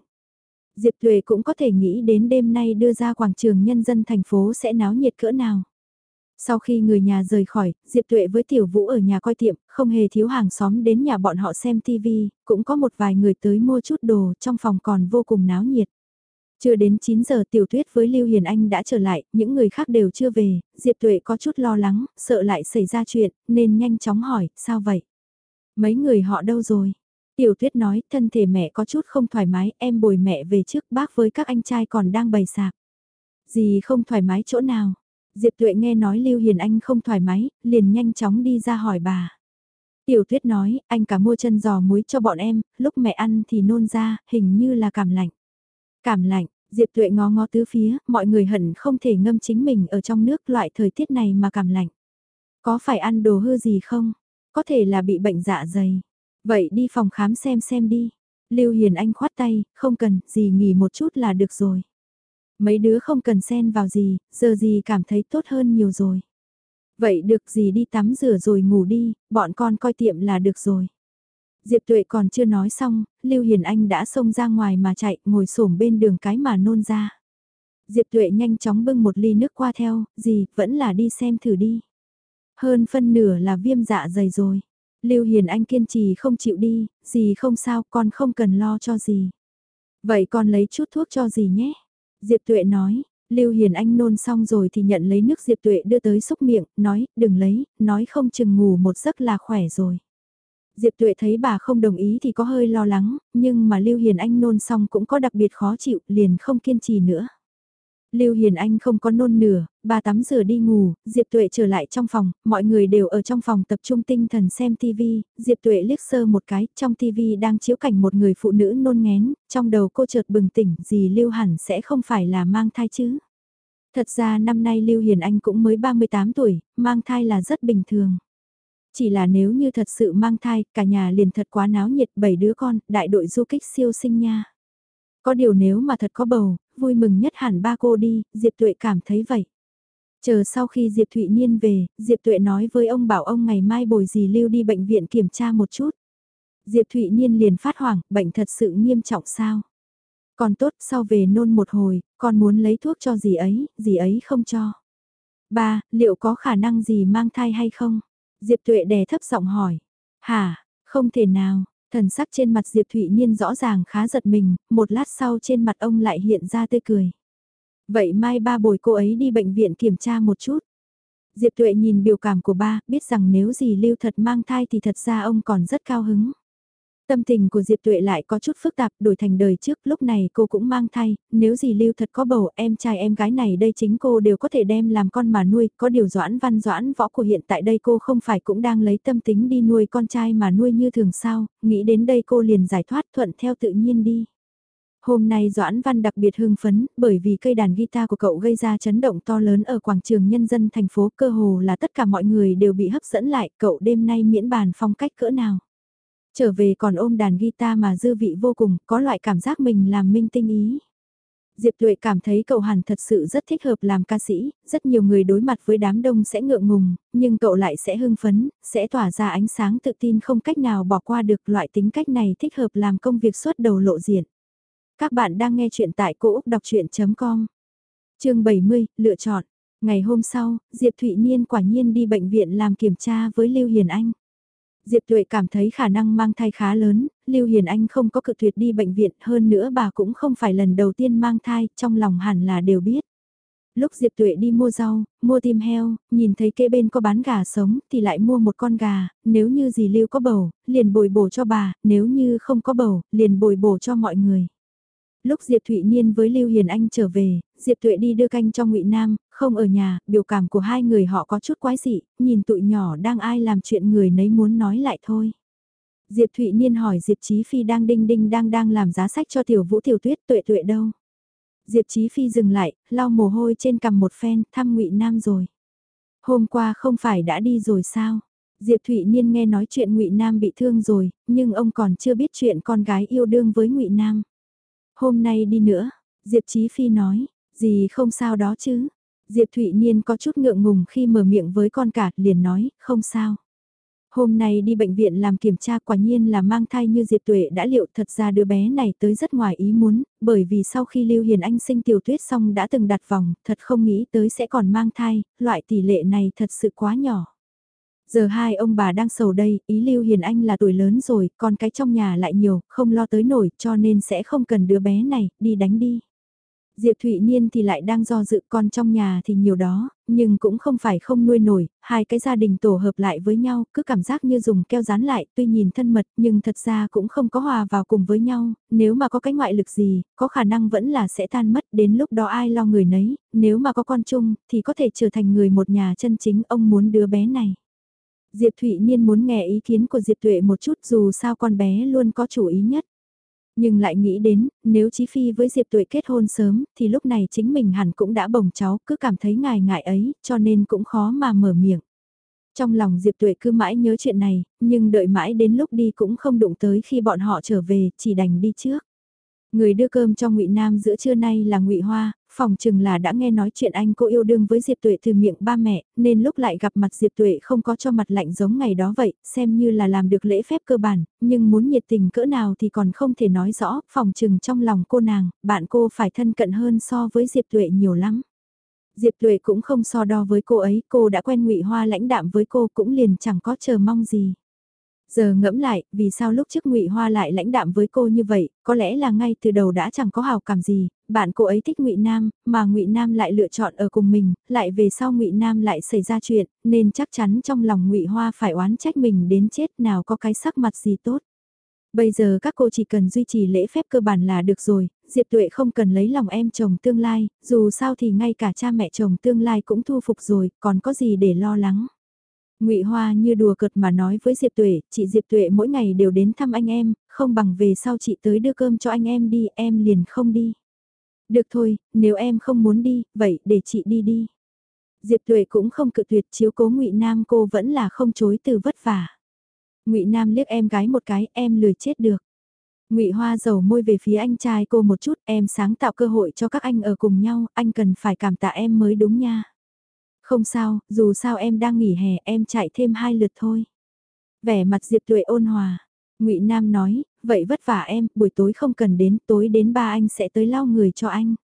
Diệp Tuệ cũng có thể nghĩ đến đêm nay đưa ra quảng trường nhân dân thành phố sẽ náo nhiệt cỡ nào. Sau khi người nhà rời khỏi, Diệp Tuệ với Tiểu Vũ ở nhà coi tiệm, không hề thiếu hàng xóm đến nhà bọn họ xem TV, cũng có một vài người tới mua chút đồ, trong phòng còn vô cùng náo nhiệt. Chưa đến 9 giờ Tiểu Tuyết với Lưu Hiền Anh đã trở lại, những người khác đều chưa về, Diệp Tuệ có chút lo lắng, sợ lại xảy ra chuyện, nên nhanh chóng hỏi, sao vậy? Mấy người họ đâu rồi? Tiểu tuyết nói, thân thể mẹ có chút không thoải mái, em bồi mẹ về trước bác với các anh trai còn đang bày sạp. Gì không thoải mái chỗ nào? Diệp tuệ nghe nói Lưu Hiền Anh không thoải mái, liền nhanh chóng đi ra hỏi bà. Tiểu tuyết nói, anh cả mua chân giò muối cho bọn em, lúc mẹ ăn thì nôn ra, hình như là cảm lạnh. Cảm lạnh, Diệp tuệ ngó ngó tứ phía, mọi người hận không thể ngâm chính mình ở trong nước loại thời tiết này mà cảm lạnh. Có phải ăn đồ hư gì không? Có thể là bị bệnh dạ dày. Vậy đi phòng khám xem xem đi. Lưu Hiền Anh khoát tay, không cần, gì nghỉ một chút là được rồi. Mấy đứa không cần xen vào gì, giờ gì cảm thấy tốt hơn nhiều rồi. Vậy được gì đi tắm rửa rồi ngủ đi, bọn con coi tiệm là được rồi. Diệp Tuệ còn chưa nói xong, Lưu Hiền Anh đã xông ra ngoài mà chạy, ngồi xổm bên đường cái mà nôn ra. Diệp Tuệ nhanh chóng bưng một ly nước qua theo, gì, vẫn là đi xem thử đi. Hơn phân nửa là viêm dạ dày rồi. Lưu Hiền Anh kiên trì không chịu đi, gì không sao, con không cần lo cho gì. Vậy con lấy chút thuốc cho gì nhé? Diệp Tuệ nói, Lưu Hiền Anh nôn xong rồi thì nhận lấy nước Diệp Tuệ đưa tới xúc miệng, nói, đừng lấy, nói không chừng ngủ một giấc là khỏe rồi. Diệp Tuệ thấy bà không đồng ý thì có hơi lo lắng, nhưng mà Lưu Hiền Anh nôn xong cũng có đặc biệt khó chịu, liền không kiên trì nữa. Lưu Hiền Anh không có nôn nửa, bà tắm rửa đi ngủ, Diệp Tuệ trở lại trong phòng, mọi người đều ở trong phòng tập trung tinh thần xem TV, Diệp Tuệ liếc sơ một cái, trong TV đang chiếu cảnh một người phụ nữ nôn ngén, trong đầu cô chợt bừng tỉnh, gì Lưu hẳn sẽ không phải là mang thai chứ. Thật ra năm nay Lưu Hiền Anh cũng mới 38 tuổi, mang thai là rất bình thường. Chỉ là nếu như thật sự mang thai, cả nhà liền thật quá náo nhiệt bảy đứa con, đại đội du kích siêu sinh nha. Có điều nếu mà thật có bầu, vui mừng nhất hẳn ba cô đi, Diệp Tuệ cảm thấy vậy. Chờ sau khi Diệp Thụy Niên về, Diệp Tuệ nói với ông bảo ông ngày mai bồi dì lưu đi bệnh viện kiểm tra một chút. Diệp Thụy Niên liền phát hoảng, bệnh thật sự nghiêm trọng sao? Còn tốt, sau về nôn một hồi, con muốn lấy thuốc cho dì ấy, dì ấy không cho. Ba, liệu có khả năng gì mang thai hay không? Diệp Tuệ đè thấp giọng hỏi. Hả, không thể nào, Thần sắc trên mặt Diệp Thụy Niên rõ ràng khá giật mình, một lát sau trên mặt ông lại hiện ra tươi cười. Vậy mai ba bồi cô ấy đi bệnh viện kiểm tra một chút. Diệp Tuệ nhìn biểu cảm của ba, biết rằng nếu gì lưu thật mang thai thì thật ra ông còn rất cao hứng. Tâm tình của Diệp Tuệ lại có chút phức tạp, đổi thành đời trước, lúc này cô cũng mang thai, nếu gì lưu thật có bầu, em trai em gái này đây chính cô đều có thể đem làm con mà nuôi, có điều doãn văn doãn võ của hiện tại đây cô không phải cũng đang lấy tâm tính đi nuôi con trai mà nuôi như thường sao, nghĩ đến đây cô liền giải thoát thuận theo tự nhiên đi. Hôm nay Doãn Văn đặc biệt hưng phấn, bởi vì cây đàn guitar của cậu gây ra chấn động to lớn ở quảng trường nhân dân thành phố cơ hồ là tất cả mọi người đều bị hấp dẫn lại, cậu đêm nay miễn bàn phong cách cỡ nào. Trở về còn ôm đàn guitar mà dư vị vô cùng, có loại cảm giác mình làm minh tinh ý. Diệp Tuệ cảm thấy cậu hẳn thật sự rất thích hợp làm ca sĩ, rất nhiều người đối mặt với đám đông sẽ ngượng ngùng, nhưng cậu lại sẽ hưng phấn, sẽ tỏa ra ánh sáng tự tin không cách nào bỏ qua được loại tính cách này thích hợp làm công việc suốt đầu lộ diện. Các bạn đang nghe chuyện tại cỗ Úc Đọc Chuyện.com Trường 70, lựa chọn. Ngày hôm sau, Diệp Thụy Niên quả nhiên đi bệnh viện làm kiểm tra với Lưu Hiền Anh. Diệp Tuệ cảm thấy khả năng mang thai khá lớn, Lưu Hiền Anh không có cự tuyệt đi bệnh viện, hơn nữa bà cũng không phải lần đầu tiên mang thai, trong lòng hẳn là đều biết. Lúc Diệp Tuệ đi mua rau, mua tim heo, nhìn thấy kế bên có bán gà sống thì lại mua một con gà, nếu như gì Lưu có bầu, liền bồi bổ cho bà, nếu như không có bầu, liền bồi bổ cho mọi người. Lúc Diệp Thụy Niên với Lưu Hiền Anh trở về, Diệp Tuệ đi đưa canh cho Ngụy Nam, không ở nhà, biểu cảm của hai người họ có chút quái dị, nhìn tụi nhỏ đang ai làm chuyện người nấy muốn nói lại thôi. Diệp Thụy Niên hỏi Diệp Chí Phi đang đinh đinh đang đang làm giá sách cho Tiểu Vũ Tiểu Tuyết Tuệ Tuệ đâu. Diệp Chí Phi dừng lại, lau mồ hôi trên cằm một phen, thăm Ngụy Nam rồi. Hôm qua không phải đã đi rồi sao? Diệp Thụy Niên nghe nói chuyện Ngụy Nam bị thương rồi, nhưng ông còn chưa biết chuyện con gái yêu đương với Ngụy Nam. Hôm nay đi nữa, Diệp Chí Phi nói, gì không sao đó chứ. Diệp Thụy Niên có chút ngượng ngùng khi mở miệng với con cả, liền nói, không sao. Hôm nay đi bệnh viện làm kiểm tra quả nhiên là mang thai như Diệp Tuệ đã liệu thật ra đứa bé này tới rất ngoài ý muốn, bởi vì sau khi Lưu Hiền Anh sinh tiểu tuyết xong đã từng đặt vòng, thật không nghĩ tới sẽ còn mang thai, loại tỷ lệ này thật sự quá nhỏ. Giờ hai ông bà đang sầu đây, ý Lưu Hiền Anh là tuổi lớn rồi, còn cái trong nhà lại nhiều, không lo tới nổi, cho nên sẽ không cần đứa bé này, đi đánh đi. Diệp Thụy Niên thì lại đang do dự con trong nhà thì nhiều đó, nhưng cũng không phải không nuôi nổi, hai cái gia đình tổ hợp lại với nhau, cứ cảm giác như dùng keo dán lại, tuy nhìn thân mật nhưng thật ra cũng không có hòa vào cùng với nhau, nếu mà có cái ngoại lực gì, có khả năng vẫn là sẽ tan mất, đến lúc đó ai lo người nấy, nếu mà có con chung thì có thể trở thành người một nhà chân chính ông muốn đứa bé này. Diệp Thụy Niên muốn nghe ý kiến của Diệp Tuệ một chút dù sao con bé luôn có chủ ý nhất. Nhưng lại nghĩ đến, nếu Chí Phi với Diệp Tuệ kết hôn sớm, thì lúc này chính mình hẳn cũng đã bồng cháu, cứ cảm thấy ngài ngại ấy, cho nên cũng khó mà mở miệng. Trong lòng Diệp Tuệ cứ mãi nhớ chuyện này, nhưng đợi mãi đến lúc đi cũng không đụng tới khi bọn họ trở về, chỉ đành đi trước. Người đưa cơm cho Ngụy Nam giữa trưa nay là Ngụy Hoa, phòng chừng là đã nghe nói chuyện anh cô yêu đương với Diệp Tuệ từ miệng ba mẹ, nên lúc lại gặp mặt Diệp Tuệ không có cho mặt lạnh giống ngày đó vậy, xem như là làm được lễ phép cơ bản, nhưng muốn nhiệt tình cỡ nào thì còn không thể nói rõ, phòng chừng trong lòng cô nàng, bạn cô phải thân cận hơn so với Diệp Tuệ nhiều lắm. Diệp Tuệ cũng không so đo với cô ấy, cô đã quen ngụy Hoa lãnh đạm với cô cũng liền chẳng có chờ mong gì. Giờ ngẫm lại, vì sao lúc trước Ngụy Hoa lại lãnh đạm với cô như vậy, có lẽ là ngay từ đầu đã chẳng có hào cảm gì, bạn cô ấy thích Ngụy Nam, mà Ngụy Nam lại lựa chọn ở cùng mình, lại về sau Ngụy Nam lại xảy ra chuyện, nên chắc chắn trong lòng Ngụy Hoa phải oán trách mình đến chết nào có cái sắc mặt gì tốt. Bây giờ các cô chỉ cần duy trì lễ phép cơ bản là được rồi, Diệp Tuệ không cần lấy lòng em chồng tương lai, dù sao thì ngay cả cha mẹ chồng tương lai cũng thu phục rồi, còn có gì để lo lắng. Ngụy Hoa như đùa cợt mà nói với Diệp Tuệ, chị Diệp Tuệ mỗi ngày đều đến thăm anh em, không bằng về sau chị tới đưa cơm cho anh em đi, em liền không đi. Được thôi, nếu em không muốn đi, vậy để chị đi đi. Diệp Tuệ cũng không cự tuyệt chiếu cố Ngụy Nam cô vẫn là không chối từ vất vả. Ngụy Nam liếc em gái một cái, em lười chết được. Ngụy Hoa dầu môi về phía anh trai cô một chút, em sáng tạo cơ hội cho các anh ở cùng nhau, anh cần phải cảm tạ em mới đúng nha. Không sao, dù sao em đang nghỉ hè em chạy thêm hai lượt thôi. Vẻ mặt Diệp Tuệ ôn hòa. ngụy Nam nói, vậy vất vả em, buổi tối không cần đến, tối đến ba anh sẽ tới lau người cho anh.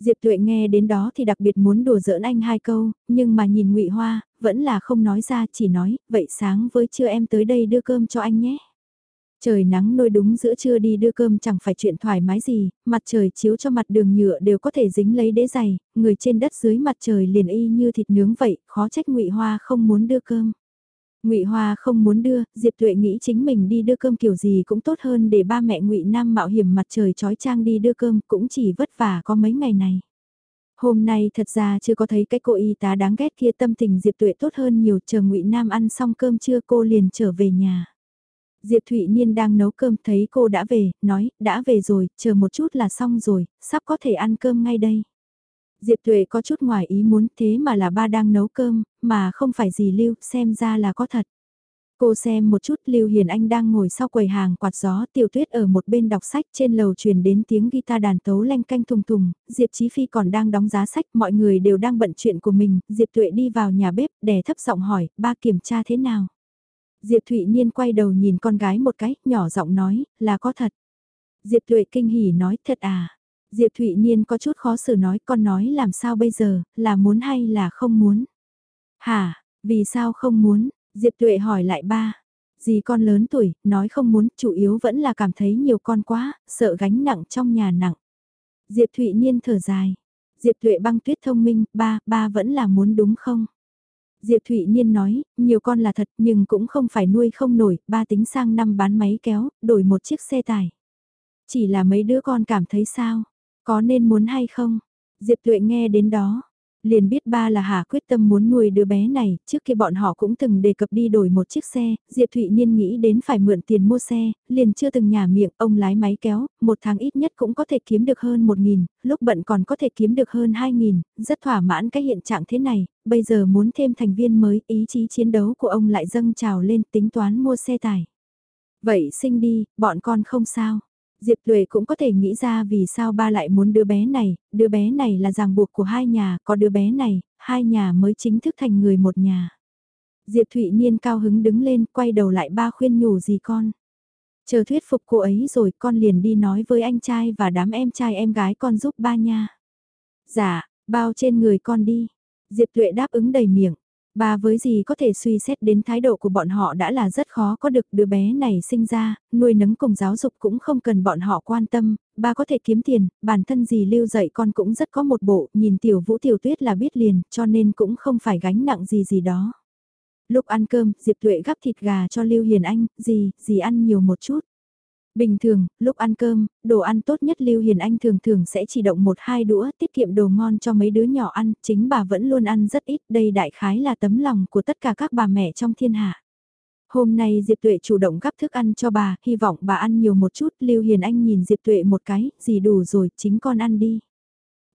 Diệp Tuệ nghe đến đó thì đặc biệt muốn đùa giỡn anh hai câu, nhưng mà nhìn ngụy Hoa, vẫn là không nói ra, chỉ nói, vậy sáng với trưa em tới đây đưa cơm cho anh nhé. Trời nắng nôi đúng giữa trưa đi đưa cơm chẳng phải chuyện thoải mái gì, mặt trời chiếu cho mặt đường nhựa đều có thể dính lấy đế giày, người trên đất dưới mặt trời liền y như thịt nướng vậy, khó trách ngụy Hoa không muốn đưa cơm. Ngụy Hoa không muốn đưa, Diệp Tuệ nghĩ chính mình đi đưa cơm kiểu gì cũng tốt hơn để ba mẹ Ngụy Nam mạo hiểm mặt trời chói chang đi đưa cơm, cũng chỉ vất vả có mấy ngày này. Hôm nay thật ra chưa có thấy cái cô y tá đáng ghét kia tâm tình Diệp Tuệ tốt hơn nhiều, chờ Ngụy Nam ăn xong cơm trưa cô liền trở về nhà. Diệp Thụy Niên đang nấu cơm thấy cô đã về, nói, đã về rồi, chờ một chút là xong rồi, sắp có thể ăn cơm ngay đây. Diệp Tuệ có chút ngoài ý muốn thế mà là ba đang nấu cơm, mà không phải gì Lưu, xem ra là có thật. Cô xem một chút Lưu Hiền Anh đang ngồi sau quầy hàng quạt gió tiểu tuyết ở một bên đọc sách trên lầu truyền đến tiếng guitar đàn tấu lanh canh thùng thùng, Diệp Chí Phi còn đang đóng giá sách mọi người đều đang bận chuyện của mình, Diệp Tuệ đi vào nhà bếp đè thấp giọng hỏi, ba kiểm tra thế nào? Diệp Thụy Niên quay đầu nhìn con gái một cái, nhỏ giọng nói, là có thật. Diệp Thụy kinh hỉ nói, thật à? Diệp Thụy Niên có chút khó xử nói, con nói làm sao bây giờ, là muốn hay là không muốn? Hả, vì sao không muốn? Diệp Thụy hỏi lại ba. Dì con lớn tuổi, nói không muốn, chủ yếu vẫn là cảm thấy nhiều con quá, sợ gánh nặng trong nhà nặng. Diệp Thụy Niên thở dài. Diệp Thụy băng tuyết thông minh, ba, ba vẫn là muốn đúng không? Diệp Thụy Niên nói, nhiều con là thật nhưng cũng không phải nuôi không nổi, ba tính sang năm bán máy kéo, đổi một chiếc xe tải. Chỉ là mấy đứa con cảm thấy sao? Có nên muốn hay không? Diệp Tuệ nghe đến đó, liền biết ba là Hà quyết tâm muốn nuôi đứa bé này, trước kia bọn họ cũng từng đề cập đi đổi một chiếc xe, Diệp Thụy Niên nghĩ đến phải mượn tiền mua xe, liền chưa từng nhả miệng, ông lái máy kéo, một tháng ít nhất cũng có thể kiếm được hơn 1.000, lúc bận còn có thể kiếm được hơn 2.000, rất thỏa mãn cái hiện trạng thế này, bây giờ muốn thêm thành viên mới, ý chí chiến đấu của ông lại dâng trào lên tính toán mua xe tải. Vậy sinh đi, bọn con không sao. Diệp Tuệ cũng có thể nghĩ ra vì sao ba lại muốn đứa bé này, đứa bé này là ràng buộc của hai nhà, có đứa bé này, hai nhà mới chính thức thành người một nhà. Diệp Thụy Niên cao hứng đứng lên, quay đầu lại ba khuyên nhủ gì con. Chờ thuyết phục cô ấy rồi con liền đi nói với anh trai và đám em trai em gái con giúp ba nha. Dạ, bao trên người con đi. Diệp Tuệ đáp ứng đầy miệng. Bà với gì có thể suy xét đến thái độ của bọn họ đã là rất khó có được đứa bé này sinh ra, nuôi nấng cùng giáo dục cũng không cần bọn họ quan tâm, bà có thể kiếm tiền, bản thân gì lưu dạy con cũng rất có một bộ, nhìn tiểu vũ tiểu tuyết là biết liền, cho nên cũng không phải gánh nặng gì gì đó. Lúc ăn cơm, Diệp Tuệ gắp thịt gà cho Lưu Hiền Anh, gì, gì ăn nhiều một chút. Bình thường, lúc ăn cơm, đồ ăn tốt nhất Lưu Hiền Anh thường thường sẽ chỉ động một hai đũa tiết kiệm đồ ngon cho mấy đứa nhỏ ăn, chính bà vẫn luôn ăn rất ít, đây đại khái là tấm lòng của tất cả các bà mẹ trong thiên hạ. Hôm nay Diệp Tuệ chủ động gắp thức ăn cho bà, hy vọng bà ăn nhiều một chút, Lưu Hiền Anh nhìn Diệp Tuệ một cái, gì đủ rồi, chính con ăn đi.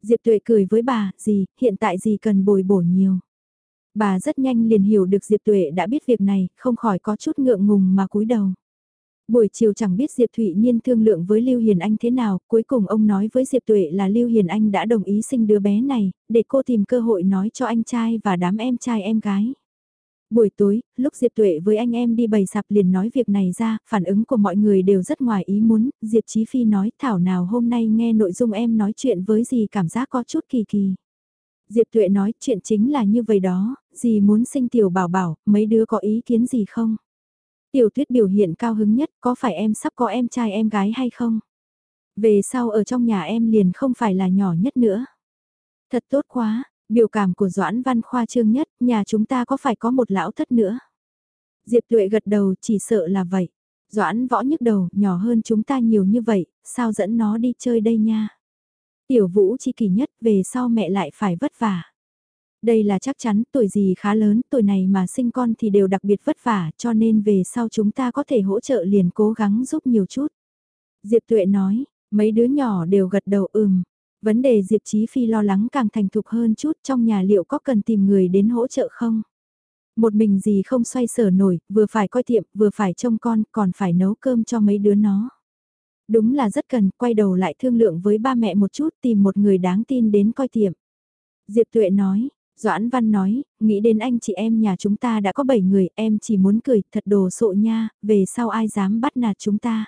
Diệp Tuệ cười với bà, gì, hiện tại gì cần bồi bổ nhiều. Bà rất nhanh liền hiểu được Diệp Tuệ đã biết việc này, không khỏi có chút ngượng ngùng mà cúi đầu. Buổi chiều chẳng biết Diệp Thụy Niên thương lượng với Lưu Hiền Anh thế nào, cuối cùng ông nói với Diệp Tuệ là Lưu Hiền Anh đã đồng ý sinh đứa bé này, để cô tìm cơ hội nói cho anh trai và đám em trai em gái. Buổi tối, lúc Diệp Tuệ với anh em đi bày sạp liền nói việc này ra, phản ứng của mọi người đều rất ngoài ý muốn, Diệp Chí Phi nói Thảo nào hôm nay nghe nội dung em nói chuyện với gì cảm giác có chút kỳ kỳ. Diệp Tuệ nói chuyện chính là như vậy đó, gì muốn sinh tiểu bảo bảo, mấy đứa có ý kiến gì không? Tiểu tuyết biểu hiện cao hứng nhất, có phải em sắp có em trai em gái hay không? Về sau ở trong nhà em liền không phải là nhỏ nhất nữa. Thật tốt quá, biểu cảm của Doãn Văn Khoa trương nhất, nhà chúng ta có phải có một lão thất nữa? Diệp Tuệ gật đầu chỉ sợ là vậy. Doãn võ nhức đầu, nhỏ hơn chúng ta nhiều như vậy, sao dẫn nó đi chơi đây nha? Tiểu vũ chi kỳ nhất, về sau mẹ lại phải vất vả. Đây là chắc chắn tuổi gì khá lớn, tuổi này mà sinh con thì đều đặc biệt vất vả cho nên về sau chúng ta có thể hỗ trợ liền cố gắng giúp nhiều chút. Diệp Tuệ nói, mấy đứa nhỏ đều gật đầu ừm. Vấn đề Diệp Chí Phi lo lắng càng thành thục hơn chút trong nhà liệu có cần tìm người đến hỗ trợ không? Một mình gì không xoay sở nổi, vừa phải coi tiệm, vừa phải trông con, còn phải nấu cơm cho mấy đứa nó. Đúng là rất cần, quay đầu lại thương lượng với ba mẹ một chút tìm một người đáng tin đến coi tiệm. Diệp Tuệ nói, Doãn Văn nói, nghĩ đến anh chị em nhà chúng ta đã có 7 người, em chỉ muốn cười, thật đồ sộ nha, về sau ai dám bắt nạt chúng ta.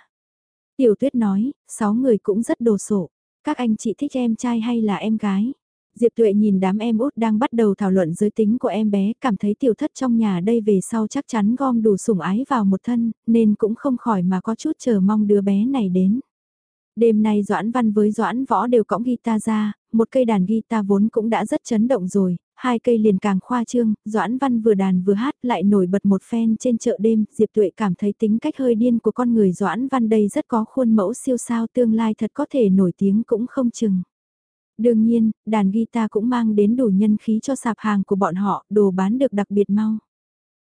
Tiểu Tuyết nói, 6 người cũng rất đồ sộ, các anh chị thích em trai hay là em gái? Diệp Tuệ nhìn đám em út đang bắt đầu thảo luận giới tính của em bé, cảm thấy tiểu thất trong nhà đây về sau chắc chắn gom đủ sủng ái vào một thân, nên cũng không khỏi mà có chút chờ mong đứa bé này đến. Đêm nay Doãn Văn với Doãn Võ đều cõng guitar ra, một cây đàn guitar vốn cũng đã rất chấn động rồi, hai cây liền càng khoa trương, Doãn Văn vừa đàn vừa hát lại nổi bật một phen trên chợ đêm, Diệp Tuệ cảm thấy tính cách hơi điên của con người Doãn Văn đây rất có khuôn mẫu siêu sao tương lai thật có thể nổi tiếng cũng không chừng. Đương nhiên, đàn guitar cũng mang đến đủ nhân khí cho sạp hàng của bọn họ, đồ bán được đặc biệt mau.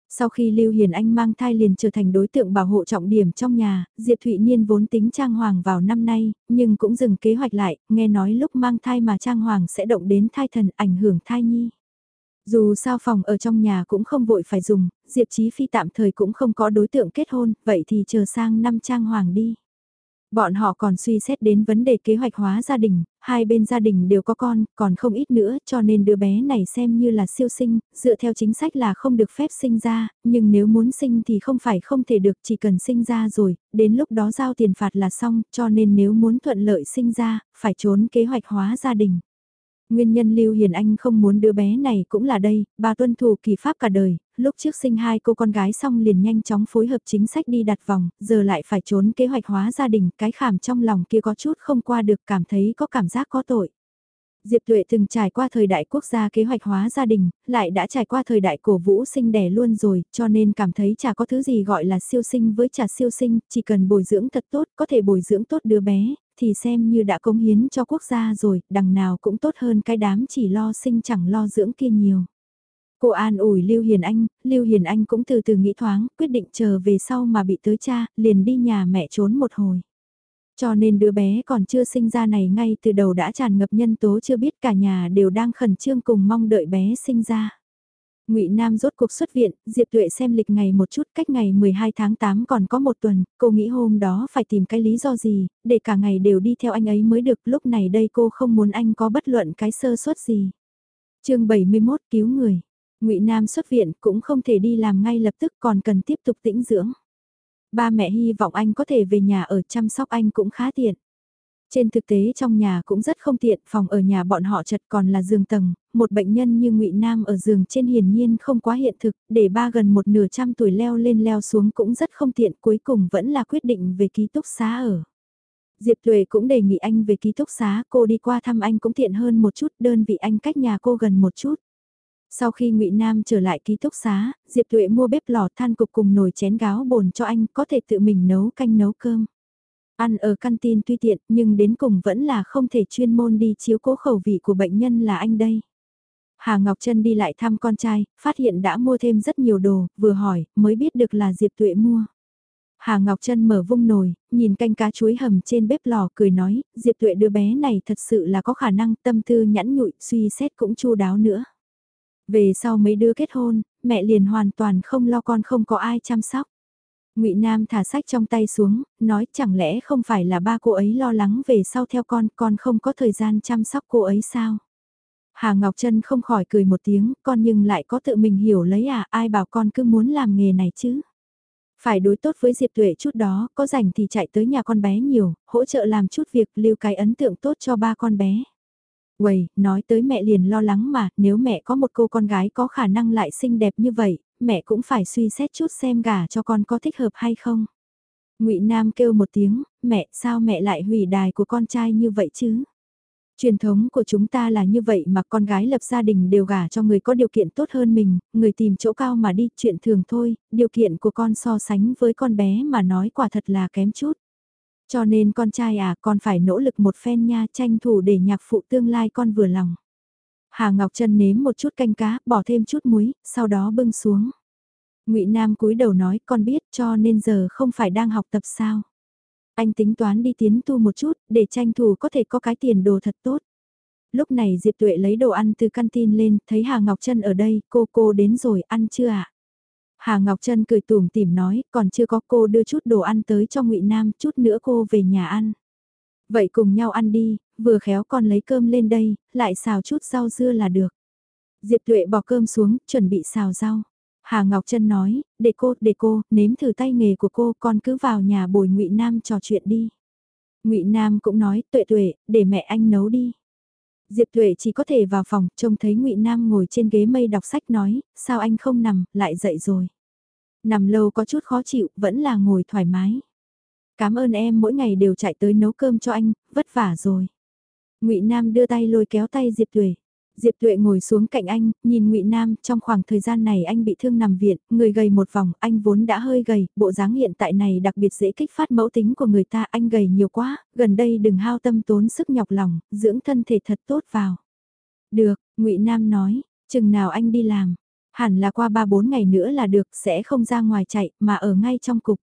Sau khi Lưu Hiền Anh mang thai liền trở thành đối tượng bảo hộ trọng điểm trong nhà, Diệp Thụy Niên vốn tính trang hoàng vào năm nay, nhưng cũng dừng kế hoạch lại, nghe nói lúc mang thai mà trang hoàng sẽ động đến thai thần ảnh hưởng thai nhi. Dù sao phòng ở trong nhà cũng không vội phải dùng, Diệp Chí Phi tạm thời cũng không có đối tượng kết hôn, vậy thì chờ sang năm trang hoàng đi. Bọn họ còn suy xét đến vấn đề kế hoạch hóa gia đình, hai bên gia đình đều có con, còn không ít nữa, cho nên đứa bé này xem như là siêu sinh, dựa theo chính sách là không được phép sinh ra, nhưng nếu muốn sinh thì không phải không thể được, chỉ cần sinh ra rồi, đến lúc đó giao tiền phạt là xong, cho nên nếu muốn thuận lợi sinh ra, phải trốn kế hoạch hóa gia đình. Nguyên nhân Lưu Hiền Anh không muốn đứa bé này cũng là đây, bà tuân thủ kỳ pháp cả đời, lúc trước sinh hai cô con gái xong liền nhanh chóng phối hợp chính sách đi đặt vòng, giờ lại phải trốn kế hoạch hóa gia đình, cái khảm trong lòng kia có chút không qua được cảm thấy có cảm giác có tội. Diệp Tuệ từng trải qua thời đại quốc gia kế hoạch hóa gia đình, lại đã trải qua thời đại cổ vũ sinh đẻ luôn rồi, cho nên cảm thấy chả có thứ gì gọi là siêu sinh với chả siêu sinh, chỉ cần bồi dưỡng thật tốt, có thể bồi dưỡng tốt đứa bé, thì xem như đã cống hiến cho quốc gia rồi, đằng nào cũng tốt hơn cái đám chỉ lo sinh chẳng lo dưỡng kia nhiều. Cô an ủi Lưu Hiền Anh, Lưu Hiền Anh cũng từ từ nghĩ thoáng, quyết định chờ về sau mà bị tới cha, liền đi nhà mẹ trốn một hồi. Cho nên đứa bé còn chưa sinh ra này ngay từ đầu đã tràn ngập nhân tố chưa biết cả nhà đều đang khẩn trương cùng mong đợi bé sinh ra. Ngụy Nam rốt cuộc xuất viện, Diệp Tuệ xem lịch ngày một chút, cách ngày 12 tháng 8 còn có một tuần, cô nghĩ hôm đó phải tìm cái lý do gì, để cả ngày đều đi theo anh ấy mới được, lúc này đây cô không muốn anh có bất luận cái sơ suất gì. chương 71 cứu người, Ngụy Nam xuất viện cũng không thể đi làm ngay lập tức còn cần tiếp tục tĩnh dưỡng. Ba mẹ hy vọng anh có thể về nhà ở chăm sóc anh cũng khá tiện. Trên thực tế trong nhà cũng rất không tiện, phòng ở nhà bọn họ chật còn là giường tầng, một bệnh nhân như ngụy Nam ở giường trên hiển nhiên không quá hiện thực, để ba gần một nửa trăm tuổi leo lên leo xuống cũng rất không tiện, cuối cùng vẫn là quyết định về ký túc xá ở. Diệp Tuệ cũng đề nghị anh về ký túc xá, cô đi qua thăm anh cũng tiện hơn một chút, đơn vị anh cách nhà cô gần một chút. Sau khi ngụy Nam trở lại ký túc xá, Diệp Tuệ mua bếp lò than cục cùng nồi chén gáo bồn cho anh có thể tự mình nấu canh nấu cơm. Ăn ở canteen tuy tiện nhưng đến cùng vẫn là không thể chuyên môn đi chiếu cố khẩu vị của bệnh nhân là anh đây. Hà Ngọc Trân đi lại thăm con trai, phát hiện đã mua thêm rất nhiều đồ, vừa hỏi, mới biết được là Diệp Tuệ mua. Hà Ngọc Trân mở vung nồi, nhìn canh cá chuối hầm trên bếp lò cười nói, Diệp Tuệ đứa bé này thật sự là có khả năng tâm tư nhẫn nhụi, suy xét cũng chu đáo nữa. Về sau mấy đứa kết hôn, mẹ liền hoàn toàn không lo con không có ai chăm sóc. Ngụy Nam thả sách trong tay xuống, nói chẳng lẽ không phải là ba cô ấy lo lắng về sau theo con, con không có thời gian chăm sóc cô ấy sao? Hà Ngọc Trân không khỏi cười một tiếng, con nhưng lại có tự mình hiểu lấy à, ai bảo con cứ muốn làm nghề này chứ? Phải đối tốt với Diệp Tuệ chút đó, có rảnh thì chạy tới nhà con bé nhiều, hỗ trợ làm chút việc lưu cái ấn tượng tốt cho ba con bé. Quầy, nói tới mẹ liền lo lắng mà, nếu mẹ có một cô con gái có khả năng lại xinh đẹp như vậy, mẹ cũng phải suy xét chút xem gả cho con có thích hợp hay không. ngụy Nam kêu một tiếng, mẹ sao mẹ lại hủy đài của con trai như vậy chứ? Truyền thống của chúng ta là như vậy mà con gái lập gia đình đều gả cho người có điều kiện tốt hơn mình, người tìm chỗ cao mà đi, chuyện thường thôi, điều kiện của con so sánh với con bé mà nói quả thật là kém chút. Cho nên con trai à, con phải nỗ lực một phen nha, tranh thủ để nhạc phụ tương lai con vừa lòng. Hà Ngọc Trân nếm một chút canh cá, bỏ thêm chút muối, sau đó bưng xuống. Ngụy Nam cúi đầu nói, con biết, cho nên giờ không phải đang học tập sao? Anh tính toán đi tiến tu một chút, để tranh thủ có thể có cái tiền đồ thật tốt. Lúc này Diệp Tuệ lấy đồ ăn từ tin lên, thấy Hà Ngọc Trân ở đây, cô cô đến rồi, ăn chưa ạ? Hà Ngọc Trân cười tủm tỉm nói, còn chưa có cô đưa chút đồ ăn tới cho Ngụy Nam, chút nữa cô về nhà ăn. Vậy cùng nhau ăn đi, vừa khéo con lấy cơm lên đây, lại xào chút rau dưa là được. Diệp Tuệ bỏ cơm xuống, chuẩn bị xào rau. Hà Ngọc Trân nói, để cô, để cô, nếm thử tay nghề của cô, con cứ vào nhà bồi Ngụy Nam trò chuyện đi. Ngụy Nam cũng nói, tuệ tuệ, để mẹ anh nấu đi. Diệp Tuệ chỉ có thể vào phòng, trông thấy Ngụy Nam ngồi trên ghế mây đọc sách nói, sao anh không nằm, lại dậy rồi. Nằm lâu có chút khó chịu, vẫn là ngồi thoải mái. Cảm ơn em mỗi ngày đều chạy tới nấu cơm cho anh, vất vả rồi. Ngụy Nam đưa tay lôi kéo tay Diệp Tuệ. Diệp Tuệ ngồi xuống cạnh anh, nhìn Ngụy Nam, trong khoảng thời gian này anh bị thương nằm viện, người gầy một vòng, anh vốn đã hơi gầy, bộ dáng hiện tại này đặc biệt dễ kích phát mẫu tính của người ta, anh gầy nhiều quá, gần đây đừng hao tâm tốn sức nhọc lòng, dưỡng thân thể thật tốt vào. Được, Ngụy Nam nói, chừng nào anh đi làm, Hẳn là qua 3-4 ngày nữa là được, sẽ không ra ngoài chạy, mà ở ngay trong cục.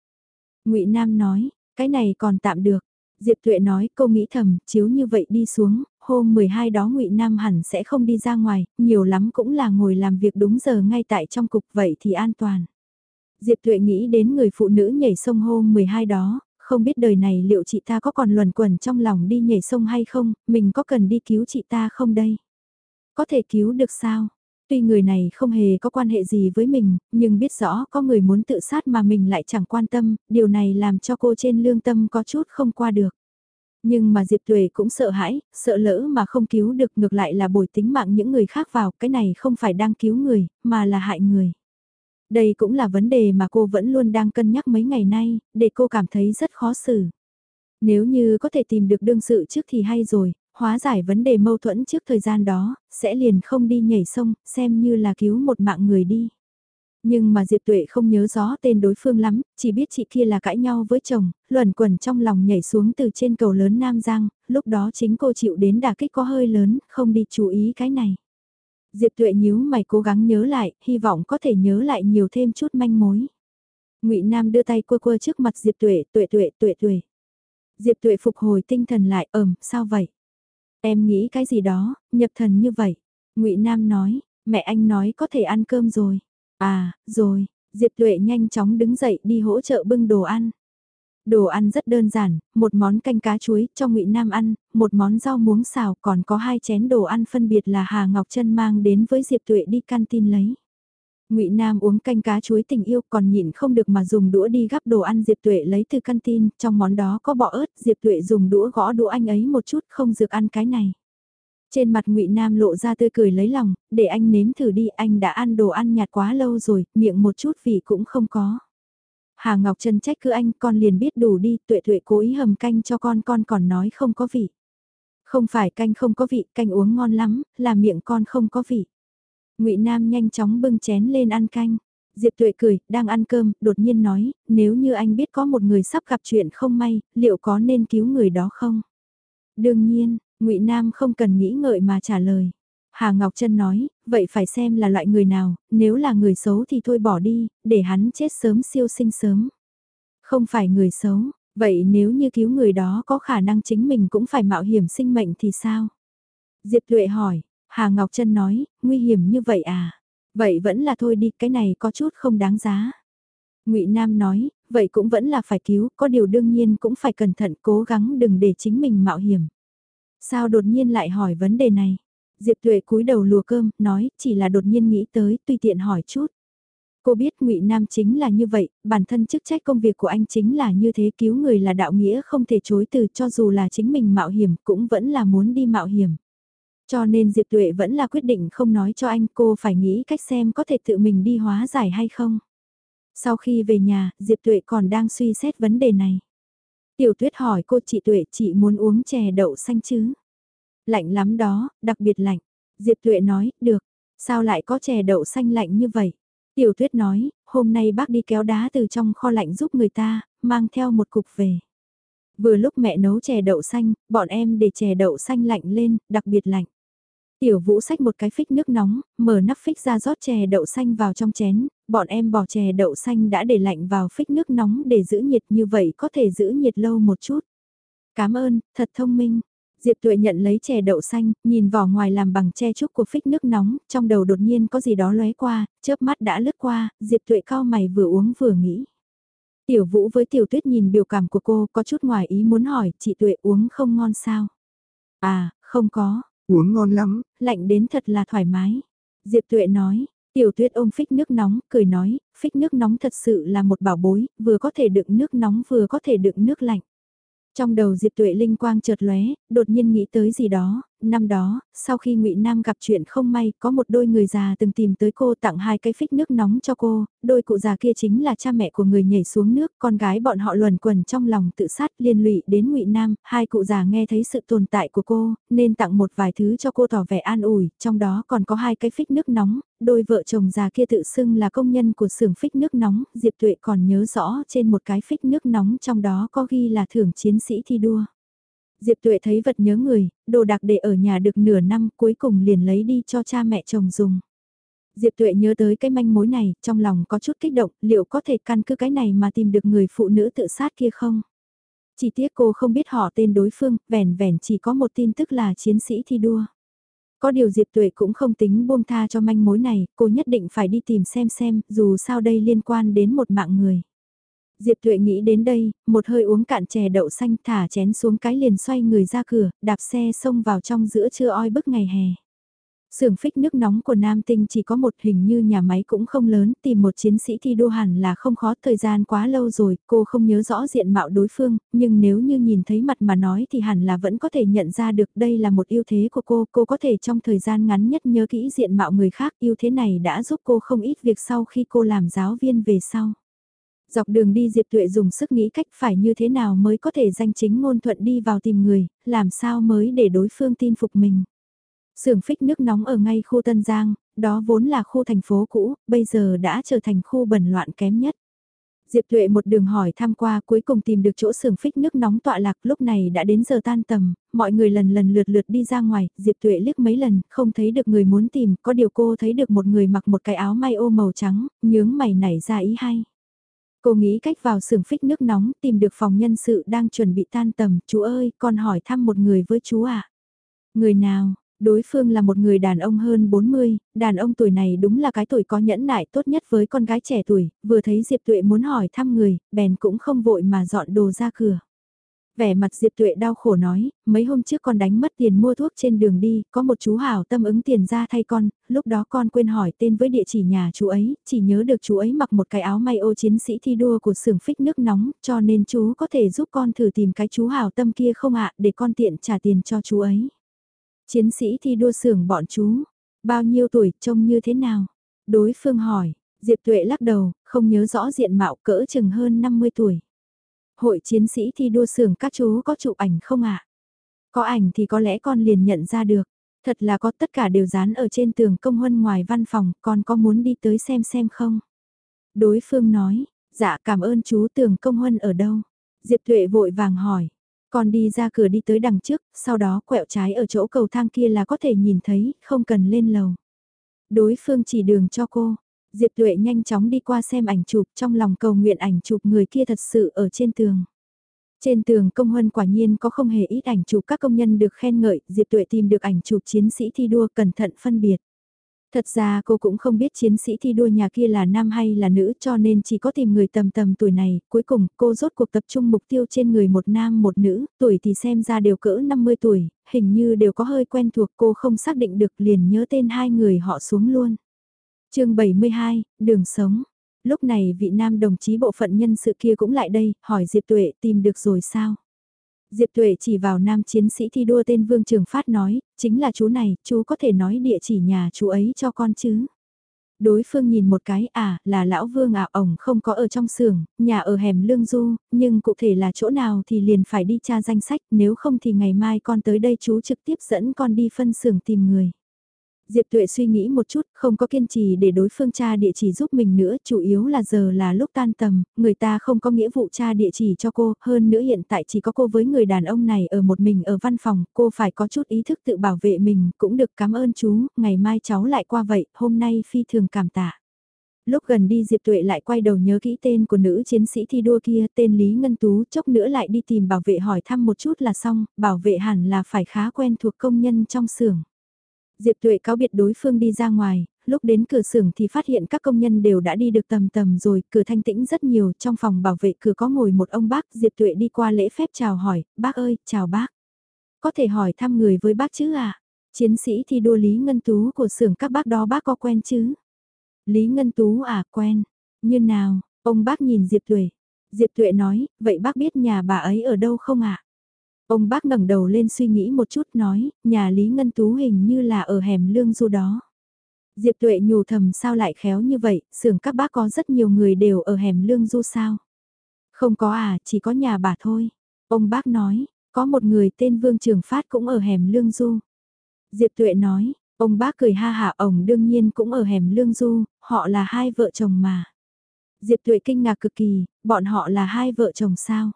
ngụy Nam nói, cái này còn tạm được. Diệp Tuệ nói, cô nghĩ thầm, chiếu như vậy đi xuống, hôm 12 đó ngụy Nam hẳn sẽ không đi ra ngoài, nhiều lắm cũng là ngồi làm việc đúng giờ ngay tại trong cục vậy thì an toàn. Diệp Tuệ nghĩ đến người phụ nữ nhảy sông hôm 12 đó, không biết đời này liệu chị ta có còn luẩn quẩn trong lòng đi nhảy sông hay không, mình có cần đi cứu chị ta không đây? Có thể cứu được sao? Tuy người này không hề có quan hệ gì với mình, nhưng biết rõ có người muốn tự sát mà mình lại chẳng quan tâm, điều này làm cho cô trên lương tâm có chút không qua được. Nhưng mà Diệp Tuệ cũng sợ hãi, sợ lỡ mà không cứu được ngược lại là bồi tính mạng những người khác vào, cái này không phải đang cứu người, mà là hại người. Đây cũng là vấn đề mà cô vẫn luôn đang cân nhắc mấy ngày nay, để cô cảm thấy rất khó xử. Nếu như có thể tìm được đương sự trước thì hay rồi, hóa giải vấn đề mâu thuẫn trước thời gian đó, sẽ liền không đi nhảy sông, xem như là cứu một mạng người đi. Nhưng mà Diệp Tuệ không nhớ rõ tên đối phương lắm, chỉ biết chị kia là cãi nhau với chồng, luẩn quẩn trong lòng nhảy xuống từ trên cầu lớn Nam Giang, lúc đó chính cô chịu đến đả kích có hơi lớn, không đi chú ý cái này. Diệp Tuệ nhíu mày cố gắng nhớ lại, hy vọng có thể nhớ lại nhiều thêm chút manh mối. Ngụy Nam đưa tay quơ quơ trước mặt Diệp Tuệ, Tuệ Tuệ, Tuệ Tuệ. Diệp Tuệ phục hồi tinh thần lại, ầm, sao vậy? Em nghĩ cái gì đó, nhập thần như vậy. Ngụy Nam nói, mẹ anh nói có thể ăn cơm rồi. À, rồi, Diệp Tuệ nhanh chóng đứng dậy đi hỗ trợ bưng đồ ăn. Đồ ăn rất đơn giản, một món canh cá chuối cho Ngụy Nam ăn, một món rau muống xào còn có hai chén đồ ăn phân biệt là Hà Ngọc Trân mang đến với Diệp Tuệ đi canteen lấy. Ngụy Nam uống canh cá chuối tình yêu còn nhịn không được mà dùng đũa đi gắp đồ ăn Diệp Tuệ lấy từ canteen, trong món đó có bọ ớt, Diệp Tuệ dùng đũa gõ đũa anh ấy một chút không dược ăn cái này. Trên mặt Ngụy Nam lộ ra tươi cười lấy lòng, để anh nếm thử đi, anh đã ăn đồ ăn nhạt quá lâu rồi, miệng một chút vị cũng không có. Hà Ngọc Trân trách cứ anh, con liền biết đủ đi, tuệ tuệ cố ý hầm canh cho con, con còn nói không có vị. Không phải canh không có vị, canh uống ngon lắm, là miệng con không có vị. Ngụy Nam nhanh chóng bưng chén lên ăn canh. Diệp Tuệ cười, đang ăn cơm, đột nhiên nói, nếu như anh biết có một người sắp gặp chuyện không may, liệu có nên cứu người đó không? Đương nhiên, Ngụy Nam không cần nghĩ ngợi mà trả lời. Hà Ngọc Trân nói, vậy phải xem là loại người nào, nếu là người xấu thì thôi bỏ đi, để hắn chết sớm siêu sinh sớm. Không phải người xấu, vậy nếu như cứu người đó có khả năng chính mình cũng phải mạo hiểm sinh mệnh thì sao? Diệp Luệ hỏi, Hà Ngọc Trân nói, nguy hiểm như vậy à? Vậy vẫn là thôi đi, cái này có chút không đáng giá. Ngụy Nam nói, vậy cũng vẫn là phải cứu, có điều đương nhiên cũng phải cẩn thận cố gắng đừng để chính mình mạo hiểm. Sao đột nhiên lại hỏi vấn đề này? Diệp Tuệ cúi đầu lùa cơm, nói, chỉ là đột nhiên nghĩ tới, tùy tiện hỏi chút. Cô biết ngụy Nam chính là như vậy, bản thân chức trách công việc của anh chính là như thế cứu người là đạo nghĩa không thể chối từ cho dù là chính mình mạo hiểm cũng vẫn là muốn đi mạo hiểm. Cho nên Diệp Tuệ vẫn là quyết định không nói cho anh cô phải nghĩ cách xem có thể tự mình đi hóa giải hay không. Sau khi về nhà, Diệp Tuệ còn đang suy xét vấn đề này. Tiểu tuyết hỏi cô chị Tuệ chị muốn uống chè đậu xanh chứ? Lạnh lắm đó, đặc biệt lạnh. Diệp Tuệ nói, được. Sao lại có chè đậu xanh lạnh như vậy? Tiểu tuyết nói, hôm nay bác đi kéo đá từ trong kho lạnh giúp người ta, mang theo một cục về. Vừa lúc mẹ nấu chè đậu xanh, bọn em để chè đậu xanh lạnh lên, đặc biệt lạnh. Tiểu vũ xách một cái phích nước nóng, mở nắp phích ra rót chè đậu xanh vào trong chén, bọn em bỏ chè đậu xanh đã để lạnh vào phích nước nóng để giữ nhiệt như vậy có thể giữ nhiệt lâu một chút. Cảm ơn, thật thông minh. Diệp Tuệ nhận lấy chè đậu xanh, nhìn vỏ ngoài làm bằng che trúc của phích nước nóng, trong đầu đột nhiên có gì đó lóe qua, chớp mắt đã lướt qua, Diệp Tuệ cao mày vừa uống vừa nghĩ. Tiểu Vũ với Tiểu Tuyết nhìn biểu cảm của cô có chút ngoài ý muốn hỏi, chị Tuệ uống không ngon sao? À, không có, Uống ngon lắm. Lạnh đến thật là thoải mái. Diệp Tuệ nói, Tiểu Tuyết ôm phích nước nóng, cười nói, phích nước nóng thật sự là một bảo bối, vừa có thể đựng nước nóng vừa có thể đựng nước lạnh. Trong đầu Diệp Tuệ linh quang chợt lóe, đột nhiên nghĩ tới gì đó, năm đó, sau khi Ngụy Nam gặp chuyện không may, có một đôi người già từng tìm tới cô tặng hai cái phích nước nóng cho cô, đôi cụ già kia chính là cha mẹ của người nhảy xuống nước, con gái bọn họ luẩn quẩn trong lòng tự sát liên lụy đến Ngụy Nam, hai cụ già nghe thấy sự tồn tại của cô, nên tặng một vài thứ cho cô tỏ vẻ an ủi, trong đó còn có hai cái phích nước nóng, đôi vợ chồng già kia tự xưng là công nhân của xưởng phích nước nóng, Diệp Tuệ còn nhớ rõ trên một cái phích nước nóng trong đó có ghi là thưởng chiến sĩ thi đua. Diệp Tuệ thấy vật nhớ người, đồ đạc để ở nhà được nửa năm cuối cùng liền lấy đi cho cha mẹ chồng dùng. Diệp Tuệ nhớ tới cái manh mối này, trong lòng có chút kích động, liệu có thể căn cứ cái này mà tìm được người phụ nữ tự sát kia không? Chỉ tiếc cô không biết họ tên đối phương, vẻn vẻn chỉ có một tin tức là chiến sĩ thi đua. Có điều Diệp Tuệ cũng không tính buông tha cho manh mối này, cô nhất định phải đi tìm xem xem, dù sao đây liên quan đến một mạng người. Diệp Tuệ nghĩ đến đây, một hơi uống cạn chè đậu xanh thả chén xuống cái liền xoay người ra cửa, đạp xe xông vào trong giữa trưa oi bức ngày hè. Sưởng phích nước nóng của Nam Tinh chỉ có một hình như nhà máy cũng không lớn, tìm một chiến sĩ thi đua hẳn là không khó, thời gian quá lâu rồi, cô không nhớ rõ diện mạo đối phương, nhưng nếu như nhìn thấy mặt mà nói thì hẳn là vẫn có thể nhận ra được đây là một ưu thế của cô, cô có thể trong thời gian ngắn nhất nhớ kỹ diện mạo người khác, ưu thế này đã giúp cô không ít việc sau khi cô làm giáo viên về sau. Dọc đường đi Diệp Tuệ dùng sức nghĩ cách phải như thế nào mới có thể danh chính ngôn thuận đi vào tìm người, làm sao mới để đối phương tin phục mình. Sưởng phích nước nóng ở ngay khu Tân Giang, đó vốn là khu thành phố cũ, bây giờ đã trở thành khu bẩn loạn kém nhất. Diệp Tuệ một đường hỏi tham qua cuối cùng tìm được chỗ sưởng phích nước nóng tọa lạc lúc này đã đến giờ tan tầm, mọi người lần lần lượt lượt đi ra ngoài, Diệp Tuệ liếc mấy lần, không thấy được người muốn tìm, có điều cô thấy được một người mặc một cái áo may ô màu trắng, nhướng mày nảy ra ý hay. Cô nghĩ cách vào sưởng phích nước nóng, tìm được phòng nhân sự đang chuẩn bị tan tầm, chú ơi, con hỏi thăm một người với chú à. Người nào, Đối phương là một người đàn ông hơn 40, đàn ông tuổi này đúng là cái tuổi có nhẫn nại tốt nhất với con gái trẻ tuổi, vừa thấy Diệp Tuệ muốn hỏi thăm người, bèn cũng không vội mà dọn đồ ra cửa. Vẻ mặt Diệp Tuệ đau khổ nói, mấy hôm trước con đánh mất tiền mua thuốc trên đường đi, có một chú hảo tâm ứng tiền ra thay con, lúc đó con quên hỏi tên với địa chỉ nhà chú ấy, chỉ nhớ được chú ấy mặc một cái áo may ô chiến sĩ thi đua của xưởng phích nước nóng, cho nên chú có thể giúp con thử tìm cái chú hảo tâm kia không ạ, để con tiện trả tiền cho chú ấy. Chiến sĩ thi đua xưởng bọn chú, bao nhiêu tuổi, trông như thế nào? Đối phương hỏi, Diệp Tuệ lắc đầu, không nhớ rõ diện mạo cỡ chừng hơn 50 tuổi. Hội chiến sĩ thi đua xưởng các chú có chụp ảnh không ạ? Có ảnh thì có lẽ con liền nhận ra được. Thật là có tất cả đều dán ở trên tường công huân ngoài văn phòng, con có muốn đi tới xem xem không? Đối phương nói, dạ cảm ơn chú tường công huân ở đâu? Diệp Tuệ vội vàng hỏi, con đi ra cửa đi tới đằng trước, sau đó quẹo trái ở chỗ cầu thang kia là có thể nhìn thấy, không cần lên lầu. Đối phương chỉ đường cho cô. Diệp Tuệ nhanh chóng đi qua xem ảnh chụp trong lòng cầu nguyện ảnh chụp người kia thật sự ở trên tường. Trên tường công huân quả nhiên có không hề ít ảnh chụp các công nhân được khen ngợi, Diệp Tuệ tìm được ảnh chụp chiến sĩ thi đua cẩn thận phân biệt. Thật ra cô cũng không biết chiến sĩ thi đua nhà kia là nam hay là nữ cho nên chỉ có tìm người tầm tầm tuổi này, cuối cùng cô rốt cuộc tập trung mục tiêu trên người một nam một nữ, tuổi thì xem ra đều cỡ 50 tuổi, hình như đều có hơi quen thuộc cô không xác định được liền nhớ tên hai người họ xuống luôn chương 72, Đường Sống Lúc này vị nam đồng chí bộ phận nhân sự kia cũng lại đây, hỏi Diệp Tuệ tìm được rồi sao? Diệp Tuệ chỉ vào nam chiến sĩ thi đua tên Vương Trường Phát nói, chính là chú này, chú có thể nói địa chỉ nhà chú ấy cho con chứ. Đối phương nhìn một cái, à, là lão Vương à, ổng không có ở trong xưởng, nhà ở hẻm Lương Du, nhưng cụ thể là chỗ nào thì liền phải đi tra danh sách, nếu không thì ngày mai con tới đây chú trực tiếp dẫn con đi phân xưởng tìm người. Diệp Tuệ suy nghĩ một chút, không có kiên trì để đối phương tra địa chỉ giúp mình nữa, chủ yếu là giờ là lúc tan tầm, người ta không có nghĩa vụ tra địa chỉ cho cô, hơn nữa hiện tại chỉ có cô với người đàn ông này ở một mình ở văn phòng, cô phải có chút ý thức tự bảo vệ mình, cũng được cảm ơn chú, ngày mai cháu lại qua vậy, hôm nay phi thường cảm tạ. Lúc gần đi Diệp Tuệ lại quay đầu nhớ kỹ tên của nữ chiến sĩ thi đua kia, tên Lý Ngân Tú, chốc nữa lại đi tìm bảo vệ hỏi thăm một chút là xong, bảo vệ hẳn là phải khá quen thuộc công nhân trong xưởng. Diệp Tuệ cáo biệt đối phương đi ra ngoài, lúc đến cửa xưởng thì phát hiện các công nhân đều đã đi được tầm tầm rồi, cửa thanh tĩnh rất nhiều, trong phòng bảo vệ cửa có ngồi một ông bác, Diệp Tuệ đi qua lễ phép chào hỏi, bác ơi, chào bác. Có thể hỏi thăm người với bác chứ à? Chiến sĩ thi đua Lý Ngân Tú của xưởng các bác đó bác có quen chứ? Lý Ngân Tú à, quen. Như nào, ông bác nhìn Diệp Tuệ. Diệp Tuệ nói, vậy bác biết nhà bà ấy ở đâu không ạ? À? Ông bác ngẩng đầu lên suy nghĩ một chút nói, nhà Lý Ngân Tú hình như là ở hẻm lương du đó. Diệp Tuệ nhủ thầm sao lại khéo như vậy, xưởng các bác có rất nhiều người đều ở hẻm lương du sao. Không có à, chỉ có nhà bà thôi. Ông bác nói, có một người tên Vương Trường Phát cũng ở hẻm lương du. Diệp Tuệ nói, ông bác cười ha hả ổng đương nhiên cũng ở hẻm lương du, họ là hai vợ chồng mà. Diệp Tuệ kinh ngạc cực kỳ, bọn họ là hai vợ chồng sao?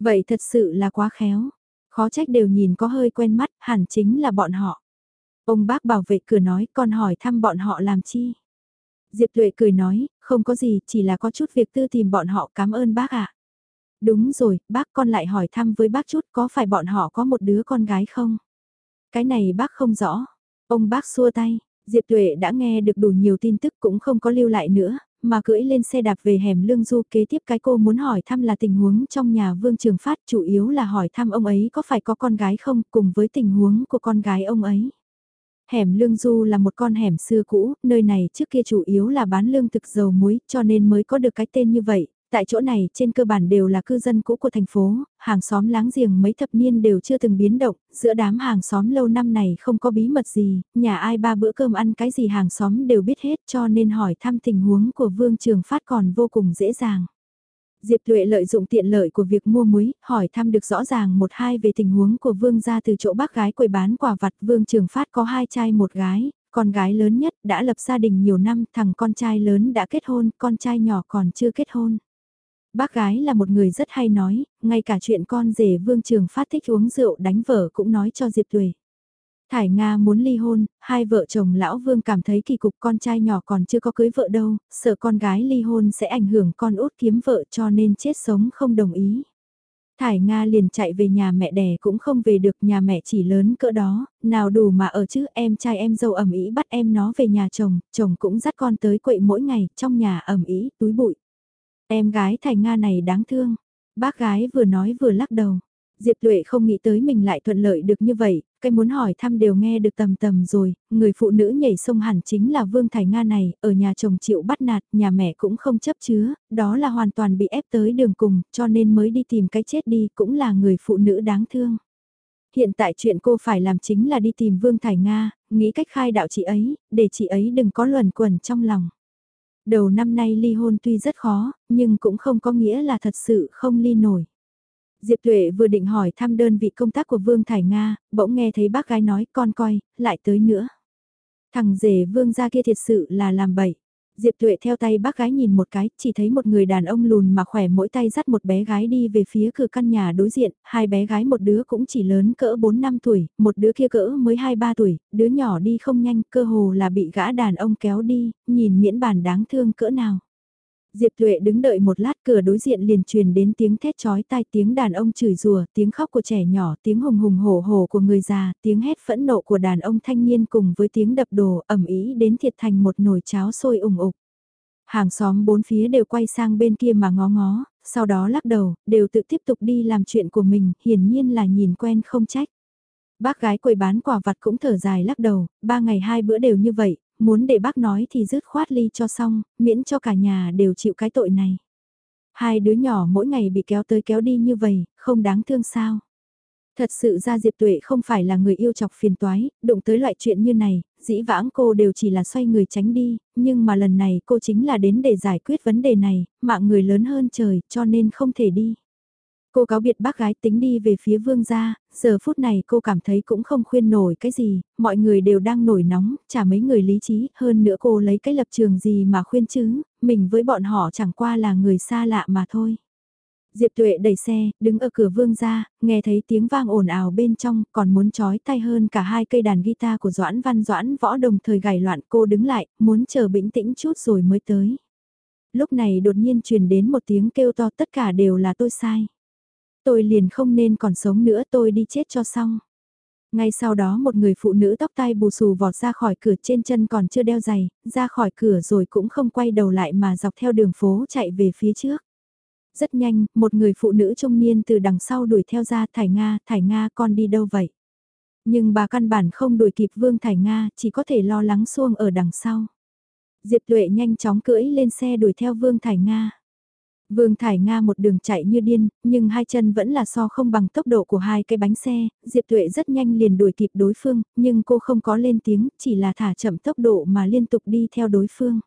Vậy thật sự là quá khéo. Khó trách đều nhìn có hơi quen mắt, hẳn chính là bọn họ. Ông bác bảo vệ cửa nói con hỏi thăm bọn họ làm chi. Diệp Tuệ cười nói, không có gì, chỉ là có chút việc tư tìm bọn họ cảm ơn bác ạ. Đúng rồi, bác con lại hỏi thăm với bác chút có phải bọn họ có một đứa con gái không? Cái này bác không rõ. Ông bác xua tay, Diệp Tuệ đã nghe được đủ nhiều tin tức cũng không có lưu lại nữa, mà cưỡi lên xe đạp về hẻm lương du kế tiếp cái cô muốn hỏi thăm là tình huống trong nhà Vương Trường Phát chủ yếu là hỏi thăm ông ấy có phải có con gái không cùng với tình huống của con gái ông ấy. Hẻm Lương Du là một con hẻm xưa cũ, nơi này trước kia chủ yếu là bán lương thực dầu muối cho nên mới có được cái tên như vậy. Tại chỗ này trên cơ bản đều là cư dân cũ của thành phố, hàng xóm láng giềng mấy thập niên đều chưa từng biến động, giữa đám hàng xóm lâu năm này không có bí mật gì, nhà ai ba bữa cơm ăn cái gì hàng xóm đều biết hết cho nên hỏi thăm tình huống của Vương Trường Phát còn vô cùng dễ dàng. Diệp Tuệ lợi dụng tiện lợi của việc mua muối, hỏi thăm được rõ ràng một hai về tình huống của Vương gia từ chỗ bác gái quầy bán quả vặt Vương Trường Phát có hai trai một gái, con gái lớn nhất đã lập gia đình nhiều năm, thằng con trai lớn đã kết hôn, con trai nhỏ còn chưa kết hôn. Bác gái là một người rất hay nói, ngay cả chuyện con rể Vương Trường Phát thích uống rượu đánh vợ cũng nói cho Diệp Tuệ. Thải Nga muốn ly hôn, hai vợ chồng lão Vương cảm thấy kỳ cục con trai nhỏ còn chưa có cưới vợ đâu, sợ con gái ly hôn sẽ ảnh hưởng con út kiếm vợ cho nên chết sống không đồng ý. Thải Nga liền chạy về nhà mẹ đẻ cũng không về được nhà mẹ chỉ lớn cỡ đó, nào đủ mà ở chứ em trai em dâu ẩm ý bắt em nó về nhà chồng, chồng cũng dắt con tới quậy mỗi ngày, trong nhà ẩm ý, túi bụi. Em gái thành Nga này đáng thương, bác gái vừa nói vừa lắc đầu. Diệp Tuệ không nghĩ tới mình lại thuận lợi được như vậy, cái muốn hỏi thăm đều nghe được tầm tầm rồi, người phụ nữ nhảy sông hẳn chính là Vương Thải Nga này, ở nhà chồng chịu bắt nạt, nhà mẹ cũng không chấp chứa, đó là hoàn toàn bị ép tới đường cùng, cho nên mới đi tìm cái chết đi, cũng là người phụ nữ đáng thương. Hiện tại chuyện cô phải làm chính là đi tìm Vương Thải Nga, nghĩ cách khai đạo chị ấy, để chị ấy đừng có luẩn quẩn trong lòng. Đầu năm nay ly hôn tuy rất khó, nhưng cũng không có nghĩa là thật sự không ly nổi. Diệp Tuệ vừa định hỏi thăm đơn vị công tác của Vương Thải Nga, bỗng nghe thấy bác gái nói con coi, lại tới nữa. Thằng rể Vương gia kia thiệt sự là làm bậy. Diệp Tuệ theo tay bác gái nhìn một cái, chỉ thấy một người đàn ông lùn mà khỏe mỗi tay dắt một bé gái đi về phía cửa căn nhà đối diện, hai bé gái một đứa cũng chỉ lớn cỡ 4 năm tuổi, một đứa kia cỡ mới 2-3 tuổi, đứa nhỏ đi không nhanh, cơ hồ là bị gã đàn ông kéo đi, nhìn miễn bàn đáng thương cỡ nào. Diệp Tuệ đứng đợi một lát cửa đối diện liền truyền đến tiếng thét chói tai tiếng đàn ông chửi rủa, tiếng khóc của trẻ nhỏ, tiếng hùng hùng hổ hổ của người già, tiếng hét phẫn nộ của đàn ông thanh niên cùng với tiếng đập đồ ẩm ý đến thiệt thành một nồi cháo sôi ủng ục. Hàng xóm bốn phía đều quay sang bên kia mà ngó ngó, sau đó lắc đầu, đều tự tiếp tục đi làm chuyện của mình, hiển nhiên là nhìn quen không trách. Bác gái quầy bán quả vặt cũng thở dài lắc đầu, ba ngày hai bữa đều như vậy, muốn để bác nói thì dứt khoát ly cho xong, miễn cho cả nhà đều chịu cái tội này. Hai đứa nhỏ mỗi ngày bị kéo tới kéo đi như vậy, không đáng thương sao. Thật sự ra Diệp Tuệ không phải là người yêu chọc phiền toái, đụng tới loại chuyện như này, dĩ vãng cô đều chỉ là xoay người tránh đi, nhưng mà lần này cô chính là đến để giải quyết vấn đề này, mạng người lớn hơn trời, cho nên không thể đi. Cô cáo biệt bác gái tính đi về phía vương gia, giờ phút này cô cảm thấy cũng không khuyên nổi cái gì, mọi người đều đang nổi nóng, chả mấy người lý trí, hơn nữa cô lấy cái lập trường gì mà khuyên chứ, mình với bọn họ chẳng qua là người xa lạ mà thôi. Diệp Tuệ đẩy xe, đứng ở cửa vương gia, nghe thấy tiếng vang ồn ào bên trong, còn muốn chói tay hơn cả hai cây đàn guitar của Doãn Văn Doãn võ đồng thời gảy loạn cô đứng lại, muốn chờ bình tĩnh chút rồi mới tới. Lúc này đột nhiên truyền đến một tiếng kêu to tất cả đều là tôi sai. Tôi liền không nên còn sống nữa tôi đi chết cho xong. Ngay sau đó một người phụ nữ tóc tai bù xù vọt ra khỏi cửa trên chân còn chưa đeo giày, ra khỏi cửa rồi cũng không quay đầu lại mà dọc theo đường phố chạy về phía trước. Rất nhanh, một người phụ nữ trung niên từ đằng sau đuổi theo ra Thải Nga, Thải Nga con đi đâu vậy? Nhưng bà căn bản không đuổi kịp Vương Thải Nga, chỉ có thể lo lắng xuông ở đằng sau. Diệp Tuệ nhanh chóng cưỡi lên xe đuổi theo Vương Thải Nga. Vương Thải Nga một đường chạy như điên, nhưng hai chân vẫn là so không bằng tốc độ của hai cái bánh xe, Diệp Tuệ rất nhanh liền đuổi kịp đối phương, nhưng cô không có lên tiếng, chỉ là thả chậm tốc độ mà liên tục đi theo đối phương.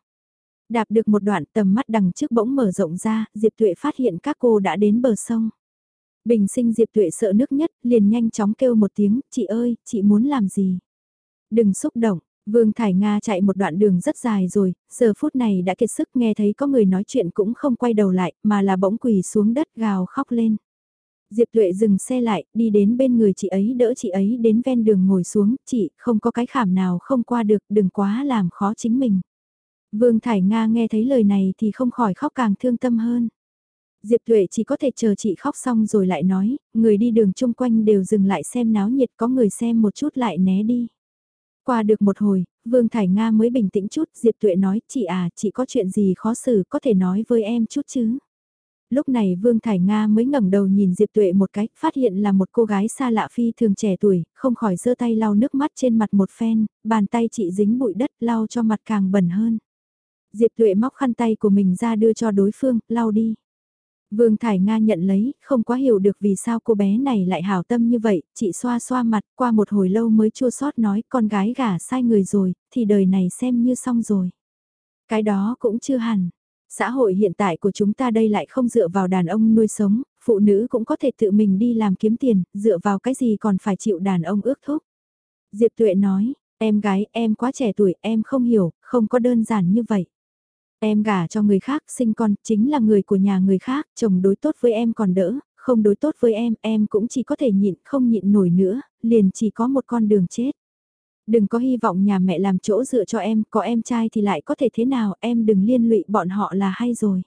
Đạp được một đoạn tầm mắt đằng trước bỗng mở rộng ra, Diệp Tuệ phát hiện các cô đã đến bờ sông. Bình sinh Diệp Tuệ sợ nước nhất, liền nhanh chóng kêu một tiếng, chị ơi, chị muốn làm gì? Đừng xúc động, Vương Thải Nga chạy một đoạn đường rất dài rồi, giờ phút này đã kiệt sức nghe thấy có người nói chuyện cũng không quay đầu lại, mà là bỗng quỳ xuống đất gào khóc lên. Diệp Tuệ dừng xe lại, đi đến bên người chị ấy đỡ chị ấy đến ven đường ngồi xuống, chị, không có cái khảm nào không qua được, đừng quá làm khó chính mình. Vương Thải Nga nghe thấy lời này thì không khỏi khóc càng thương tâm hơn. Diệp Tuệ chỉ có thể chờ chị khóc xong rồi lại nói, người đi đường chung quanh đều dừng lại xem náo nhiệt có người xem một chút lại né đi. Qua được một hồi, Vương Thải Nga mới bình tĩnh chút, Diệp Tuệ nói, chị à, chị có chuyện gì khó xử có thể nói với em chút chứ. Lúc này Vương Thải Nga mới ngẩng đầu nhìn Diệp Tuệ một cách, phát hiện là một cô gái xa lạ phi thường trẻ tuổi, không khỏi giơ tay lau nước mắt trên mặt một phen, bàn tay chị dính bụi đất lau cho mặt càng bẩn hơn. Diệp Tuệ móc khăn tay của mình ra đưa cho đối phương, lau đi. Vương Thải Nga nhận lấy, không quá hiểu được vì sao cô bé này lại hảo tâm như vậy, chị xoa xoa mặt qua một hồi lâu mới chua sót nói con gái gả sai người rồi, thì đời này xem như xong rồi. Cái đó cũng chưa hẳn. Xã hội hiện tại của chúng ta đây lại không dựa vào đàn ông nuôi sống, phụ nữ cũng có thể tự mình đi làm kiếm tiền, dựa vào cái gì còn phải chịu đàn ông ước thúc. Diệp Tuệ nói, em gái em quá trẻ tuổi em không hiểu, không có đơn giản như vậy. Em gả cho người khác sinh con chính là người của nhà người khác, chồng đối tốt với em còn đỡ, không đối tốt với em, em cũng chỉ có thể nhịn, không nhịn nổi nữa, liền chỉ có một con đường chết. Đừng có hy vọng nhà mẹ làm chỗ dựa cho em, có em trai thì lại có thể thế nào, em đừng liên lụy bọn họ là hay rồi.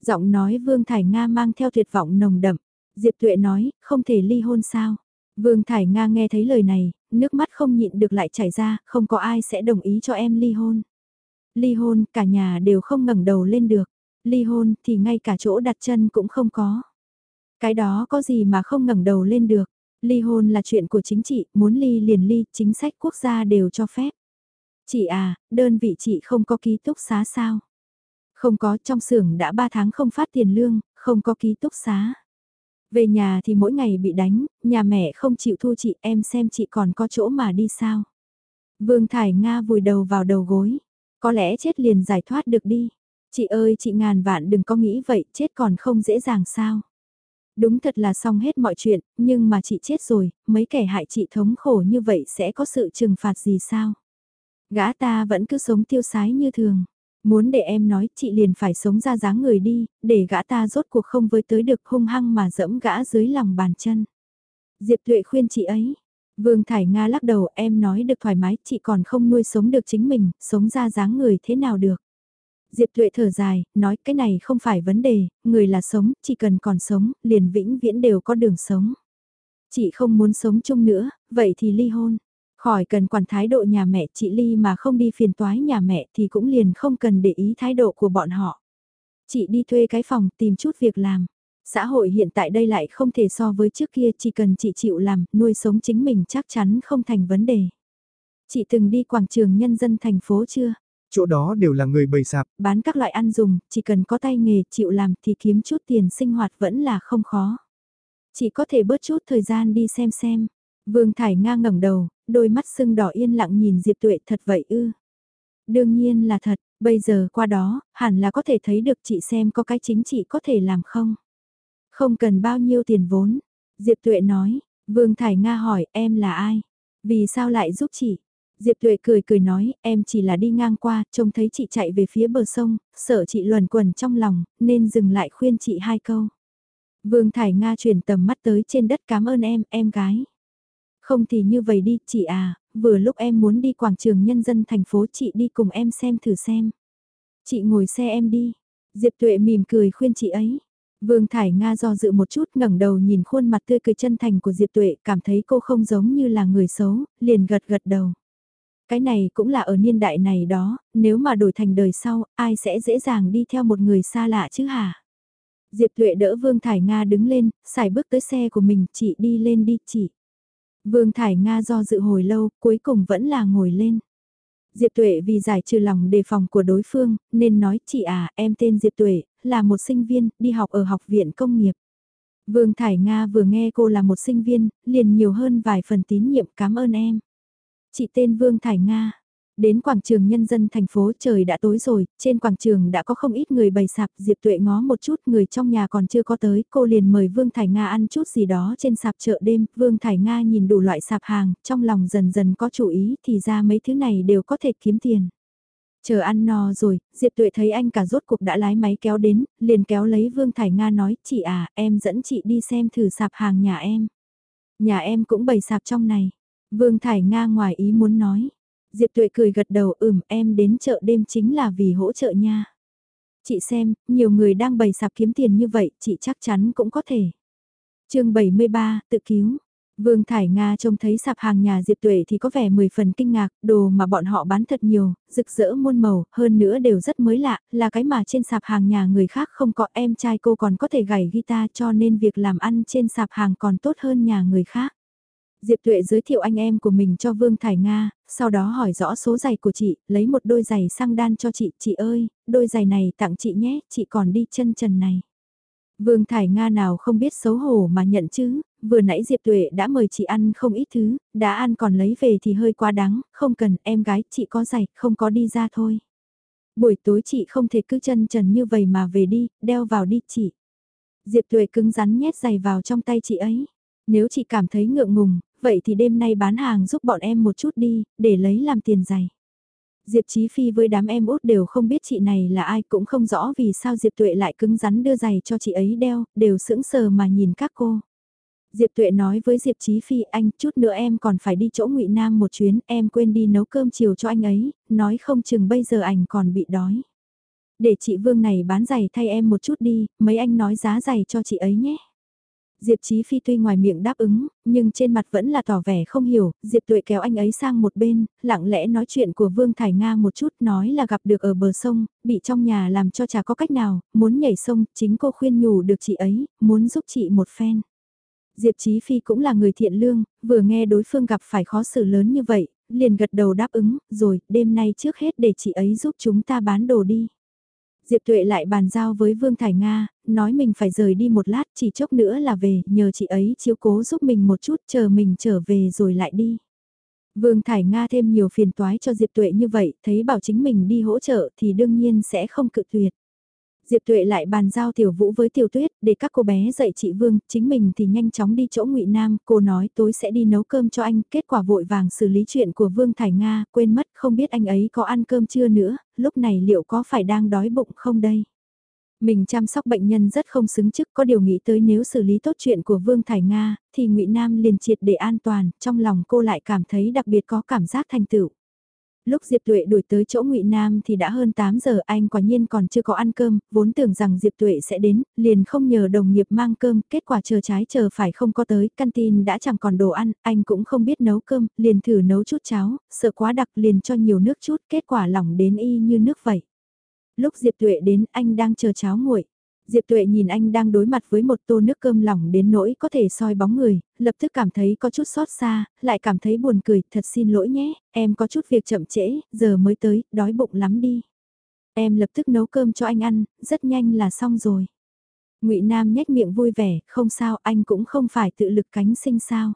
Giọng nói Vương Thải Nga mang theo tuyệt vọng nồng đậm, Diệp Tuệ nói, không thể ly hôn sao. Vương Thải Nga nghe thấy lời này, nước mắt không nhịn được lại chảy ra, không có ai sẽ đồng ý cho em ly hôn ly hôn cả nhà đều không ngẩng đầu lên được, ly hôn thì ngay cả chỗ đặt chân cũng không có. Cái đó có gì mà không ngẩng đầu lên được, ly hôn là chuyện của chính trị, muốn ly liền ly, chính sách quốc gia đều cho phép. Chị à, đơn vị chị không có ký túc xá sao? Không có, trong xưởng đã 3 tháng không phát tiền lương, không có ký túc xá. Về nhà thì mỗi ngày bị đánh, nhà mẹ không chịu thu chị em xem chị còn có chỗ mà đi sao. Vương Thải Nga vùi đầu vào đầu gối. Có lẽ chết liền giải thoát được đi. Chị ơi chị ngàn vạn đừng có nghĩ vậy, chết còn không dễ dàng sao. Đúng thật là xong hết mọi chuyện, nhưng mà chị chết rồi, mấy kẻ hại chị thống khổ như vậy sẽ có sự trừng phạt gì sao? Gã ta vẫn cứ sống tiêu sái như thường. Muốn để em nói chị liền phải sống ra dáng người đi, để gã ta rốt cuộc không với tới được hung hăng mà dẫm gã dưới lòng bàn chân. Diệp Tuệ khuyên chị ấy, Vương Thải Nga lắc đầu em nói được thoải mái, chị còn không nuôi sống được chính mình, sống ra dáng người thế nào được. Diệp Thuệ thở dài, nói cái này không phải vấn đề, người là sống, chỉ cần còn sống, liền vĩnh viễn đều có đường sống. Chị không muốn sống chung nữa, vậy thì ly hôn. Khỏi cần quản thái độ nhà mẹ chị ly mà không đi phiền toái nhà mẹ thì cũng liền không cần để ý thái độ của bọn họ. Chị đi thuê cái phòng tìm chút việc làm. Xã hội hiện tại đây lại không thể so với trước kia chỉ cần chị chịu làm, nuôi sống chính mình chắc chắn không thành vấn đề. Chị từng đi quảng trường nhân dân thành phố chưa? Chỗ đó đều là người bày sạp. Bán các loại ăn dùng, chỉ cần có tay nghề chịu làm thì kiếm chút tiền sinh hoạt vẫn là không khó. Chỉ có thể bớt chút thời gian đi xem xem. Vương Thải Nga ngẩng đầu, đôi mắt sưng đỏ yên lặng nhìn Diệp Tuệ thật vậy ư. Đương nhiên là thật, bây giờ qua đó, hẳn là có thể thấy được chị xem có cái chính chị có thể làm không. Không cần bao nhiêu tiền vốn. Diệp Tuệ nói, Vương Thải Nga hỏi em là ai? Vì sao lại giúp chị? Diệp Tuệ cười cười nói, em chỉ là đi ngang qua, trông thấy chị chạy về phía bờ sông, sợ chị luẩn quẩn trong lòng, nên dừng lại khuyên chị hai câu. Vương Thải Nga chuyển tầm mắt tới trên đất cảm ơn em, em gái. Không thì như vậy đi, chị à, vừa lúc em muốn đi quảng trường nhân dân thành phố chị đi cùng em xem thử xem. Chị ngồi xe em đi. Diệp Tuệ mỉm cười khuyên chị ấy. Vương Thải Nga do dự một chút ngẩng đầu nhìn khuôn mặt tươi cười chân thành của Diệp Tuệ, cảm thấy cô không giống như là người xấu, liền gật gật đầu. Cái này cũng là ở niên đại này đó, nếu mà đổi thành đời sau, ai sẽ dễ dàng đi theo một người xa lạ chứ hả? Diệp Tuệ đỡ Vương Thải Nga đứng lên, xài bước tới xe của mình, chị đi lên đi chị. Vương Thải Nga do dự hồi lâu, cuối cùng vẫn là ngồi lên. Diệp Tuệ vì giải trừ lòng đề phòng của đối phương, nên nói chị à, em tên Diệp Tuệ, là một sinh viên, đi học ở học viện công nghiệp. Vương Thải Nga vừa nghe cô là một sinh viên, liền nhiều hơn vài phần tín nhiệm cảm ơn em. Chị tên Vương Thải Nga. Đến quảng trường nhân dân thành phố trời đã tối rồi, trên quảng trường đã có không ít người bày sạp, Diệp Tuệ ngó một chút người trong nhà còn chưa có tới, cô liền mời Vương Thải Nga ăn chút gì đó trên sạp chợ đêm, Vương Thải Nga nhìn đủ loại sạp hàng, trong lòng dần dần có chủ ý thì ra mấy thứ này đều có thể kiếm tiền. Chờ ăn no rồi, Diệp Tuệ thấy anh cả rốt cuộc đã lái máy kéo đến, liền kéo lấy Vương Thải Nga nói, chị à, em dẫn chị đi xem thử sạp hàng nhà em. Nhà em cũng bày sạp trong này. Vương Thải Nga ngoài ý muốn nói. Diệp Tuệ cười gật đầu ừm em đến chợ đêm chính là vì hỗ trợ nha. Chị xem, nhiều người đang bày sạp kiếm tiền như vậy, chị chắc chắn cũng có thể. chương 73, tự cứu. Vương Thải Nga trông thấy sạp hàng nhà Diệp Tuệ thì có vẻ 10 phần kinh ngạc, đồ mà bọn họ bán thật nhiều, rực rỡ muôn màu, hơn nữa đều rất mới lạ, là cái mà trên sạp hàng nhà người khác không có em trai cô còn có thể gảy guitar cho nên việc làm ăn trên sạp hàng còn tốt hơn nhà người khác. Diệp Tuệ giới thiệu anh em của mình cho Vương Thải Nga, sau đó hỏi rõ số giày của chị, lấy một đôi giày sang đan cho chị, chị ơi, đôi giày này tặng chị nhé, chị còn đi chân trần này. Vương Thải Nga nào không biết xấu hổ mà nhận chứ, vừa nãy Diệp Tuệ đã mời chị ăn không ít thứ, đã ăn còn lấy về thì hơi quá đáng không cần, em gái, chị có giày, không có đi ra thôi. Buổi tối chị không thể cứ chân trần như vậy mà về đi, đeo vào đi chị. Diệp Tuệ cứng rắn nhét giày vào trong tay chị ấy. Nếu chị cảm thấy ngượng ngùng, vậy thì đêm nay bán hàng giúp bọn em một chút đi, để lấy làm tiền giày. Diệp Chí Phi với đám em út đều không biết chị này là ai cũng không rõ vì sao Diệp Tuệ lại cứng rắn đưa giày cho chị ấy đeo, đều sững sờ mà nhìn các cô. Diệp Tuệ nói với Diệp Chí Phi anh chút nữa em còn phải đi chỗ ngụy Nam một chuyến, em quên đi nấu cơm chiều cho anh ấy, nói không chừng bây giờ anh còn bị đói. Để chị Vương này bán giày thay em một chút đi, mấy anh nói giá giày cho chị ấy nhé. Diệp Chí Phi tuy ngoài miệng đáp ứng, nhưng trên mặt vẫn là tỏ vẻ không hiểu, Diệp Tuệ kéo anh ấy sang một bên, lặng lẽ nói chuyện của Vương Thải Nga một chút nói là gặp được ở bờ sông, bị trong nhà làm cho chả có cách nào, muốn nhảy sông, chính cô khuyên nhủ được chị ấy, muốn giúp chị một phen. Diệp Chí Phi cũng là người thiện lương, vừa nghe đối phương gặp phải khó xử lớn như vậy, liền gật đầu đáp ứng, rồi, đêm nay trước hết để chị ấy giúp chúng ta bán đồ đi. Diệp Tuệ lại bàn giao với Vương Thải Nga, nói mình phải rời đi một lát chỉ chốc nữa là về, nhờ chị ấy chiếu cố giúp mình một chút chờ mình trở về rồi lại đi. Vương Thải Nga thêm nhiều phiền toái cho Diệp Tuệ như vậy, thấy bảo chính mình đi hỗ trợ thì đương nhiên sẽ không cự tuyệt. Diệp Tuệ lại bàn giao Tiểu Vũ với Tiểu Tuyết để các cô bé dạy chị Vương, chính mình thì nhanh chóng đi chỗ Ngụy Nam, cô nói tối sẽ đi nấu cơm cho anh, kết quả vội vàng xử lý chuyện của Vương Thải Nga, quên mất không biết anh ấy có ăn cơm chưa nữa, lúc này liệu có phải đang đói bụng không đây? Mình chăm sóc bệnh nhân rất không xứng chức có điều nghĩ tới nếu xử lý tốt chuyện của Vương Thải Nga, thì Ngụy Nam liền triệt để an toàn, trong lòng cô lại cảm thấy đặc biệt có cảm giác thành tựu lúc Diệp Tuệ đuổi tới chỗ Ngụy Nam thì đã hơn 8 giờ anh quả nhiên còn chưa có ăn cơm, vốn tưởng rằng Diệp Tuệ sẽ đến, liền không nhờ đồng nghiệp mang cơm, kết quả chờ trái chờ phải không có tới, canteen đã chẳng còn đồ ăn, anh cũng không biết nấu cơm, liền thử nấu chút cháo, sợ quá đặc liền cho nhiều nước chút, kết quả lỏng đến y như nước vậy. Lúc Diệp Tuệ đến anh đang chờ cháo nguội. Diệp Tuệ nhìn anh đang đối mặt với một tô nước cơm lỏng đến nỗi có thể soi bóng người, lập tức cảm thấy có chút xót xa, lại cảm thấy buồn cười, thật xin lỗi nhé, em có chút việc chậm trễ, giờ mới tới, đói bụng lắm đi. Em lập tức nấu cơm cho anh ăn, rất nhanh là xong rồi. ngụy Nam nhếch miệng vui vẻ, không sao, anh cũng không phải tự lực cánh sinh sao.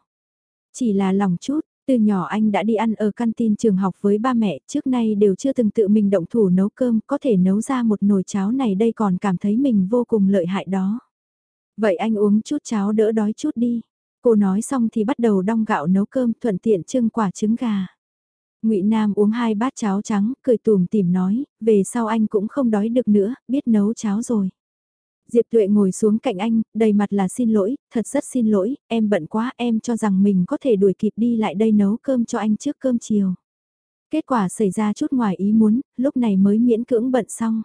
Chỉ là lòng chút, từ nhỏ anh đã đi ăn ở canteen trường học với ba mẹ, trước nay đều chưa từng tự mình động thủ nấu cơm, có thể nấu ra một nồi cháo này đây còn cảm thấy mình vô cùng lợi hại đó. Vậy anh uống chút cháo đỡ đói chút đi. Cô nói xong thì bắt đầu đong gạo nấu cơm thuận tiện trưng quả trứng gà. Ngụy Nam uống hai bát cháo trắng, cười tùm tìm nói, về sau anh cũng không đói được nữa, biết nấu cháo rồi. Diệp Tuệ ngồi xuống cạnh anh, đầy mặt là xin lỗi, thật rất xin lỗi, em bận quá, em cho rằng mình có thể đuổi kịp đi lại đây nấu cơm cho anh trước cơm chiều. Kết quả xảy ra chút ngoài ý muốn, lúc này mới miễn cưỡng bận xong.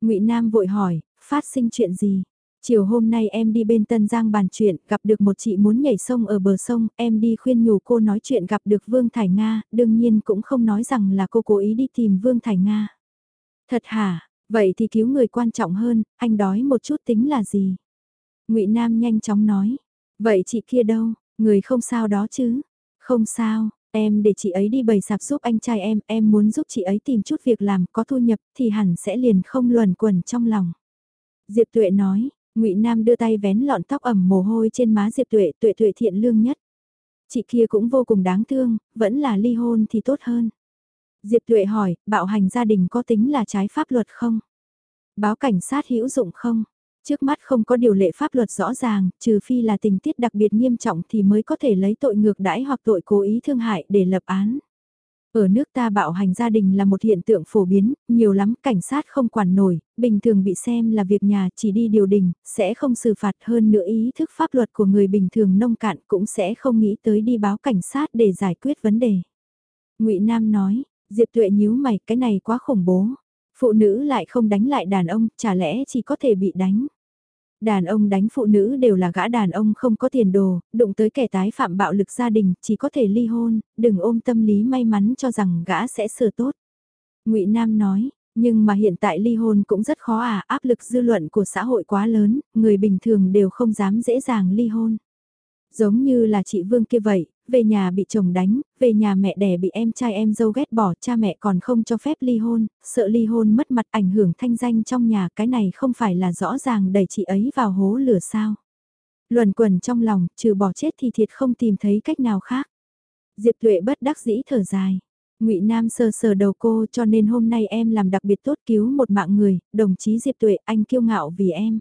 Ngụy Nam vội hỏi, phát sinh chuyện gì? Chiều hôm nay em đi bên Tân Giang bàn chuyện, gặp được một chị muốn nhảy sông ở bờ sông, em đi khuyên nhủ cô nói chuyện gặp được Vương Thải Nga, đương nhiên cũng không nói rằng là cô cố ý đi tìm Vương Thải Nga. Thật hả, Vậy thì cứu người quan trọng hơn, anh đói một chút tính là gì? ngụy Nam nhanh chóng nói. Vậy chị kia đâu, người không sao đó chứ? Không sao, em để chị ấy đi bày sạp giúp anh trai em, em muốn giúp chị ấy tìm chút việc làm có thu nhập thì hẳn sẽ liền không luẩn quẩn trong lòng. Diệp Tuệ nói, ngụy Nam đưa tay vén lọn tóc ẩm mồ hôi trên má Diệp Tuệ, Tuệ Tuệ thiện lương nhất. Chị kia cũng vô cùng đáng thương, vẫn là ly hôn thì tốt hơn. Diệp Tuệ hỏi, bạo hành gia đình có tính là trái pháp luật không? Báo cảnh sát hữu dụng không? Trước mắt không có điều lệ pháp luật rõ ràng, trừ phi là tình tiết đặc biệt nghiêm trọng thì mới có thể lấy tội ngược đãi hoặc tội cố ý thương hại để lập án. Ở nước ta bạo hành gia đình là một hiện tượng phổ biến, nhiều lắm cảnh sát không quản nổi, bình thường bị xem là việc nhà chỉ đi điều đình, sẽ không xử phạt hơn nữa ý thức pháp luật của người bình thường nông cạn cũng sẽ không nghĩ tới đi báo cảnh sát để giải quyết vấn đề. ngụy Nam nói, Diệp Tuệ nhíu mày cái này quá khủng bố. Phụ nữ lại không đánh lại đàn ông, chả lẽ chỉ có thể bị đánh. Đàn ông đánh phụ nữ đều là gã đàn ông không có tiền đồ, đụng tới kẻ tái phạm bạo lực gia đình chỉ có thể ly hôn, đừng ôm tâm lý may mắn cho rằng gã sẽ sửa tốt. ngụy Nam nói, nhưng mà hiện tại ly hôn cũng rất khó à, áp lực dư luận của xã hội quá lớn, người bình thường đều không dám dễ dàng ly hôn. Giống như là chị Vương kia vậy, về nhà bị chồng đánh, về nhà mẹ đẻ bị em trai em dâu ghét bỏ, cha mẹ còn không cho phép ly hôn, sợ ly hôn mất mặt ảnh hưởng thanh danh trong nhà, cái này không phải là rõ ràng đẩy chị ấy vào hố lửa sao. Luẩn quẩn trong lòng, trừ bỏ chết thì thiệt không tìm thấy cách nào khác. Diệp Tuệ bất đắc dĩ thở dài. Ngụy Nam sờ sờ đầu cô cho nên hôm nay em làm đặc biệt tốt cứu một mạng người, đồng chí Diệp Tuệ anh kiêu ngạo vì em.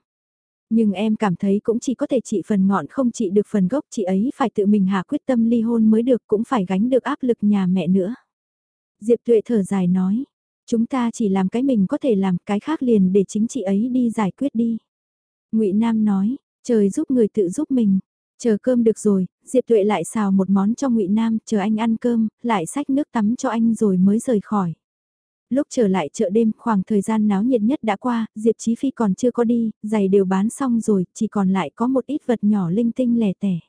Nhưng em cảm thấy cũng chỉ có thể trị phần ngọn không trị được phần gốc chị ấy phải tự mình hạ quyết tâm ly hôn mới được cũng phải gánh được áp lực nhà mẹ nữa. Diệp Tuệ thở dài nói, chúng ta chỉ làm cái mình có thể làm cái khác liền để chính chị ấy đi giải quyết đi. ngụy Nam nói, trời giúp người tự giúp mình. Chờ cơm được rồi, Diệp Tuệ lại xào một món cho ngụy Nam, chờ anh ăn cơm, lại xách nước tắm cho anh rồi mới rời khỏi. Lúc trở lại chợ đêm, khoảng thời gian náo nhiệt nhất đã qua, Diệp Chí Phi còn chưa có đi, giày đều bán xong rồi, chỉ còn lại có một ít vật nhỏ linh tinh lẻ tẻ.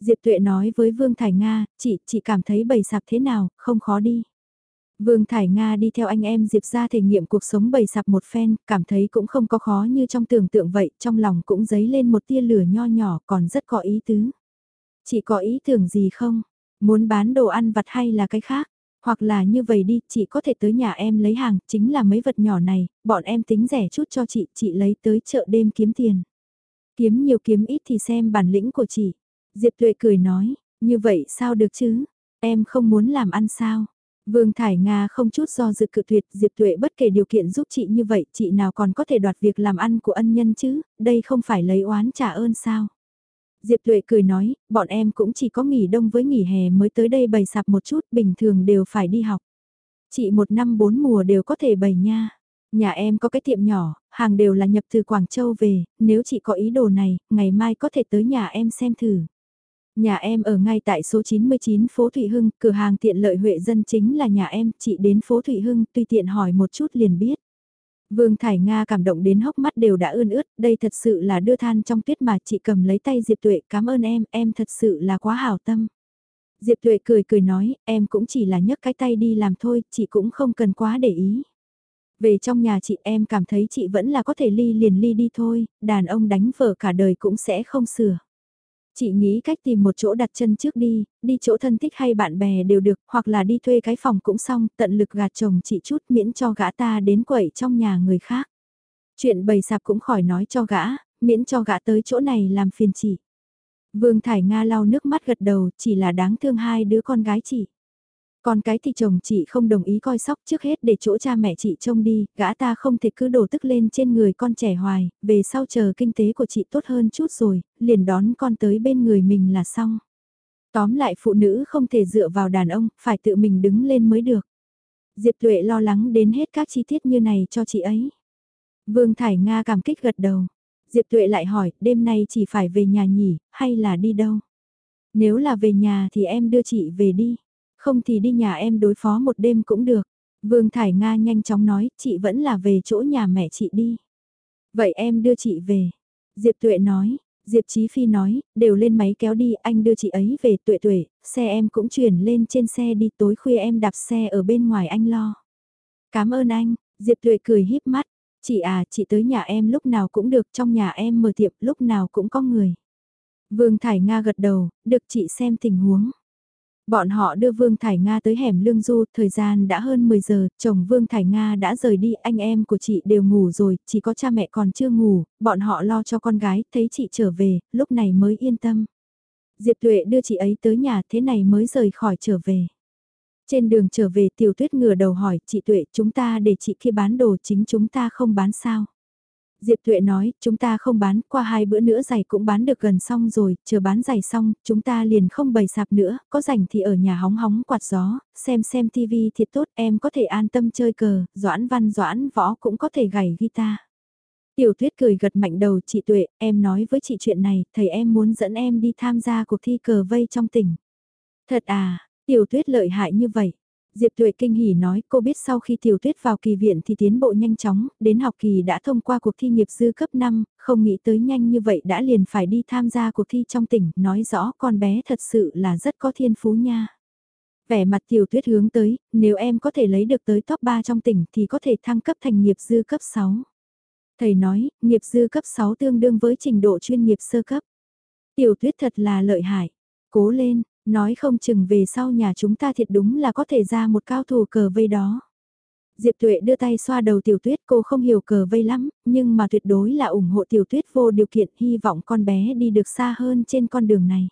Diệp Tuệ nói với Vương Thải Nga, chị, chị cảm thấy bầy sạp thế nào, không khó đi. Vương Thải Nga đi theo anh em Diệp ra thể nghiệm cuộc sống bầy sạp một phen, cảm thấy cũng không có khó như trong tưởng tượng vậy, trong lòng cũng dấy lên một tia lửa nho nhỏ còn rất có ý tứ. Chị có ý tưởng gì không? Muốn bán đồ ăn vặt hay là cái khác? Hoặc là như vậy đi, chị có thể tới nhà em lấy hàng, chính là mấy vật nhỏ này, bọn em tính rẻ chút cho chị, chị lấy tới chợ đêm kiếm tiền. Kiếm nhiều kiếm ít thì xem bản lĩnh của chị. Diệp Tuệ cười nói, như vậy sao được chứ? Em không muốn làm ăn sao? Vương Thải Nga không chút do dự cự tuyệt Diệp Tuệ bất kể điều kiện giúp chị như vậy chị nào còn có thể đoạt việc làm ăn của ân nhân chứ, đây không phải lấy oán trả ơn sao. Diệp Tuệ cười nói, bọn em cũng chỉ có nghỉ đông với nghỉ hè mới tới đây bày sạp một chút, bình thường đều phải đi học. Chị một năm bốn mùa đều có thể bày nha. Nhà em có cái tiệm nhỏ, hàng đều là nhập từ Quảng Châu về, nếu chị có ý đồ này, ngày mai có thể tới nhà em xem thử. Nhà em ở ngay tại số 99 phố Thụy Hưng, cửa hàng tiện lợi Huệ Dân chính là nhà em, chị đến phố Thụy Hưng, tùy tiện hỏi một chút liền biết. Vương Thải Nga cảm động đến hốc mắt đều đã ươn ướt, đây thật sự là đưa than trong tuyết mà chị cầm lấy tay Diệp Tuệ cảm ơn em, em thật sự là quá hảo tâm. Diệp Tuệ cười cười nói, em cũng chỉ là nhấc cái tay đi làm thôi, chị cũng không cần quá để ý. Về trong nhà chị em cảm thấy chị vẫn là có thể ly liền ly đi thôi, đàn ông đánh vợ cả đời cũng sẽ không sửa. Chị nghĩ cách tìm một chỗ đặt chân trước đi, đi chỗ thân thích hay bạn bè đều được, hoặc là đi thuê cái phòng cũng xong, tận lực gạt chồng chị chút miễn cho gã ta đến quẩy trong nhà người khác. Chuyện bầy sạp cũng khỏi nói cho gã, miễn cho gã tới chỗ này làm phiền chị. Vương Thải Nga lau nước mắt gật đầu, chỉ là đáng thương hai đứa con gái chị. Còn cái thì chồng chị không đồng ý coi sóc trước hết để chỗ cha mẹ chị trông đi, gã ta không thể cứ đổ tức lên trên người con trẻ hoài, về sau chờ kinh tế của chị tốt hơn chút rồi, liền đón con tới bên người mình là xong. Tóm lại phụ nữ không thể dựa vào đàn ông, phải tự mình đứng lên mới được. Diệp Tuệ lo lắng đến hết các chi tiết như này cho chị ấy. Vương Thải Nga cảm kích gật đầu. Diệp Tuệ lại hỏi, đêm nay chỉ phải về nhà nhỉ, hay là đi đâu? Nếu là về nhà thì em đưa chị về đi. Không thì đi nhà em đối phó một đêm cũng được. Vương Thải Nga nhanh chóng nói, chị vẫn là về chỗ nhà mẹ chị đi. Vậy em đưa chị về. Diệp Tuệ nói, Diệp Chí Phi nói, đều lên máy kéo đi, anh đưa chị ấy về Tuệ Tuệ, xe em cũng chuyển lên trên xe đi tối khuya em đạp xe ở bên ngoài anh lo. Cảm ơn anh, Diệp Tuệ cười híp mắt, chị à, chị tới nhà em lúc nào cũng được, trong nhà em mở tiệm lúc nào cũng có người. Vương Thải Nga gật đầu, được chị xem tình huống. Bọn họ đưa Vương Thải Nga tới hẻm Lương Du, thời gian đã hơn 10 giờ, chồng Vương Thải Nga đã rời đi, anh em của chị đều ngủ rồi, chỉ có cha mẹ còn chưa ngủ, bọn họ lo cho con gái, thấy chị trở về, lúc này mới yên tâm. Diệp Tuệ đưa chị ấy tới nhà thế này mới rời khỏi trở về. Trên đường trở về tiểu tuyết ngửa đầu hỏi chị Tuệ chúng ta để chị kia bán đồ chính chúng ta không bán sao. Diệp Tuệ nói, chúng ta không bán, qua hai bữa nữa giày cũng bán được gần xong rồi, chờ bán giày xong, chúng ta liền không bày sạp nữa, có rảnh thì ở nhà hóng hóng quạt gió, xem xem tivi thiệt tốt, em có thể an tâm chơi cờ, doãn văn doãn võ cũng có thể gảy guitar. Tiểu tuyết cười gật mạnh đầu chị Tuệ, em nói với chị chuyện này, thầy em muốn dẫn em đi tham gia cuộc thi cờ vây trong tỉnh. Thật à, tiểu tuyết lợi hại như vậy. Diệp Tuệ kinh hỉ nói cô biết sau khi tiểu tuyết vào kỳ viện thì tiến bộ nhanh chóng, đến học kỳ đã thông qua cuộc thi nghiệp dư cấp 5, không nghĩ tới nhanh như vậy đã liền phải đi tham gia cuộc thi trong tỉnh, nói rõ con bé thật sự là rất có thiên phú nha. Vẻ mặt tiểu tuyết hướng tới, nếu em có thể lấy được tới top 3 trong tỉnh thì có thể thăng cấp thành nghiệp dư cấp 6. Thầy nói, nghiệp dư cấp 6 tương đương với trình độ chuyên nghiệp sơ cấp. Tiểu tuyết thật là lợi hại. Cố lên, nói không chừng về sau nhà chúng ta thiệt đúng là có thể ra một cao thủ cờ vây đó. Diệp Tuệ đưa tay xoa đầu tiểu tuyết cô không hiểu cờ vây lắm, nhưng mà tuyệt đối là ủng hộ tiểu tuyết vô điều kiện hy vọng con bé đi được xa hơn trên con đường này.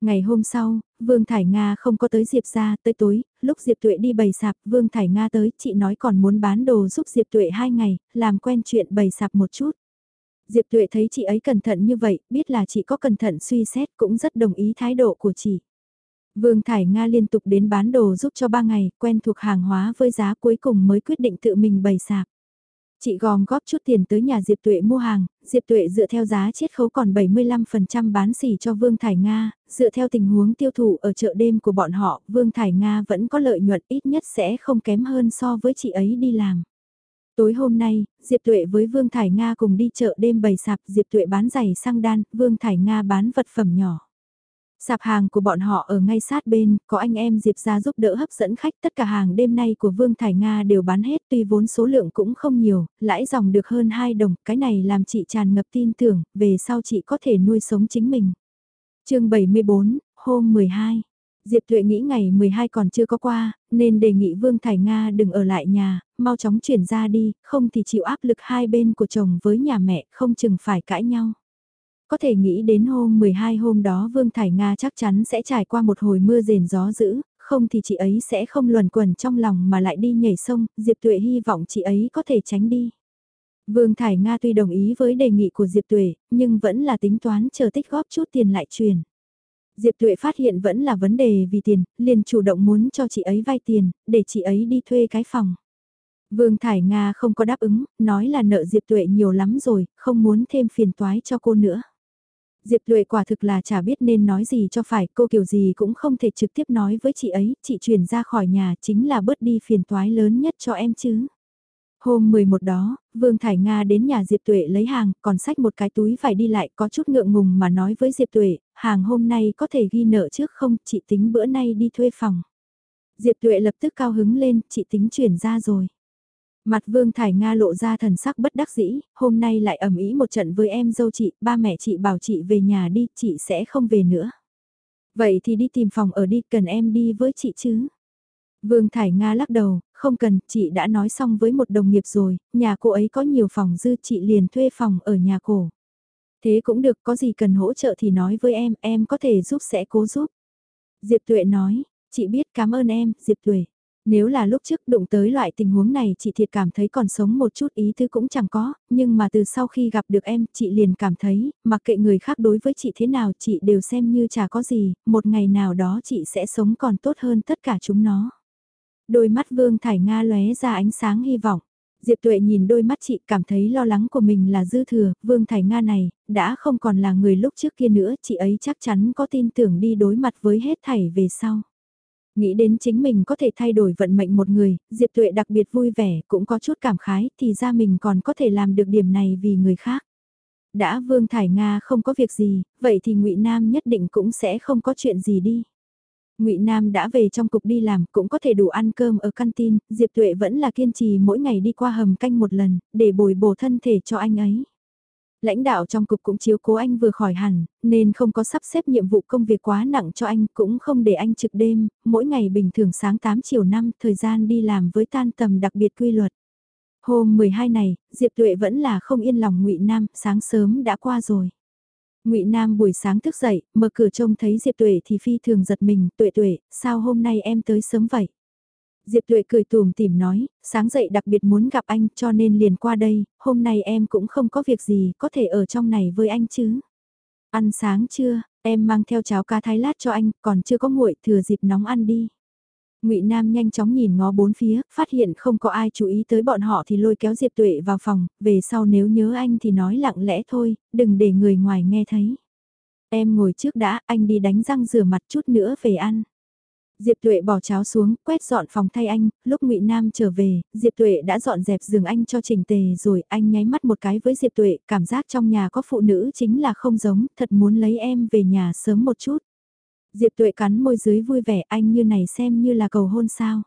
Ngày hôm sau, Vương Thải Nga không có tới Diệp ra, tới tối, lúc Diệp Tuệ đi bày sạp, Vương Thải Nga tới, chị nói còn muốn bán đồ giúp Diệp Tuệ hai ngày, làm quen chuyện bày sạp một chút. Diệp Tuệ thấy chị ấy cẩn thận như vậy, biết là chị có cẩn thận suy xét cũng rất đồng ý thái độ của chị. Vương Thải Nga liên tục đến bán đồ giúp cho ba ngày, quen thuộc hàng hóa với giá cuối cùng mới quyết định tự mình bày sạp. Chị gom góp chút tiền tới nhà Diệp Tuệ mua hàng, Diệp Tuệ dựa theo giá chiết khấu còn 75% bán xỉ cho Vương Thải Nga, dựa theo tình huống tiêu thụ ở chợ đêm của bọn họ, Vương Thải Nga vẫn có lợi nhuận ít nhất sẽ không kém hơn so với chị ấy đi làm. Tối hôm nay, Diệp Tuệ với Vương Thải Nga cùng đi chợ đêm bày sạp Diệp Tuệ bán giày sang đan, Vương Thải Nga bán vật phẩm nhỏ. Sạp hàng của bọn họ ở ngay sát bên, có anh em Diệp ra giúp đỡ hấp dẫn khách, tất cả hàng đêm nay của Vương Thải Nga đều bán hết tuy vốn số lượng cũng không nhiều, lãi dòng được hơn 2 đồng, cái này làm chị tràn ngập tin tưởng, về sau chị có thể nuôi sống chính mình. chương 74, hôm 12 Diệp Thuệ nghĩ ngày 12 còn chưa có qua, nên đề nghị Vương Thải Nga đừng ở lại nhà, mau chóng chuyển ra đi, không thì chịu áp lực hai bên của chồng với nhà mẹ, không chừng phải cãi nhau. Có thể nghĩ đến hôm 12 hôm đó Vương Thải Nga chắc chắn sẽ trải qua một hồi mưa rền gió dữ, không thì chị ấy sẽ không luẩn quẩn trong lòng mà lại đi nhảy sông, Diệp Tuệ hy vọng chị ấy có thể tránh đi. Vương Thải Nga tuy đồng ý với đề nghị của Diệp Tuệ, nhưng vẫn là tính toán chờ tích góp chút tiền lại truyền. Diệp Tuệ phát hiện vẫn là vấn đề vì tiền, liền chủ động muốn cho chị ấy vay tiền, để chị ấy đi thuê cái phòng. Vương Thải Nga không có đáp ứng, nói là nợ Diệp Tuệ nhiều lắm rồi, không muốn thêm phiền toái cho cô nữa. Diệp Luệ quả thực là chả biết nên nói gì cho phải, cô kiểu gì cũng không thể trực tiếp nói với chị ấy, chị chuyển ra khỏi nhà chính là bớt đi phiền toái lớn nhất cho em chứ. Hôm 11 đó, Vương Thải Nga đến nhà Diệp Tuệ lấy hàng, còn sách một cái túi phải đi lại có chút ngượng ngùng mà nói với Diệp Tuệ, hàng hôm nay có thể ghi nợ trước không, chị tính bữa nay đi thuê phòng. Diệp Tuệ lập tức cao hứng lên, chị tính chuyển ra rồi. Mặt Vương Thải Nga lộ ra thần sắc bất đắc dĩ, hôm nay lại ẩm ý một trận với em dâu chị, ba mẹ chị bảo chị về nhà đi, chị sẽ không về nữa. Vậy thì đi tìm phòng ở đi, cần em đi với chị chứ? Vương Thải Nga lắc đầu, không cần, chị đã nói xong với một đồng nghiệp rồi, nhà cô ấy có nhiều phòng dư chị liền thuê phòng ở nhà cổ Thế cũng được, có gì cần hỗ trợ thì nói với em, em có thể giúp sẽ cố giúp. Diệp Tuệ nói, chị biết cảm ơn em, Diệp Tuệ. Nếu là lúc trước đụng tới loại tình huống này chị thiệt cảm thấy còn sống một chút ý thứ cũng chẳng có, nhưng mà từ sau khi gặp được em chị liền cảm thấy, mặc kệ người khác đối với chị thế nào chị đều xem như chả có gì, một ngày nào đó chị sẽ sống còn tốt hơn tất cả chúng nó. Đôi mắt Vương Thải Nga lóe ra ánh sáng hy vọng. Diệp Tuệ nhìn đôi mắt chị cảm thấy lo lắng của mình là dư thừa, Vương Thải Nga này, đã không còn là người lúc trước kia nữa, chị ấy chắc chắn có tin tưởng đi đối mặt với hết thảy về sau. Nghĩ đến chính mình có thể thay đổi vận mệnh một người, Diệp Tuệ đặc biệt vui vẻ, cũng có chút cảm khái, thì ra mình còn có thể làm được điểm này vì người khác. Đã Vương Thải Nga không có việc gì, vậy thì ngụy Nam nhất định cũng sẽ không có chuyện gì đi. Ngụy Nam đã về trong cục đi làm, cũng có thể đủ ăn cơm ở canteen, Diệp Tuệ vẫn là kiên trì mỗi ngày đi qua hầm canh một lần, để bồi bổ thân thể cho anh ấy. Lãnh đạo trong cục cũng chiếu cố anh vừa khỏi hẳn, nên không có sắp xếp nhiệm vụ công việc quá nặng cho anh, cũng không để anh trực đêm, mỗi ngày bình thường sáng 8 chiều 5, thời gian đi làm với tan tầm đặc biệt quy luật. Hôm 12 này, Diệp Tuệ vẫn là không yên lòng Ngụy Nam, sáng sớm đã qua rồi. Ngụy Nam buổi sáng thức dậy, mở cửa trông thấy Diệp Tuệ thì phi thường giật mình, "Tuệ Tuệ, sao hôm nay em tới sớm vậy?" Diệp Tuệ cười tùm tìm nói, sáng dậy đặc biệt muốn gặp anh cho nên liền qua đây, hôm nay em cũng không có việc gì, có thể ở trong này với anh chứ. Ăn sáng chưa, em mang theo cháo cá thái lát cho anh, còn chưa có nguội, thừa dịp nóng ăn đi. Ngụy Nam nhanh chóng nhìn ngó bốn phía, phát hiện không có ai chú ý tới bọn họ thì lôi kéo Diệp Tuệ vào phòng, về sau nếu nhớ anh thì nói lặng lẽ thôi, đừng để người ngoài nghe thấy. Em ngồi trước đã, anh đi đánh răng rửa mặt chút nữa về ăn. Diệp Tuệ bỏ cháo xuống, quét dọn phòng thay anh, lúc Ngụy Nam trở về, Diệp Tuệ đã dọn dẹp giường anh cho chỉnh tề rồi, anh nháy mắt một cái với Diệp Tuệ, cảm giác trong nhà có phụ nữ chính là không giống, thật muốn lấy em về nhà sớm một chút. Diệp Tuệ cắn môi dưới vui vẻ, anh như này xem như là cầu hôn sao.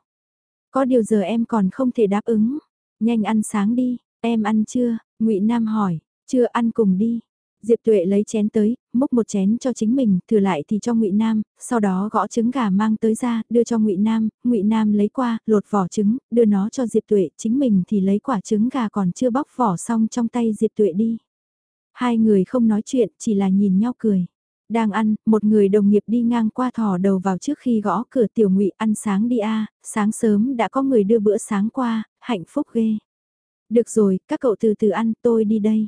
Có điều giờ em còn không thể đáp ứng, nhanh ăn sáng đi, em ăn chưa, Ngụy Nam hỏi, chưa ăn cùng đi. Diệp Tuệ lấy chén tới, múc một chén cho chính mình, thừa lại thì cho Ngụy Nam, sau đó gõ trứng gà mang tới ra, đưa cho Ngụy Nam, Ngụy Nam lấy qua, lột vỏ trứng, đưa nó cho Diệp Tuệ, chính mình thì lấy quả trứng gà còn chưa bóc vỏ xong trong tay Diệp Tuệ đi. Hai người không nói chuyện, chỉ là nhìn nhau cười. Đang ăn, một người đồng nghiệp đi ngang qua thò đầu vào trước khi gõ cửa tiểu ngụy ăn sáng đi a sáng sớm đã có người đưa bữa sáng qua, hạnh phúc ghê. Được rồi, các cậu từ từ ăn, tôi đi đây.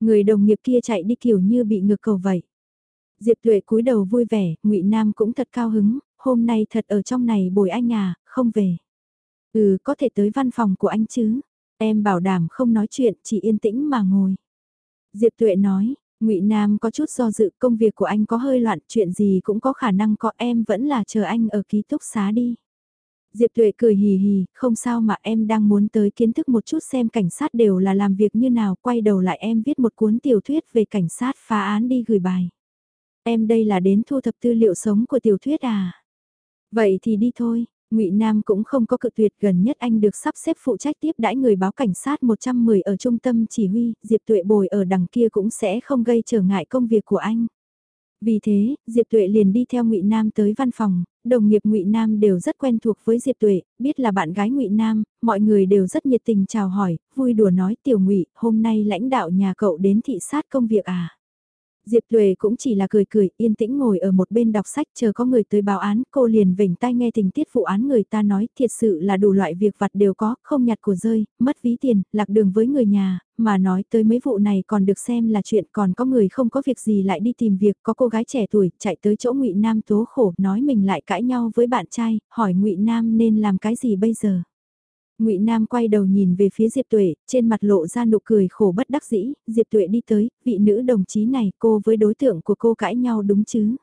Người đồng nghiệp kia chạy đi kiểu như bị ngược cầu vậy. Diệp Tuệ cúi đầu vui vẻ, Ngụy Nam cũng thật cao hứng, hôm nay thật ở trong này bồi anh à, không về. Ừ, có thể tới văn phòng của anh chứ. Em bảo đảm không nói chuyện, chỉ yên tĩnh mà ngồi. Diệp Tuệ nói, Ngụy Nam có chút do dự, công việc của anh có hơi loạn, chuyện gì cũng có khả năng có em vẫn là chờ anh ở ký túc xá đi. Diệp Tuệ cười hì hì, không sao mà em đang muốn tới kiến thức một chút xem cảnh sát đều là làm việc như nào, quay đầu lại em viết một cuốn tiểu thuyết về cảnh sát phá án đi gửi bài. Em đây là đến thu thập tư liệu sống của tiểu thuyết à? Vậy thì đi thôi, Ngụy Nam cũng không có cự tuyệt gần nhất anh được sắp xếp phụ trách tiếp đãi người báo cảnh sát 110 ở trung tâm chỉ huy, Diệp Tuệ bồi ở đằng kia cũng sẽ không gây trở ngại công việc của anh. Vì thế, Diệp Tuệ liền đi theo Ngụy Nam tới văn phòng, đồng nghiệp Ngụy Nam đều rất quen thuộc với Diệp Tuệ, biết là bạn gái Ngụy Nam, mọi người đều rất nhiệt tình chào hỏi, vui đùa nói "Tiểu Ngụy, hôm nay lãnh đạo nhà cậu đến thị sát công việc à?" Diệp Tuệ cũng chỉ là cười cười, yên tĩnh ngồi ở một bên đọc sách chờ có người tới báo án, cô liền vểnh tai nghe tình tiết vụ án người ta nói, thiệt sự là đủ loại việc vặt đều có, không nhặt của rơi, mất ví tiền, lạc đường với người nhà, mà nói tới mấy vụ này còn được xem là chuyện còn có người không có việc gì lại đi tìm việc, có cô gái trẻ tuổi chạy tới chỗ Ngụy Nam tố khổ, nói mình lại cãi nhau với bạn trai, hỏi Ngụy Nam nên làm cái gì bây giờ. Ngụy Nam quay đầu nhìn về phía Diệp Tuệ, trên mặt lộ ra nụ cười khổ bất đắc dĩ, Diệp Tuệ đi tới, vị nữ đồng chí này cô với đối tượng của cô cãi nhau đúng chứ?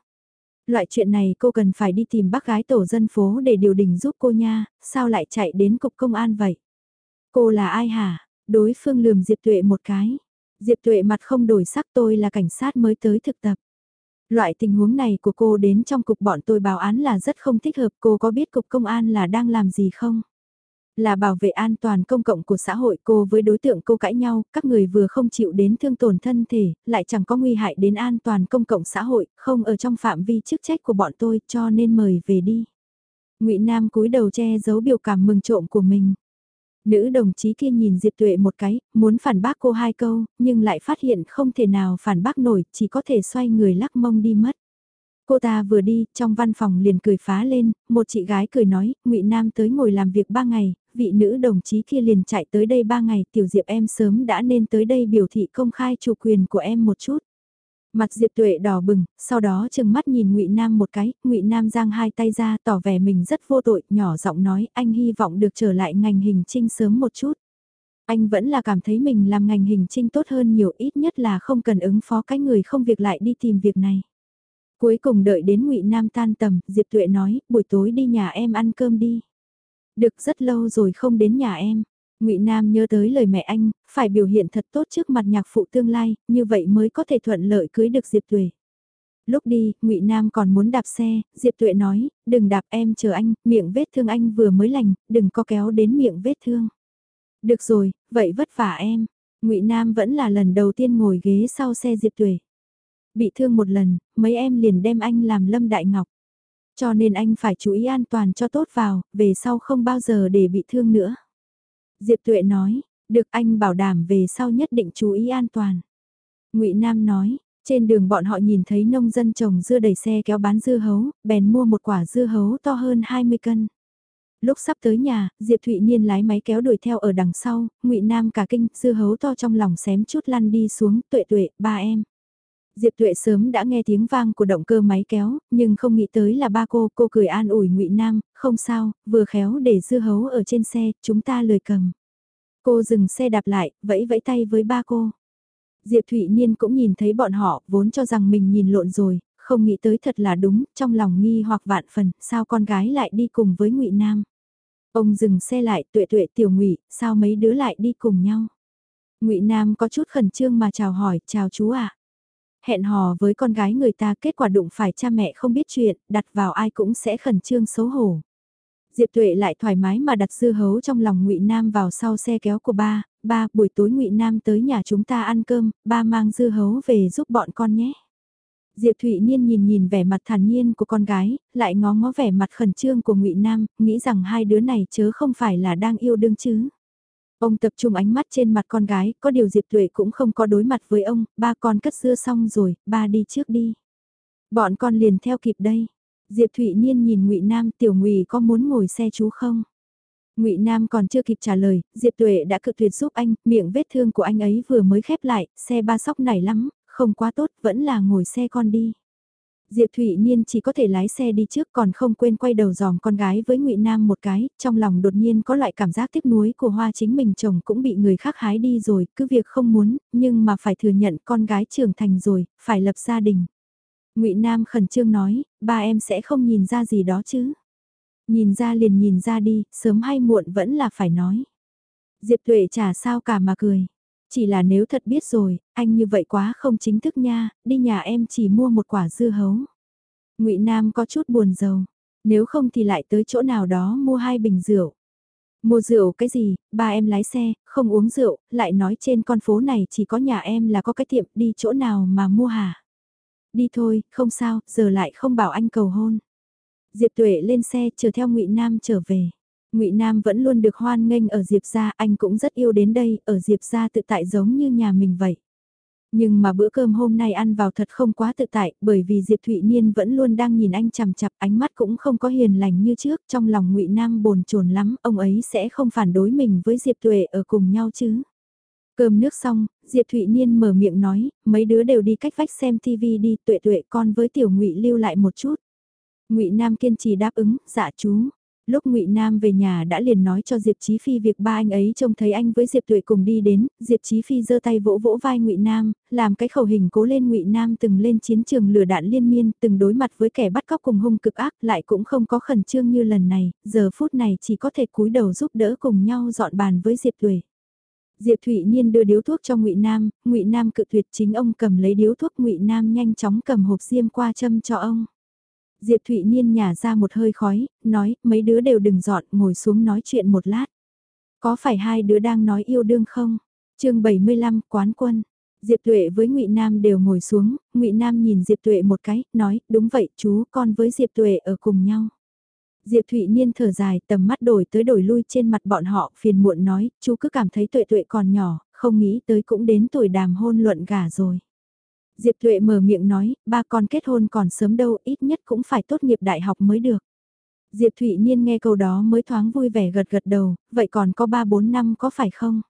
Loại chuyện này cô cần phải đi tìm bác gái tổ dân phố để điều đình giúp cô nha, sao lại chạy đến cục công an vậy? Cô là ai hả? Đối phương lườm Diệp Tuệ một cái. Diệp Tuệ mặt không đổi sắc tôi là cảnh sát mới tới thực tập. Loại tình huống này của cô đến trong cục bọn tôi báo án là rất không thích hợp cô có biết cục công an là đang làm gì không? Là bảo vệ an toàn công cộng của xã hội cô với đối tượng cô cãi nhau, các người vừa không chịu đến thương tổn thân thể, lại chẳng có nguy hại đến an toàn công cộng xã hội, không ở trong phạm vi chức trách của bọn tôi cho nên mời về đi. ngụy Nam cúi đầu che giấu biểu cảm mừng trộm của mình. Nữ đồng chí kia nhìn Diệp Tuệ một cái, muốn phản bác cô hai câu, nhưng lại phát hiện không thể nào phản bác nổi, chỉ có thể xoay người lắc mông đi mất. Cô ta vừa đi, trong văn phòng liền cười phá lên, một chị gái cười nói, ngụy Nam tới ngồi làm việc ba ngày, vị nữ đồng chí kia liền chạy tới đây ba ngày, tiểu diệp em sớm đã nên tới đây biểu thị công khai chủ quyền của em một chút. Mặt Diệp Tuệ đỏ bừng, sau đó chừng mắt nhìn Ngụy Nam một cái, Ngụy Nam giang hai tay ra tỏ vẻ mình rất vô tội, nhỏ giọng nói, anh hy vọng được trở lại ngành hình trinh sớm một chút. Anh vẫn là cảm thấy mình làm ngành hình trinh tốt hơn nhiều ít nhất là không cần ứng phó cái người không việc lại đi tìm việc này. Cuối cùng đợi đến ngụy Nam tan tầm, Diệp Tuệ nói, buổi tối đi nhà em ăn cơm đi. Được rất lâu rồi không đến nhà em. ngụy Nam nhớ tới lời mẹ anh, phải biểu hiện thật tốt trước mặt nhạc phụ tương lai, như vậy mới có thể thuận lợi cưới được Diệp Tuệ. Lúc đi, ngụy Nam còn muốn đạp xe, Diệp Tuệ nói, đừng đạp em chờ anh, miệng vết thương anh vừa mới lành, đừng có kéo đến miệng vết thương. Được rồi, vậy vất vả em. ngụy Nam vẫn là lần đầu tiên ngồi ghế sau xe Diệp Tuệ. Bị thương một lần, mấy em liền đem anh làm Lâm Đại Ngọc. Cho nên anh phải chú ý an toàn cho tốt vào, về sau không bao giờ để bị thương nữa. Diệp Tuệ nói, được anh bảo đảm về sau nhất định chú ý an toàn. ngụy Nam nói, trên đường bọn họ nhìn thấy nông dân trồng dưa đầy xe kéo bán dưa hấu, bèn mua một quả dưa hấu to hơn 20 cân. Lúc sắp tới nhà, Diệp Thụy Niên lái máy kéo đuổi theo ở đằng sau, Ngụy Nam cả kinh, dưa hấu to trong lòng xém chút lăn đi xuống, tuệ tuệ, ba em. Diệp Tuệ sớm đã nghe tiếng vang của động cơ máy kéo, nhưng không nghĩ tới là ba cô, cô cười an ủi Ngụy Nam, không sao, vừa khéo để dư hấu ở trên xe, chúng ta lời cầm. Cô dừng xe đạp lại, vẫy vẫy tay với ba cô. Diệp Thụy Niên cũng nhìn thấy bọn họ, vốn cho rằng mình nhìn lộn rồi, không nghĩ tới thật là đúng, trong lòng nghi hoặc vạn phần, sao con gái lại đi cùng với ngụy Nam. Ông dừng xe lại, tuệ tuệ tiểu ngụy, sao mấy đứa lại đi cùng nhau. ngụy Nam có chút khẩn trương mà chào hỏi, chào chú ạ. Hẹn hò với con gái người ta kết quả đụng phải cha mẹ không biết chuyện, đặt vào ai cũng sẽ khẩn trương xấu hổ. Diệp Tuệ lại thoải mái mà đặt dư hấu trong lòng Ngụy Nam vào sau xe kéo của ba, ba, buổi tối Ngụy Nam tới nhà chúng ta ăn cơm, ba mang dư hấu về giúp bọn con nhé. Diệp Thụy Niên nhìn nhìn vẻ mặt thản nhiên của con gái, lại ngó ngó vẻ mặt khẩn trương của Ngụy Nam, nghĩ rằng hai đứa này chớ không phải là đang yêu đương chứ. Ông tập trung ánh mắt trên mặt con gái, có điều Diệp Tuệ cũng không có đối mặt với ông, ba con cất dưa xong rồi, ba đi trước đi. Bọn con liền theo kịp đây. Diệp Thụy Niên nhìn Ngụy Nam, tiểu Ngụy có muốn ngồi xe chú không? Ngụy Nam còn chưa kịp trả lời, Diệp Tuệ đã cực tuyệt giúp anh, miệng vết thương của anh ấy vừa mới khép lại, xe ba sóc này lắm, không quá tốt, vẫn là ngồi xe con đi. Diệp Thụy Niên chỉ có thể lái xe đi trước còn không quên quay đầu dòm con gái với Ngụy Nam một cái, trong lòng đột nhiên có loại cảm giác tiếc nuối của hoa chính mình chồng cũng bị người khác hái đi rồi, cứ việc không muốn, nhưng mà phải thừa nhận con gái trưởng thành rồi, phải lập gia đình. Ngụy Nam khẩn trương nói, ba em sẽ không nhìn ra gì đó chứ. Nhìn ra liền nhìn ra đi, sớm hay muộn vẫn là phải nói. Diệp Tuệ chả sao cả mà cười. Chỉ là nếu thật biết rồi, anh như vậy quá không chính thức nha, đi nhà em chỉ mua một quả dưa hấu. ngụy Nam có chút buồn giàu, nếu không thì lại tới chỗ nào đó mua hai bình rượu. Mua rượu cái gì, ba em lái xe, không uống rượu, lại nói trên con phố này chỉ có nhà em là có cái tiệm đi chỗ nào mà mua hả? Đi thôi, không sao, giờ lại không bảo anh cầu hôn. Diệp Tuệ lên xe chờ theo ngụy Nam trở về. Ngụy Nam vẫn luôn được hoan nghênh ở Diệp gia, anh cũng rất yêu đến đây, ở Diệp gia tự tại giống như nhà mình vậy. Nhưng mà bữa cơm hôm nay ăn vào thật không quá tự tại, bởi vì Diệp Thụy Niên vẫn luôn đang nhìn anh chằm chằm, ánh mắt cũng không có hiền lành như trước, trong lòng Ngụy Nam bồn chồn lắm, ông ấy sẽ không phản đối mình với Diệp Tuệ ở cùng nhau chứ. Cơm nước xong, Diệp Thụy Niên mở miệng nói, mấy đứa đều đi cách vách xem TV đi, Tuệ Tuệ con với Tiểu Ngụy lưu lại một chút. Ngụy Nam kiên trì đáp ứng, dạ chú lúc ngụy Nam về nhà đã liền nói cho Diệp Chí Phi việc ba anh ấy trông thấy anh với Diệp Tuệ cùng đi đến, Diệp Chí Phi giơ tay vỗ vỗ vai ngụy Nam, làm cái khẩu hình cố lên ngụy Nam từng lên chiến trường lửa đạn liên miên, từng đối mặt với kẻ bắt cóc cùng hung cực ác, lại cũng không có khẩn trương như lần này, giờ phút này chỉ có thể cúi đầu giúp đỡ cùng nhau dọn bàn với Diệp Tuệ. Diệp Thụy Niên đưa điếu thuốc cho Ngụy Nam, Ngụy Nam cự tuyệt chính ông cầm lấy điếu thuốc Ngụy Nam nhanh chóng cầm hộp diêm qua châm cho ông. Diệp Thụy Niên nhả ra một hơi khói, nói, mấy đứa đều đừng dọn, ngồi xuống nói chuyện một lát. Có phải hai đứa đang nói yêu đương không? chương 75, quán quân. Diệp Tuệ với Ngụy Nam đều ngồi xuống, Ngụy Nam nhìn Diệp Tuệ một cái, nói, đúng vậy, chú, con với Diệp Tuệ ở cùng nhau. Diệp Thụy Niên thở dài, tầm mắt đổi tới đổi lui trên mặt bọn họ, phiền muộn nói, chú cứ cảm thấy Tuệ Tuệ còn nhỏ, không nghĩ tới cũng đến tuổi đàm hôn luận gả rồi. Diệp Tuệ mở miệng nói, ba con kết hôn còn sớm đâu, ít nhất cũng phải tốt nghiệp đại học mới được. Diệp Thụy Niên nghe câu đó mới thoáng vui vẻ gật gật đầu, vậy còn có 3-4 năm có phải không?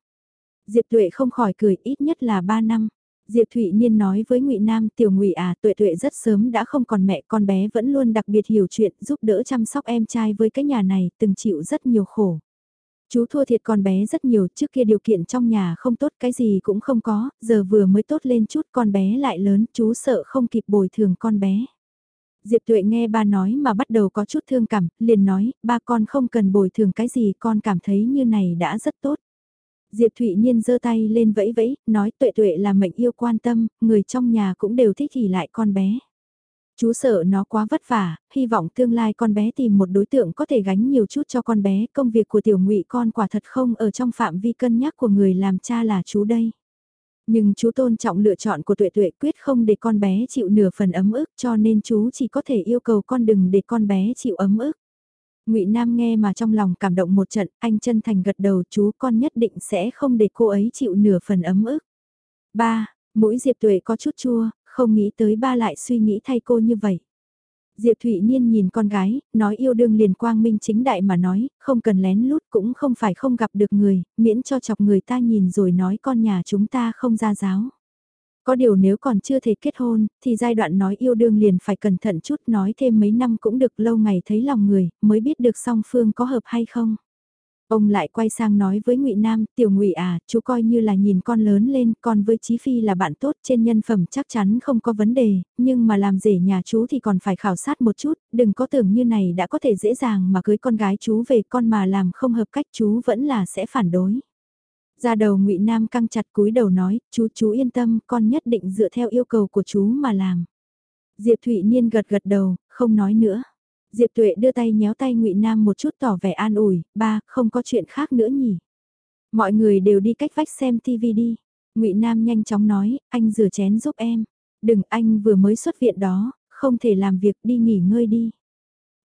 Diệp Tuệ không khỏi cười, ít nhất là 3 năm. Diệp Thụy Niên nói với Ngụy Nam, tiểu Ngụy à, Tuệ Tuệ rất sớm đã không còn mẹ, con bé vẫn luôn đặc biệt hiểu chuyện, giúp đỡ chăm sóc em trai với cái nhà này, từng chịu rất nhiều khổ. Chú thua thiệt con bé rất nhiều, trước kia điều kiện trong nhà không tốt, cái gì cũng không có, giờ vừa mới tốt lên chút con bé lại lớn, chú sợ không kịp bồi thường con bé. Diệp Tuệ nghe ba nói mà bắt đầu có chút thương cảm, liền nói, ba con không cần bồi thường cái gì, con cảm thấy như này đã rất tốt. Diệp Thụy Nhiên giơ tay lên vẫy vẫy, nói Tuệ Tuệ là mệnh yêu quan tâm, người trong nhà cũng đều thích thì lại con bé. Chú sợ nó quá vất vả, hy vọng tương lai con bé tìm một đối tượng có thể gánh nhiều chút cho con bé, công việc của tiểu ngụy con quả thật không ở trong phạm vi cân nhắc của người làm cha là chú đây. Nhưng chú tôn trọng lựa chọn của tuệ tuệ quyết không để con bé chịu nửa phần ấm ức cho nên chú chỉ có thể yêu cầu con đừng để con bé chịu ấm ức. ngụy Nam nghe mà trong lòng cảm động một trận, anh chân thành gật đầu chú con nhất định sẽ không để cô ấy chịu nửa phần ấm ức. Ba, mũi Diệp Tuệ có chút chua, không nghĩ tới ba lại suy nghĩ thay cô như vậy. Diệp Thụy Niên nhìn con gái, nói yêu đương liền quang minh chính đại mà nói, không cần lén lút cũng không phải không gặp được người, miễn cho chọc người ta nhìn rồi nói con nhà chúng ta không ra giáo. Có điều nếu còn chưa thể kết hôn, thì giai đoạn nói yêu đương liền phải cẩn thận chút nói thêm mấy năm cũng được lâu ngày thấy lòng người, mới biết được song phương có hợp hay không. Ông lại quay sang nói với Ngụy Nam, "Tiểu Ngụy à, chú coi như là nhìn con lớn lên, con với Chí Phi là bạn tốt, trên nhân phẩm chắc chắn không có vấn đề, nhưng mà làm rể nhà chú thì còn phải khảo sát một chút, đừng có tưởng như này đã có thể dễ dàng mà cưới con gái chú về con mà làm không hợp cách chú vẫn là sẽ phản đối." Ra đầu Ngụy Nam căng chặt cúi đầu nói, "Chú chú yên tâm, con nhất định dựa theo yêu cầu của chú mà làm." Diệp Thụy Niên gật gật đầu, không nói nữa. Diệp Tuệ đưa tay nhéo tay Ngụy Nam một chút tỏ vẻ an ủi, ba, không có chuyện khác nữa nhỉ. Mọi người đều đi cách vách xem TV đi. Ngụy Nam nhanh chóng nói, anh rửa chén giúp em. Đừng, anh vừa mới xuất viện đó, không thể làm việc đi nghỉ ngơi đi.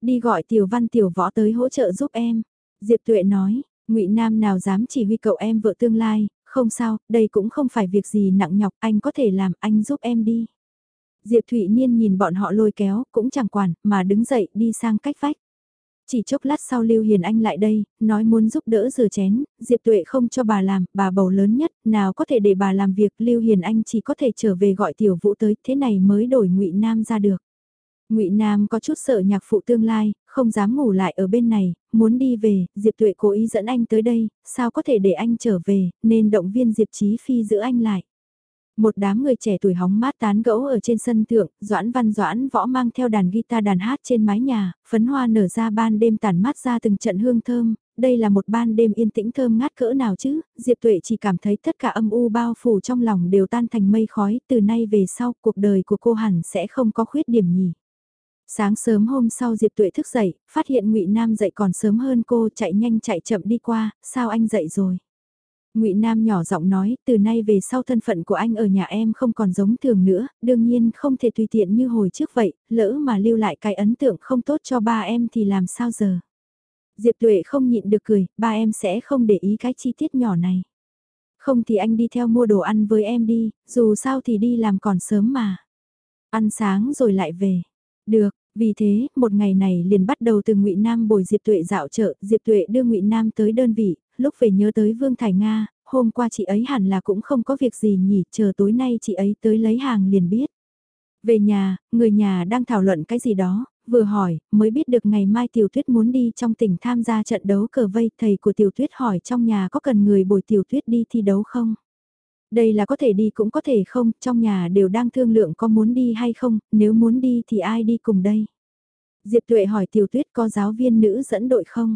Đi gọi Tiểu Văn Tiểu Võ tới hỗ trợ giúp em. Diệp Tuệ nói, Ngụy Nam nào dám chỉ huy cậu em vợ tương lai, không sao, đây cũng không phải việc gì nặng nhọc, anh có thể làm, anh giúp em đi. Diệp Thụy Niên nhìn bọn họ lôi kéo, cũng chẳng quản, mà đứng dậy đi sang cách vách. Chỉ chốc lát sau Lưu Hiền Anh lại đây, nói muốn giúp đỡ rửa chén, Diệp Tuệ không cho bà làm, bà bầu lớn nhất, nào có thể để bà làm việc, Lưu Hiền Anh chỉ có thể trở về gọi tiểu vũ tới, thế này mới đổi ngụy Nam ra được. Ngụy Nam có chút sợ nhạc phụ tương lai, không dám ngủ lại ở bên này, muốn đi về, Diệp Tuệ cố ý dẫn anh tới đây, sao có thể để anh trở về, nên động viên Diệp Chí Phi giữ anh lại. Một đám người trẻ tuổi hóng mát tán gẫu ở trên sân thượng, Doãn Văn Doãn Võ mang theo đàn guitar đàn hát trên mái nhà, phấn hoa nở ra ban đêm tản mát ra từng trận hương thơm, đây là một ban đêm yên tĩnh thơm ngát cỡ nào chứ, Diệp Tuệ chỉ cảm thấy tất cả âm u bao phủ trong lòng đều tan thành mây khói, từ nay về sau cuộc đời của cô hẳn sẽ không có khuyết điểm nhỉ. Sáng sớm hôm sau Diệp Tuệ thức dậy, phát hiện Ngụy Nam dậy còn sớm hơn cô chạy nhanh chạy chậm đi qua, sao anh dậy rồi? Ngụy Nam nhỏ giọng nói, từ nay về sau thân phận của anh ở nhà em không còn giống thường nữa, đương nhiên không thể tùy tiện như hồi trước vậy, lỡ mà lưu lại cái ấn tượng không tốt cho ba em thì làm sao giờ. Diệp Tuệ không nhịn được cười, ba em sẽ không để ý cái chi tiết nhỏ này. Không thì anh đi theo mua đồ ăn với em đi, dù sao thì đi làm còn sớm mà. Ăn sáng rồi lại về. Được, vì thế, một ngày này liền bắt đầu từ Ngụy Nam bồi Diệp Tuệ dạo chợ, Diệp Tuệ đưa Ngụy Nam tới đơn vị, lúc về nhớ tới Vương Thải Nga, hôm qua chị ấy hẳn là cũng không có việc gì nhỉ, chờ tối nay chị ấy tới lấy hàng liền biết. Về nhà, người nhà đang thảo luận cái gì đó, vừa hỏi, mới biết được ngày mai Tiểu Tuyết muốn đi trong tỉnh tham gia trận đấu cờ vây, thầy của Tiểu Tuyết hỏi trong nhà có cần người bồi Tiểu Tuyết đi thi đấu không? Đây là có thể đi cũng có thể không, trong nhà đều đang thương lượng có muốn đi hay không, nếu muốn đi thì ai đi cùng đây? Diệp Tuệ hỏi Tiểu Tuyết có giáo viên nữ dẫn đội không?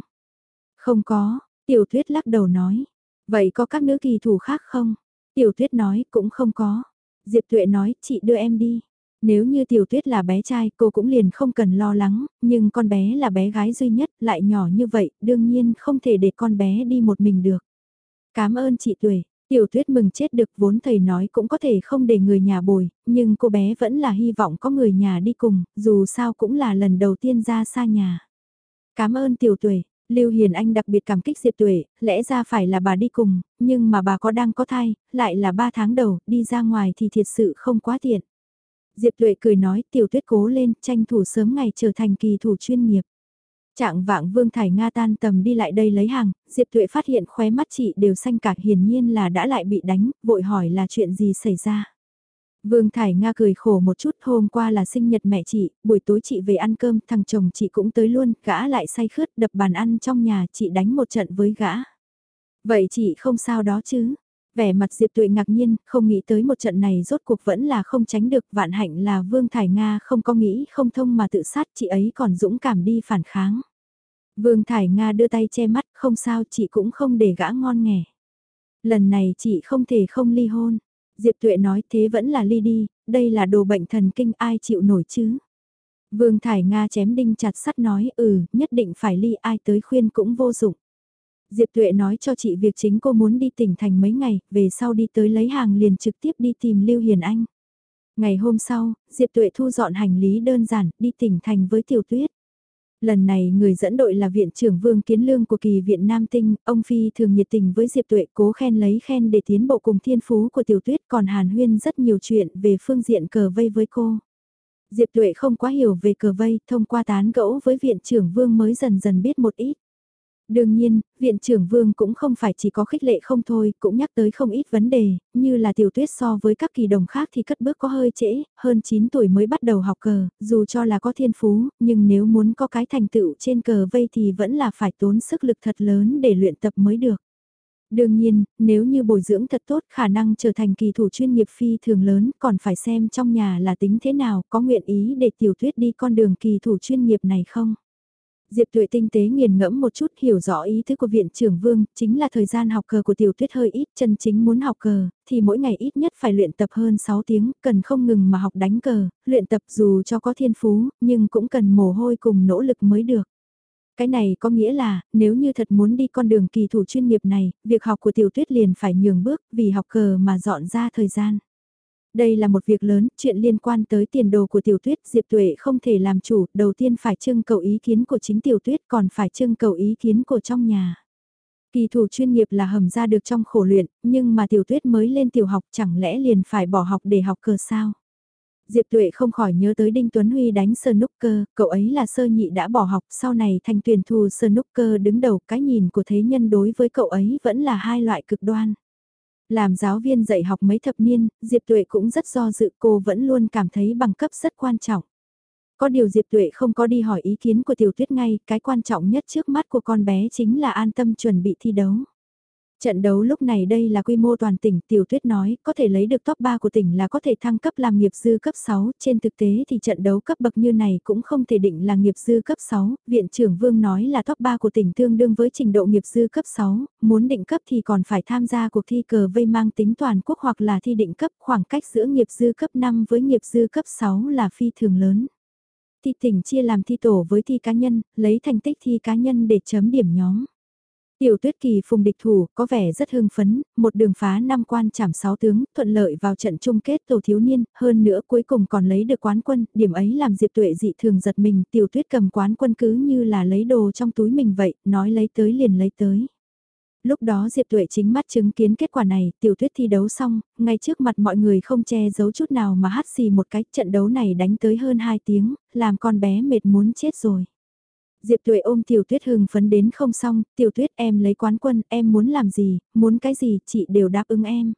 Không có, Tiểu Tuyết lắc đầu nói. Vậy có các nữ kỳ thủ khác không? Tiểu Tuyết nói cũng không có. Diệp Tuệ nói chị đưa em đi. Nếu như Tiểu Tuyết là bé trai cô cũng liền không cần lo lắng, nhưng con bé là bé gái duy nhất lại nhỏ như vậy, đương nhiên không thể để con bé đi một mình được. Cảm ơn chị Tuệ. Tiểu tuyết mừng chết được vốn thầy nói cũng có thể không để người nhà bồi, nhưng cô bé vẫn là hy vọng có người nhà đi cùng, dù sao cũng là lần đầu tiên ra xa nhà. Cảm ơn tiểu tuệ, Lưu Hiền Anh đặc biệt cảm kích Diệp Tuệ, lẽ ra phải là bà đi cùng, nhưng mà bà có đang có thai, lại là 3 tháng đầu, đi ra ngoài thì thiệt sự không quá tiện. Diệp Tuệ cười nói tiểu tuyết cố lên, tranh thủ sớm ngày trở thành kỳ thủ chuyên nghiệp. Trạng vạng Vương Thải Nga tan tầm đi lại đây lấy hàng, Diệp Tuệ phát hiện khóe mắt chị đều xanh cả hiển nhiên là đã lại bị đánh, vội hỏi là chuyện gì xảy ra. Vương Thải Nga cười khổ một chút hôm qua là sinh nhật mẹ chị, buổi tối chị về ăn cơm, thằng chồng chị cũng tới luôn, gã lại say khướt đập bàn ăn trong nhà chị đánh một trận với gã. Vậy chị không sao đó chứ? Vẻ mặt Diệp Tuệ ngạc nhiên, không nghĩ tới một trận này rốt cuộc vẫn là không tránh được, vạn hạnh là Vương Thải Nga không có nghĩ không thông mà tự sát chị ấy còn dũng cảm đi phản kháng. Vương Thải Nga đưa tay che mắt, không sao chị cũng không để gã ngon nghẻ. Lần này chị không thể không ly hôn. Diệp Tuệ nói thế vẫn là ly đi, đây là đồ bệnh thần kinh ai chịu nổi chứ. Vương Thải Nga chém đinh chặt sắt nói ừ, nhất định phải ly ai tới khuyên cũng vô dụng. Diệp Tuệ nói cho chị việc chính cô muốn đi tỉnh thành mấy ngày, về sau đi tới lấy hàng liền trực tiếp đi tìm Lưu Hiền Anh. Ngày hôm sau, Diệp Tuệ thu dọn hành lý đơn giản, đi tỉnh thành với Tiểu Tuyết. Lần này người dẫn đội là viện trưởng Vương Kiến Lương của kỳ viện Nam Tinh, ông Phi thường nhiệt tình với Diệp Tuệ cố khen lấy khen để tiến bộ cùng thiên phú của Tiểu Tuyết còn Hàn Huyên rất nhiều chuyện về phương diện cờ vây với cô. Diệp Tuệ không quá hiểu về cờ vây, thông qua tán gẫu với viện trưởng Vương mới dần dần biết một ít. Đương nhiên, viện trưởng Vương cũng không phải chỉ có khích lệ không thôi, cũng nhắc tới không ít vấn đề, như là tiểu tuyết so với các kỳ đồng khác thì cất bước có hơi trễ, hơn 9 tuổi mới bắt đầu học cờ, dù cho là có thiên phú, nhưng nếu muốn có cái thành tựu trên cờ vây thì vẫn là phải tốn sức lực thật lớn để luyện tập mới được. Đương nhiên, nếu như bồi dưỡng thật tốt khả năng trở thành kỳ thủ chuyên nghiệp phi thường lớn còn phải xem trong nhà là tính thế nào có nguyện ý để tiểu tuyết đi con đường kỳ thủ chuyên nghiệp này không. Diệp Tuệ tinh tế nghiền ngẫm một chút hiểu rõ ý thức của viện trưởng Vương, chính là thời gian học cờ của tiểu tuyết hơi ít, chân chính muốn học cờ, thì mỗi ngày ít nhất phải luyện tập hơn 6 tiếng, cần không ngừng mà học đánh cờ, luyện tập dù cho có thiên phú, nhưng cũng cần mồ hôi cùng nỗ lực mới được. Cái này có nghĩa là, nếu như thật muốn đi con đường kỳ thủ chuyên nghiệp này, việc học của tiểu tuyết liền phải nhường bước vì học cờ mà dọn ra thời gian. Đây là một việc lớn, chuyện liên quan tới tiền đồ của tiểu tuyết, Diệp Tuệ không thể làm chủ, đầu tiên phải trưng cầu ý kiến của chính tiểu tuyết còn phải trưng cầu ý kiến của trong nhà. Kỳ thủ chuyên nghiệp là hầm ra được trong khổ luyện, nhưng mà tiểu tuyết mới lên tiểu học chẳng lẽ liền phải bỏ học để học cờ sao? Diệp Tuệ không khỏi nhớ tới Đinh Tuấn Huy đánh sơ núc cơ cậu ấy là sơ nhị đã bỏ học, sau này thành tuyển thù cơ đứng đầu, cái nhìn của thế nhân đối với cậu ấy vẫn là hai loại cực đoan. Làm giáo viên dạy học mấy thập niên, Diệp Tuệ cũng rất do dự cô vẫn luôn cảm thấy bằng cấp rất quan trọng. Có điều Diệp Tuệ không có đi hỏi ý kiến của Tiểu Tuyết ngay, cái quan trọng nhất trước mắt của con bé chính là an tâm chuẩn bị thi đấu. Trận đấu lúc này đây là quy mô toàn tỉnh, Tiểu Tuyết nói, có thể lấy được top 3 của tỉnh là có thể thăng cấp làm nghiệp dư cấp 6, trên thực tế thì trận đấu cấp bậc như này cũng không thể định là nghiệp dư cấp 6, Viện trưởng Vương nói là top 3 của tỉnh tương đương với trình độ nghiệp dư cấp 6, muốn định cấp thì còn phải tham gia cuộc thi cờ vây mang tính toàn quốc hoặc là thi định cấp, khoảng cách giữa nghiệp dư cấp 5 với nghiệp dư cấp 6 là phi thường lớn. Thi tỉnh chia làm thi tổ với thi cá nhân, lấy thành tích thi cá nhân để chấm điểm nhóm. Tiểu tuyết kỳ phùng địch thủ, có vẻ rất hưng phấn, một đường phá năm quan chảm sáu tướng, thuận lợi vào trận chung kết tổ thiếu niên, hơn nữa cuối cùng còn lấy được quán quân, điểm ấy làm Diệp Tuệ dị thường giật mình, tiểu tuyết cầm quán quân cứ như là lấy đồ trong túi mình vậy, nói lấy tới liền lấy tới. Lúc đó Diệp Tuệ chính mắt chứng kiến kết quả này, tiểu tuyết thi đấu xong, ngay trước mặt mọi người không che giấu chút nào mà hát xì một cái, trận đấu này đánh tới hơn 2 tiếng, làm con bé mệt muốn chết rồi. Diệp Tuệ ôm Tiểu Tuyết hưng phấn đến không xong, Tiểu Tuyết em lấy quán quân, em muốn làm gì, muốn cái gì, chị đều đáp ứng em.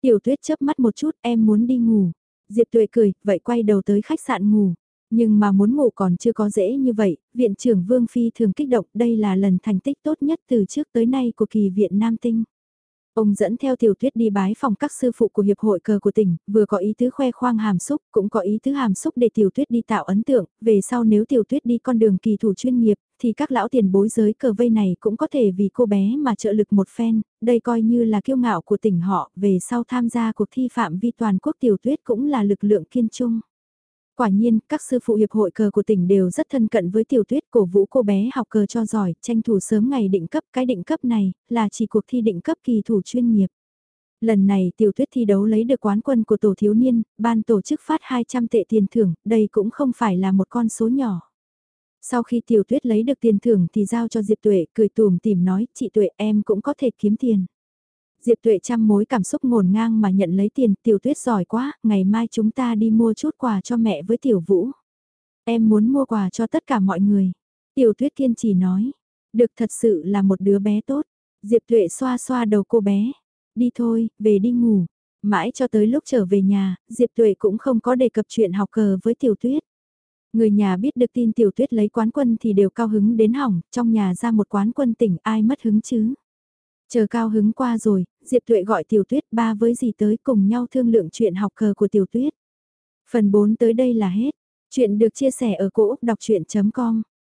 Tiểu Tuyết chớp mắt một chút, em muốn đi ngủ. Diệp Tuệ cười, vậy quay đầu tới khách sạn ngủ. Nhưng mà muốn ngủ còn chưa có dễ như vậy, viện trưởng Vương Phi thường kích động, đây là lần thành tích tốt nhất từ trước tới nay của kỳ viện Nam Tinh. Ông dẫn theo tiểu tuyết đi bái phòng các sư phụ của Hiệp hội cờ của tỉnh, vừa có ý tứ khoe khoang hàm xúc, cũng có ý tứ hàm xúc để tiểu tuyết đi tạo ấn tượng, về sau nếu tiểu tuyết đi con đường kỳ thủ chuyên nghiệp, thì các lão tiền bối giới cờ vây này cũng có thể vì cô bé mà trợ lực một phen, đây coi như là kiêu ngạo của tỉnh họ, về sau tham gia cuộc thi phạm vi toàn quốc tiểu tuyết cũng là lực lượng kiên trung. Quả nhiên, các sư phụ hiệp hội cờ của tỉnh đều rất thân cận với tiểu tuyết cổ vũ cô bé học cờ cho giỏi, tranh thủ sớm ngày định cấp. Cái định cấp này là chỉ cuộc thi định cấp kỳ thủ chuyên nghiệp. Lần này tiểu tuyết thi đấu lấy được quán quân của tổ thiếu niên, ban tổ chức phát 200 tệ tiền thưởng, đây cũng không phải là một con số nhỏ. Sau khi tiểu tuyết lấy được tiền thưởng thì giao cho Diệp Tuệ, cười tùm tìm nói, chị Tuệ em cũng có thể kiếm tiền. Diệp Tuệ trăm mối cảm xúc ngổn ngang mà nhận lấy tiền, tiểu tuyết giỏi quá, ngày mai chúng ta đi mua chút quà cho mẹ với tiểu vũ. Em muốn mua quà cho tất cả mọi người. Tiểu tuyết kiên trì nói, được thật sự là một đứa bé tốt. Diệp Tuệ xoa xoa đầu cô bé. Đi thôi, về đi ngủ. Mãi cho tới lúc trở về nhà, Diệp Tuệ cũng không có đề cập chuyện học cờ với tiểu tuyết. Người nhà biết được tin tiểu tuyết lấy quán quân thì đều cao hứng đến hỏng, trong nhà ra một quán quân tỉnh ai mất hứng chứ. Chờ cao hứng qua rồi, Diệp Tuệ gọi Tiểu Tuyết ba với gì tới cùng nhau thương lượng chuyện học cờ của Tiểu Tuyết. Phần 4 tới đây là hết. Chuyện được chia sẻ ở cỗ đọc chuyện.com